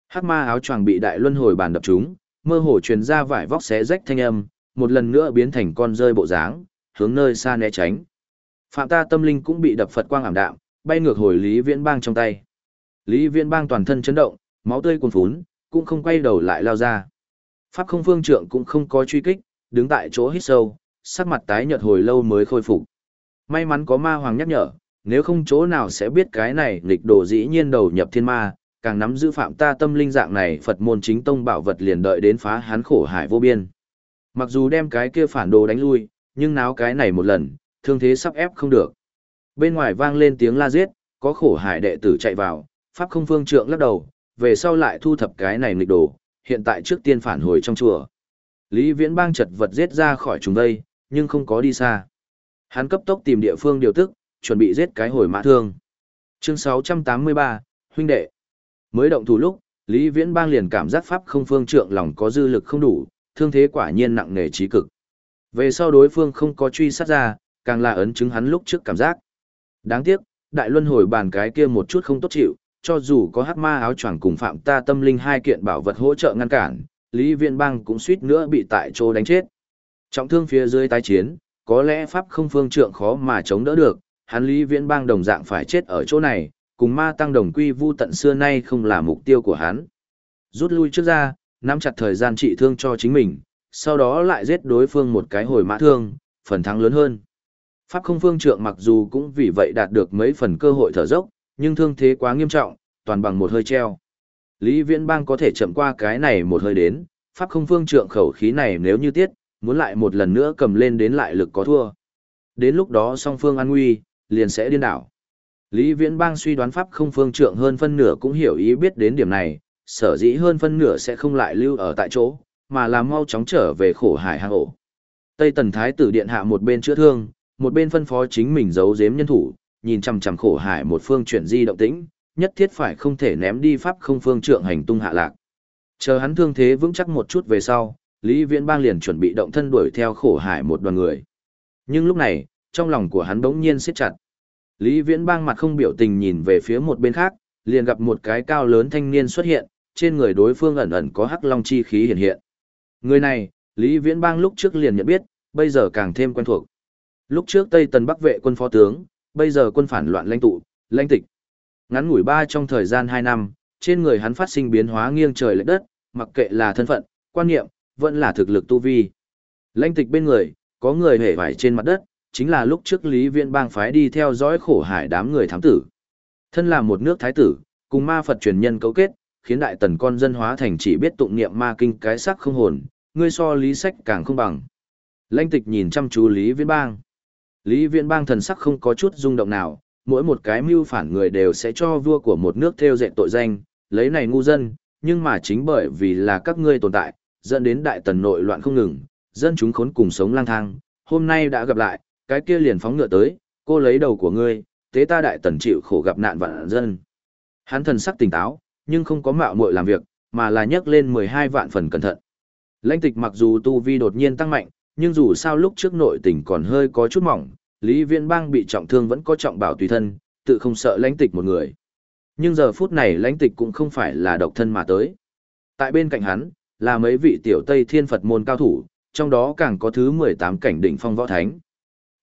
Hắc ma áo choàng bị đại luân hồi bàn đập trúng, mơ hồ truyền ra vải vóc xé rách thanh âm, một lần nữa biến thành con rơi bộ dáng, hướng nơi xa né tránh. Phạm ta tâm linh cũng bị đập Phật quang ảm đạm, bay ngược hồi Lý Viễn Bang trong tay. Lý Viễn Bang toàn thân chấn động, máu tươi cuồn phún, cũng không quay đầu lại lao ra. Pháp không phương trượng cũng không có truy kích, đứng tại chỗ hít sâu, sắc mặt tái nhợt hồi lâu mới khôi phục. May mắn có ma hoàng nhắc nhở, nếu không chỗ nào sẽ biết cái này nghịch đồ dĩ nhiên đầu nhập thiên ma, càng nắm giữ phạm ta tâm linh dạng này Phật môn chính tông bảo vật liền đợi đến phá hắn khổ hải vô biên. Mặc dù đem cái kia phản đồ đánh lui, nhưng náo cái này một lần, thương thế sắp ép không được. Bên ngoài vang lên tiếng la giết, có khổ hải đệ tử chạy vào, pháp không phương trượng lắc đầu, về sau lại thu thập cái này nghịch đồ, hiện tại trước tiên phản hồi trong chùa. Lý Viễn bang chật vật giết ra khỏi chúng đây, nhưng không có đi xa. Hắn cấp tốc tìm địa phương điều tức, chuẩn bị giết cái hồi mã thương. Chương 683, huynh đệ. Mới động thủ lúc, Lý Viễn bang liền cảm giác pháp không phương trượng lòng có dư lực không đủ, thương thế quả nhiên nặng nề trí cực. Về sau đối phương không có truy sát ra, càng là ấn chứng hắn lúc trước cảm giác. Đáng tiếc, đại luân hồi bàn cái kia một chút không tốt chịu, cho dù có hắc ma áo choàng cùng phạm ta tâm linh hai kiện bảo vật hỗ trợ ngăn cản, Lý Viễn Bang cũng suýt nữa bị tại chỗ đánh chết. Trọng thương phía dưới tái chiến, có lẽ pháp không phương trượng khó mà chống đỡ được, hắn Lý Viễn Bang đồng dạng phải chết ở chỗ này, cùng ma tăng đồng quy vu tận xưa nay không là mục tiêu của hắn. Rút lui trước ra, nắm chặt thời gian trị thương cho chính mình, sau đó lại giết đối phương một cái hồi mã thương, phần thắng lớn hơn. Pháp không phương trượng mặc dù cũng vì vậy đạt được mấy phần cơ hội thở dốc, nhưng thương thế quá nghiêm trọng, toàn bằng một hơi treo. Lý Viễn Bang có thể chậm qua cái này một hơi đến, Pháp không phương trượng khẩu khí này nếu như tiết, muốn lại một lần nữa cầm lên đến lại lực có thua. Đến lúc đó song phương an nguy, liền sẽ điên đảo. Lý Viễn Bang suy đoán Pháp không phương trượng hơn phân nửa cũng hiểu ý biết đến điểm này, sở dĩ hơn phân nửa sẽ không lại lưu ở tại chỗ, mà là mau chóng trở về khổ hải hang ổ. Tây Tần Thái tử điện hạ một bên chữa thương, một bên phân phó chính mình giấu giếm nhân thủ, nhìn chằm chằm khổ hải một phương chuyển di động tĩnh, nhất thiết phải không thể ném đi pháp không phương trượng hành tung hạ lạc. Chờ hắn thương thế vững chắc một chút về sau, Lý Viễn Bang liền chuẩn bị động thân đuổi theo khổ hải một đoàn người. Nhưng lúc này, trong lòng của hắn bỗng nhiên siết chặt. Lý Viễn Bang mặt không biểu tình nhìn về phía một bên khác, liền gặp một cái cao lớn thanh niên xuất hiện, trên người đối phương ẩn ẩn có hắc long chi khí hiện hiện. Người này, Lý Viễn Bang lúc trước liền nhận biết, bây giờ càng thêm quen thuộc. Lúc trước Tây Tần Bắc vệ quân phó tướng, bây giờ quân phản loạn lãnh tụ, lãnh tịch. Ngắn ngủi ba trong thời gian 2 năm, trên người hắn phát sinh biến hóa nghiêng trời lệch đất, mặc kệ là thân phận, quan niệm, vẫn là thực lực tu vi. Lãnh tịch bên người, có người hề vải trên mặt đất, chính là lúc trước Lý Viễn bang phái đi theo dõi khổ hải đám người thám tử. Thân là một nước thái tử, cùng ma Phật truyền nhân cấu kết, khiến đại tần con dân hóa thành chỉ biết tụng niệm ma kinh cái sắc không hồn, ngươi so lý sách càng không bằng. Lãnh tịch nhìn chăm chú Lý Viễn bang. Lý Viễn bang thần sắc không có chút rung động nào, mỗi một cái mưu phản người đều sẽ cho vua của một nước theo dệt tội danh, lấy này ngu dân, nhưng mà chính bởi vì là các ngươi tồn tại, dẫn đến đại tần nội loạn không ngừng, dân chúng khốn cùng sống lang thang, hôm nay đã gặp lại, cái kia liền phóng ngựa tới, cô lấy đầu của ngươi, tế ta đại tần chịu khổ gặp nạn vạn dân. Hắn thần sắc tỉnh táo, nhưng không có mạo muội làm việc, mà là nhấc lên 12 vạn phần cẩn thận. Lãnh tịch mặc dù tu vi đột nhiên tăng mạnh, nhưng dù sao lúc trước nội tình còn hơi có chút mỏng, Lý Viên Bang bị trọng thương vẫn có trọng bảo tùy thân, tự không sợ lãnh tịch một người. Nhưng giờ phút này lãnh tịch cũng không phải là độc thân mà tới. Tại bên cạnh hắn, là mấy vị tiểu Tây Thiên Phật môn cao thủ, trong đó càng có thứ 18 cảnh đỉnh phong võ thánh.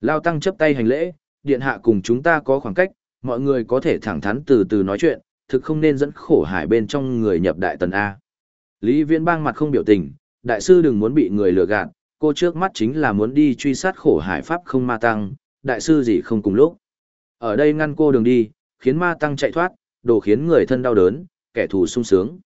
Lao Tăng chấp tay hành lễ, điện hạ cùng chúng ta có khoảng cách, mọi người có thể thẳng thắn từ từ nói chuyện, thực không nên dẫn khổ hải bên trong người nhập đại tần A. Lý Viễn bang mặt không biểu tình, đại sư đừng muốn bị người lừa gạt, cô trước mắt chính là muốn đi truy sát khổ hải pháp không ma tăng, đại sư gì không cùng lúc. Ở đây ngăn cô đường đi, khiến ma tăng chạy thoát, đồ khiến người thân đau đớn, kẻ thù sung sướng.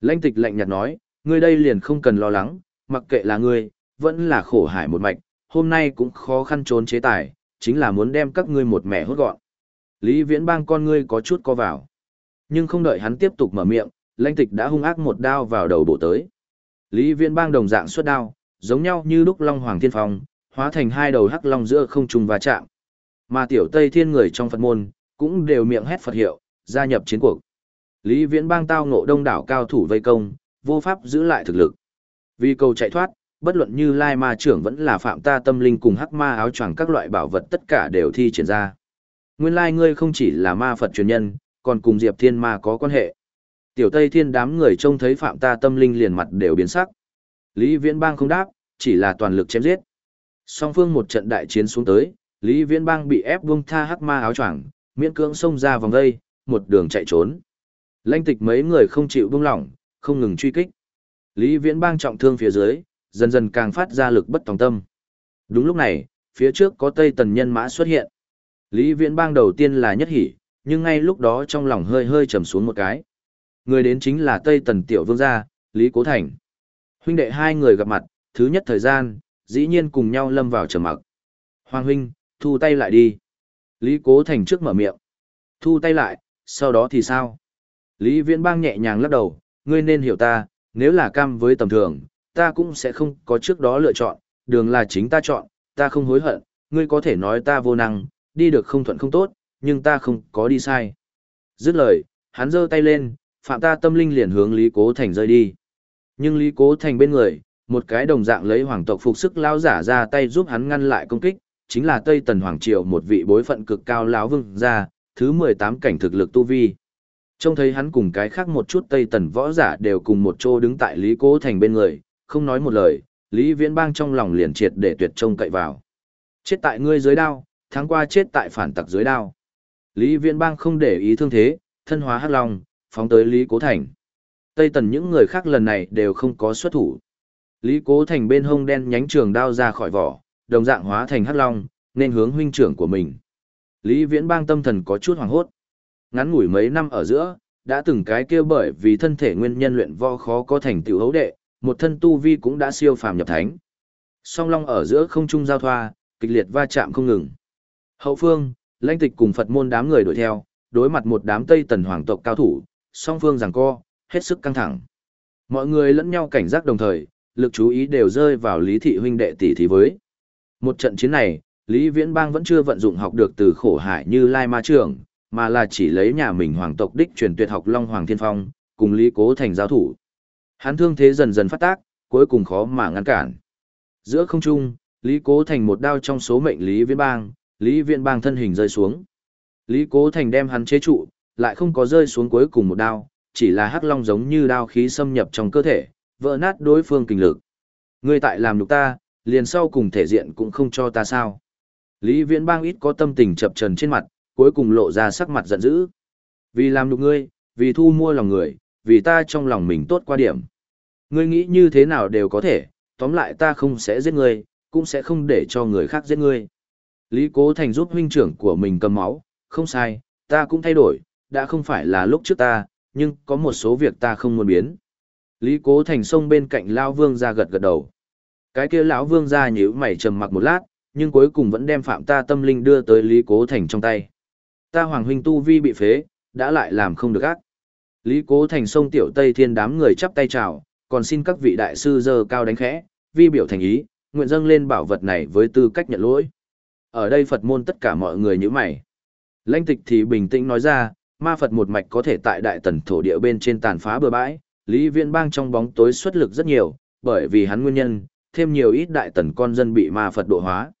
Lãnh tịch lạnh nhạt nói, ngươi đây liền không cần lo lắng, mặc kệ là ngươi, vẫn là khổ hải một mạch, hôm nay cũng khó khăn trốn chế tài, chính là muốn đem các ngươi một mẻ hốt gọn. Lý viễn bang con ngươi có chút co vào. Nhưng không đợi hắn tiếp tục mở miệng, lãnh tịch đã hung ác một đao vào đầu bổ tới. Lý viễn bang đồng dạng xuất đao, giống nhau như lúc long hoàng thiên phong, hóa thành hai đầu hắc long giữa không trùng va chạm. Mà tiểu Tây Thiên người trong Phật môn, cũng đều miệng hét Phật hiệu, gia nhập chiến cuộc. Lý Viễn bang tao ngộ đông đảo cao thủ vây công, vô pháp giữ lại thực lực. Vì cầu chạy thoát, bất luận như Lai Ma trưởng vẫn là phạm ta tâm linh cùng hắc ma áo choàng các loại bảo vật tất cả đều thi triển ra. Nguyên lai ngươi không chỉ là ma Phật truyền nhân, còn cùng Diệp Thiên Ma có quan hệ. Tiểu Tây Thiên đám người trông thấy phạm ta tâm linh liền mặt đều biến sắc. Lý Viễn bang không đáp, chỉ là toàn lực chém giết. Song phương một trận đại chiến xuống tới, Lý Viễn Bang bị ép buông tha hắc ma áo choàng, miễn cưỡng xông ra vòng đây, một đường chạy trốn. Lãnh tịch mấy người không chịu buông lỏng, không ngừng truy kích. Lý Viễn Bang trọng thương phía dưới, dần dần càng phát ra lực bất tòng tâm. Đúng lúc này, phía trước có Tây Tần nhân mã xuất hiện. Lý Viễn Bang đầu tiên là nhất hỉ, nhưng ngay lúc đó trong lòng hơi hơi trầm xuống một cái. Người đến chính là Tây Tần Tiểu Vương gia, Lý Cố Thành. Huynh đệ hai người gặp mặt, thứ nhất thời gian, dĩ nhiên cùng nhau lâm vào trầm mặc. Hoàng huynh, thu tay lại đi. Lý Cố Thành trước mở miệng. Thu tay lại, sau đó thì sao? Lý Viễn Bang nhẹ nhàng lắc đầu, ngươi nên hiểu ta, nếu là cam với tầm thường, ta cũng sẽ không có trước đó lựa chọn, đường là chính ta chọn, ta không hối hận, ngươi có thể nói ta vô năng, đi được không thuận không tốt, nhưng ta không có đi sai. Dứt lời, hắn giơ tay lên, phạm ta tâm linh liền hướng Lý Cố Thành rơi đi. Nhưng Lý Cố Thành bên người, một cái đồng dạng lấy hoàng tộc phục sức lao giả ra tay giúp hắn ngăn lại công kích, chính là Tây Tần Hoàng Triều một vị bối phận cực cao lão vương gia, thứ 18 cảnh thực lực tu vi. Trông thấy hắn cùng cái khác một chút Tây Tần võ giả đều cùng một chỗ đứng tại Lý Cố Thành bên người, không nói một lời, Lý Viễn Bang trong lòng liền triệt để tuyệt trông cậy vào. Chết tại ngươi dưới đao, tháng qua chết tại phản tặc dưới đao. Lý Viễn Bang không để ý thương thế, thân hóa hắc long, phóng tới Lý Cố Thành. Tây Tần những người khác lần này đều không có xuất thủ. Lý Cố Thành bên hông đen nhánh trường đao ra khỏi vỏ, đồng dạng hóa thành hắc long, nên hướng huynh trưởng của mình. Lý Viễn Bang tâm thần có chút hoàng hốt. Ngắn ngủi mấy năm ở giữa, đã từng cái kia bởi vì thân thể nguyên nhân luyện võ khó có thành tựu hấu đệ, một thân tu vi cũng đã siêu phàm nhập thánh. Song long ở giữa không trung giao thoa, kịch liệt va chạm không ngừng. Hậu phương, lãnh tịch cùng Phật môn đám người đuổi theo, đối mặt một đám Tây Tần hoàng tộc cao thủ, song phương giằng co, hết sức căng thẳng. Mọi người lẫn nhau cảnh giác đồng thời, lực chú ý đều rơi vào Lý Thị huynh đệ tỷ thí với. Một trận chiến này, Lý Viễn Bang vẫn chưa vận dụng học được từ khổ hải như Lai Ma Trường, mà là chỉ lấy nhà mình hoàng tộc đích truyền tuyệt học Long Hoàng Thiên Phong, cùng Lý Cố Thành giao thủ. Hắn thương thế dần dần phát tác, cuối cùng khó mà ngăn cản. Giữa không trung, Lý Cố Thành một đao trong số mệnh Lý Viễn Bang, Lý Viễn Bang thân hình rơi xuống. Lý Cố Thành đem hắn chế trụ, lại không có rơi xuống cuối cùng một đao, chỉ là hắc long giống như đao khí xâm nhập trong cơ thể, vỡ nát đối phương kinh lực. Ngươi tại làm nhục ta, liền sau cùng thể diện cũng không cho ta sao. Lý Viễn Bang ít có tâm tình chập trần trên mặt, cuối cùng lộ ra sắc mặt giận dữ. Vì làm nhục ngươi, vì thu mua lòng người, vì ta trong lòng mình tốt qua điểm. Ngươi nghĩ như thế nào đều có thể, tóm lại ta không sẽ giết ngươi, cũng sẽ không để cho người khác giết ngươi. Lý Cố Thành giúp huynh trưởng của mình cầm máu, không sai, ta cũng thay đổi, đã không phải là lúc trước ta, nhưng có một số việc ta không muốn biến. Lý Cố Thành xông bên cạnh Lão Vương ra gật gật đầu. Cái kia lão Vương ra nhíu mày trầm mặc một lát, nhưng cuối cùng vẫn đem phạm ta tâm linh đưa tới Lý Cố Thành trong tay. Ta hoàng huynh tu vi bị phế, đã lại làm không được ác. Lý Cố Thành sông tiểu Tây Thiên đám người chắp tay chào, còn xin các vị đại sư dơ cao đánh khẽ, vi biểu thành ý, nguyện dâng lên bảo vật này với tư cách nhận lỗi. Ở đây Phật môn tất cả mọi người như mày. Lãnh tịch thì bình tĩnh nói ra, ma Phật một mạch có thể tại đại tần thổ địa bên trên tàn phá bờ bãi, Lý Viễn Bang trong bóng tối xuất lực rất nhiều, bởi vì hắn nguyên nhân, thêm nhiều ít đại tần con dân bị ma Phật độ hóa.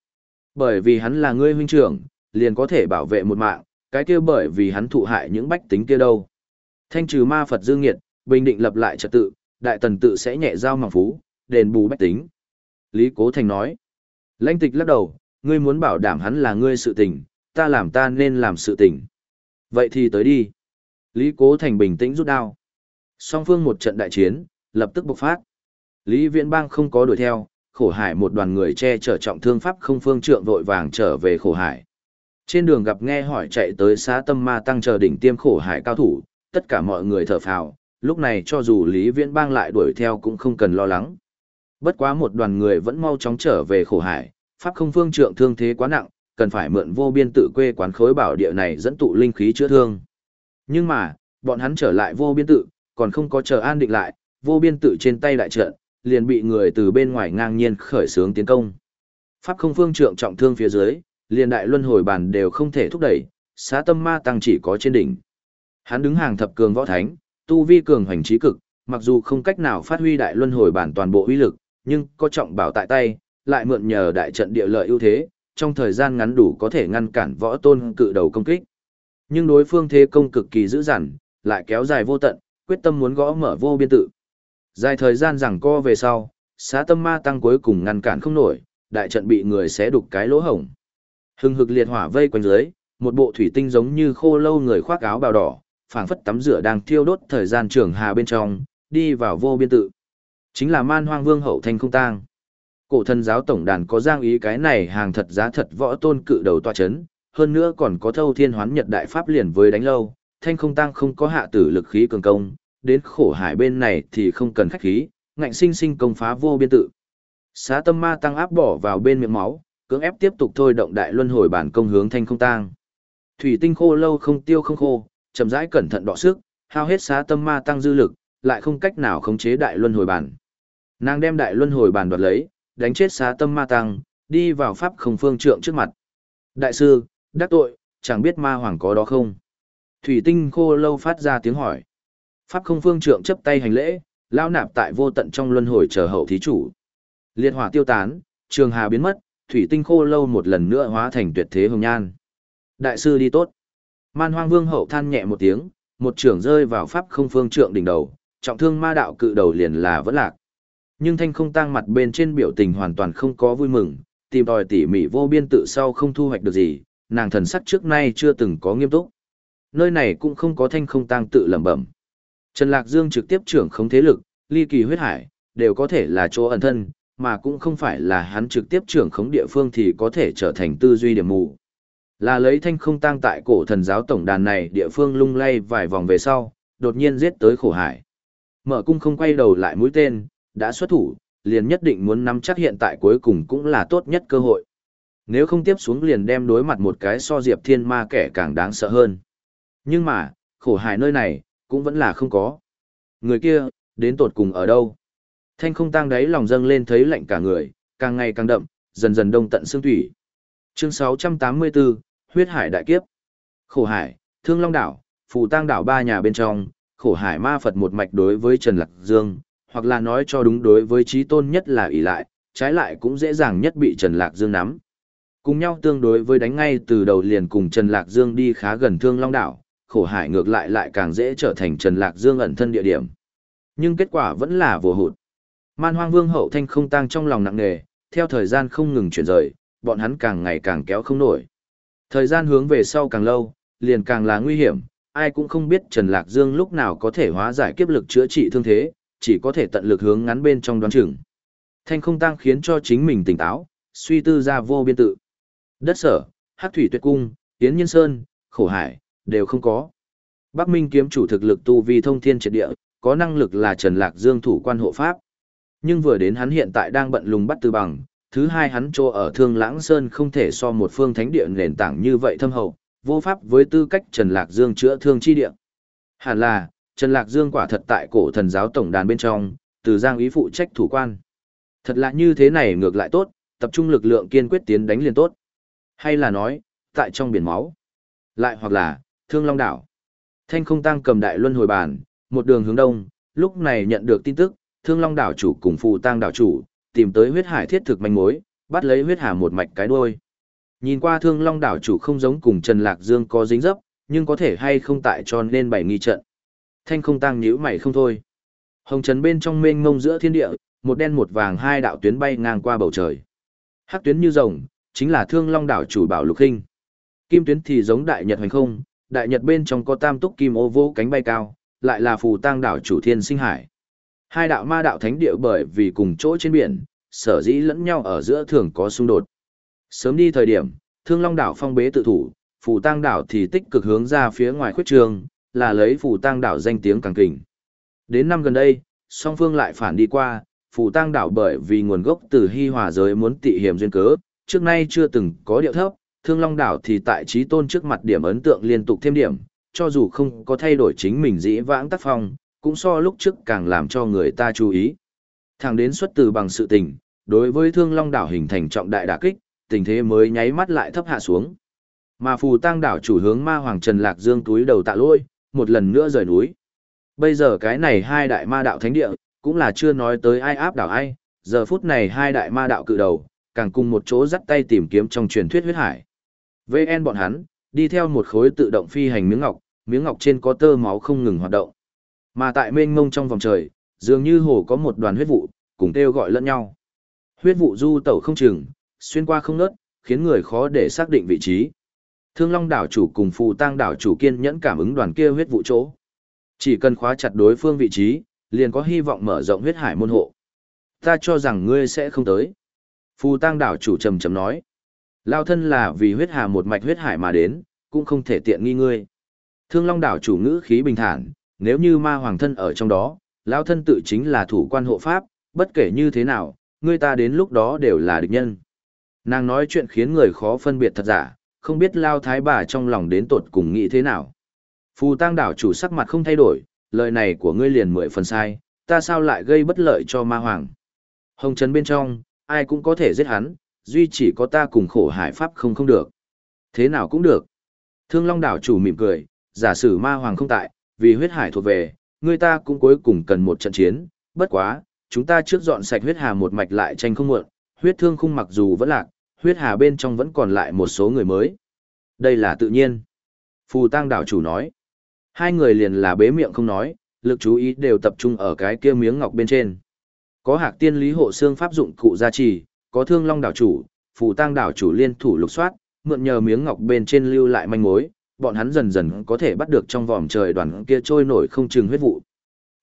Bởi vì hắn là ngươi huynh trưởng, liền có thể bảo vệ một mạng, cái kia bởi vì hắn thụ hại những bách tính kia đâu. Thanh trừ ma Phật dương nghiệt, bình định lập lại trật tự, đại tần tự sẽ nhẹ giao mỏng phú, đền bù bách tính. Lý Cố Thành nói. Lãnh tịch lắc đầu, ngươi muốn bảo đảm hắn là ngươi sự tình, ta làm ta nên làm sự tình. Vậy thì tới đi. Lý Cố Thành bình tĩnh rút đao. Song phương một trận đại chiến, lập tức bộc phát. Lý Viễn Bang không có đuổi theo, khổ hải một đoàn người che chở trọng thương pháp không phương trượng vội vàng trở về khổ hải. Trên đường gặp nghe hỏi chạy tới xã tâm ma tăng chờ đỉnh tiêm khổ hải cao thủ, tất cả mọi người thở phào, lúc này cho dù Lý Viễn Bang lại đuổi theo cũng không cần lo lắng. Bất quá một đoàn người vẫn mau chóng trở về khổ hải, pháp không phương trượng thương thế quá nặng, cần phải mượn vô biên tự quê quán khối bảo địa này dẫn tụ linh khí chữa thương. Nhưng mà, bọn hắn trở lại vô biên tự, còn không có chờ an định lại, vô biên tự trên tay đại trận, liền bị người từ bên ngoài ngang nhiên khởi xướng tiến công. Pháp không phương trượng trọng thương phía dưới, liền đại luân hồi bản đều không thể thúc đẩy, xá tâm ma tăng chỉ có trên đỉnh. Hắn đứng hàng thập cường võ thánh, tu vi cường hoành trí cực, mặc dù không cách nào phát huy đại luân hồi bản toàn bộ uy lực, nhưng có trọng bảo tại tay, lại mượn nhờ đại trận địa lợi ưu thế, trong thời gian ngắn đủ có thể ngăn cản võ tôn cự đầu công kích. Nhưng đối phương thế công cực kỳ dữ dằn, lại kéo dài vô tận, quyết tâm muốn gõ mở vô biên tự. Dài thời gian rằng co về sau, xá tâm ma tăng cuối cùng ngăn cản không nổi, đại trận bị người xé đục cái lỗ hổng. Hừng hực liệt hỏa vây quanh dưới, một bộ thủy tinh giống như khô lâu người khoác áo bào đỏ, phảng phất tắm rửa đang thiêu đốt thời gian trường hà bên trong, đi vào vô biên tự. Chính là man hoang vương hậu thanh không tang. Cổ thần giáo tổng đàn có giang ý cái này hàng thật giá thật võ tôn cự đầu tọa chấn, hơn nữa còn có thâu thiên hoán nhật đại pháp liền với đánh lâu, thanh không tang không có hạ tử lực khí cường công, đến khổ hải bên này thì không cần khách khí, ngạnh sinh sinh công phá vô biên tự. Xá tâm ma tăng áp bỏ vào bên miệng máu, cưỡng ép tiếp tục thôi động đại luân hồi bản công hướng thanh không tang. Thủy tinh khô lâu không tiêu không khô, chậm rãi cẩn thận đọ sức, hao hết xá tâm ma tăng dư lực, lại không cách nào khống chế đại luân hồi bản. Nàng đem đại luân hồi bản đoạt lấy, đánh chết xá tâm ma tăng, đi vào pháp không phương trượng trước mặt. Đại sư, đắc tội, chẳng biết ma hoàng có đó không? Thủy tinh khô lâu phát ra tiếng hỏi. Pháp không phương trượng chấp tay hành lễ, lao nạp tại vô tận trong luân hồi chờ hậu thí chủ. Liệt hỏa tiêu tán, trường hà biến mất, thủy tinh khô lâu một lần nữa hóa thành tuyệt thế hồng nhan. Đại sư đi tốt. Man hoang vương hậu than nhẹ một tiếng, một trưởng rơi vào pháp không phương trượng đỉnh đầu, trọng thương ma đạo cự đầu liền là vẫn lạc. Nhưng thanh không tăng mặt bên trên biểu tình hoàn toàn không có vui mừng, tìm đòi tỉ mỉ vô biên tự sau không thu hoạch được gì, nàng thần sắc trước nay chưa từng có nghiêm túc. Nơi này cũng không có thanh không tăng tự lẩm bẩm. Trần Lạc Dương trực tiếp trưởng không thế lực, ly kỳ huyết hải, đều có thể là chỗ ẩn thân, mà cũng không phải là hắn trực tiếp trưởng khống địa phương thì có thể trở thành tư duy điểm mù. Là lấy thanh không tang tại cổ thần giáo tổng đàn này địa phương lung lay vài vòng về sau, đột nhiên giết tới khổ hải. Mở cung không quay đầu lại mũi tên, đã xuất thủ, liền nhất định muốn nắm chắc hiện tại cuối cùng cũng là tốt nhất cơ hội. Nếu không tiếp xuống liền đem đối mặt một cái so diệp thiên ma kẻ càng đáng sợ hơn. Nhưng mà, khổ hải nơi này, cũng vẫn là không có. Người kia, đến tột cùng ở đâu? Thanh không tang đáy lòng dâng lên thấy lạnh cả người, càng ngày càng đậm, dần dần đông tận xương thủy. Chương 684, Huyết Hải Đại Kiếp. Khổ Hải, Thương Long Đảo, Phù Tăng Đảo ba nhà bên trong, Khổ Hải Ma Phật một mạch đối với Trần Lạc Dương, hoặc là nói cho đúng đối với trí tôn nhất là ỷ lại, trái lại cũng dễ dàng nhất bị Trần Lạc Dương nắm. Cùng nhau tương đối với đánh ngay từ đầu liền cùng Trần Lạc Dương đi khá gần Thương Long Đảo, Khổ Hải ngược lại lại càng dễ trở thành Trần Lạc Dương ẩn thân địa điểm. Nhưng kết quả vẫn là vô hụt. Man hoang vương hậu thanh không tăng trong lòng nặng nề, theo thời gian không ngừng chuyển rời, bọn hắn càng ngày càng kéo không nổi. Thời gian hướng về sau càng lâu, liền càng là nguy hiểm, ai cũng không biết Trần Lạc Dương lúc nào có thể hóa giải kiếp lực chữa trị thương thế, chỉ có thể tận lực hướng ngắn bên trong đoán chừng. Thanh không tăng khiến cho chính mình tỉnh táo, suy tư ra vô biên tự. Đất sở, Hắc thủy tuyệt cung, Tiến Nhân Sơn, Khổ Hải, đều không có. Bắc Minh kiếm chủ thực lực tu vi thông thiên triệt địa, có năng lực là Trần Lạc Dương thủ quan hộ pháp. Nhưng vừa đến hắn hiện tại đang bận lùng bắt tư bằng, thứ hai hắn chỗ ở Thương Lãng Sơn không thể so một phương thánh địa nền tảng như vậy thâm hậu, vô pháp với tư cách Trần Lạc Dương chữa thương chi địa. Hẳn là, Trần Lạc Dương quả thật tại cổ thần giáo tổng đàn bên trong, từ Giang ý phụ trách thủ quan. Thật là như thế này ngược lại tốt, tập trung lực lượng kiên quyết tiến đánh liền tốt. Hay là nói, tại trong biển máu. Lại hoặc là, Thương Long đảo. Thanh không tăng cầm đại luân hồi bàn, một đường hướng đông, lúc này nhận được tin tức, Thương Long đảo chủ cùng Phù Tang đảo chủ, tìm tới huyết hải thiết thực manh mối, bắt lấy huyết hà một mạch cái đuôi. Nhìn qua Thương Long đảo chủ không giống cùng Trần Lạc Dương có dính dấp, nhưng có thể hay không tại cho nên bảy nghi trận. Thanh không tăng nhíu mày không thôi. Hồng trần bên trong mênh mông giữa thiên địa, một đen một vàng hai đạo tuyến bay ngang qua bầu trời. Hắc tuyến như rồng, chính là Thương Long đảo chủ Bảo Lục Hình. Kim tuyến thì giống đại nhật hành không, đại nhật bên trong có tam túc kim ô vô cánh bay cao, lại là phù tang đảo chủ Thiên Sinh Hải. Hai đạo ma đạo thánh địa bởi vì cùng chỗ trên biển, sở dĩ lẫn nhau ở giữa thường có xung đột. Sớm đi thời điểm, Thương Long đảo phong bế tự thủ, Phù Tang đảo thì tích cực hướng ra phía ngoài khuyết trường, là lấy Phù Tang đảo danh tiếng càng kình. Đến năm gần đây, song phương lại phản đi qua, Phù Tang đảo bởi vì nguồn gốc từ Hi Hòa giới muốn tị hiểm duyên cớ, trước nay chưa từng có điệu thấp, Thương Long đảo thì tại trí tôn trước mặt điểm ấn tượng liên tục thêm điểm, cho dù không có thay đổi chính mình dĩ vãng tác phong, cũng so lúc trước càng làm cho người ta chú ý. Thẳng đến xuất từ bằng sự tình, đối với thương long đảo hình thành trọng đại đả kích, tình thế mới nháy mắt lại thấp hạ xuống. Mà phù tăng đảo chủ hướng ma hoàng Trần Lạc Dương túi đầu tạ lôi, một lần nữa rời núi. Bây giờ cái này hai đại ma đạo thánh địa, cũng là chưa nói tới ai áp đảo ai, giờ phút này hai đại ma đạo cự đầu, càng cùng một chỗ dắt tay tìm kiếm trong truyền thuyết huyết hải. VN bọn hắn, đi theo một khối tự động phi hành miếng ngọc, miếng ngọc trên có tơ máu không ngừng hoạt động. Mà tại mênh mông trong vòng trời, dường như hồ có một đoàn huyết vụ, cùng kêu gọi lẫn nhau. Huyết vụ du tẩu không chừng, xuyên qua không ngớt, khiến người khó để xác định vị trí. Thương Long đảo chủ cùng Phù Tăng đảo chủ kiên nhẫn cảm ứng đoàn kia huyết vụ chỗ. Chỉ cần khóa chặt đối phương vị trí, liền có hy vọng mở rộng huyết hải môn hộ. Ta cho rằng ngươi sẽ không tới. Phù Tăng đảo chủ trầm trầm nói. Lao thân là vì huyết hà một mạch huyết hải mà đến, cũng không thể tiện nghi ngươi. Thương Long đảo chủ ngữ khí bình thản, nếu như ma hoàng thân ở trong đó, lão thân tự chính là thủ quan hộ pháp, bất kể như thế nào, người ta đến lúc đó đều là địch nhân. Nàng nói chuyện khiến người khó phân biệt thật giả, không biết Lao Thái bà trong lòng đến tột cùng nghĩ thế nào. Phù tang đảo chủ sắc mặt không thay đổi, lời này của ngươi liền mười phần sai, ta sao lại gây bất lợi cho ma hoàng. Hồng Trấn bên trong, ai cũng có thể giết hắn, duy chỉ có ta cùng khổ hải pháp không không được. Thế nào cũng được. Thương Long đảo chủ mỉm cười, giả sử ma hoàng không tại, vì huyết hải thuộc về, người ta cũng cuối cùng cần một trận chiến, bất quá, chúng ta trước dọn sạch huyết hà một mạch lại tranh không muộn, huyết thương khung mặc dù vẫn lạc, huyết hà bên trong vẫn còn lại một số người mới. Đây là tự nhiên. Phù Tăng đảo chủ nói. Hai người liền là bế miệng không nói, lực chú ý đều tập trung ở cái kia miếng ngọc bên trên. Có hạc tiên lý hộ xương pháp dụng cụ gia trì, có thương long đảo chủ, phù tăng đảo chủ liên thủ lục soát, mượn nhờ miếng ngọc bên trên lưu lại manh mối, bọn hắn dần dần có thể bắt được trong vòm trời đoàn kia trôi nổi không chừng huyết vụ.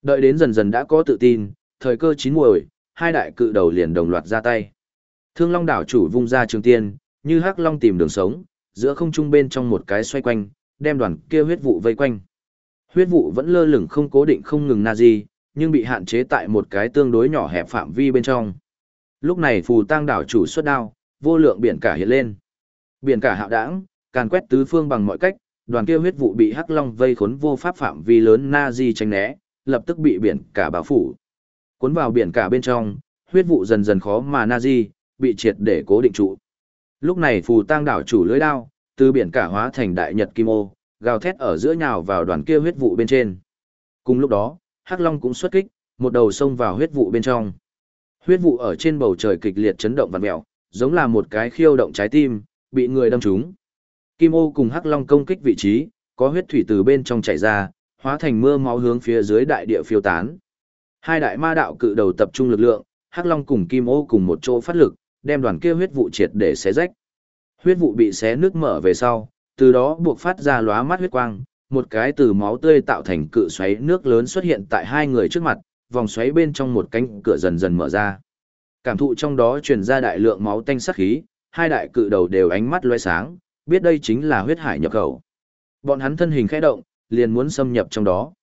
Đợi đến dần dần đã có tự tin, thời cơ chín muồi, hai đại cự đầu liền đồng loạt ra tay. Thương Long đảo chủ vung ra trường tiên, như hắc long tìm đường sống, giữa không trung bên trong một cái xoay quanh, đem đoàn kia huyết vụ vây quanh. Huyết vụ vẫn lơ lửng không cố định không ngừng na gì, nhưng bị hạn chế tại một cái tương đối nhỏ hẹp phạm vi bên trong. Lúc này phù tang đảo chủ xuất đao, vô lượng biển cả hiện lên. Biển cả hạo đãng, càn quét tứ phương bằng mọi cách, đoàn kia huyết vụ bị hắc long vây khốn vô pháp phạm vi lớn na di tránh né, lập tức bị biển cả bao phủ. Cuốn vào biển cả bên trong, huyết vụ dần dần khó mà na di, bị triệt để cố định trụ. Lúc này phù tang đảo chủ lưới đao, từ biển cả hóa thành đại nhật kim ô, gào thét ở giữa nhào vào đoàn kia huyết vụ bên trên. Cùng lúc đó, Hắc Long cũng xuất kích, một đầu xông vào huyết vụ bên trong. Huyết vụ ở trên bầu trời kịch liệt chấn động vặn mèo, giống là một cái khiêu động trái tim, bị người đâm trúng. Kim ô cùng Hắc Long công kích vị trí, có huyết thủy từ bên trong chảy ra, hóa thành mưa máu hướng phía dưới đại địa phiêu tán. Hai đại ma đạo cự đầu tập trung lực lượng, Hắc Long cùng Kim ô cùng một chỗ phát lực, đem đoàn kia huyết vụ triệt để xé rách. Huyết vụ bị xé nước mở về sau, từ đó buộc phát ra lóa mắt huyết quang, một cái từ máu tươi tạo thành cự xoáy nước lớn xuất hiện tại hai người trước mặt, vòng xoáy bên trong một cánh cửa dần dần mở ra. Cảm thụ trong đó truyền ra đại lượng máu tanh sắc khí, hai đại cự đầu đều ánh mắt lóe sáng, biết đây chính là huyết hải nhập khẩu. Bọn hắn thân hình khẽ động, liền muốn xâm nhập trong đó.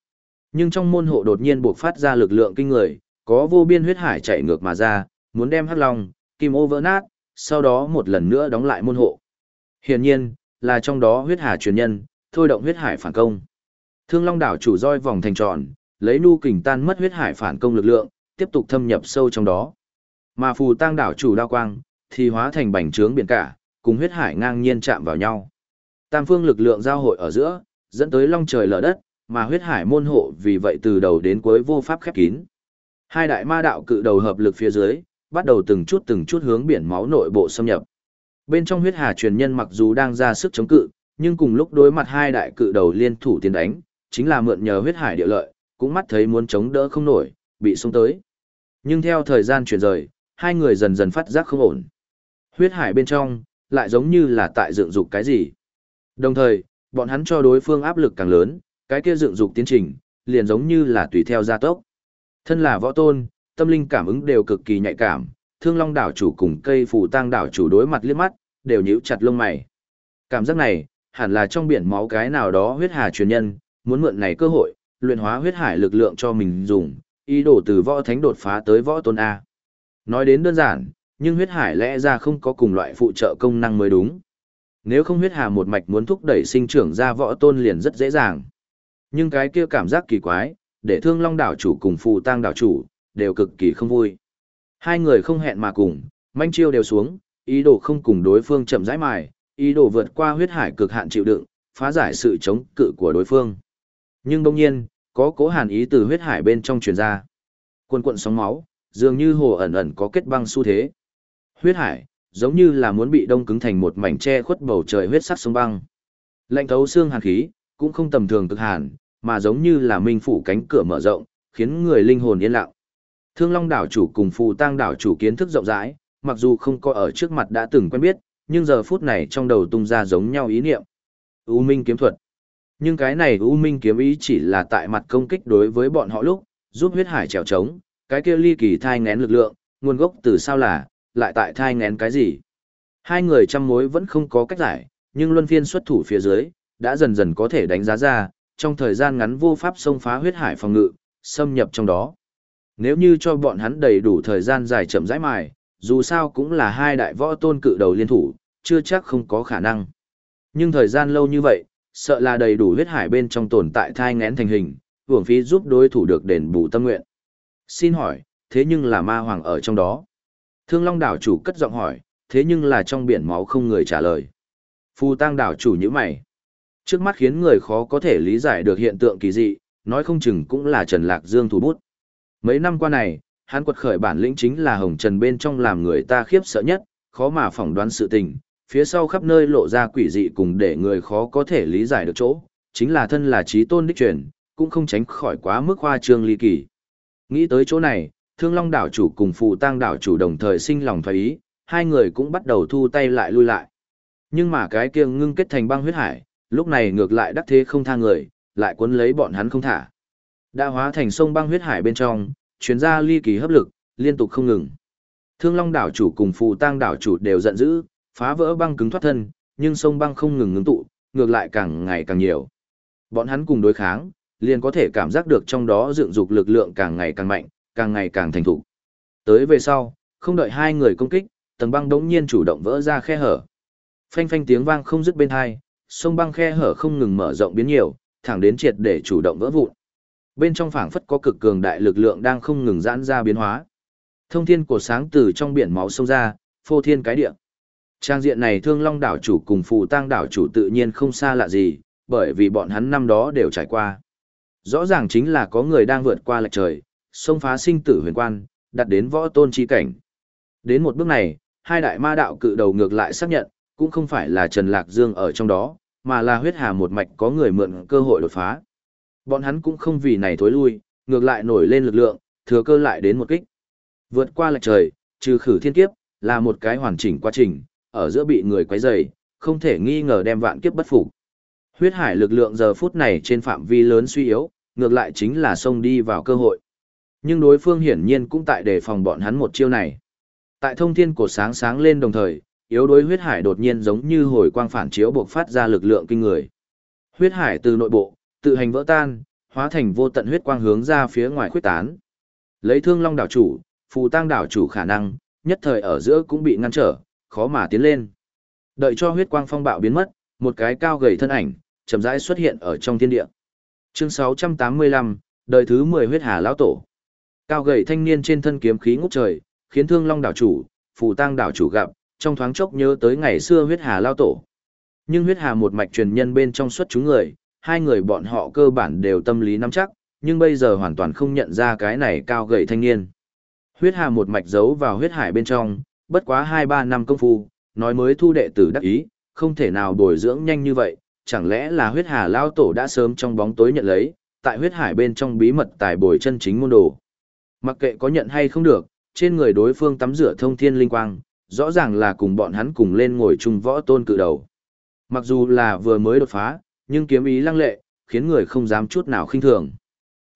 Nhưng trong môn hộ đột nhiên buộc phát ra lực lượng kinh người, có vô biên huyết hải chạy ngược mà ra, muốn đem hắc long, kim ô vỡ nát, sau đó một lần nữa đóng lại môn hộ. Hiển nhiên, là trong đó huyết hà truyền nhân, thôi động huyết hải phản công. Thương Long đảo chủ roi vòng thành tròn, lấy nu kình tan mất huyết hải phản công lực lượng, tiếp tục thâm nhập sâu trong đó. Mà phù tang đảo chủ đao quang, thì hóa thành bành trướng biển cả, cùng huyết hải ngang nhiên chạm vào nhau. Tam phương lực lượng giao hội ở giữa, dẫn tới long trời lở đất, mà huyết hải môn hộ vì vậy từ đầu đến cuối vô pháp khép kín. Hai đại ma đạo cự đầu hợp lực phía dưới, bắt đầu từng chút từng chút hướng biển máu nội bộ xâm nhập. Bên trong huyết hà truyền nhân mặc dù đang ra sức chống cự, nhưng cùng lúc đối mặt hai đại cự đầu liên thủ tiến đánh, chính là mượn nhờ huyết hải địa lợi, cũng mắt thấy muốn chống đỡ không nổi, bị xung tới. Nhưng theo thời gian chuyển rời, hai người dần dần phát giác không ổn. Huyết hải bên trong, lại giống như là tại dựng dục cái gì. Đồng thời, bọn hắn cho đối phương áp lực càng lớn, cái kia dựng dục tiến trình, liền giống như là tùy theo gia tốc. Thân là võ tôn, tâm linh cảm ứng đều cực kỳ nhạy cảm, thương long đảo chủ cùng cây phù tang đảo chủ đối mặt liếc mắt, đều nhíu chặt lông mày. Cảm giác này, hẳn là trong biển máu cái nào đó huyết hà truyền nhân, muốn mượn này cơ hội, luyện hóa huyết hải lực lượng cho mình dùng, ý đồ từ võ thánh đột phá tới võ tôn A. Nói đến đơn giản, nhưng huyết hải lẽ ra không có cùng loại phụ trợ công năng mới đúng. Nếu không huyết hà một mạch muốn thúc đẩy sinh trưởng ra võ tôn liền rất dễ dàng. Nhưng cái kia cảm giác kỳ quái, để thương long đảo chủ cùng phù tang đảo chủ, đều cực kỳ không vui. Hai người không hẹn mà cùng, manh chiêu đều xuống, ý đồ không cùng đối phương chậm rãi mài, ý đồ vượt qua huyết hải cực hạn chịu đựng, phá giải sự chống cự của đối phương. Nhưng đồng nhiên, có cố hàn ý từ huyết hải bên trong truyền ra. Quần quận sóng máu, dường như hồ ẩn ẩn có kết băng xu thế. Huyết hải, giống như là muốn bị đông cứng thành một mảnh che khuất bầu trời huyết sắc sông băng. Lạnh thấu xương hàn khí, cũng không tầm thường cực hàn, mà giống như là minh phủ cánh cửa mở rộng, khiến người linh hồn yên lặng. Thương Long đảo chủ cùng Phù Tang đảo chủ kiến thức rộng rãi, mặc dù không có ở trước mặt đã từng quen biết, nhưng giờ phút này trong đầu tung ra giống nhau ý niệm. U Minh kiếm thuật. Nhưng cái này U Minh kiếm ý chỉ là tại mặt công kích đối với bọn họ lúc, giúp huyết hải trèo trống, cái kia ly kỳ thai ngén lực lượng, nguồn gốc từ sao là, lại tại thai ngén cái gì. Hai người trăm mối vẫn không có cách giải, nhưng luân phiên xuất thủ phía dưới, đã dần dần có thể đánh giá ra, trong thời gian ngắn vô pháp xông phá huyết hải phòng ngự, xâm nhập trong đó. Nếu như cho bọn hắn đầy đủ thời gian dài chậm rãi mài, dù sao cũng là hai đại võ tôn cự đầu liên thủ, chưa chắc không có khả năng. Nhưng thời gian lâu như vậy, sợ là đầy đủ huyết hải bên trong tồn tại thai ngén thành hình, hưởng phí giúp đối thủ được đền bù tâm nguyện. Xin hỏi, thế nhưng là ma hoàng ở trong đó. Thương Long đảo chủ cất giọng hỏi, thế nhưng là trong biển máu không người trả lời. Phù tang đảo chủ như mày. Trước mắt khiến người khó có thể lý giải được hiện tượng kỳ dị, nói không chừng cũng là Trần Lạc Dương thủ bút. Mấy năm qua này, hắn quật khởi bản lĩnh chính là hồng trần bên trong làm người ta khiếp sợ nhất, khó mà phỏng đoán sự tình, phía sau khắp nơi lộ ra quỷ dị cùng để người khó có thể lý giải được chỗ, chính là thân là trí tôn đích truyền, cũng không tránh khỏi quá mức hoa trương ly kỳ. Nghĩ tới chỗ này, Thương Long đảo chủ cùng Phù Tang đảo chủ đồng thời sinh lòng thoái ý, hai người cũng bắt đầu thu tay lại lui lại. Nhưng mà cái kia ngưng kết thành băng huyết hải, lúc này ngược lại đắc thế không tha người, lại cuốn lấy bọn hắn không thả. Đã hóa thành sông băng huyết hải bên trong, chuyến ra ly kỳ hấp lực, liên tục không ngừng. Thương Long đảo chủ cùng Phù Tang đảo chủ đều giận dữ, phá vỡ băng cứng thoát thân, nhưng sông băng không ngừng ngưng tụ, ngược lại càng ngày càng nhiều. Bọn hắn cùng đối kháng, liền có thể cảm giác được trong đó dựng dục lực lượng càng ngày càng mạnh, càng ngày càng thành thục. Tới về sau, không đợi hai người công kích, tầng băng đống nhiên chủ động vỡ ra khe hở. Phanh phanh tiếng vang không dứt bên hai, sông băng khe hở không ngừng mở rộng biến nhiều, thẳng đến triệt để chủ động vỡ vụn. Bên trong phảng phất có cực cường đại lực lượng đang không ngừng giãn ra biến hóa. Thông thiên của sáng từ trong biển máu sông ra, phô thiên cái địa. Trang diện này Thương Long đảo chủ cùng Phù Tang đảo chủ tự nhiên không xa lạ gì, bởi vì bọn hắn năm đó đều trải qua. Rõ ràng chính là có người đang vượt qua lệch trời, xông phá sinh tử huyền quan, đặt đến võ tôn chi cảnh. Đến một bước này, hai đại ma đạo cự đầu ngược lại xác nhận, cũng không phải là Trần Lạc Dương ở trong đó, mà là huyết hà một mạch có người mượn cơ hội đột phá. Bọn hắn cũng không vì này thối lui, ngược lại nổi lên lực lượng, thừa cơ lại đến một kích. Vượt qua lạch trời, trừ khử thiên kiếp, là một cái hoàn chỉnh quá trình, ở giữa bị người quấy rầy, không thể nghi ngờ đem vạn kiếp bất phục. Huyết hải lực lượng giờ phút này trên phạm vi lớn suy yếu, ngược lại chính là xông đi vào cơ hội. Nhưng đối phương hiển nhiên cũng tại đề phòng bọn hắn một chiêu này. Tại thông thiên cổ sáng sáng lên đồng thời, yếu đối huyết hải đột nhiên giống như hồi quang phản chiếu buộc phát ra lực lượng kinh người. Huyết hải từ nội bộ, tự hành vỡ tan, hóa thành vô tận huyết quang hướng ra phía ngoài khuyết tán. Lấy thương long đảo chủ, phù tăng đảo chủ khả năng, nhất thời ở giữa cũng bị ngăn trở, khó mà tiến lên. Đợi cho huyết quang phong bạo biến mất, một cái cao gầy thân ảnh, chậm rãi xuất hiện ở trong thiên địa. Chương 685, đời thứ 10 huyết hà lão tổ. Cao gầy thanh niên trên thân kiếm khí ngút trời, khiến Thương Long đảo chủ, Phù Tang đảo chủ gặp, trong thoáng chốc nhớ tới ngày xưa huyết hà lao tổ. Nhưng huyết hà một mạch truyền nhân bên trong xuất chúng người, hai người bọn họ cơ bản đều tâm lý nắm chắc, nhưng bây giờ hoàn toàn không nhận ra cái này cao gầy thanh niên. Huyết hà một mạch giấu vào huyết hải bên trong, bất quá 2-3 năm công phu, nói mới thu đệ tử đắc ý, không thể nào bồi dưỡng nhanh như vậy, chẳng lẽ là huyết hà lao tổ đã sớm trong bóng tối nhận lấy, tại huyết hải bên trong bí mật tài bồi chân chính môn đồ. Mặc kệ có nhận hay không được, trên người đối phương tắm rửa thông thiên linh quang, rõ ràng là cùng bọn hắn cùng lên ngồi chung võ tôn cự đầu. Mặc dù là vừa mới đột phá, nhưng kiếm ý lăng lệ, khiến người không dám chút nào khinh thường.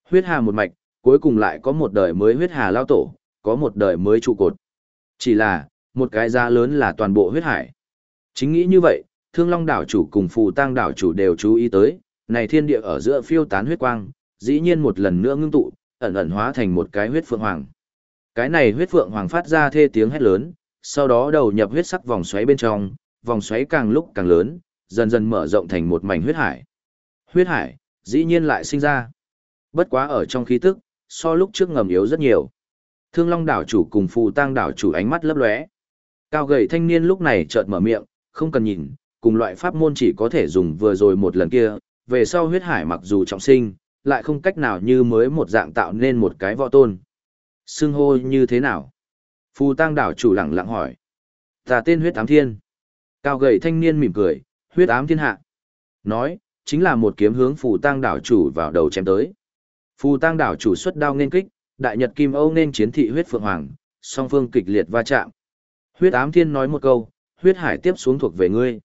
Huyết hà một mạch, cuối cùng lại có một đời mới huyết hà lao tổ, có một đời mới trụ cột. Chỉ là, một cái giá lớn là toàn bộ huyết hải. Chính nghĩ như vậy, Thương Long đảo chủ cùng Phù Tang đảo chủ đều chú ý tới, này thiên địa ở giữa phiêu tán huyết quang, dĩ nhiên một lần nữa ngưng tụ, ẩn ẩn hóa thành một cái huyết phượng hoàng. Cái này huyết phượng hoàng phát ra thê tiếng hét lớn, sau đó đầu nhập huyết sắc vòng xoáy bên trong, vòng xoáy càng lúc càng lớn, dần dần mở rộng thành một mảnh huyết hải. Huyết hải, dĩ nhiên lại sinh ra. Bất quá ở trong khí tức, so lúc trước ngầm yếu rất nhiều. Thương Long đảo chủ cùng Phù Tang đảo chủ ánh mắt lấp lóe. Cao gầy thanh niên lúc này chợt mở miệng, không cần nhìn, cùng loại pháp môn chỉ có thể dùng vừa rồi một lần kia, về sau huyết hải mặc dù trọng sinh, lại không cách nào như mới một dạng tạo nên một cái võ tôn. Xưng hô như thế nào? Phù Tang đảo chủ lặng lặng hỏi. Ta tên huyết ám thiên. Cao gầy thanh niên mỉm cười, huyết ám thiên hạ. Nói, chính là một kiếm hướng phù Tang đảo chủ vào đầu chém tới. Phù Tang đảo chủ xuất đao nên kích, đại nhật kim âu nên chiến thị huyết phượng hoàng, song phương kịch liệt va chạm. Huyết ám thiên nói một câu, huyết hải tiếp xuống thuộc về ngươi.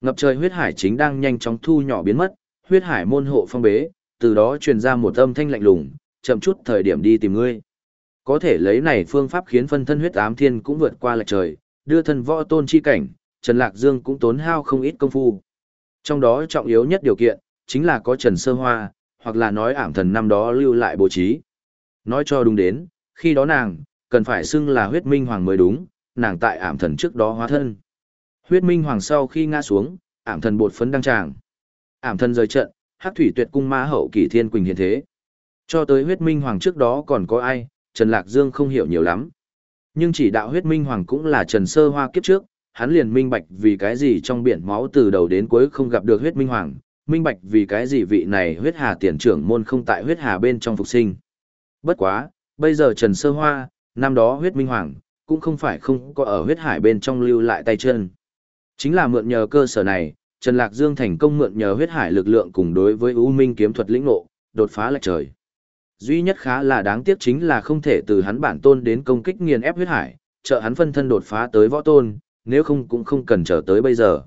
Ngập trời huyết hải chính đang nhanh chóng thu nhỏ biến mất, huyết hải môn hộ phong bế, từ đó truyền ra một âm thanh lạnh lùng, chậm chút thời điểm đi tìm ngươi. Có thể lấy này phương pháp khiến phân thân huyết ám thiên cũng vượt qua lệch trời, đưa thân võ tôn chi cảnh, Trần Lạc Dương cũng tốn hao không ít công phu. Trong đó trọng yếu nhất điều kiện, chính là có Trần Sơ Hoa, hoặc là nói ảm thần năm đó lưu lại bố trí. Nói cho đúng đến, khi đó nàng, cần phải xưng là huyết minh hoàng mới đúng, nàng tại ảm thần trước đó hóa thân. Huyết minh hoàng sau khi ngã xuống, ảm thần bột phấn đăng tràng. Ảm thần rời trận, hắc thủy tuyệt cung ma hậu kỷ thiên quỳnh hiện thế. Cho tới huyết minh hoàng trước đó còn có ai, Trần Lạc Dương không hiểu nhiều lắm. Nhưng chỉ đạo huyết minh hoàng cũng là Trần Sơ Hoa kiếp trước, hắn liền minh bạch vì cái gì trong biển máu từ đầu đến cuối không gặp được huyết minh hoàng, minh bạch vì cái gì vị này huyết hà tiền trưởng môn không tại huyết hà bên trong phục sinh. Bất quá, bây giờ Trần Sơ Hoa, năm đó huyết minh hoàng, cũng không phải không có ở huyết hải bên trong lưu lại tay chân. Chính là mượn nhờ cơ sở này, Trần Lạc Dương thành công mượn nhờ huyết hải lực lượng cùng đối với U Minh kiếm thuật lĩnh ngộ, đột phá lệch trời. Duy nhất khá là đáng tiếc chính là không thể từ hắn bản tôn đến công kích nghiền ép huyết hải, trợ hắn phân thân đột phá tới võ tôn, nếu không cũng không cần chờ tới bây giờ.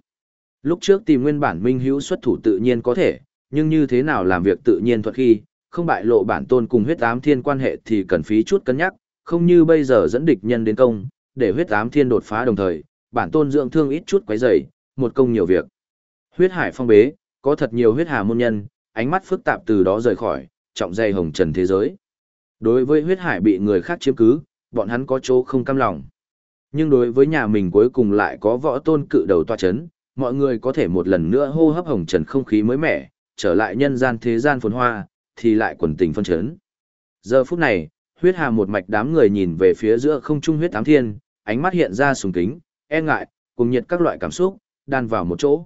Lúc trước tìm nguyên bản minh hữu xuất thủ tự nhiên có thể, nhưng như thế nào làm việc tự nhiên thuật khi, không bại lộ bản tôn cùng huyết ám thiên quan hệ thì cần phí chút cân nhắc, không như bây giờ dẫn địch nhân đến công, để huyết ám thiên đột phá đồng thời, bản tôn dưỡng thương ít chút quấy rầy, một công nhiều việc. Huyết hải phong bế, có thật nhiều huyết hà môn nhân, ánh mắt phức tạp từ đó rời khỏi, trọng dây hồng trần thế giới. Đối với huyết hải bị người khác chiếm cứ, bọn hắn có chỗ không cam lòng. Nhưng đối với nhà mình cuối cùng lại có võ tôn cự đầu toa chấn, mọi người có thể một lần nữa hô hấp hồng trần không khí mới mẻ, trở lại nhân gian thế gian phồn hoa, thì lại quần tình phân chấn. Giờ phút này, huyết hà một mạch đám người nhìn về phía giữa không trung huyết ám thiên, ánh mắt hiện ra sùng kính, e ngại, cùng nhiệt các loại cảm xúc, đan vào một chỗ.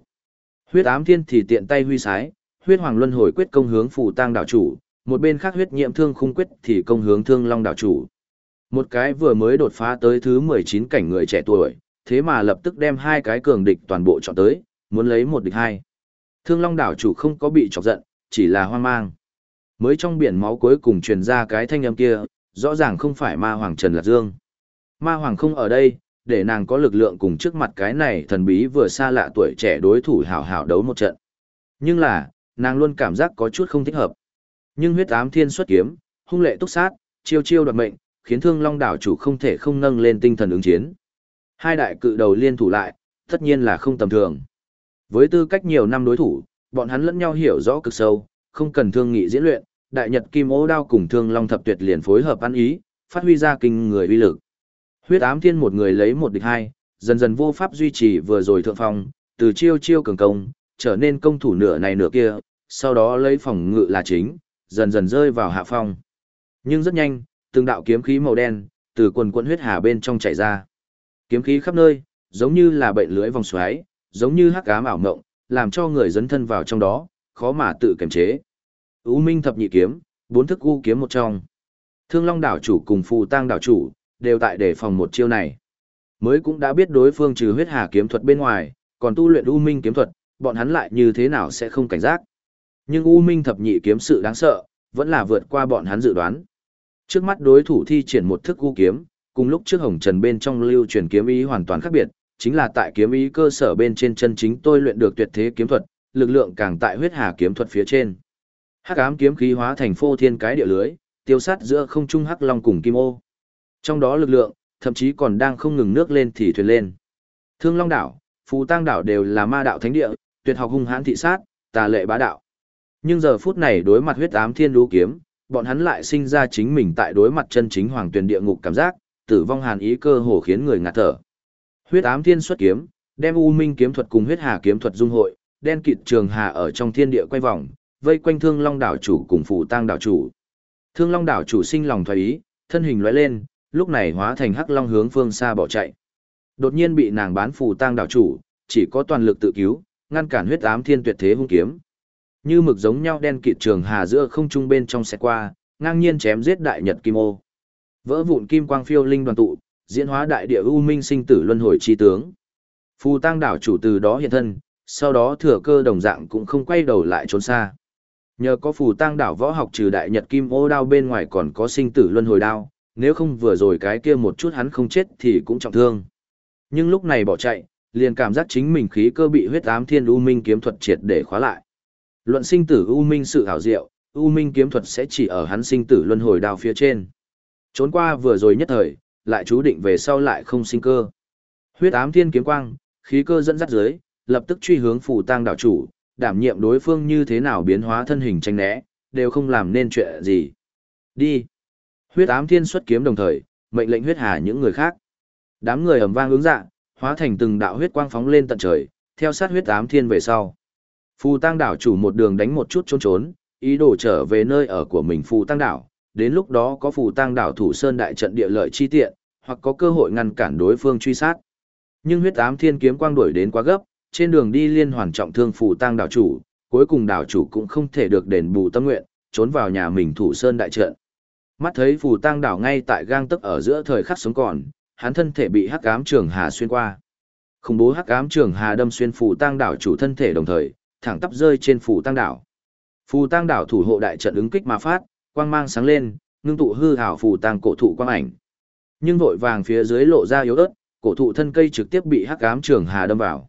Huyết ám thiên thì tiện tay huy sái, huyết hoàng luân hồi quyết công hướng phù tang đảo chủ, một bên khác huyết nhiễm thương khung quyết thì công hướng thương long đảo chủ. Một cái vừa mới đột phá tới thứ 19 cảnh người trẻ tuổi, thế mà lập tức đem hai cái cường địch toàn bộ chọn tới, muốn lấy một địch hai. Thương long đảo chủ không có bị chọc giận, chỉ là hoang mang. Mới trong biển máu cuối cùng truyền ra cái thanh âm kia, rõ ràng không phải ma hoàng Trần Lạc Dương. Ma hoàng không ở đây, để nàng có lực lượng cùng trước mặt cái này thần bí vừa xa lạ tuổi trẻ đối thủ hảo hảo đấu một trận. Nhưng là, nàng luôn cảm giác có chút không thích hợp. Nhưng huyết ám thiên xuất kiếm, hung lệ túc sát, chiêu chiêu đoạt mệnh, khiến thương long đảo chủ không thể không nâng lên tinh thần ứng chiến. Hai đại cự đầu liên thủ lại, tất nhiên là không tầm thường. Với tư cách nhiều năm đối thủ, bọn hắn lẫn nhau hiểu rõ cực sâu, không cần thương nghị diễn luyện, đại nhật kim ô đao cùng thương long thập tuyệt liền phối hợp ăn ý, phát huy ra kinh người uy lực. Huyết ám thiên một người lấy một địch hai, dần dần vô pháp duy trì vừa rồi thượng phong, từ chiêu chiêu cường công, trở nên công thủ nửa này nửa kia, sau đó lấy phòng ngự là chính, dần dần rơi vào hạ phong. Nhưng rất nhanh, từng đạo kiếm khí màu đen từ quần quần huyết hà bên trong chảy ra. Kiếm khí khắp nơi, giống như là bệnh lưới vòng xoáy, giống như hắc ám ảo ngộng, làm cho người dấn thân vào trong đó, khó mà tự kiềm chế. U Minh thập nhị kiếm, bốn thức u kiếm một trong. Thương Long đảo chủ cùng Phù Tang đảo chủ đều tại đề phòng một chiêu này. Mới cũng đã biết đối phương trừ huyết hà kiếm thuật bên ngoài, còn tu luyện U Minh kiếm thuật, bọn hắn lại như thế nào sẽ không cảnh giác. Nhưng U Minh thập nhị kiếm sự đáng sợ, vẫn là vượt qua bọn hắn dự đoán. Trước mắt đối thủ thi triển một thức U kiếm, cùng lúc trước Hồng Trần bên trong lưu truyền kiếm ý hoàn toàn khác biệt, chính là tại kiếm ý cơ sở bên trên chân chính tôi luyện được tuyệt thế kiếm thuật, lực lượng càng tại huyết hà kiếm thuật phía trên. Hắc ám kiếm khí hóa thành phô thiên cái địa lưới, tiêu sát giữa không trung hắc long cùng kim ô. Trong đó lực lượng, thậm chí còn đang không ngừng nước lên thì thuyền lên. Thương Long đảo, Phù Tang đảo đều là ma đạo thánh địa, tuyệt học hung hãn thị sát, tà lệ bá đạo. Nhưng giờ phút này đối mặt huyết ám thiên đú kiếm, bọn hắn lại sinh ra chính mình tại đối mặt chân chính hoàng tuyển địa ngục cảm giác, tử vong hàn ý cơ hồ khiến người ngạt thở. Huyết ám thiên xuất kiếm, đem u minh kiếm thuật cùng huyết hà kiếm thuật dung hội, đen kịt trường hà ở trong thiên địa quay vòng, vây quanh Thương Long đảo chủ cùng Phù Tang đảo chủ. Thương Long đảo chủ sinh lòng thoái ý, thân hình lóe lên, lúc này hóa thành hắc long hướng phương xa bỏ chạy. Đột nhiên bị nàng bán Phù Tang đảo chủ, chỉ có toàn lực tự cứu, ngăn cản huyết ám thiên tuyệt thế hung kiếm. Như mực giống nhau đen kịt trường hà giữa không trung bên trong xe qua, ngang nhiên chém giết đại nhật kim ô. Vỡ vụn kim quang phiêu linh đoàn tụ, diễn hóa đại địa u minh sinh tử luân hồi chi tướng. Phù Tang đảo chủ từ đó hiện thân, sau đó thừa cơ đồng dạng cũng không quay đầu lại trốn xa. Nhờ có phù tang đảo võ học trừ đại nhật kim ô đao bên ngoài còn có sinh tử luân hồi đao, nếu không vừa rồi cái kia một chút hắn không chết thì cũng trọng thương. Nhưng lúc này bỏ chạy, liền cảm giác chính mình khí cơ bị huyết ám thiên u minh kiếm thuật triệt để khóa lại. Luận sinh tử u minh sự hảo diệu, u minh kiếm thuật sẽ chỉ ở hắn sinh tử luân hồi đao phía trên. Trốn qua vừa rồi nhất thời, lại chú định về sau lại không sinh cơ. Huyết ám thiên kiếm quang, khí cơ dẫn dắt dưới, lập tức truy hướng phù tang đảo chủ, đảm nhiệm đối phương như thế nào biến hóa thân hình tranh né, đều không làm nên chuyện gì. Đi. Huyết ám thiên xuất kiếm đồng thời, mệnh lệnh huyết hà những người khác. Đám người ầm vang ứng dạ, hóa thành từng đạo huyết quang phóng lên tận trời, theo sát huyết ám thiên về sau. Phù tăng đảo chủ một đường đánh một chút trốn trốn, ý đồ trở về nơi ở của mình phù tăng đảo, đến lúc đó có phù tăng đảo thủ sơn đại trận địa lợi chi tiện, hoặc có cơ hội ngăn cản đối phương truy sát. Nhưng huyết ám thiên kiếm quang đuổi đến quá gấp, trên đường đi liên hoàn trọng thương phù tăng đảo chủ, cuối cùng đảo chủ cũng không thể được đền bù tâm nguyện, trốn vào nhà mình thủ sơn đại trận. Mắt thấy phù tang đảo ngay tại gang tấc ở giữa thời khắc sống còn, hắn thân thể bị hắc ám trường hà xuyên qua. Khủng bố hắc ám trường hà đâm xuyên phù tang đảo chủ thân thể đồng thời, thẳng tắp rơi trên phù tang đảo. Phù tang đảo thủ hộ đại trận ứng kích mà phát, quang mang sáng lên, ngưng tụ hư hảo phù tang cổ thụ quang ảnh. Nhưng vội vàng phía dưới lộ ra yếu ớt, cổ thụ thân cây trực tiếp bị hắc ám trường hà đâm vào.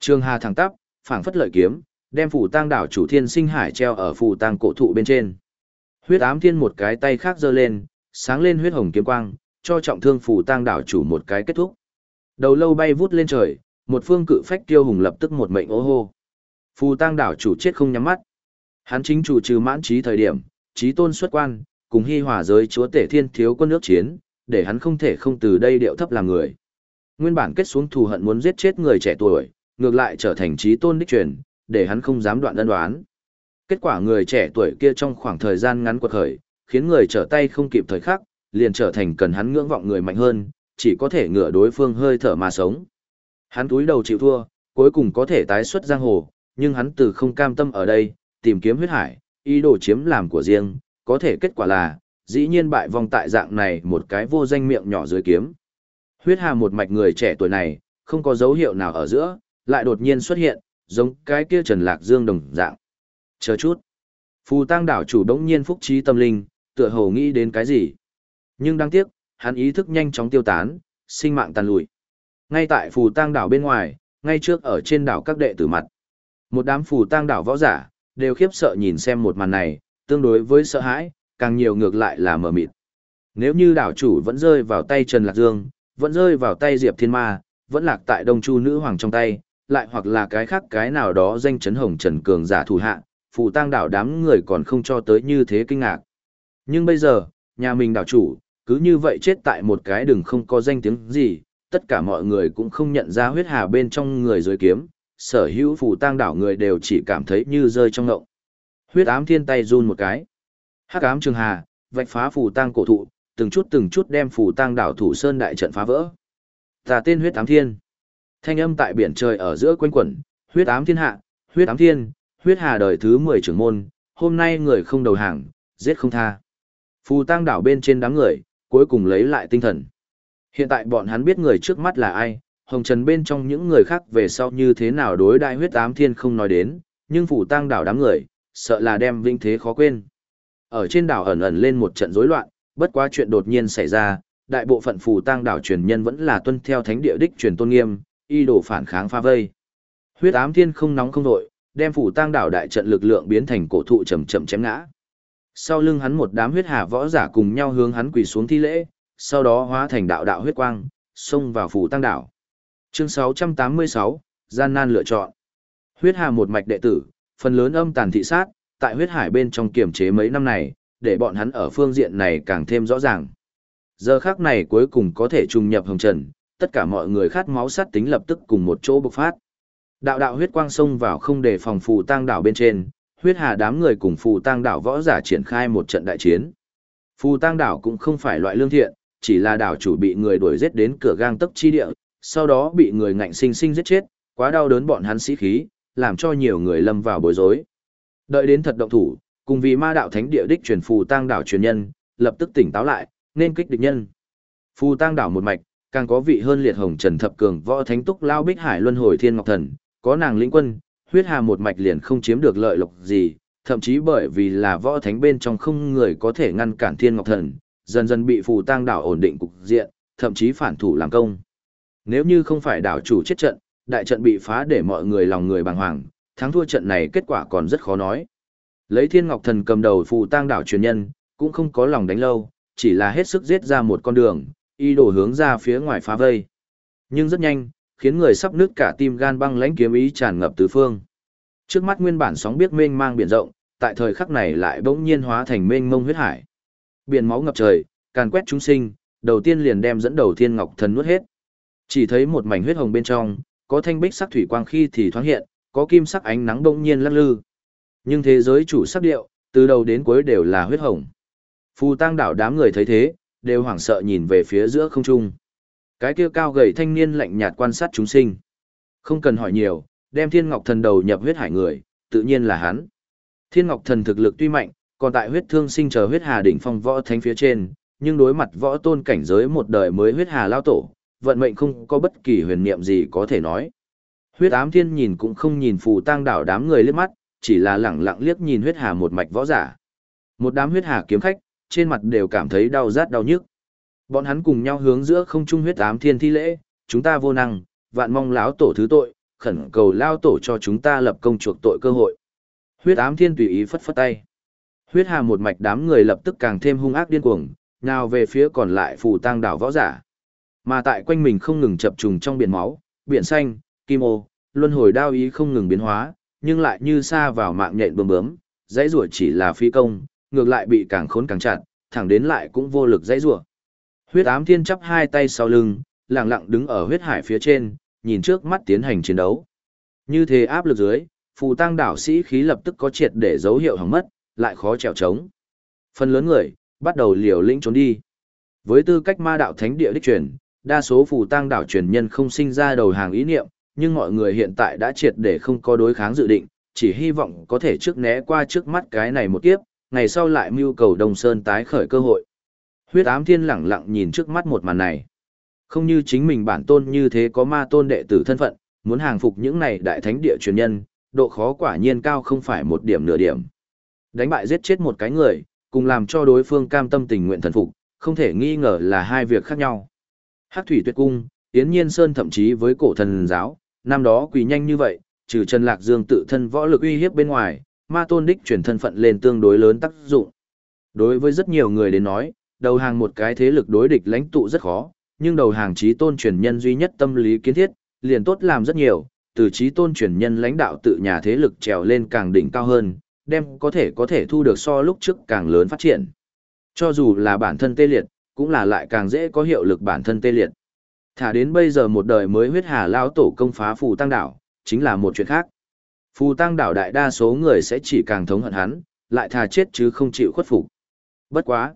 Trường hà thẳng tắp, phảng phất lợi kiếm, đem phù tang đảo chủ thiên sinh hải treo ở phù tang cổ thụ bên trên. Huyết ám thiên một cái tay khác giơ lên, sáng lên huyết hồng kiếm quang, cho trọng thương phù tăng đảo chủ một cái kết thúc. Đầu lâu bay vút lên trời, một phương cự phách tiêu hùng lập tức một mệnh ô hô. Phù tăng đảo chủ chết không nhắm mắt. Hắn chính chủ trừ mãn trí thời điểm, trí tôn xuất quan, cùng hy hòa giới chúa tể thiên thiếu quân nước chiến, để hắn không thể không từ đây điệu thấp làm người. Nguyên bản kết xuống thù hận muốn giết chết người trẻ tuổi, ngược lại trở thành trí tôn đích truyền, để hắn không dám đoạn ân đoán. Kết quả người trẻ tuổi kia trong khoảng thời gian ngắn quật khởi, khiến người trở tay không kịp thời khắc, liền trở thành cần hắn ngưỡng vọng người mạnh hơn, chỉ có thể ngửa đối phương hơi thở mà sống. Hắn túi đầu chịu thua, cuối cùng có thể tái xuất giang hồ, nhưng hắn từ không cam tâm ở đây, tìm kiếm huyết hải, ý đồ chiếm làm của riêng, có thể kết quả là, dĩ nhiên bại vong tại dạng này một cái vô danh miệng nhỏ dưới kiếm. Huyết hà một mạch người trẻ tuổi này, không có dấu hiệu nào ở giữa, lại đột nhiên xuất hiện, giống cái kia Trần Lạc Dương đồng dạng. Chờ chút. Phù tang đảo chủ đống nhiên phúc trí tâm linh, tựa hồ nghĩ đến cái gì. Nhưng đáng tiếc, hắn ý thức nhanh chóng tiêu tán, sinh mạng tàn lụi. Ngay tại phù tang đảo bên ngoài, ngay trước ở trên đảo các đệ tử mặt. Một đám phù tang đảo võ giả, đều khiếp sợ nhìn xem một màn này, tương đối với sợ hãi, càng nhiều ngược lại là mờ mịt. Nếu như đảo chủ vẫn rơi vào tay Trần Lạc Dương, vẫn rơi vào tay Diệp Thiên Ma, vẫn lạc tại Đông Chu Nữ Hoàng trong tay, lại hoặc là cái khác cái nào đó danh chấn hồng Trần Cường giả thủ hạ, phù Tang đảo đám người còn không cho tới như thế kinh ngạc. Nhưng bây giờ, nhà mình đảo chủ, cứ như vậy chết tại một cái đường không có danh tiếng gì, tất cả mọi người cũng không nhận ra huyết hà bên trong người dưới kiếm, sở hữu phù Tang đảo người đều chỉ cảm thấy như rơi trong ngộng. Huyết ám thiên tay run một cái. Hắc ám trường hà, vạch phá phù Tang cổ thụ, từng chút từng chút đem phù Tang đảo thủ sơn đại trận phá vỡ. Tà tên huyết ám thiên. Thanh âm tại biển trời ở giữa quanh quẩn, huyết ám thiên hạ, huyết ám thiên, huyết hà đời thứ 10 trưởng môn, hôm nay người không đầu hàng, giết không tha. Phù tăng đảo bên trên đám người, cuối cùng lấy lại tinh thần. Hiện tại bọn hắn biết người trước mắt là ai, hồng trần bên trong những người khác về sau như thế nào đối đại huyết ám thiên không nói đến, nhưng phù tăng đảo đám người, sợ là đem vinh thế khó quên. Ở trên đảo ẩn ẩn lên một trận rối loạn, bất quá chuyện đột nhiên xảy ra, đại bộ phận phù tăng đảo truyền nhân vẫn là tuân theo thánh địa đích truyền tôn nghiêm, y đồ phản kháng pha vây. Huyết ám thiên không nóng không đội, đem phủ tăng đảo đại trận lực lượng biến thành cổ thụ chầm chậm chém ngã. Sau lưng hắn một đám huyết hà võ giả cùng nhau hướng hắn quỳ xuống thi lễ, sau đó hóa thành đạo đạo huyết quang, xông vào phủ tăng đảo. Chương 686, gian nan lựa chọn. Huyết hà một mạch đệ tử, phần lớn âm tàn thị sát, tại huyết hải bên trong kiểm chế mấy năm này, để bọn hắn ở phương diện này càng thêm rõ ràng. Giờ khắc này cuối cùng có thể trùng nhập hồng trần, tất cả mọi người khát máu sát tính lập tức cùng một chỗ bộc phát. Đạo đạo huyết quang xông vào không để phòng phù tang đảo bên trên, huyết hà đám người cùng phù tang đảo võ giả triển khai một trận đại chiến. Phù tang đảo cũng không phải loại lương thiện, chỉ là đảo chủ bị người đuổi giết đến cửa gang tấc chi địa, sau đó bị người ngạnh sinh sinh giết chết, quá đau đớn bọn hắn sĩ khí, làm cho nhiều người lâm vào bối rối. Đợi đến thật động thủ, cùng vì ma đạo thánh địa đích truyền phù tang đảo truyền nhân, lập tức tỉnh táo lại, nên kích địch nhân. Phù tang đảo một mạch, càng có vị hơn liệt hồng trần thập cường võ thánh túc lao bích hải luân hồi thiên ngọc thần, có nàng lĩnh quân, huyết hà một mạch liền không chiếm được lợi lộc gì, thậm chí bởi vì là võ thánh bên trong không người có thể ngăn cản thiên ngọc thần, dần dần bị phù tang đảo ổn định cục diện, thậm chí phản thủ làm công. Nếu như không phải đảo chủ chết trận, đại trận bị phá để mọi người lòng người bàng hoàng, thắng thua trận này kết quả còn rất khó nói. Lấy Thiên Ngọc Thần cầm đầu phù tang đảo truyền nhân, cũng không có lòng đánh lâu, chỉ là hết sức giết ra một con đường, y đổ hướng ra phía ngoài phá vây. Nhưng rất nhanh, khiến người sắp nứt cả tim gan băng lãnh kiếm ý tràn ngập tứ phương. Trước mắt nguyên bản sóng biết mênh mang biển rộng, tại thời khắc này lại bỗng nhiên hóa thành mênh mông huyết hải. Biển máu ngập trời, càn quét chúng sinh, đầu tiên liền đem dẫn đầu Thiên Ngọc Thần nuốt hết. Chỉ thấy một mảnh huyết hồng bên trong, có thanh bích sắc thủy quang khi thì thoáng hiện, có kim sắc ánh nắng bỗng nhiên lắc lư. Nhưng thế giới chủ sắc điệu, từ đầu đến cuối đều là huyết hồng. Phù tang đảo đám người thấy thế, đều hoảng sợ nhìn về phía giữa không trung. Cái kia cao gầy thanh niên lạnh nhạt quan sát chúng sinh. Không cần hỏi nhiều, đem Thiên Ngọc Thần đầu nhập huyết hải người, tự nhiên là hắn. Thiên Ngọc Thần thực lực tuy mạnh, còn tại huyết thương sinh chờ huyết hà đỉnh phong võ thánh phía trên, nhưng đối mặt võ tôn cảnh giới một đời mới huyết hà lao tổ, vận mệnh không có bất kỳ huyền niệm gì có thể nói. Huyết ám thiên nhìn cũng không nhìn phù tang đảo đám người liếc mắt, chỉ là lẳng lặng liếc nhìn huyết hà một mạch võ giả. Một đám huyết hà kiếm khách, trên mặt đều cảm thấy đau rát đau nhức. Bọn hắn cùng nhau hướng giữa không trung huyết ám thiên thi lễ, chúng ta vô năng, vạn mong lão tổ thứ tội, khẩn cầu lao tổ cho chúng ta lập công chuộc tội cơ hội. Huyết ám thiên tùy ý phất phất tay. Huyết hà một mạch đám người lập tức càng thêm hung ác điên cuồng, nào về phía còn lại phù tang đảo võ giả. Mà tại quanh mình không ngừng chập trùng trong biển máu, biển xanh, kim ô, luân hồi đao ý không ngừng biến hóa, nhưng lại như xa vào mạng nhện bướm bướm, dãy rủa chỉ là phi công, ngược lại bị càng khốn càng chặt, thẳng đến lại cũng vô lực dãy rủa. Huyết ám thiên chắp hai tay sau lưng, lặng lặng đứng ở huyết hải phía trên, nhìn trước mắt tiến hành chiến đấu. Như thế áp lực dưới, phù tăng đảo sĩ khí lập tức có triệt để dấu hiệu hỏng mất, lại khó trèo trống. Phần lớn người, bắt đầu liều lĩnh trốn đi. Với tư cách ma đạo thánh địa đích truyền, đa số phù tăng đảo truyền nhân không sinh ra đầu hàng ý niệm, nhưng mọi người hiện tại đã triệt để không có đối kháng dự định, chỉ hy vọng có thể trước né qua trước mắt cái này một kiếp, ngày sau lại mưu cầu Đông Sơn tái khởi cơ hội. Huyết ám thiên lẳng lặng nhìn trước mắt một màn này. Không như chính mình bản tôn như thế có ma tôn đệ tử thân phận, muốn hàng phục những này đại thánh địa truyền nhân, độ khó quả nhiên cao không phải một điểm nửa điểm. Đánh bại giết chết một cái người, cùng làm cho đối phương cam tâm tình nguyện thần phục, không thể nghi ngờ là hai việc khác nhau. Hắc thủy tuyệt cung, Yến Nhiên Sơn thậm chí với cổ thần giáo, năm đó quỳ nhanh như vậy, trừ Trần Lạc Dương tự thân võ lực uy hiếp bên ngoài, ma tôn đích chuyển thân phận lên tương đối lớn tác dụng. Đối với rất nhiều người đến nói, đầu hàng một cái thế lực đối địch lãnh tụ rất khó, nhưng đầu hàng trí tôn truyền nhân duy nhất tâm lý kiến thiết, liền tốt làm rất nhiều, từ trí tôn truyền nhân lãnh đạo tự nhà thế lực trèo lên càng đỉnh cao hơn, đem có thể có thể thu được so lúc trước càng lớn phát triển. Cho dù là bản thân tê liệt, cũng là lại càng dễ có hiệu lực bản thân tê liệt. Thả đến bây giờ một đời mới huyết hà lao tổ công phá phù tăng đảo, chính là một chuyện khác. Phù tăng đảo đại đa số người sẽ chỉ càng thống hận hắn, lại thà chết chứ không chịu khuất phục. Bất quá.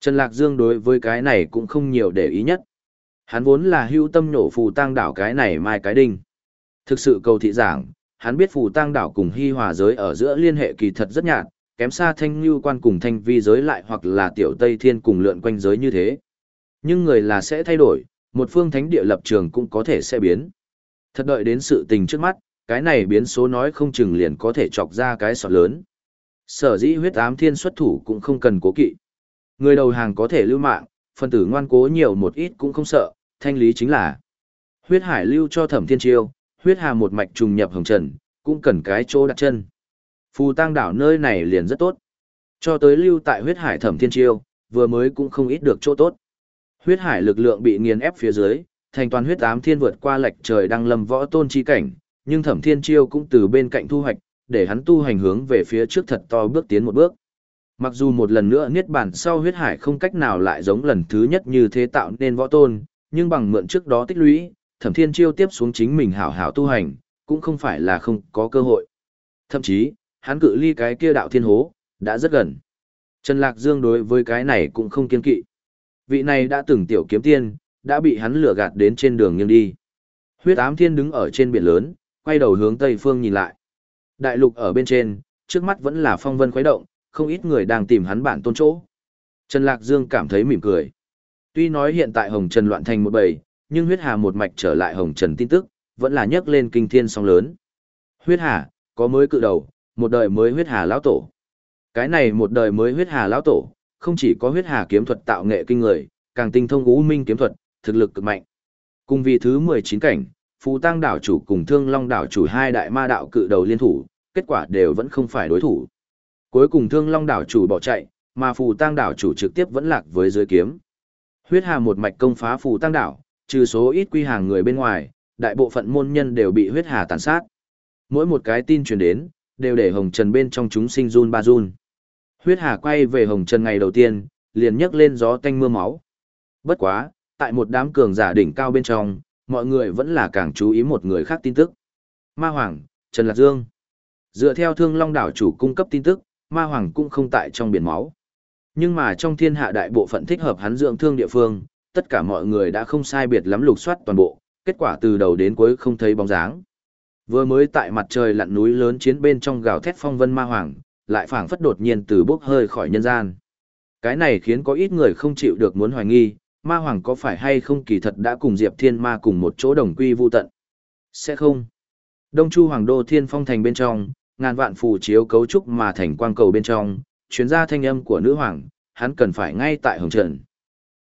Trần Lạc Dương đối với cái này cũng không nhiều để ý nhất. Hắn vốn là hưu tâm nhổ phù tăng đảo cái này mai cái đinh. Thực sự cầu thị giảng, hắn biết phù tăng đảo cùng hy hòa giới ở giữa liên hệ kỳ thật rất nhạt, kém xa thanh lưu quan cùng thanh vi giới lại hoặc là tiểu tây thiên cùng lượn quanh giới như thế. Nhưng người là sẽ thay đổi, một phương thánh địa lập trường cũng có thể sẽ biến. Thật đợi đến sự tình trước mắt, cái này biến số nói không chừng liền có thể chọc ra cái sọt lớn. Sở dĩ huyết ám thiên xuất thủ cũng không cần cố kỵ. Người đầu hàng có thể lưu mạng, phân tử ngoan cố nhiều một ít cũng không sợ, thanh lý chính là huyết hải lưu cho thẩm thiên chiêu, huyết hà một mạch trùng nhập hồng trần, cũng cần cái chỗ đặt chân. Phù tang đảo nơi này liền rất tốt. Cho tới lưu tại huyết hải thẩm thiên chiêu, vừa mới cũng không ít được chỗ tốt. Huyết hải lực lượng bị nghiền ép phía dưới, thành toàn huyết ám thiên vượt qua lệch trời đang lâm võ tôn chi cảnh, nhưng thẩm thiên chiêu cũng từ bên cạnh thu hoạch, để hắn tu hành hướng về phía trước thật to bước tiến một bước. Mặc dù một lần nữa niết bàn sau huyết hải không cách nào lại giống lần thứ nhất như thế tạo nên võ tôn, nhưng bằng mượn trước đó tích lũy, thẩm thiên chiêu tiếp xuống chính mình hảo hảo tu hành, cũng không phải là không có cơ hội. Thậm chí, hắn cự ly cái kia đạo thiên hố, đã rất gần. Trần Lạc Dương đối với cái này cũng không kiên kỵ. Vị này đã từng tiểu kiếm tiên, đã bị hắn lừa gạt đến trên đường nghiêng đi. Huyết ám thiên đứng ở trên biển lớn, quay đầu hướng tây phương nhìn lại. Đại lục ở bên trên, trước mắt vẫn là phong vân khuấy động, không ít người đang tìm hắn bản tôn chỗ. Trần Lạc Dương cảm thấy mỉm cười. Tuy nói hiện tại Hồng Trần loạn thành một bầy, nhưng huyết hà một mạch trở lại Hồng Trần tin tức, vẫn là nhấc lên kinh thiên sóng lớn. Huyết hà, có mới cự đầu, một đời mới huyết hà lão tổ. Cái này một đời mới huyết hà lão tổ, không chỉ có huyết hà kiếm thuật tạo nghệ kinh người, càng tinh thông ngũ minh kiếm thuật, thực lực cực mạnh. Cùng vì thứ 19 cảnh, Phù Tăng đảo chủ cùng Thương Long đảo chủ hai đại ma đạo cự đầu liên thủ, kết quả đều vẫn không phải đối thủ. Cuối cùng Thương Long đảo chủ bỏ chạy, mà Phù Tăng đảo chủ trực tiếp vẫn lạc với dưới kiếm. Huyết Hà một mạch công phá Phù Tăng đảo, trừ số ít quy hàng người bên ngoài, đại bộ phận môn nhân đều bị huyết hà tàn sát. Mỗi một cái tin truyền đến, đều để Hồng Trần bên trong chúng sinh run ba run. Huyết hà quay về Hồng Trần ngày đầu tiên, liền nhấc lên gió tanh mưa máu. Bất quá, tại một đám cường giả đỉnh cao bên trong, mọi người vẫn là càng chú ý một người khác tin tức. Ma Hoàng, Trần Lạc Dương. Dựa theo Thương Long đảo chủ cung cấp tin tức, Ma Hoàng cũng không tại trong biển máu. Nhưng mà trong thiên hạ đại bộ phận thích hợp hắn dưỡng thương địa phương, tất cả mọi người đã không sai biệt lắm lục soát toàn bộ, kết quả từ đầu đến cuối không thấy bóng dáng. Vừa mới tại mặt trời lặn núi lớn chiến bên trong gào thét phong vân ma hoàng, lại phảng phất đột nhiên từ bốc hơi khỏi nhân gian. Cái này khiến có ít người không chịu được muốn hoài nghi, ma hoàng có phải hay không kỳ thật đã cùng Diệp Thiên Ma cùng một chỗ đồng quy vu tận. Sẽ không. Đông Chu Hoàng Đô Thiên Phong Thành bên trong, ngàn vạn phù chiếu cấu trúc mà thành quang cầu bên trong, chuyến ra thanh âm của nữ hoàng, hắn cần phải ngay tại hồng trận.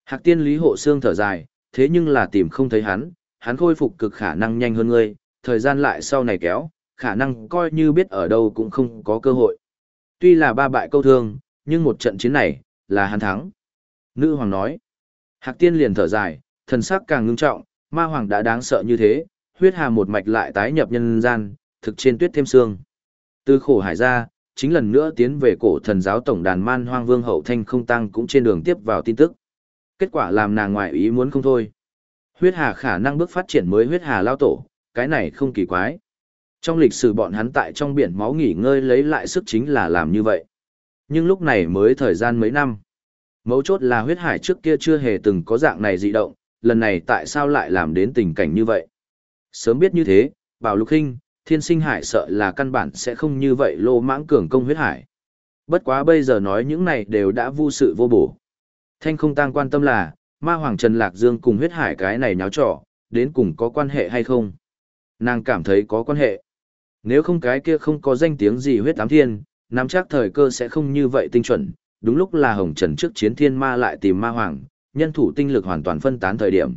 Hạc tiên lý hộ xương thở dài, thế nhưng là tìm không thấy hắn, hắn khôi phục cực khả năng nhanh hơn ngươi, thời gian lại sau này kéo, khả năng coi như biết ở đâu cũng không có cơ hội. Tuy là ba bại câu thương, nhưng một trận chiến này, là hắn thắng. Nữ hoàng nói, Hạc tiên liền thở dài, thần sắc càng ngưng trọng, ma hoàng đã đáng sợ như thế, huyết hà một mạch lại tái nhập nhân gian, thực trên tuyết thêm xương. Từ khổ hải ra, chính lần nữa tiến về cổ thần giáo tổng đàn man hoang vương hậu thanh không tăng cũng trên đường tiếp vào tin tức. Kết quả làm nàng ngoại ý muốn không thôi. Huyết hà khả năng bước phát triển mới huyết hà lao tổ, cái này không kỳ quái. Trong lịch sử bọn hắn tại trong biển máu nghỉ ngơi lấy lại sức chính là làm như vậy. Nhưng lúc này mới thời gian mấy năm. Mấu chốt là huyết hải trước kia chưa hề từng có dạng này dị động, lần này tại sao lại làm đến tình cảnh như vậy? Sớm biết như thế, bảo lục hình, thiên sinh hải sợ là căn bản sẽ không như vậy lô mãng cường công huyết hải. Bất quá bây giờ nói những này đều đã vô sự vô bổ. Thanh không tăng quan tâm là, ma hoàng Trần Lạc Dương cùng huyết hải cái này nháo trò, đến cùng có quan hệ hay không? Nàng cảm thấy có quan hệ. Nếu không cái kia không có danh tiếng gì huyết tám thiên, nắm chắc thời cơ sẽ không như vậy tinh chuẩn. Đúng lúc là Hồng Trần trước chiến thiên ma lại tìm ma hoàng, nhân thủ tinh lực hoàn toàn phân tán thời điểm.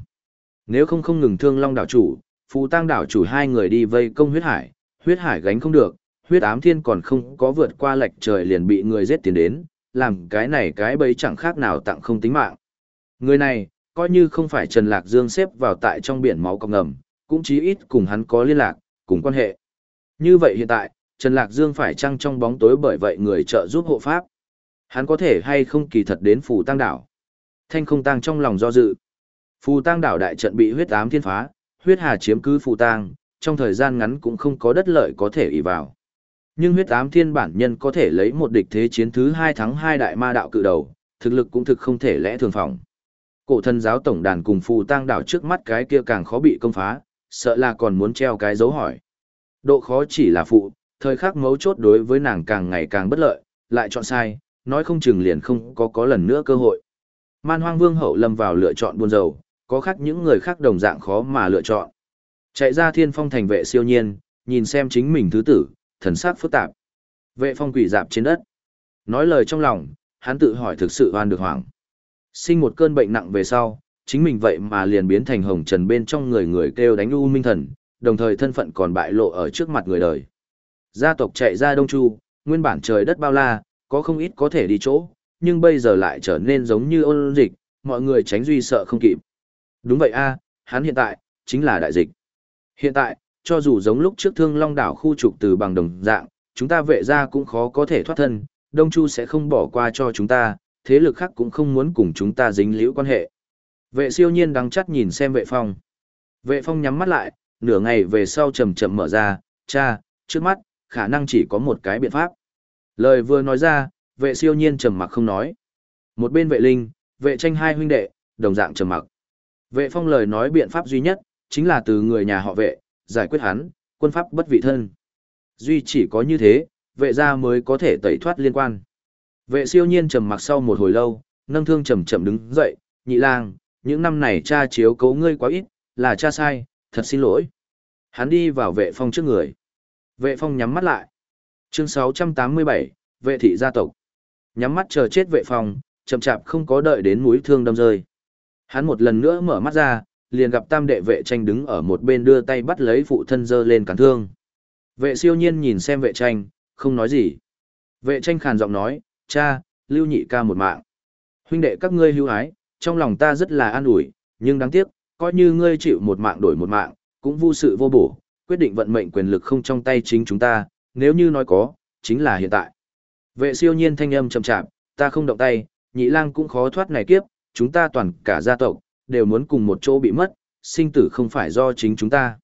Nếu không không ngừng thương long đảo chủ, phù tăng đảo chủ hai người đi vây công huyết hải, huyết hải gánh không được, huyết ám thiên còn không có vượt qua lệch trời liền bị người giết tiến đến, làm cái này cái bấy chẳng khác nào tặng không tính mạng. Người này, coi như không phải Trần Lạc Dương xếp vào tại trong biển máu cọc ngầm, cũng chí ít cùng hắn có liên lạc, cùng quan hệ. Như vậy hiện tại, Trần Lạc Dương phải chăng trong bóng tối bởi vậy người trợ giúp hộ pháp. Hắn có thể hay không kỳ thật đến phù tăng đảo. Thanh không tăng trong lòng do dự. Phù tăng đảo đại trận bị huyết ám thiên phá, huyết hà chiếm cứ phụ tang trong thời gian ngắn cũng không có đất lợi có thể ỷ vào. Nhưng huyết ám thiên bản nhân có thể lấy một địch thế chiến thứ hai thắng hai đại ma đạo cự đầu, thực lực cũng thực không thể lẽ thường phòng. Cổ thần giáo tổng đàn cùng phù tang đảo trước mắt cái kia càng khó bị công phá, sợ là còn muốn treo cái dấu hỏi. Độ khó chỉ là phụ, thời khắc mấu chốt đối với nàng càng ngày càng bất lợi, lại chọn sai, nói không chừng liền không có có lần nữa cơ hội. Man hoang vương hậu lâm vào lựa chọn buôn dầu, có khác những người khác đồng dạng khó mà lựa chọn. Chạy ra thiên phong thành vệ siêu nhiên, nhìn xem chính mình thứ tử, thần sắc phức tạp. Vệ phong quỷ dạp trên đất. Nói lời trong lòng, hắn tự hỏi thực sự oan được hoảng. Sinh một cơn bệnh nặng về sau, chính mình vậy mà liền biến thành hồng trần bên trong người người kêu đánh u minh thần, đồng thời thân phận còn bại lộ ở trước mặt người đời. Gia tộc chạy ra Đông Chu, nguyên bản trời đất bao la, có không ít có thể đi chỗ, nhưng bây giờ lại trở nên giống như ôn dịch, mọi người tránh duy sợ không kịp. Đúng vậy a, hắn hiện tại, chính là đại dịch. Hiện tại, cho dù giống lúc trước thương long đảo khu trục từ bằng đồng dạng, chúng ta vệ ra cũng khó có thể thoát thân, Đông Chu sẽ không bỏ qua cho chúng ta, thế lực khác cũng không muốn cùng chúng ta dính liễu quan hệ. Vệ siêu nhiên đắng chắt nhìn xem vệ phong. Vệ phong nhắm mắt lại, nửa ngày về sau chậm chậm mở ra, cha, trước mắt, khả năng chỉ có một cái biện pháp. Lời vừa nói ra, vệ siêu nhiên trầm mặc không nói. Một bên vệ linh, vệ tranh hai huynh đệ, đồng dạng trầm mặc. Vệ phong lời nói biện pháp duy nhất, chính là từ người nhà họ vệ, giải quyết hắn, quân pháp bất vị thân. Duy chỉ có như thế, vệ gia mới có thể tẩy thoát liên quan. Vệ siêu nhiên trầm mặc sau một hồi lâu, nâng thương chậm chậm đứng dậy, nhị lang, những năm này cha chiếu cấu ngươi quá ít, là cha sai, thật xin lỗi. Hắn đi vào vệ phong trước người. Vệ phong nhắm mắt lại. Chương 687, vệ thị gia tộc. Nhắm mắt chờ chết vệ phong, chậm chạp không có đợi đến mũi thương đâm rơi. Hắn một lần nữa mở mắt ra, liền gặp tam đệ vệ tranh đứng ở một bên đưa tay bắt lấy phụ thân dơ lên cản thương. Vệ siêu nhiên nhìn xem vệ tranh, không nói gì. Vệ tranh khàn giọng nói, cha, lưu nhị ca một mạng. Huynh đệ các ngươi hưu ái, trong lòng ta rất là an ủi, nhưng đáng tiếc, coi như ngươi chịu một mạng đổi một mạng, cũng vô sự vô bổ, quyết định vận mệnh quyền lực không trong tay chính chúng ta, nếu như nói có, chính là hiện tại. Vệ siêu nhiên thanh âm chậm chạp, ta không động tay, nhị lang cũng khó thoát này kiếp, chúng ta toàn cả gia tộc, đều muốn cùng một chỗ bị mất, sinh tử không phải do chính chúng ta.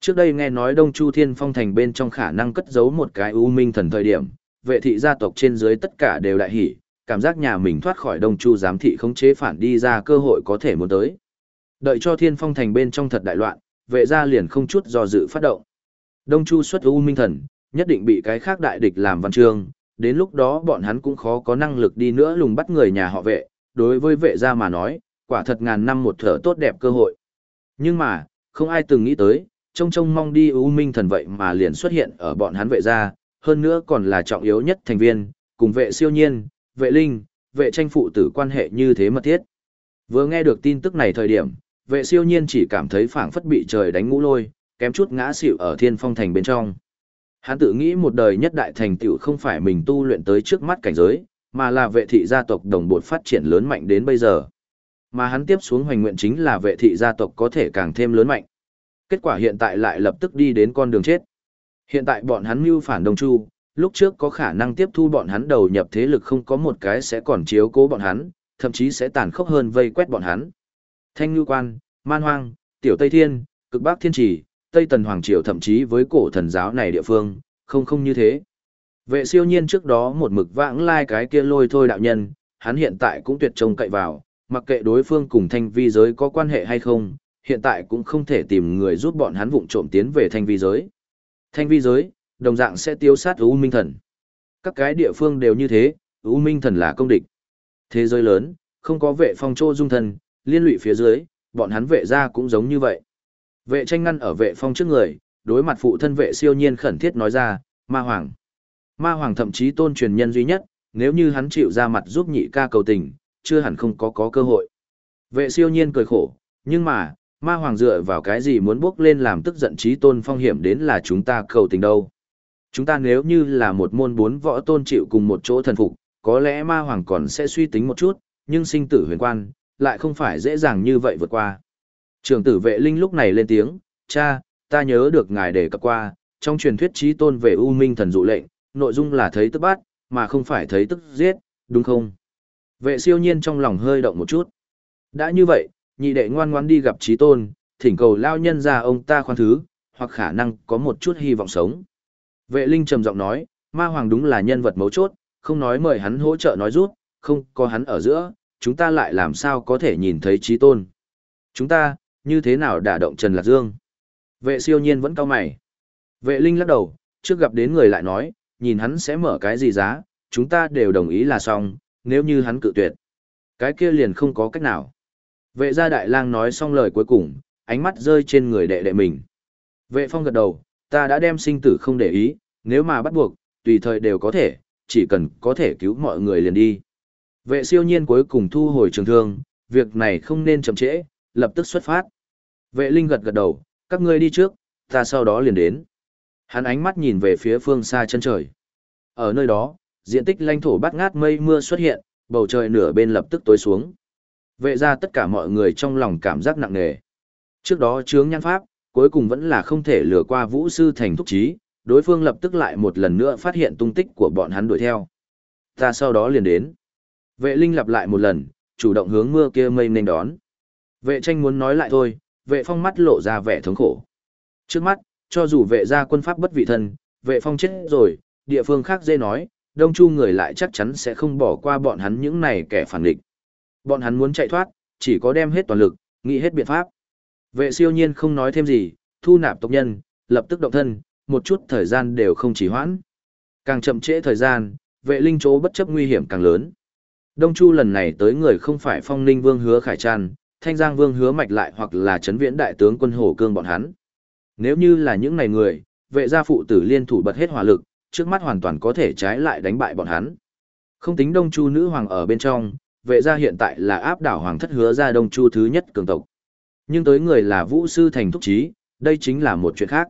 Trước đây nghe nói Đông Chu Thiên Phong thành bên trong khả năng cất giấu một cái U Minh thần thời điểm, vệ thị gia tộc trên dưới tất cả đều đại hỉ, cảm giác nhà mình thoát khỏi Đông Chu giám thị khống chế phản đi ra cơ hội có thể muốn tới. Đợi cho Thiên Phong thành bên trong thật đại loạn, vệ gia liền không chút do dự phát động. Đông Chu xuất U Minh thần, nhất định bị cái khác đại địch làm văn chương, đến lúc đó bọn hắn cũng khó có năng lực đi nữa lùng bắt người nhà họ vệ, đối với vệ gia mà nói, quả thật ngàn năm một thở tốt đẹp cơ hội. Nhưng mà, không ai từng nghĩ tới, trông trông mong đi U Minh thần vậy mà liền xuất hiện ở bọn hắn vệ gia, hơn nữa còn là trọng yếu nhất thành viên, cùng vệ siêu nhiên, vệ linh, vệ tranh phụ tử quan hệ như thế mật thiết. Vừa nghe được tin tức này thời điểm, vệ siêu nhiên chỉ cảm thấy phảng phất bị trời đánh ngũ lôi, kém chút ngã xỉu ở thiên phong thành bên trong. Hắn tự nghĩ một đời nhất đại thành tựu không phải mình tu luyện tới trước mắt cảnh giới, mà là vệ thị gia tộc đồng bột phát triển lớn mạnh đến bây giờ. Mà hắn tiếp xuống hoành nguyện chính là vệ thị gia tộc có thể càng thêm lớn mạnh. Kết quả hiện tại lại lập tức đi đến con đường chết. Hiện tại bọn hắn mưu phản Đông Chu, lúc trước có khả năng tiếp thu bọn hắn đầu nhập thế lực không có một cái sẽ còn chiếu cố bọn hắn, thậm chí sẽ tàn khốc hơn vây quét bọn hắn. Thanh Nhu Quan, Man Hoang, Tiểu Tây Thiên, Cực Bắc Thiên Trì, Tây Tần Hoàng Triều thậm chí với cổ thần giáo này địa phương, không không như thế. Vệ siêu nhiên trước đó một mực vãng lai cái kia lôi thôi đạo nhân, hắn hiện tại cũng tuyệt trông cậy vào, mặc kệ đối phương cùng thanh vi giới có quan hệ hay không, hiện tại cũng không thể tìm người giúp bọn hắn vụng trộm tiến về thanh vi giới. Thanh vi giới, đồng dạng sẽ tiêu sát U Minh Thần. Các cái địa phương đều như thế, U Minh Thần là công địch. Thế giới lớn, không có vệ phong trô dung thần, liên lụy phía dưới, bọn hắn vệ ra cũng giống như vậy. Vệ tranh ngăn ở vệ phong trước người, đối mặt phụ thân vệ siêu nhiên khẩn thiết nói ra, ma hoàng. Ma hoàng thậm chí tôn truyền nhân duy nhất, nếu như hắn chịu ra mặt giúp nhị ca cầu tình, chưa hẳn không có có cơ hội. Vệ siêu nhiên cười khổ, nhưng mà, ma hoàng dựa vào cái gì muốn bước lên làm tức giận trí tôn phong hiểm đến là chúng ta cầu tình đâu. Chúng ta nếu như là một môn bốn võ tôn chịu cùng một chỗ thần phục, có lẽ ma hoàng còn sẽ suy tính một chút, nhưng sinh tử huyền quan, lại không phải dễ dàng như vậy vượt qua. Trường tử vệ linh lúc này lên tiếng, cha, ta nhớ được ngài đề cập qua, trong truyền thuyết trí tôn về U Minh thần dụ lệnh, nội dung là thấy tức bát, mà không phải thấy tức giết, đúng không? Vệ siêu nhiên trong lòng hơi động một chút. Đã như vậy, nhị đệ ngoan ngoãn đi gặp trí tôn, thỉnh cầu lao nhân ra ông ta khoan thứ, hoặc khả năng có một chút hy vọng sống. Vệ linh trầm giọng nói, ma hoàng đúng là nhân vật mấu chốt, không nói mời hắn hỗ trợ nói rút, không có hắn ở giữa, chúng ta lại làm sao có thể nhìn thấy trí tôn. Chúng ta, như thế nào đả động Trần Lạc Dương? Vệ siêu nhiên vẫn cao mày. Vệ linh lắc đầu, trước gặp đến người lại nói, nhìn hắn sẽ mở cái gì giá, chúng ta đều đồng ý là xong, nếu như hắn cự tuyệt. Cái kia liền không có cách nào. Vệ gia đại lang nói xong lời cuối cùng, ánh mắt rơi trên người đệ đệ mình. Vệ phong gật đầu, ta đã đem sinh tử không để ý, nếu mà bắt buộc, tùy thời đều có thể, chỉ cần có thể cứu mọi người liền đi. Vệ siêu nhiên cuối cùng thu hồi trường thương, việc này không nên chậm trễ, lập tức xuất phát. Vệ linh gật gật đầu, các ngươi đi trước, ta sau đó liền đến. Hắn ánh mắt nhìn về phía phương xa chân trời. Ở nơi đó, diện tích lãnh thổ bát ngát mây mưa xuất hiện, bầu trời nửa bên lập tức tối xuống. Vệ ra tất cả mọi người trong lòng cảm giác nặng nề. Trước đó chướng nhãn pháp, cuối cùng vẫn là không thể lừa qua vũ sư thành thúc trí, đối phương lập tức lại một lần nữa phát hiện tung tích của bọn hắn đuổi theo. Ta sau đó liền đến. Vệ linh lặp lại một lần, chủ động hướng mưa kia mây nên đón. Vệ tranh muốn nói lại thôi, vệ phong mắt lộ ra vẻ thống khổ. Trước mắt, cho dù vệ gia quân pháp bất vị thân, vệ phong chết rồi, địa phương khác dễ nói, đông chu người lại chắc chắn sẽ không bỏ qua bọn hắn những này kẻ phản địch. Bọn hắn muốn chạy thoát, chỉ có đem hết toàn lực, nghĩ hết biện pháp. Vệ siêu nhiên không nói thêm gì, thu nạp tộc nhân, lập tức động thân, một chút thời gian đều không chỉ hoãn. Càng chậm trễ thời gian, vệ linh chỗ bất chấp nguy hiểm càng lớn. Đông Chu lần này tới người không phải phong ninh vương hứa khải tràn, thanh giang vương hứa mạch lại hoặc là chấn viễn đại tướng quân hồ cương bọn hắn. Nếu như là những này người, vệ gia phụ tử liên thủ bật hết hỏa lực, trước mắt hoàn toàn có thể trái lại đánh bại bọn hắn. Không tính Đông Chu nữ hoàng ở bên trong, vệ gia hiện tại là áp đảo hoàng thất hứa ra Đông Chu thứ nhất cường tộc. Nhưng tới người là vũ sư thành thúc trí, đây chính là một chuyện khác.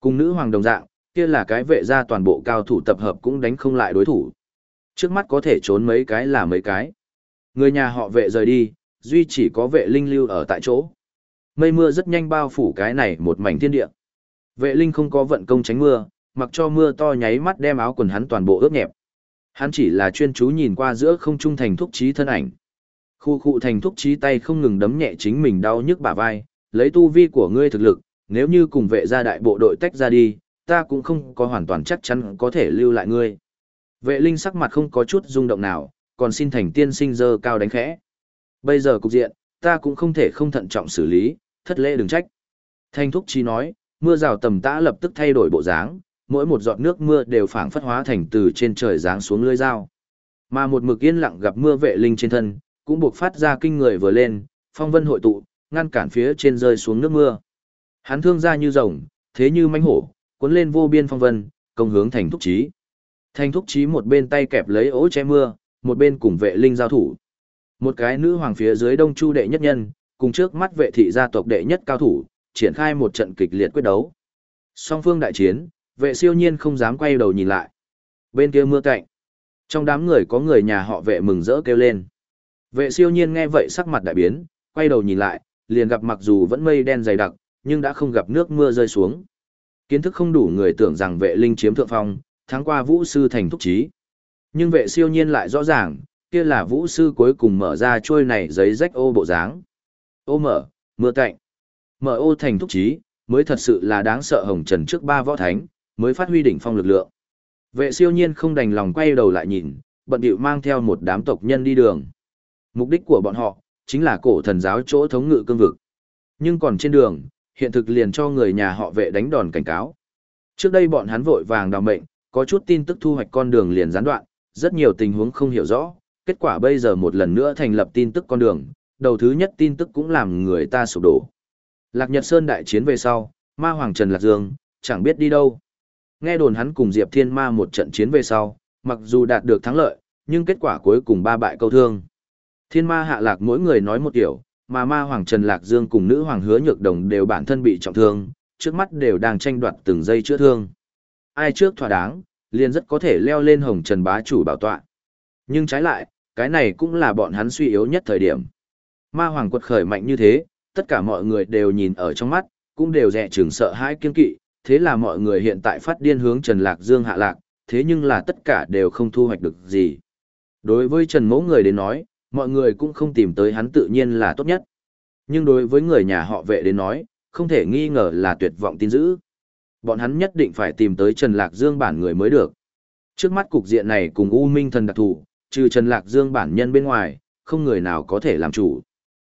Cùng nữ hoàng đồng dạng, kia là cái vệ gia toàn bộ cao thủ tập hợp cũng đánh không lại đối thủ. Trước mắt có thể trốn mấy cái là mấy cái. Người nhà họ vệ rời đi, duy chỉ có vệ linh lưu ở tại chỗ. Mây mưa rất nhanh bao phủ cái này một mảnh thiên địa. Vệ linh không có vận công tránh mưa, mặc cho mưa to nháy mắt đem áo quần hắn toàn bộ ướt nhẹp. Hắn chỉ là chuyên chú nhìn qua giữa không trung thành thúc trí thân ảnh. Khu khu thành thúc trí tay không ngừng đấm nhẹ chính mình đau nhức bả vai, lấy tu vi của ngươi thực lực, nếu như cùng vệ gia đại bộ đội tách ra đi, ta cũng không có hoàn toàn chắc chắn có thể lưu lại ngươi. Vệ linh sắc mặt không có chút rung động nào, còn xin thành tiên sinh dơ cao đánh khẽ. Bây giờ cục diện, ta cũng không thể không thận trọng xử lý, thất lễ đừng trách. Thanh thúc chi nói, mưa rào tầm tã lập tức thay đổi bộ dáng, mỗi một giọt nước mưa đều phảng phất hóa thành từ trên trời giáng xuống lưới dao. Mà một mực yên lặng gặp mưa vệ linh trên thân, cũng buộc phát ra kinh người vừa lên, phong vân hội tụ, ngăn cản phía trên rơi xuống nước mưa. Hắn thương ra như rồng, thế như mãnh hổ, cuốn lên vô biên phong vân, công hướng thành thúc chí. Thành thúc chí một bên tay kẹp lấy ố che mưa, một bên cùng vệ linh giao thủ. Một cái nữ hoàng phía dưới đông chu đệ nhất nhân, cùng trước mắt vệ thị gia tộc đệ nhất cao thủ, triển khai một trận kịch liệt quyết đấu. Song phương đại chiến, vệ siêu nhiên không dám quay đầu nhìn lại. Bên kia mưa cạnh. Trong đám người có người nhà họ vệ mừng rỡ kêu lên. Vệ siêu nhiên nghe vậy sắc mặt đại biến, quay đầu nhìn lại, liền gặp mặc dù vẫn mây đen dày đặc, nhưng đã không gặp nước mưa rơi xuống. Kiến thức không đủ người tưởng rằng vệ linh chiếm thượng phong, tháng qua vũ sư thành thúc trí. Nhưng vệ siêu nhiên lại rõ ràng, kia là vũ sư cuối cùng mở ra trôi này giấy rách ô bộ dáng. Ô mở, mưa cạnh. Mở ô thành thúc trí, mới thật sự là đáng sợ hồng trần trước ba võ thánh, mới phát huy đỉnh phong lực lượng. Vệ siêu nhiên không đành lòng quay đầu lại nhìn, bận điệu mang theo một đám tộc nhân đi đường. Mục đích của bọn họ, chính là cổ thần giáo chỗ thống ngự cương vực. Nhưng còn trên đường, hiện thực liền cho người nhà họ vệ đánh đòn cảnh cáo. Trước đây bọn hắn vội vàng đào mệnh, có chút tin tức thu hoạch con đường liền gián đoạn, rất nhiều tình huống không hiểu rõ, kết quả bây giờ một lần nữa thành lập tin tức con đường, đầu thứ nhất tin tức cũng làm người ta sụp đổ. Lạc Nhật Sơn đại chiến về sau, ma hoàng Trần Lạc Dương, chẳng biết đi đâu. Nghe đồn hắn cùng Diệp Thiên Ma một trận chiến về sau, mặc dù đạt được thắng lợi, nhưng kết quả cuối cùng ba bại câu thương. Thiên Ma hạ lạc mỗi người nói một kiểu, mà ma hoàng Trần Lạc Dương cùng nữ hoàng hứa nhược đồng đều bản thân bị trọng thương, trước mắt đều đang tranh đoạt từng giây chữa thương. Ai trước thỏa đáng, liền rất có thể leo lên hồng trần bá chủ bảo tọa. Nhưng trái lại, cái này cũng là bọn hắn suy yếu nhất thời điểm. Ma hoàng quật khởi mạnh như thế, tất cả mọi người đều nhìn ở trong mắt, cũng đều dè chừng sợ hãi kiên kỵ, thế là mọi người hiện tại phát điên hướng Trần Lạc Dương hạ lạc, thế nhưng là tất cả đều không thu hoạch được gì. Đối với Trần Mẫu người đến nói, mọi người cũng không tìm tới hắn tự nhiên là tốt nhất. Nhưng đối với người nhà họ vệ đến nói, không thể nghi ngờ là tuyệt vọng tin dữ. Bọn hắn nhất định phải tìm tới Trần Lạc Dương bản người mới được. Trước mắt cục diện này cùng U Minh thần đặc thù, trừ Trần Lạc Dương bản nhân bên ngoài, không người nào có thể làm chủ.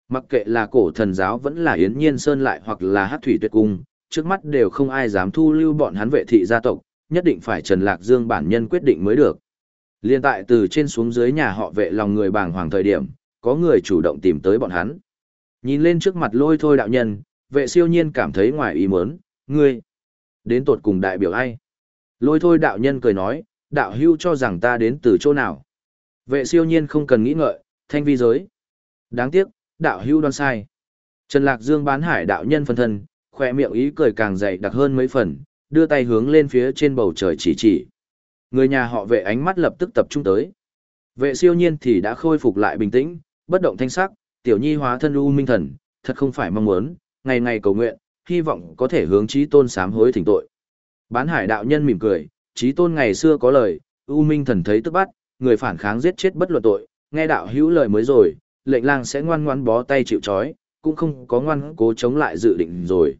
Mặc kệ là cổ thần giáo vẫn là Yến Nhiên Sơn lại hoặc là Hát Thủy Tuyệt Cung, trước mắt đều không ai dám thu lưu bọn hắn vệ thị gia tộc, nhất định phải Trần Lạc Dương bản nhân quyết định mới được. Liên tại từ trên xuống dưới nhà họ vệ lòng người bàng hoàng thời điểm, có người chủ động tìm tới bọn hắn. Nhìn lên trước mặt lôi thôi đạo nhân, vệ siêu nhiên cảm thấy ngoài ý muốn, ngươi, đến tột cùng đại biểu ai? Lôi thôi đạo nhân cười nói, đạo hưu cho rằng ta đến từ chỗ nào? Vệ siêu nhiên không cần nghĩ ngợi, thanh vi giới. Đáng tiếc, đạo hưu đoan sai. Trần Lạc Dương bán hải đạo nhân phân thân, khỏe miệng ý cười càng dày đặc hơn mấy phần, đưa tay hướng lên phía trên bầu trời chỉ chỉ. Người nhà họ vệ ánh mắt lập tức tập trung tới. Vệ siêu nhiên thì đã khôi phục lại bình tĩnh, bất động thanh sắc, tiểu nhi hóa thân u minh thần, thật không phải mong muốn, ngày ngày cầu nguyện, hy vọng có thể hướng trí tôn sám hối thỉnh tội. Bán hải đạo nhân mỉm cười, trí tôn ngày xưa có lời, u minh thần thấy tức bắt, người phản kháng giết chết bất luận tội, nghe đạo hữu lời mới rồi, lệnh lang sẽ ngoan ngoan bó tay chịu trói, cũng không có ngoan cố chống lại dự định rồi.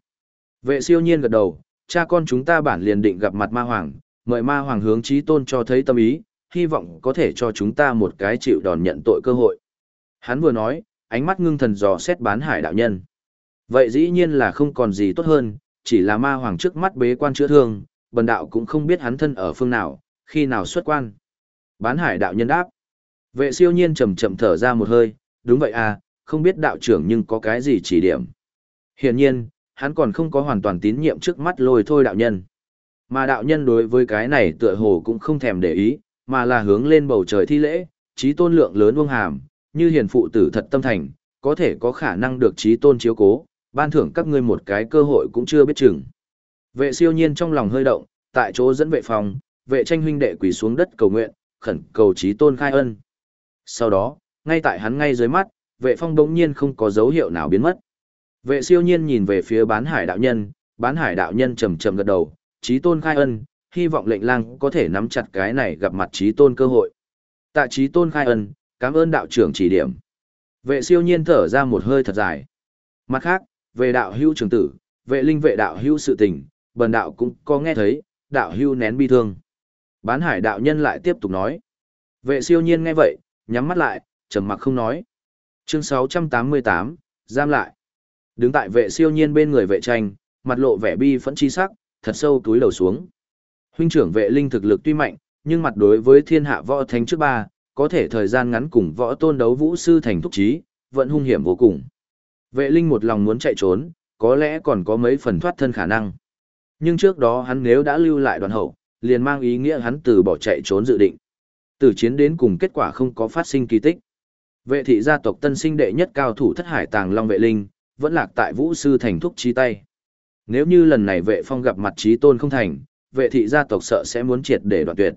Vệ siêu nhiên gật đầu, cha con chúng ta bản liền định gặp mặt ma hoàng, mời ma hoàng hướng trí tôn cho thấy tâm ý, hy vọng có thể cho chúng ta một cái chịu đòn nhận tội cơ hội. Hắn vừa nói, ánh mắt ngưng thần dò xét bán hải đạo nhân. Vậy dĩ nhiên là không còn gì tốt hơn, chỉ là ma hoàng trước mắt bế quan chữa thương, bần đạo cũng không biết hắn thân ở phương nào, khi nào xuất quan. Bán hải đạo nhân đáp. Vệ siêu nhiên chầm chậm thở ra một hơi, đúng vậy à, không biết đạo trưởng nhưng có cái gì chỉ điểm. Hiển nhiên, hắn còn không có hoàn toàn tín nhiệm trước mắt lôi thôi đạo nhân. Mà đạo nhân đối với cái này tựa hồ cũng không thèm để ý, mà là hướng lên bầu trời thi lễ, trí tôn lượng lớn vương hàm, như hiền phụ tử thật tâm thành, có thể có khả năng được trí tôn chiếu cố, ban thưởng các ngươi một cái cơ hội cũng chưa biết chừng. Vệ siêu nhiên trong lòng hơi động, tại chỗ dẫn vệ phòng, vệ tranh huynh đệ quỳ xuống đất cầu nguyện, khẩn cầu trí tôn khai ân. Sau đó, ngay tại hắn ngay dưới mắt, vệ phong đống nhiên không có dấu hiệu nào biến mất. Vệ siêu nhiên nhìn về phía bán hải đạo nhân, bán hải đạo nhân trầm trầm gật đầu, trí tôn khai ân, hy vọng lệnh lang có thể nắm chặt cái này gặp mặt trí tôn cơ hội. Tạ trí tôn khai ân, cảm ơn đạo trưởng chỉ điểm. Vệ siêu nhiên thở ra một hơi thật dài. Mặt khác, về đạo hưu trường tử, vệ linh vệ đạo hưu sự tình, bần đạo cũng có nghe thấy, đạo hưu nén bi thương. Bán hải đạo nhân lại tiếp tục nói. Vệ siêu nhiên nghe vậy, nhắm mắt lại, trầm mặc không nói. Chương 688, giam lại. Đứng tại vệ siêu nhiên bên người vệ tranh, mặt lộ vẻ bi phẫn chi sắc, thật sâu túi đầu xuống. Huynh trưởng vệ linh thực lực tuy mạnh, nhưng mặt đối với thiên hạ võ thánh trước ba, có thể thời gian ngắn cùng võ tôn đấu vũ sư thành thúc trí, vẫn hung hiểm vô cùng. Vệ linh một lòng muốn chạy trốn, có lẽ còn có mấy phần thoát thân khả năng. Nhưng trước đó hắn nếu đã lưu lại đoàn hậu, liền mang ý nghĩa hắn từ bỏ chạy trốn dự định. Từ chiến đến cùng kết quả không có phát sinh kỳ tích. Vệ thị gia tộc tân sinh đệ nhất cao thủ thất hải tàng long vệ linh, vẫn lạc tại vũ sư thành thúc chi tay. Nếu như lần này vệ phong gặp mặt trí tôn không thành, vệ thị gia tộc sợ sẽ muốn triệt để đoạn tuyệt.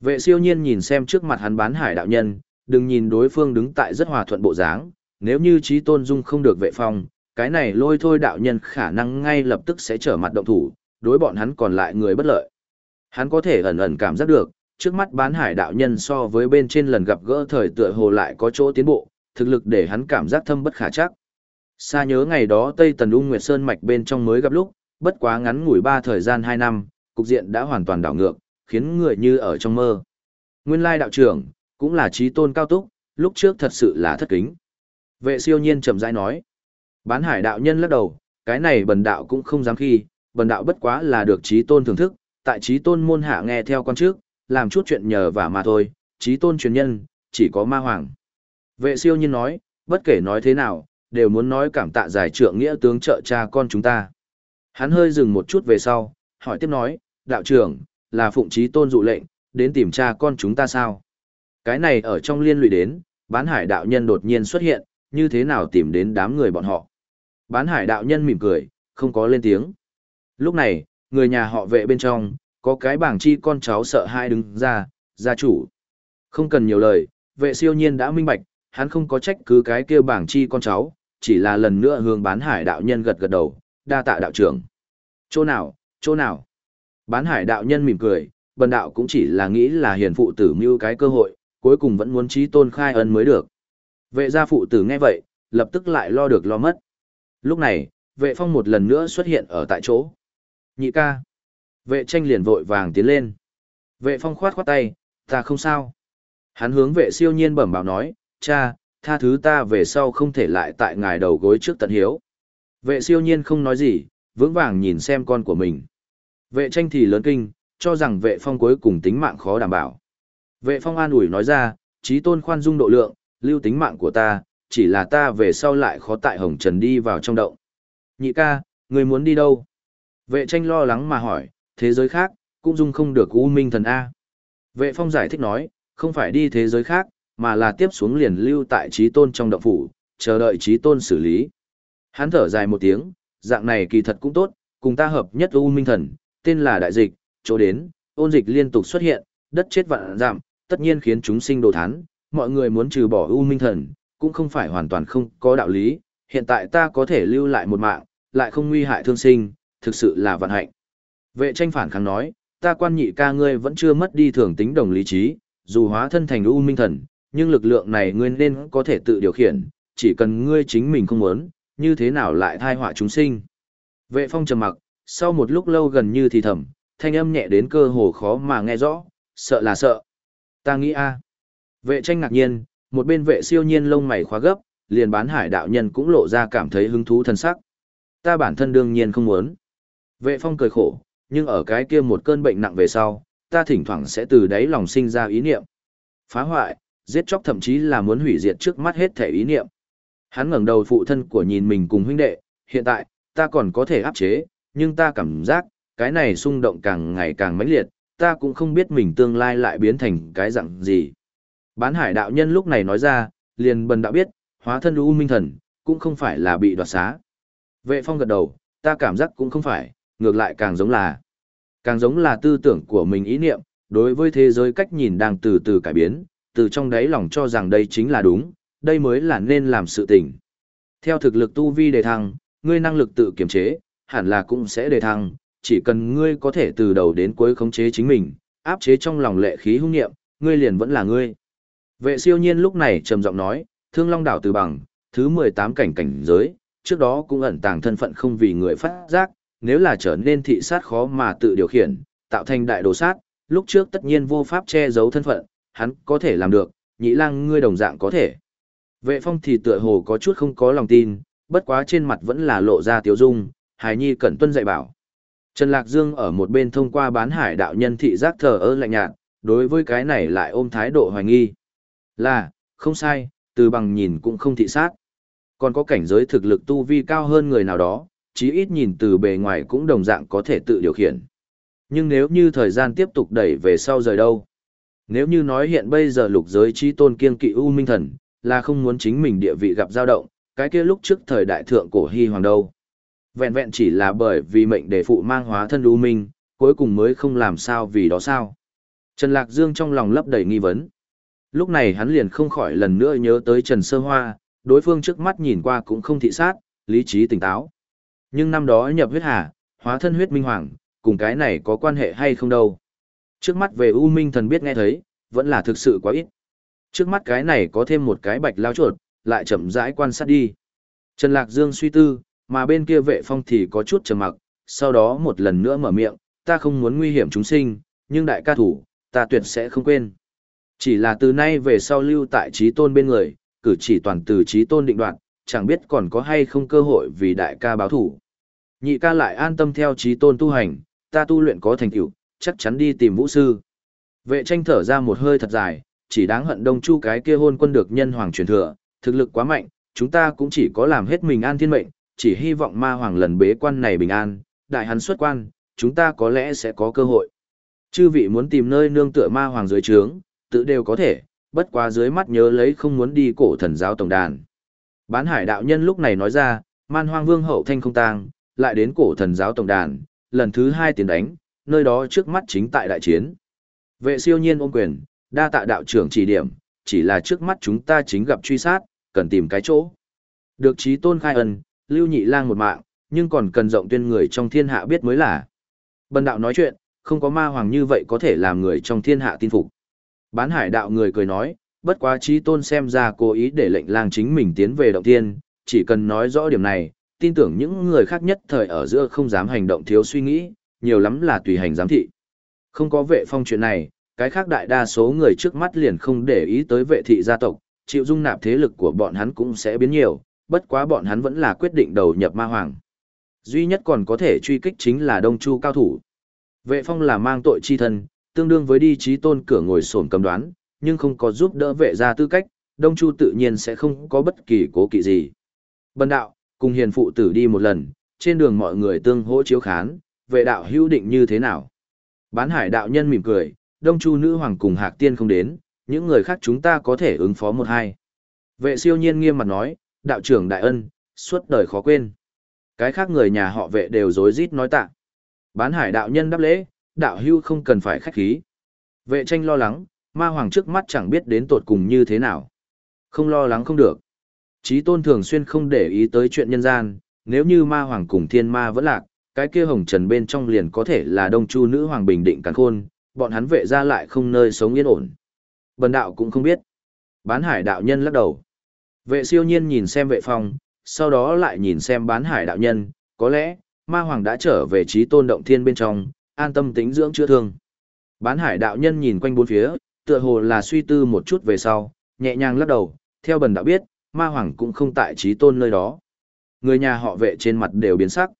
Vệ siêu nhiên nhìn xem trước mặt hắn bán hải đạo nhân, đừng nhìn đối phương đứng tại rất hòa thuận bộ dáng, nếu như trí tôn dung không được vệ phong, cái này lôi thôi đạo nhân khả năng ngay lập tức sẽ trở mặt động thủ, đối bọn hắn còn lại người bất lợi. Hắn có thể ẩn ẩn cảm giác được, trước mắt bán hải đạo nhân so với bên trên lần gặp gỡ thời tựa hồ lại có chỗ tiến bộ, thực lực để hắn cảm giác thâm bất khả chắc. Xa nhớ ngày đó Tây Tần Ung Nguyệt Sơn mạch bên trong mới gặp lúc, bất quá ngắn ngủi ba thời gian hai năm, cục diện đã hoàn toàn đảo ngược, khiến người như ở trong mơ. Nguyên lai đạo trưởng, cũng là trí tôn cao túc, lúc trước thật sự là thất kính. Vệ siêu nhiên trầm rãi nói. Bán hải đạo nhân lắc đầu, cái này bần đạo cũng không dám khi, bần đạo bất quá là được trí tôn thưởng thức, tại trí tôn môn hạ nghe theo con trước, làm chút chuyện nhờ và mà thôi, trí tôn truyền nhân, chỉ có ma hoàng. Vệ siêu nhiên nói, bất kể nói thế nào, đều muốn nói cảm tạ giải trượng nghĩa tướng trợ cha con chúng ta. Hắn hơi dừng một chút về sau, hỏi tiếp nói, đạo trưởng, là phụng trí tôn dụ lệnh, đến tìm cha con chúng ta sao? Cái này ở trong liên lụy đến, bán hải đạo nhân đột nhiên xuất hiện, như thế nào tìm đến đám người bọn họ? Bán hải đạo nhân mỉm cười, không có lên tiếng. Lúc này, người nhà họ vệ bên trong, có cái bảng chi con cháu sợ hai đứng ra, gia chủ. Không cần nhiều lời, vệ siêu nhiên đã minh bạch, hắn không có trách cứ cái kia bảng chi con cháu, chỉ là lần nữa hướng bán hải đạo nhân gật gật đầu, đa tạ đạo trưởng. Chỗ nào, chỗ nào? Bán hải đạo nhân mỉm cười, bần đạo cũng chỉ là nghĩ là hiền phụ tử mưu cái cơ hội, cuối cùng vẫn muốn trí tôn khai ân mới được. Vệ gia phụ tử nghe vậy, lập tức lại lo được lo mất. Lúc này, vệ phong một lần nữa xuất hiện ở tại chỗ. Nhị ca. Vệ tranh liền vội vàng tiến lên. Vệ phong khoát khoát tay, ta không sao. Hắn hướng vệ siêu nhiên bẩm bảo nói, cha, tha thứ ta về sau không thể lại tại ngài đầu gối trước tận hiếu. Vệ siêu nhiên không nói gì, vững vàng nhìn xem con của mình. Vệ tranh thì lớn kinh, cho rằng vệ phong cuối cùng tính mạng khó đảm bảo. Vệ phong an ủi nói ra, trí tôn khoan dung độ lượng, lưu tính mạng của ta, chỉ là ta về sau lại khó tại hồng trần đi vào trong động. Nhị ca, người muốn đi đâu? Vệ tranh lo lắng mà hỏi, thế giới khác, cũng dung không được U Minh thần A. Vệ phong giải thích nói, không phải đi thế giới khác, mà là tiếp xuống liền lưu tại trí tôn trong động phủ, chờ đợi trí tôn xử lý. Hắn thở dài một tiếng, dạng này kỳ thật cũng tốt, cùng ta hợp nhất U Minh thần, tên là đại dịch, chỗ đến, ôn dịch liên tục xuất hiện, đất chết vạn giảm, tất nhiên khiến chúng sinh đồ thán, mọi người muốn trừ bỏ U Minh thần, cũng không phải hoàn toàn không có đạo lý, hiện tại ta có thể lưu lại một mạng, lại không nguy hại thương sinh, thực sự là vận hạnh. Vệ tranh phản kháng nói, ta quan nhị ca ngươi vẫn chưa mất đi thường tính đồng lý trí, dù hóa thân thành U Minh thần, nhưng lực lượng này ngươi nên có thể tự điều khiển, chỉ cần ngươi chính mình không muốn, như thế nào lại thai họa chúng sinh. Vệ phong trầm mặc, sau một lúc lâu gần như thì thầm, thanh âm nhẹ đến cơ hồ khó mà nghe rõ, sợ là sợ. Ta nghĩ a. Vệ tranh ngạc nhiên, một bên vệ siêu nhiên lông mày khóa gấp, liền bán hải đạo nhân cũng lộ ra cảm thấy hứng thú thân sắc. Ta bản thân đương nhiên không muốn. Vệ phong cười khổ, nhưng ở cái kia một cơn bệnh nặng về sau, ta thỉnh thoảng sẽ từ đáy lòng sinh ra ý niệm. Phá hoại, giết chóc thậm chí là muốn hủy diệt trước mắt hết thể ý niệm. Hắn ngẩng đầu phụ thân của nhìn mình cùng huynh đệ, hiện tại, ta còn có thể áp chế, nhưng ta cảm giác, cái này xung động càng ngày càng mãnh liệt, ta cũng không biết mình tương lai lại biến thành cái dạng gì. Bán hải đạo nhân lúc này nói ra, liền bần đã biết, hóa thân U Minh Thần, cũng không phải là bị đoạt xá. Vệ phong gật đầu, ta cảm giác cũng không phải, ngược lại càng giống là, càng giống là tư tưởng của mình ý niệm, đối với thế giới cách nhìn đang từ từ cải biến, từ trong đáy lòng cho rằng đây chính là đúng, đây mới là nên làm sự tình. Theo thực lực tu vi đề thăng, ngươi năng lực tự kiểm chế, hẳn là cũng sẽ đề thăng, chỉ cần ngươi có thể từ đầu đến cuối khống chế chính mình, áp chế trong lòng lệ khí hung nghiệm, ngươi liền vẫn là ngươi. Vệ siêu nhiên lúc này trầm giọng nói, thương long đảo từ bằng, thứ 18 cảnh cảnh giới, trước đó cũng ẩn tàng thân phận không vì người phát giác, nếu là trở nên thị sát khó mà tự điều khiển, tạo thành đại đồ sát, lúc trước tất nhiên vô pháp che giấu thân phận, hắn có thể làm được, nhị lang ngươi đồng dạng có thể. Vệ phong thì tựa hồ có chút không có lòng tin, bất quá trên mặt vẫn là lộ ra tiếu dung, hài nhi cẩn tuân dạy bảo. Trần Lạc Dương ở một bên thông qua bán hải đạo nhân thị giác thờ ơ lạnh nhạt, đối với cái này lại ôm thái độ hoài nghi. Là, không sai, từ bằng nhìn cũng không thị sát. Còn có cảnh giới thực lực tu vi cao hơn người nào đó, chí ít nhìn từ bề ngoài cũng đồng dạng có thể tự điều khiển. Nhưng nếu như thời gian tiếp tục đẩy về sau rời đâu? Nếu như nói hiện bây giờ lục giới chi tôn kiên kỵ U Minh Thần, là không muốn chính mình địa vị gặp dao động, cái kia lúc trước thời đại thượng cổ hy hoàng đâu. Vẹn vẹn chỉ là bởi vì mệnh đề phụ mang hóa thân U Minh, cuối cùng mới không làm sao vì đó sao. Trần Lạc Dương trong lòng lấp đầy nghi vấn. Lúc này hắn liền không khỏi lần nữa nhớ tới Trần Sơ Hoa, đối phương trước mắt nhìn qua cũng không thị sát, lý trí tỉnh táo. Nhưng năm đó nhập huyết hà, hóa thân huyết minh hoàng, cùng cái này có quan hệ hay không đâu. Trước mắt về U Minh thần biết nghe thấy, vẫn là thực sự quá ít. Trước mắt cái này có thêm một cái bạch lao chuột, lại chậm rãi quan sát đi. Trần Lạc Dương suy tư, mà bên kia vệ phong thì có chút trầm mặc, sau đó một lần nữa mở miệng, ta không muốn nguy hiểm chúng sinh, nhưng đại ca thủ, ta tuyệt sẽ không quên. Chỉ là từ nay về sau lưu tại trí tôn bên người, cử chỉ toàn từ trí tôn định đoạt, chẳng biết còn có hay không cơ hội vì đại ca báo thủ. Nhị ca lại an tâm theo trí tôn tu hành, ta tu luyện có thành tựu, chắc chắn đi tìm vũ sư. Vệ tranh thở ra một hơi thật dài, chỉ đáng hận đông chu cái kia hôn quân được nhân hoàng truyền thừa, thực lực quá mạnh, chúng ta cũng chỉ có làm hết mình an thiên mệnh, chỉ hy vọng ma hoàng lần bế quan này bình an, đại hắn xuất quan, chúng ta có lẽ sẽ có cơ hội. Chư vị muốn tìm nơi nương tựa ma hoàng dưới trướng, tự đều có thể, bất quá dưới mắt nhớ lấy không muốn đi cổ thần giáo tổng đàn. Bán hải đạo nhân lúc này nói ra, man hoang vương hậu thanh không tang, lại đến cổ thần giáo tổng đàn, lần thứ hai tiến đánh, nơi đó trước mắt chính tại đại chiến. Vệ siêu nhiên ôm quyền, đa tạ đạo trưởng chỉ điểm, chỉ là trước mắt chúng ta chính gặp truy sát, cần tìm cái chỗ. Được trí tôn khai ân, lưu nhị lang một mạng, nhưng còn cần rộng tuyên người trong thiên hạ biết mới là. Bần đạo nói chuyện, không có ma hoàng như vậy có thể làm người trong thiên hạ tin phục. Bán hải đạo người cười nói, bất quá trí tôn xem ra cố ý để lệnh lang chính mình tiến về động thiên, chỉ cần nói rõ điểm này, tin tưởng những người khác nhất thời ở giữa không dám hành động thiếu suy nghĩ, nhiều lắm là tùy hành giám thị. Không có vệ phong chuyện này, cái khác đại đa số người trước mắt liền không để ý tới vệ thị gia tộc, chịu dung nạp thế lực của bọn hắn cũng sẽ biến nhiều, bất quá bọn hắn vẫn là quyết định đầu nhập ma hoàng. Duy nhất còn có thể truy kích chính là Đông Chu cao thủ. Vệ phong là mang tội chi thân, tương đương với đi trí tôn cửa ngồi sổn cầm đoán, nhưng không có giúp đỡ vệ gia tư cách, Đông Chu tự nhiên sẽ không có bất kỳ cố kỵ gì. Bần đạo, cùng hiền phụ tử đi một lần, trên đường mọi người tương hỗ chiếu khán, vệ đạo hữu định như thế nào. Bán hải đạo nhân mỉm cười, Đông Chu nữ hoàng cùng Hạc Tiên không đến, những người khác chúng ta có thể ứng phó một hai. Vệ siêu nhiên nghiêm mặt nói, đạo trưởng đại ân, suốt đời khó quên. Cái khác người nhà họ vệ đều rối rít nói tạ. Bán hải đạo nhân đáp lễ, đạo hưu không cần phải khách khí. Vệ tranh lo lắng, ma hoàng trước mắt chẳng biết đến tột cùng như thế nào. Không lo lắng không được. Chí tôn thường xuyên không để ý tới chuyện nhân gian, nếu như ma hoàng cùng thiên ma vẫn lạc, cái kia hồng trần bên trong liền có thể là đông chu nữ hoàng bình định càn khôn, bọn hắn vệ ra lại không nơi sống yên ổn. Bần đạo cũng không biết. Bán hải đạo nhân lắc đầu. Vệ siêu nhiên nhìn xem vệ phong, sau đó lại nhìn xem bán hải đạo nhân, có lẽ, ma hoàng đã trở về trí tôn động thiên bên trong, an tâm tính dưỡng chữa thương. Bán hải đạo nhân nhìn quanh bốn phía, tựa hồ là suy tư một chút về sau, nhẹ nhàng lắc đầu, theo bần đạo biết, ma hoàng cũng không tại trí tôn nơi đó. Người nhà họ vệ trên mặt đều biến sắc.